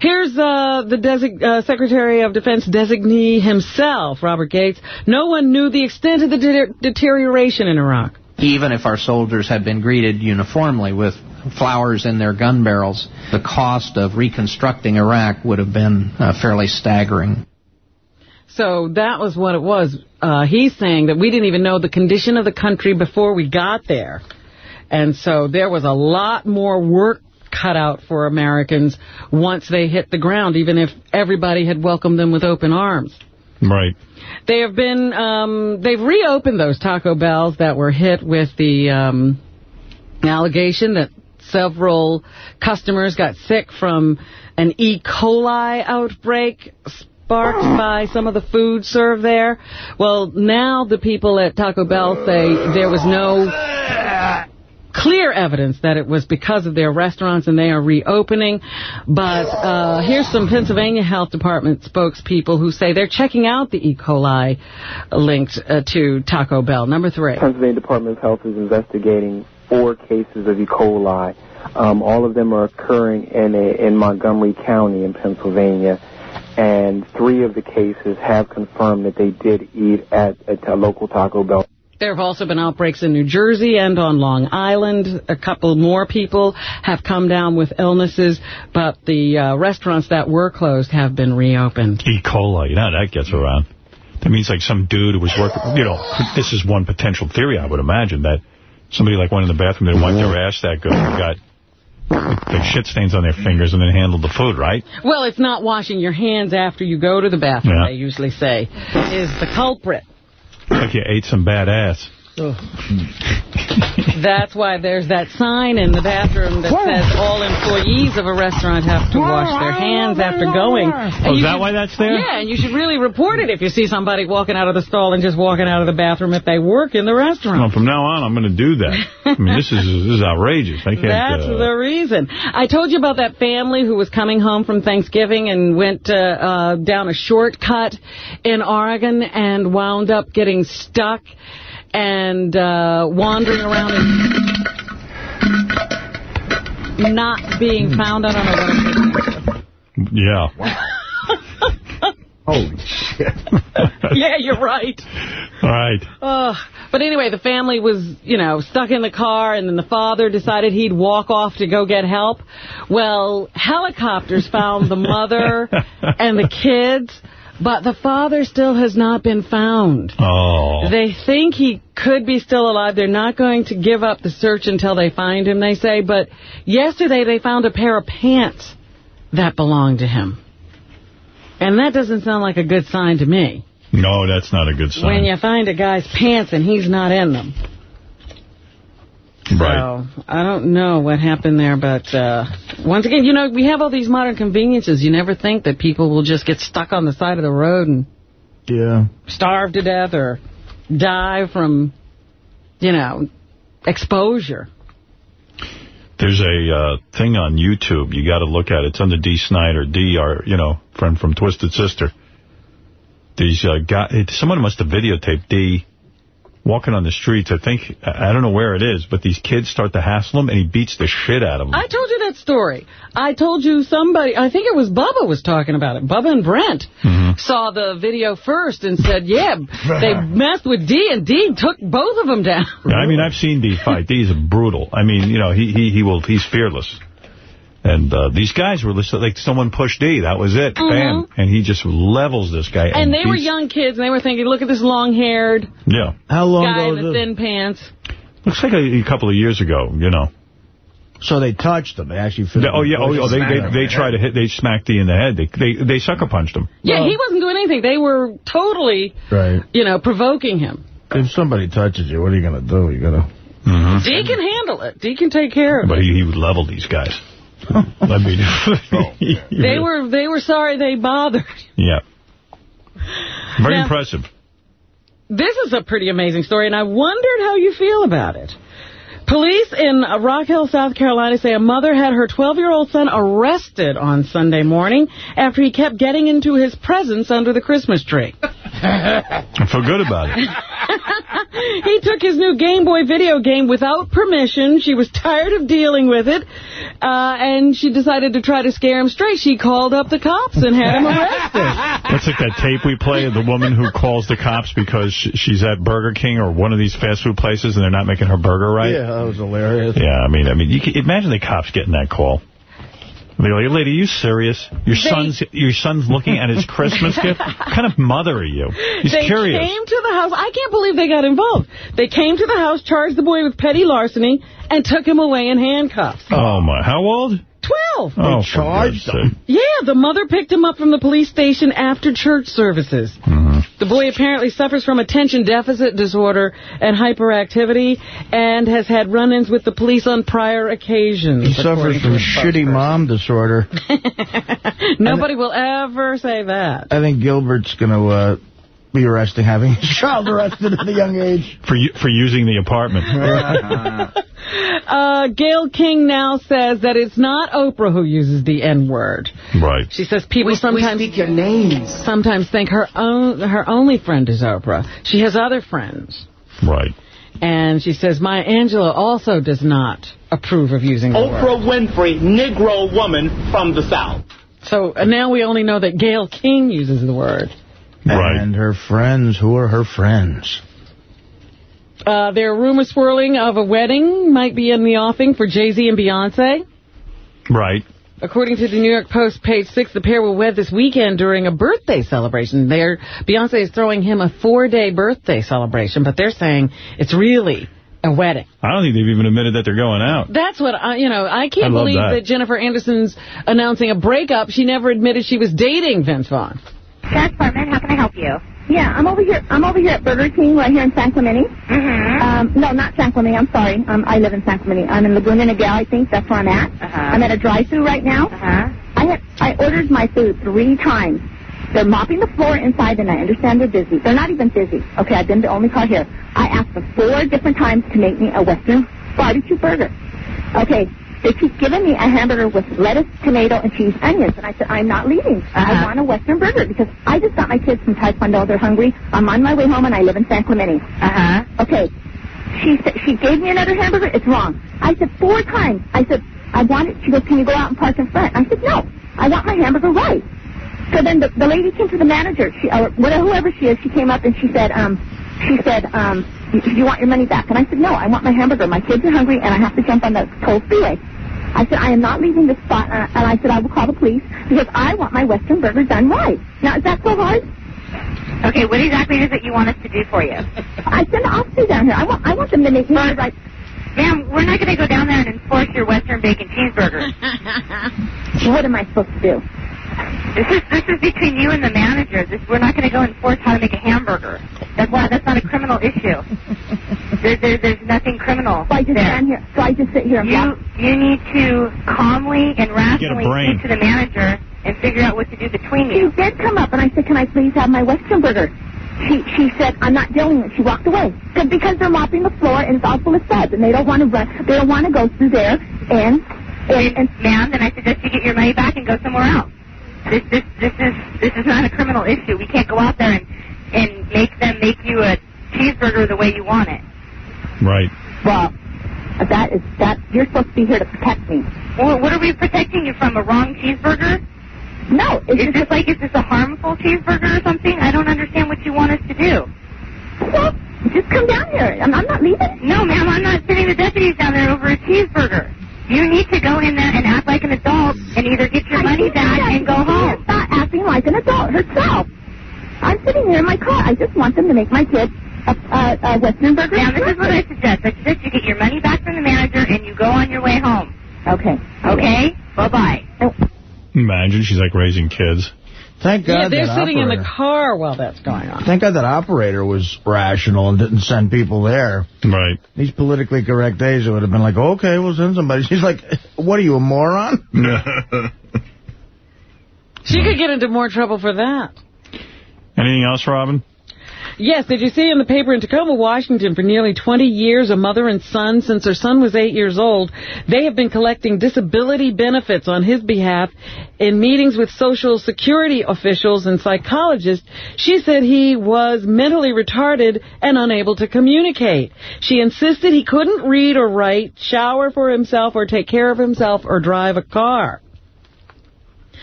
Here's uh, the desig uh, Secretary of Defense designee himself, Robert Gates. No one knew the extent of the de deterioration in Iraq. Even if our soldiers had been greeted uniformly with flowers in their gun barrels, the cost of reconstructing Iraq would have been uh, fairly staggering. So that was what it was. Uh, he's saying that we didn't even know the condition of the country before we got there. And so there was a lot more work cut out for Americans once they hit the ground, even if everybody had welcomed them with open arms. Right. They have been, um, they've reopened those Taco Bells that were hit with the um, allegation that several customers got sick from an E. coli outbreak sparked by some of the food served there. Well, now the people at Taco Bell say there was no clear evidence that it was because of their restaurants and they are reopening. But uh, here's some Pennsylvania Health Department spokespeople who say they're checking out the E. coli linked uh, to Taco Bell. Number three. Pennsylvania Department of Health is investigating four cases of E. coli. Um, all of them are occurring in a, in Montgomery County in Pennsylvania, and three of the cases have confirmed that they did eat at, at a local Taco Bell. There have also been outbreaks in New Jersey and on Long Island. A couple more people have come down with illnesses, but the uh, restaurants that were closed have been reopened. E. coli, you know that gets around. That means like some dude who was working, you know, this is one potential theory, I would imagine, that somebody like went in the bathroom, they wiped their ass that good and got the shit stains on their fingers and then handled the food, right? Well, it's not washing your hands after you go to the bathroom, Yeah. they usually say, is the culprit. Like you ate some bad ass. That's why there's that sign in the bathroom that says all employees of a restaurant have to wash their hands after going. Oh, is that why that's there? Yeah, and you should really report it if you see somebody walking out of the stall and just walking out of the bathroom if they work in the restaurant. Well, from now on, I'm going to do that. I mean, this is this is outrageous. I can't. That's uh, the reason. I told you about that family who was coming home from Thanksgiving and went uh, uh, down a shortcut in Oregon and wound up getting stuck and uh, wandering around and not being found. I don't know what I'm Yeah. Holy shit. yeah, you're right. All right. Uh, but anyway, the family was, you know, stuck in the car, and then the father decided he'd walk off to go get help. Well, helicopters found the mother and the kids, but the father still has not been found. Oh. They think he could be still alive. They're not going to give up the search until they find him, they say. But yesterday they found a pair of pants that belonged to him. And that doesn't sound like a good sign to me. No, that's not a good sign. When you find a guy's pants and he's not in them. Right. So, I don't know what happened there, but uh, once again, you know, we have all these modern conveniences. You never think that people will just get stuck on the side of the road and Yeah. starve to death or die from, you know, exposure. There's a uh, thing on YouTube. You got to look at it. It's under Dee Snider. Dee, our, you know, friend from Twisted Sister. These uh, guy, someone must have videotaped Dee walking on the streets. I think, I don't know where it is, but these kids start to hassle him, and he beats the shit out of them. I told you that story. I told you somebody, I think it was Bubba was talking about it. Bubba and Brent mm-hmm. saw the video first and said, yeah, they messed with Dee, and Dee took both of them down. I mean, I've seen Dee fight. Dee is brutal. I mean, you know, he he he will. He's fearless. And uh, these guys were just like someone pushed Dee. That was it. Bam. And he just levels this guy. And they were young kids, and they were thinking, look at this long-haired Yeah. How long guy ago in the thin pants. Looks like a, a couple of years ago, you know. So they touched him. They actually. They- oh, yeah. Oh, oh, they, they, they tried to hit, they smacked Dee in the head. They, they, they sucker punched him. Yeah, he wasn't doing anything. They were totally, Right. you know, provoking him. If somebody touches you, what are you going to do? You got to... Mm-hmm. Dee can handle it. Dee can take care of But it. he, he would level these guys. I mean, oh, They were they were sorry they bothered. yeah. Very Now- impressive. This is a pretty amazing story, and I wondered how you feel about it. Police in Rock Hill, South Carolina say a mother had her 12-year-old son arrested on Sunday morning after he kept getting into his presents under the Christmas tree. I feel good about it. he took his new Game Boy video game without permission. She was tired of dealing with it, uh, and she decided to try to scare him straight. She called up the cops and had him arrested. That's like that tape we play of the woman who calls the cops because she's at Burger King or one of these fast food places and they're not making her burger right. Yeah, that was hilarious. Yeah, I mean, I mean, you can, imagine the cops getting that call. They're like, lady, are you serious? Your They- son's your son's looking at his Christmas gift? What kind of mother are you? He's they curious. came to the house. I can't believe they got involved. They came to the house, charged the boy with petty larceny, and took him away in handcuffs. Oh, my. How old? Twelve. Oh, for God's sake. Yeah, the mother picked him up from the police station after church services. Mm-hmm. The boy apparently suffers from attention deficit disorder and hyperactivity and has had run-ins with the police on prior occasions. He suffers from shitty mom disorder. Nobody will ever say that. I think Gilbert's going to uh, be arresting having his child arrested at a young age. For for using the apartment. Uh, Gayle King now says that it's not Oprah who uses the N-word. Right. She says people sometimes speak your names. Sometimes think her own her only friend is Oprah. She has other friends. Right. And she says Maya Angelou also does not approve of using the word. Oprah Winfrey, Negro woman from the South. So uh, now we only know that Gayle King uses the word. And her friends, who are her friends? Uh, there are rumors swirling of a wedding might be in the offing for Jay-Z and Beyonce. Right. According to the New York Post, page six, the pair will wed this weekend during a birthday celebration. They're, Beyonce is throwing him a four-day birthday celebration, but they're saying it's really a wedding. I don't think they've even admitted that they're going out. That's what I, you know, I can't I believe that. that. Jennifer Aniston's announcing a breakup. She never admitted she was dating Vince Vaughn. Jack Apartment, how can I help you? Yeah, I'm over here. I'm over here at Burger King right here in San Clemente. Mm-hmm. Um, no, not San Clemente. I'm sorry. Um, I live in San Clemente. I'm in Laguna Niguel, I think. That's where I'm at. Uh-huh. I'm at a drive-through right now. Uh-huh. I had I ordered my food three times. They're mopping the floor inside, and I understand they're busy. They're not even busy. Okay, I've been the only car here. I asked them four different times to make me a Western barbecue burger. Okay, they keep giving me a hamburger with lettuce, tomato, and cheese, onions. And I said, I'm not leaving. I want a Western burger because I just got my kids from Taekwondo. They're hungry. I'm on my way home, and I live in San Clemente. Uh-huh. Okay. She said she gave me another hamburger. It's wrong. I said four times. I said, I want it. She goes, can you go out and park in front? I said, no. I want my hamburger right. So then the, the lady came to the manager, she, or whatever, whoever she is, she came up and she said, um, she said, um, do you want your money back? And I said, no, I want my hamburger. My kids are hungry and I have to jump on the toll freeway. I said, I am not leaving this spot. Uh, and I said, I will call the police because I want my Western burger done right. Now, is that so hard? Okay, what exactly is it you want us to do for you? I send the officer down here. I want, I want them to make me right. Ma'am, we're not going to go down there and enforce your Western bacon cheeseburger. What am I supposed to do? This is this is between you and the manager. This, we're not going to go enforce how to make a hamburger. That's why that's not a criminal issue. There, there, there's nothing criminal. So I just there. stand here. So I just sit here and You watch. you need to calmly and rationally speak to the manager and figure out what to do between She you. did come up and I said, can I please have my Western burger? She she said, I'm not dealing with it. She walked away. 'Cause- Because they're mopping the floor and it's all full of suds and they don't want to run. They don't want to go through there and and, and Ma'am, then I suggest you get your money back and go somewhere else. This this this is this is not a criminal issue. We can't go out there and and make them make you a cheeseburger the way you want it. Right. well, that is that you're supposed to be here to protect me. Well, what are we protecting you from? A wrong cheeseburger? No, it's is this like is this a harmful cheeseburger or something? I don't understand what you want us to do. Well, just come down here. I'm, I'm not leaving. No, ma'am, I'm not sending the deputies down there over a cheeseburger. You need to go in there and act like an adult and either get your money back and go home. Stop acting like an adult herself. I'm sitting here in my car. I just want them to make my kids a, a, a Western burger. Now, this is what I suggest. I suggest you get your money back from the manager and you go on your way home. Okay. Okay? Bye-bye. Oh. Imagine she's like raising kids. Thank God Yeah, they're that sitting in the car while that's going on. Thank God that operator was rational and didn't send people there. Right. These politically correct days, it would have been like, okay, we'll send somebody. She's like, what are you, a moron? She could get into more trouble for that. Anything else, Robin? Yes, did you see in the paper in Tacoma, Washington, for nearly 20 years, a mother and son, since her son was eight years old, they have been collecting disability benefits on his behalf in meetings with Social Security officials and psychologists. She said he was mentally retarded and unable to communicate. She insisted he couldn't read or write, shower for himself, or take care of himself, or drive a car.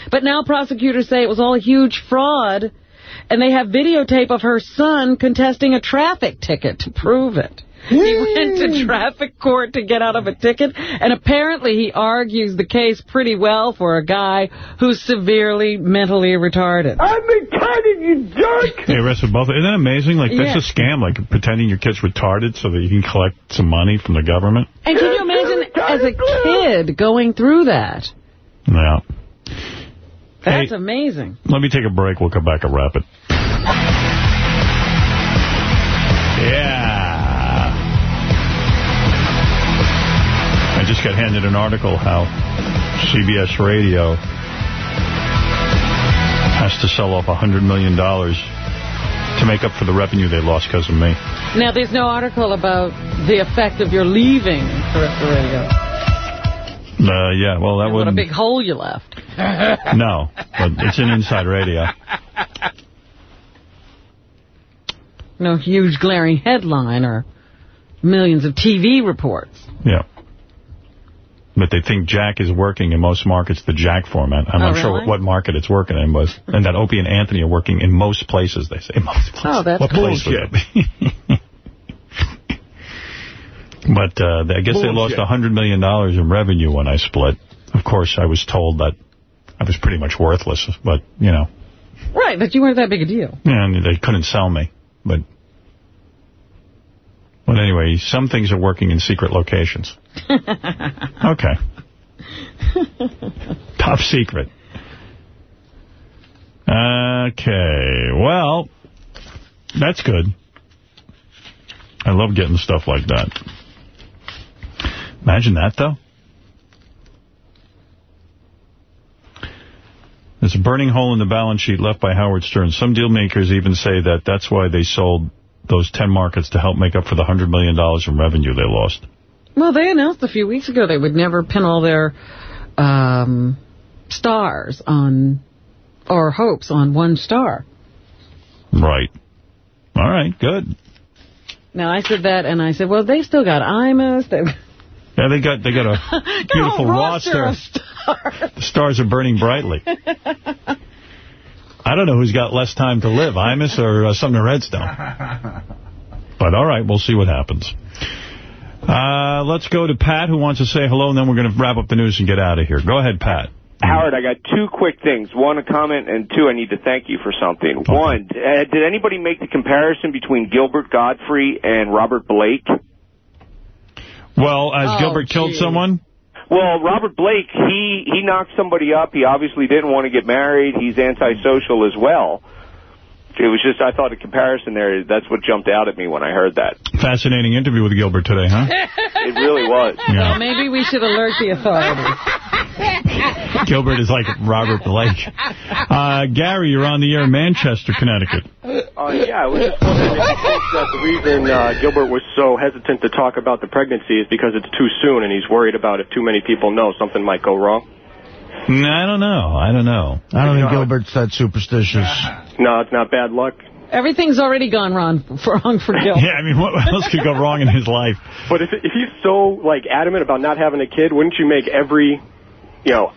But now prosecutors say it was all a huge fraud, and they have videotape of her son contesting a traffic ticket to prove it. He went to traffic court to get out of a ticket, and apparently he argues the case pretty well for a guy who's severely mentally retarded. I'm retarded, you jerk! They arrested both. Isn't that amazing? Like, Yeah. that's a scam, like pretending your kid's retarded so that you can collect some money from the government. And can you imagine as a kid going through that? Yeah. That's Hey. amazing. Let me take a break. We'll come back and wrap it. Yeah. I just got handed an article how CBS Radio has to sell off $100 million to make up for the revenue they lost because of me. Now, there's no article about the effect of your leaving terrestrial radio. Uh, yeah, well, that And what a big hole you left. No, but it's an inside radio. No huge glaring headline or millions of TV reports. Yeah. But they think Jack is working in most markets, the Jack format. I'm Oh, not sure what market it's working in, was, and that Opie and Anthony are working in most places, they say. Most places. Oh, that's what place would bullshit. that be? But uh, I guess they lost Bullshit. $100 million in revenue when I split. Of course, I was told that I was pretty much worthless, but, you know, Right, but you weren't that big a deal. Yeah, and they couldn't sell me. But but anyway, some things are working in secret locations. Okay. Top secret. Okay, well, that's good. I love getting stuff like that. Imagine that, though. There's a burning hole in the balance sheet left by Howard Stern. Some deal makers even say that that's why they sold those 10 markets to help make up for the $100 million in revenue they lost. Well, they announced a few weeks ago they would never pin all their um, stars on, or hopes on one star. Right. All right, good. Now, I said that, and I said, well, they still got Imus. They've Yeah, they got they got a got beautiful whole roster roster. of stars. The stars are burning brightly. I don't know who's got less time to live, Imus or uh, Sumner Redstone. But all right, we'll see what happens. Uh, let's go to Pat, who wants to say hello, and then we're going to wrap up the news and get out of here. Go ahead, Pat. Howard, I got two quick things. One, a comment, and two, I need to thank you for something. One, uh, did anybody make the comparison between Gilbert Gottfried and Robert Blake? Well, has Oh, Gilbert killed someone? Well, Robert Blake, he, he knocked somebody up. He obviously didn't want to get married. He's antisocial as well. It was just, I thought a comparison there, that's what jumped out at me when I heard that. Fascinating interview with Gilbert today, huh? It really was. Well, maybe we should alert the authorities. Gilbert is like Robert Blake. Uh, Gary, you're on the air in Manchester, Connecticut. Uh, yeah, I was just wondering if you think that the reason uh, Gilbert was so hesitant to talk about the pregnancy is because it's too soon and he's worried about if too many people know something might go wrong. No, I don't know. I don't know. I don't think Gilbert's that superstitious. No, it's not bad luck. Everything's already gone wrong for, wrong for Gil. Yeah, I mean, what else could go wrong in his life? But if, if he's so, like, adamant about not having a kid, wouldn't you make every, you know,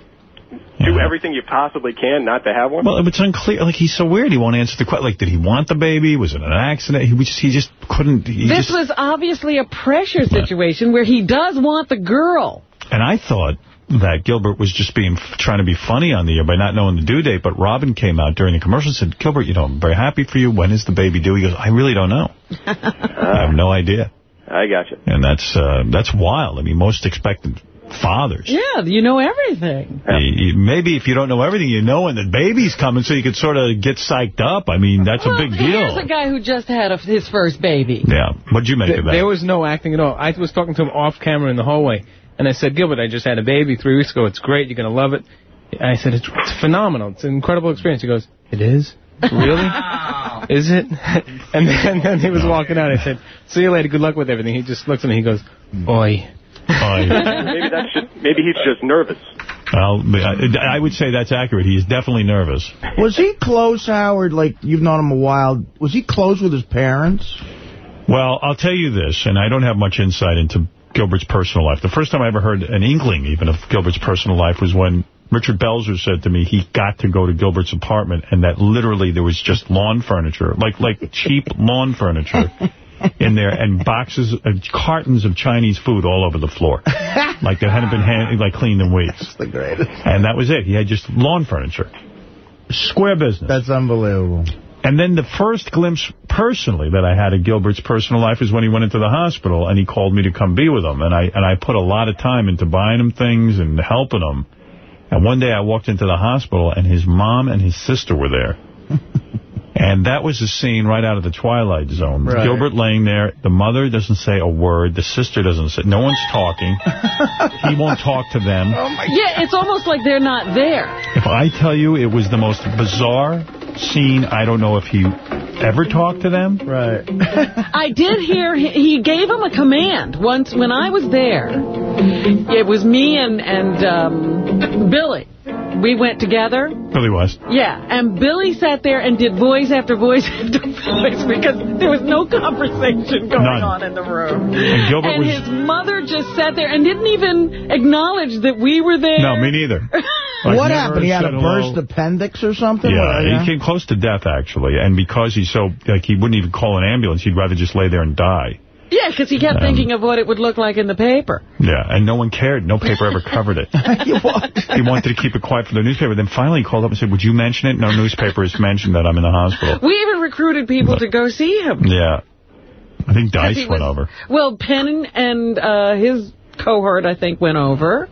do everything you possibly can not to have one? Well, it's unclear. Like, he's so weird. He won't answer the question. Like, did he want the baby? Was it an accident? He just, he just couldn't. He This just, was obviously a pressure situation where he does want the girl. and I thought that Gilbert was just being trying to be funny on the air by not knowing the due date. But Robin came out during the commercial and said, Gilbert, you know, I'm very happy for you. When is the baby due? He goes, I really don't know. I have no idea. I got you. And that's uh, that's wild. I mean, most expected fathers. Yeah, you know everything. You- you- Maybe if you don't know everything, you know when the baby's coming so you could sort of get psyched up. I mean, that's a big Here's deal. a guy who just had a, his first baby. Yeah. What'd you make Th- of that? There was no acting at all. I was talking to him off camera in the hallway, and I said, Gilbert, I just had a baby three weeks ago. It's great. You're going to love it. I said, it's, it's phenomenal. It's an incredible experience. He goes, it is? Really? is it? And then, then he was walking out. I said, see you later. Good luck with everything. He just looks at me. He goes, oi. maybe that's just, maybe he's just nervous. Well, I I would say that's accurate. He's definitely nervous. Was he close, Howard? Like, you've known him a while. Was he close with his parents? Well, I'll tell you this, and I don't have much insight into Gilbert's personal life. The first time I ever heard an inkling even of Gilbert's personal life was when Richard Belzer said to me he got to go to Gilbert's apartment and that literally there was just lawn furniture, like like cheap lawn furniture in there and boxes, uh, cartons of Chinese food all over the floor. like they hadn't been hand, like cleaned in weeks. That's the greatest. And that was it. He had just lawn furniture. Square business. That's unbelievable. And then the first glimpse personally that I had of Gilbert's personal life is when he went into the hospital and he called me to come be with him. And I and I put a lot of time into buying him things and helping him. And one day I walked into the hospital and his mom and his sister were there. And that was a scene right out of the Twilight Zone. Right. Gilbert laying there. The mother doesn't say a word. The sister doesn't say. No one's talking. he won't talk to them. Yeah, it's almost like they're not there. If I tell you it was the most bizarre scene, I don't know if he ever talked to them. Right. I did hear he, he gave him a command once when I was there. It was me and and um, Billy. We went together. Billy was. Yeah, and Billy sat there and did voice after voice after voice because there was no conversation going None. on in the room. And Gilbert and was... his mother just sat there and didn't even acknowledge that we were there. No, me neither. Like, what happened? He had a said hello. burst appendix or something? Yeah, Or- he came close to death, actually. And because he's so, like, he wouldn't even call an ambulance. He'd rather just lay there and die. Yeah, because he kept Um, thinking of what it would look like in the paper. Yeah, and no one cared. No paper ever covered it. he wanted to keep it quiet for the newspaper. Then finally he called up and said, would you mention it? No newspaper has mentioned that I'm in the hospital. We even recruited people to go see him. Yeah. I think Dice went was- over. Well, Penn and uh, his cohort, I think, went over.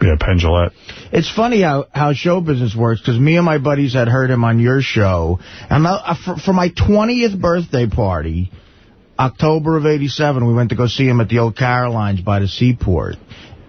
Yeah, Penn Jillette. It's funny how, how show business works, because me and my buddies had heard him on your show. And I, I- for, for my 20th birthday party, October of 87, we went to go see him at the old Carolines by the seaport.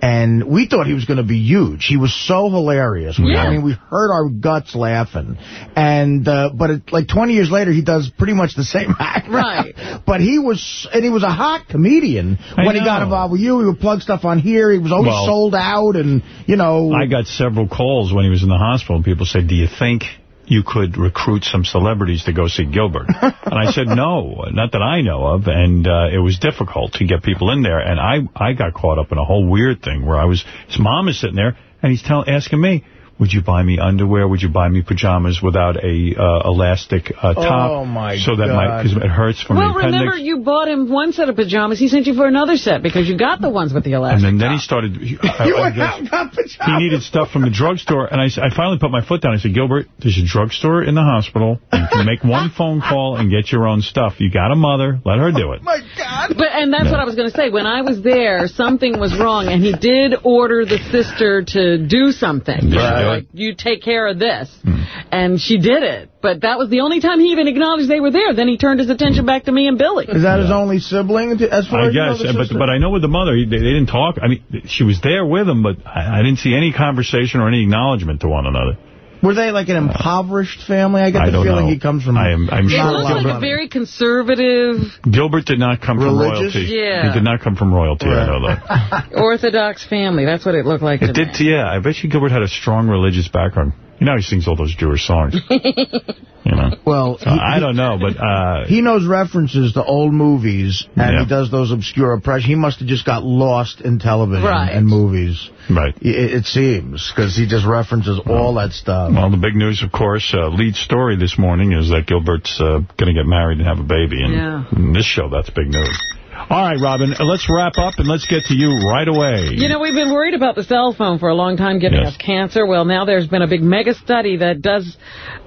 And we thought he was going to be huge. He was so hilarious. We- I mean, we hurt our guts laughing. And uh, But it, like 20 years later, he does pretty much the same act. Right. but he was, and he was a hot comedian. I when he got know. involved with you, he would plug stuff on here. He was always Well- sold out and, you know. I got several calls when he was in the hospital, and people said, do you think you could recruit some celebrities to go see Gilbert? and I said, no, not that I know of. And uh, it was difficult to get people in there. And I, I got caught up in a whole weird thing where I was, his mom is sitting there, and he's tell, asking me, would you buy me underwear? Would you buy me pajamas without a uh, elastic uh, top? Oh, my So that my, God. because it hurts from Well, the appendix. Well, remember, you bought him one set of pajamas. He sent you for another set because you got the ones with the elastic. And then, then he started, he, I, You I went guess, got pajamas. he needed stuff from the drugstore. And I finally put my foot down. I said, Gilbert, there's a drugstore in the hospital. You can make one phone call and get your own stuff. You got a mother. Let her do it. My God. But and that's what I was going to say. When I was there, something was wrong, and he did order the sister to do something. Did she do Like, you take care of this. Hmm. And she did it. But that was the only time he even acknowledged they were there. Then he turned his attention back to me and Billy. Is that his only sibling? As far I as you know, guess, but but I know with the mother, they, they didn't talk. I mean, she was there with him, but I, I didn't see any conversation or any acknowledgement to one another. Were they like an impoverished family? I get I the don't feeling know. he comes from. I am- I'm It sure looks like a very conservative, Gilbert did not come Religious? from royalty. Yeah. He did not come from royalty, I know that. orthodox family. That's what it looked like to It did, me. yeah. I bet you Gilbert had a strong religious background. You know he sings all those Jewish songs. you know. Well, So I don't know, but uh, He knows references to old movies, and Yeah. he does those obscure impressions. He must have just got lost in television Right. and movies. right. It, it seems, because he just references all that stuff. Well, the big news, of course, uh, lead story this morning is that Gilbert's uh, going to get married and have a baby. And Yeah. in this show, that's big news. All right, Robin, let's wrap up and let's get to you right away. You know, we've been worried about the cell phone for a long time giving Yes. us cancer. Well, now there's been a big mega study that does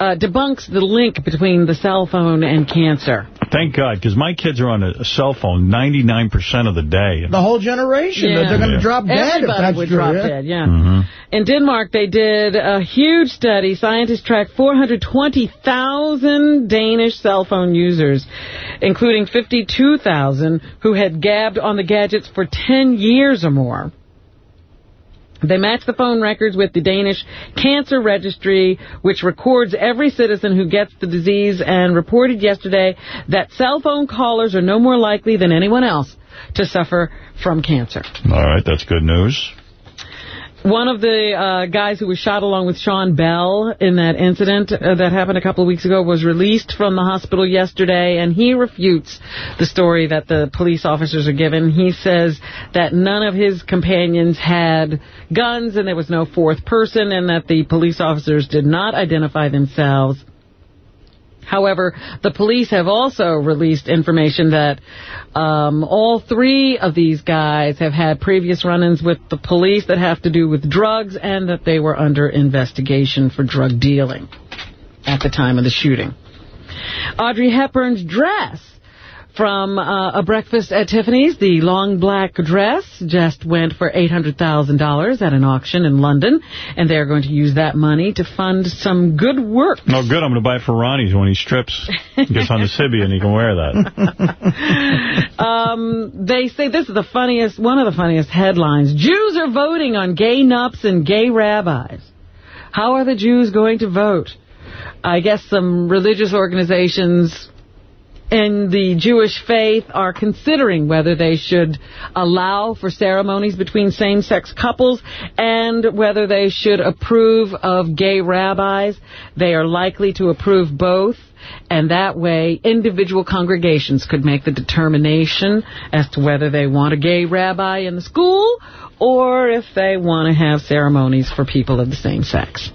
uh, debunks the link between the cell phone and cancer. Thank God, because my kids are on a, a cell phone 99% of the day. The whole generation, Yeah. they're going to Yeah. drop dead if Everybody that's would true. drop yeah? dead, yeah. Mhm. In Denmark, they did a huge study. Scientists tracked 420,000 Danish cell phone users, including 52,000 who had gabbed on the gadgets for 10 years or more. They matched the phone records with the Danish Cancer Registry, which records every citizen who gets the disease, and reported yesterday that cell phone callers are no more likely than anyone else to suffer from cancer. All right, that's good news. One of the uh, guys who was shot along with Sean Bell in that incident uh, that happened a couple of weeks ago was released from the hospital yesterday, and he refutes the story that the police officers are given. He says that none of his companions had guns and there was no fourth person, and that the police officers did not identify themselves. However, the police have also released information that um, all three of these guys have had previous run-ins with the police that have to do with drugs and that they were under investigation for drug dealing at the time of the shooting. Audrey Hepburn's dress from uh, A Breakfast at Tiffany's, the long black dress, just went for $800,000 at an auction in London, and they're going to use that money to fund some good work. No, good. I'm going to buy it for Ronnie's when he strips. Gets on the Sybian and he can wear that. um, they say this is the funniest, one of the funniest headlines. Jews are voting on gay nups and gay rabbis. How are the Jews going to vote? I guess some religious organizations in the Jewish faith are considering whether they should allow for ceremonies between same-sex couples and whether they should approve of gay rabbis. They are likely to approve both, and that way individual congregations could make the determination as to whether they want a gay rabbi in the school or if they want to have ceremonies for people of the same sex.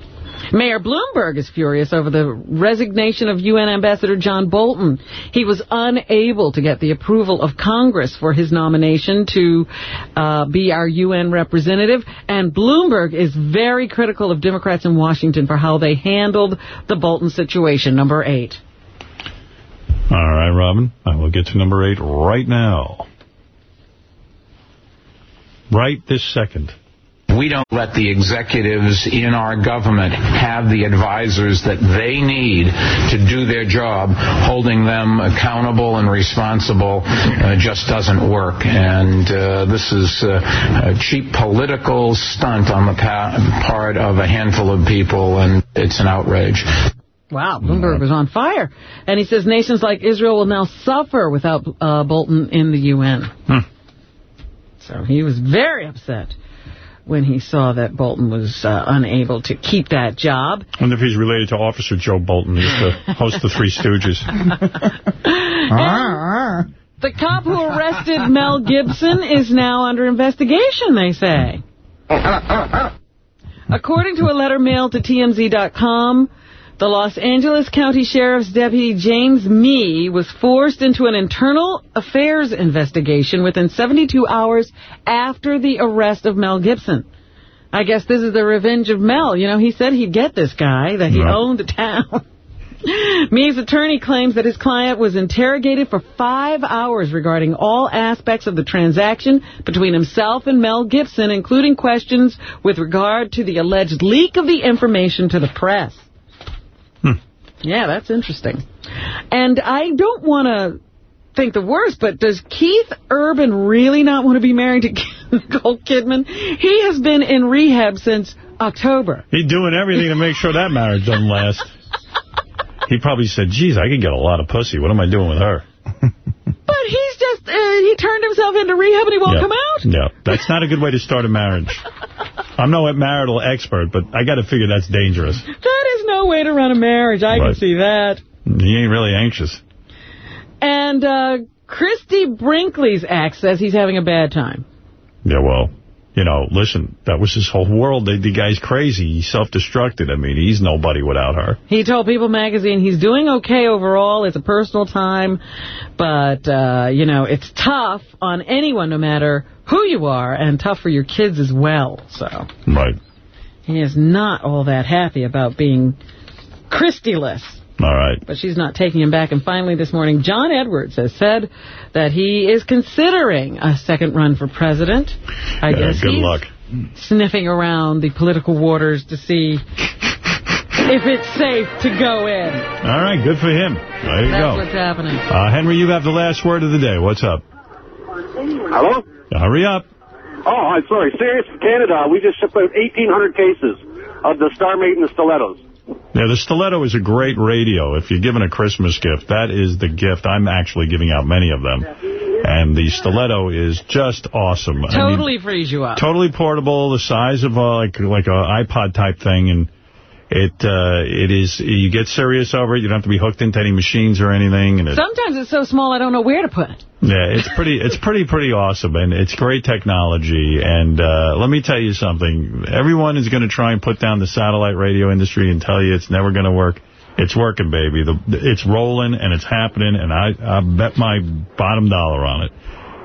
Mayor Bloomberg is furious over the resignation of UN Ambassador John Bolton. He was unable to get the approval of Congress for his nomination to uh, be our UN representative, and Bloomberg is very critical of Democrats in Washington for how they handled the Bolton situation. Number eight. All right, Robin. I will get to number eight right now. Right this second. We don't let the executives in our government have the advisors that they need to do their job. Holding them accountable and responsible uh, just doesn't work. And uh, this is uh, a cheap political stunt on the pa- part of a handful of people, and it's an outrage. Wow, Bloomberg was on fire. And he says nations like Israel will now suffer without uh, Bolton in the UN. So he was very upset when he saw that Bolton was uh, unable to keep that job. I wonder if he's related to Officer Joe Bolton, who used to host the Three Stooges. The cop who arrested Mel Gibson is now under investigation, they say. According to a letter mailed to TMZ.com, the Los Angeles County Sheriff's Deputy James Mee was forced into an internal affairs investigation within 72 hours after the arrest of Mel Gibson. I guess this is the revenge of Mel. You know, he said he'd get this guy, that he Right. owned the town. Mee's attorney claims that his client was interrogated for five hours regarding all aspects of the transaction between himself and Mel Gibson, including questions with regard to the alleged leak of the information to the press. Yeah, that's interesting. And I don't want to think the worst, but does Keith Urban really not want to be married to Nicole Kidman? He has been in rehab since October. He's doing everything to make sure that marriage doesn't last. He probably said, geez, I could get a lot of pussy. What am I doing with her? He's just, uh, he turned himself into rehab and he won't yeah. come out? Yeah, that's not a good way to start a marriage. I'm no marital expert, but I got to figure that's dangerous. That is no way to run a marriage. I can see that. He ain't really anxious. And uh, Christie Brinkley's ex says he's having a bad time. Yeah, well, you know, listen, that was his whole world. The, the guy's crazy. He self-destructed. I mean, he's nobody without her. He told People magazine he's doing okay overall. It's a personal time. But, uh, you know, it's tough on anyone, no matter who you are, and tough for your kids as well. So Right. he is not all that happy about being Christy-less. All right. But she's not taking him back. And finally this morning, John Edwards has said that he is considering a second run for president. I Yeah, guess good he's luck. sniffing around the political waters to see if it's safe to go in. All right, good for him. There you That's go. what's happening. Uh, Henry, you have the last word of the day. What's up? Hello? Hurry up. Oh, I'm sorry. Sirius Canada, we just shipped out 1,800 cases of the Starmate and the Stilettos. Yeah, the stiletto is a great radio. If you're given a Christmas gift, that is the gift. I'm actually giving out many of them. And the stiletto is just awesome. I mean, Totally frees you up. totally portable, the size of a, like like a iPod type thing, and it uh, it is. You get Sirius over it. You don't have to be hooked into any machines or anything, and it, Sometimes it's so small I don't know where to put it. yeah, it's pretty it's pretty pretty awesome, and it's great technology. And uh, let me tell you something: everyone is going to try and put down the satellite radio industry and tell you it's never going to work. It's working, baby. The, it's rolling and it's happening, and I I bet my bottom dollar on it.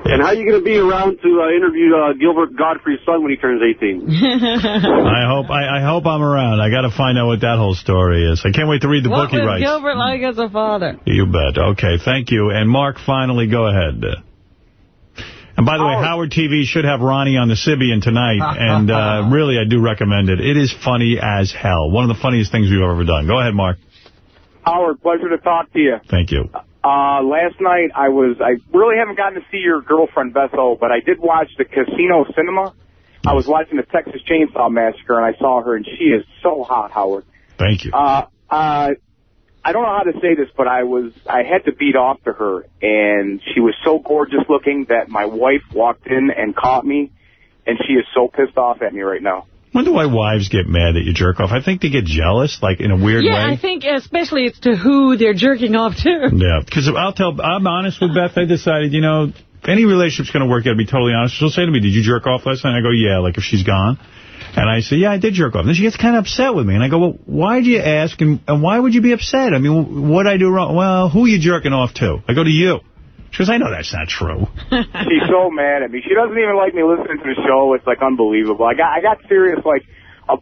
And how are you going to be around to uh, interview uh, Gilbert Gottfried's son when he turns 18? I hope I, I hope I'm around. I got to find out what that whole story is. I can't wait to read the what book he was writes. Gilbert like as a father? You bet. Okay, thank you. And Mark, finally, go ahead. And by the way, Howard TV should have Ronnie on the Sybian tonight, and uh, really, I do recommend it. It is funny as hell. One of the funniest things we've ever done. Go ahead, Mark. Howard, pleasure to talk to you. Thank you. Uh, last night I was, I really haven't gotten to see your girlfriend Bethel, but I did watch the Casino Cinema. I was watching the Texas Chainsaw Massacre and I saw her and she is so hot, Howard. Thank you. Uh, uh, I don't know how to say this, but I was, I had to beat off to her and she was so gorgeous looking that my wife walked in and caught me and she is so pissed off at me right now. When do why wives get mad that you jerk off? I think they get jealous, like in a weird yeah, way. Yeah, I think especially it's to who they're jerking off to. Yeah, because I'll tell, I'm honest with Beth. I decided, you know, any relationship's going to work, to be totally honest. She'll say to me, did you jerk off last night? I go, yeah, like if she's gone. And I say, yeah, I did jerk off. Then she gets kind of upset with me. And I go, well, why'd you ask? And, and why would you be upset? I mean, what'd I do wrong? Well, who are you jerking off to? I go to you. She goes, I know that's not true. She's so mad at me. She doesn't even like me listening to the show. It's like unbelievable. I got I got Sirius like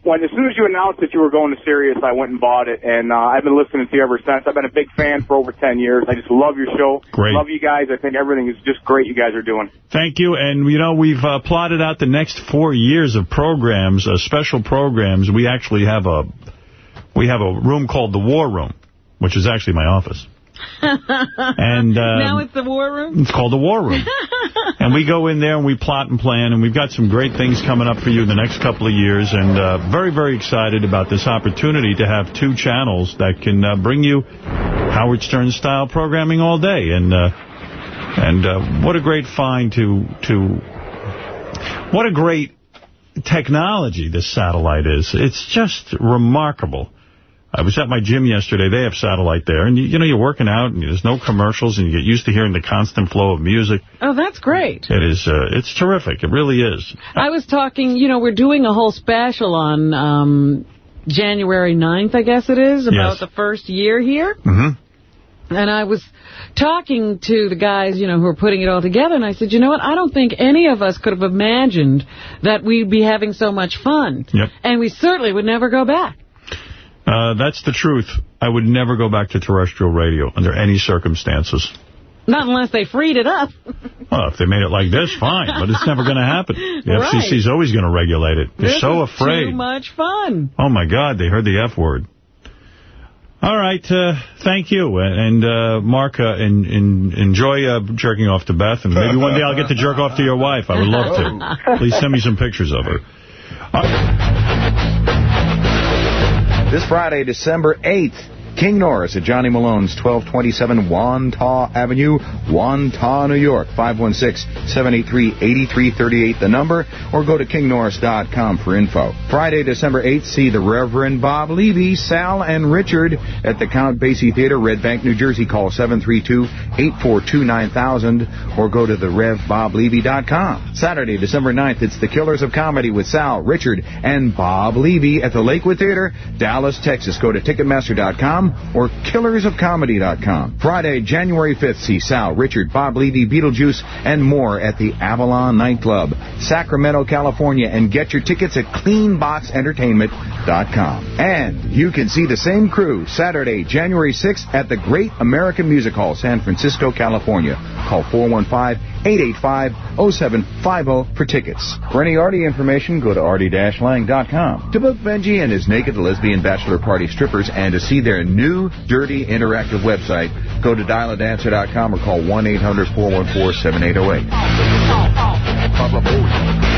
when as soon as you announced that you were going to Sirius, I went and bought it, and uh, I've been listening to you ever since. I've been a big fan for over ten years. I just love your show. Great. Love you guys. I think everything is just great. You guys are doing. Thank you. And, you know, we've uh, plotted out the next four years of programs, uh, special programs. We actually have a we have a room called the War Room, which is actually my office. And um, now it's the war room? It's called the War Room. and we go in there and we plot and plan, and we've got some great things coming up for you in the next couple of years. And uh, very, very excited about this opportunity to have two channels that can uh, bring you Howard Stern-style programming all day. And uh, and uh, what a great find to to what a great technology this satellite is. It's just remarkable. I was at my gym yesterday. They have satellite there. And, you, you know, you're working out, and there's no commercials, and you get used to hearing the constant flow of music. Oh, that's great. It is, uh, it's terrific. It really is. I was talking, you know, we're doing a whole special on um, January 9th, I guess it is, about Yes. the first year here. Mm-hmm. And I was talking to the guys, you know, who are putting it all together, and I said, you know what, I don't think any of us could have imagined that we'd be having so much fun. Yep. And we certainly would never go back. Uh, that's the truth. I would never go back to terrestrial radio under any circumstances. Not unless they freed it up. Well, if they made it like this, fine, but it's never going to happen. The Right. FCC's always going to regulate it. They're This so afraid. too much fun. Oh, my God, they heard the F word. All right, uh, thank you. And, uh, Mark, uh, in, in, enjoy uh, jerking off to Beth, and maybe one day I'll get to jerk off to your wife. I would love to. Please send me some pictures of her. This Friday, December 8th, King Norris at Johnny Malone's 1227 Wantagh Avenue, Wantagh, New York. 516-783-8338, the number, or go to kingnorris.com for info. Friday, December 8th, see the Reverend Bob Levy, Sal, and Richard at the Count Basie Theater, Red Bank, New Jersey. Call 732-842-9000, or go to therevboblevy.com. Saturday, December 9th, it's the Killers of Comedy with Sal, Richard, and Bob Levy at the Lakewood Theater, Dallas, Texas. Go to Ticketmaster.com or KillersOfComedy.com. Friday, January 5th, see Sal, Richard, Bob Levy, Beetlejuice, and more at the Avalon Nightclub, Sacramento, California, and get your tickets at CleanBoxEntertainment.com. And you can see the same crew Saturday, January 6th at the Great American Music Hall, San Francisco, California. Call 415-885-0750 for tickets. For any Artie information, go to artie-lang.com. To book Benji and his naked lesbian bachelor party strippers and to see their new, dirty, interactive website, go to dialadancer.com or call 1-800-414-7808.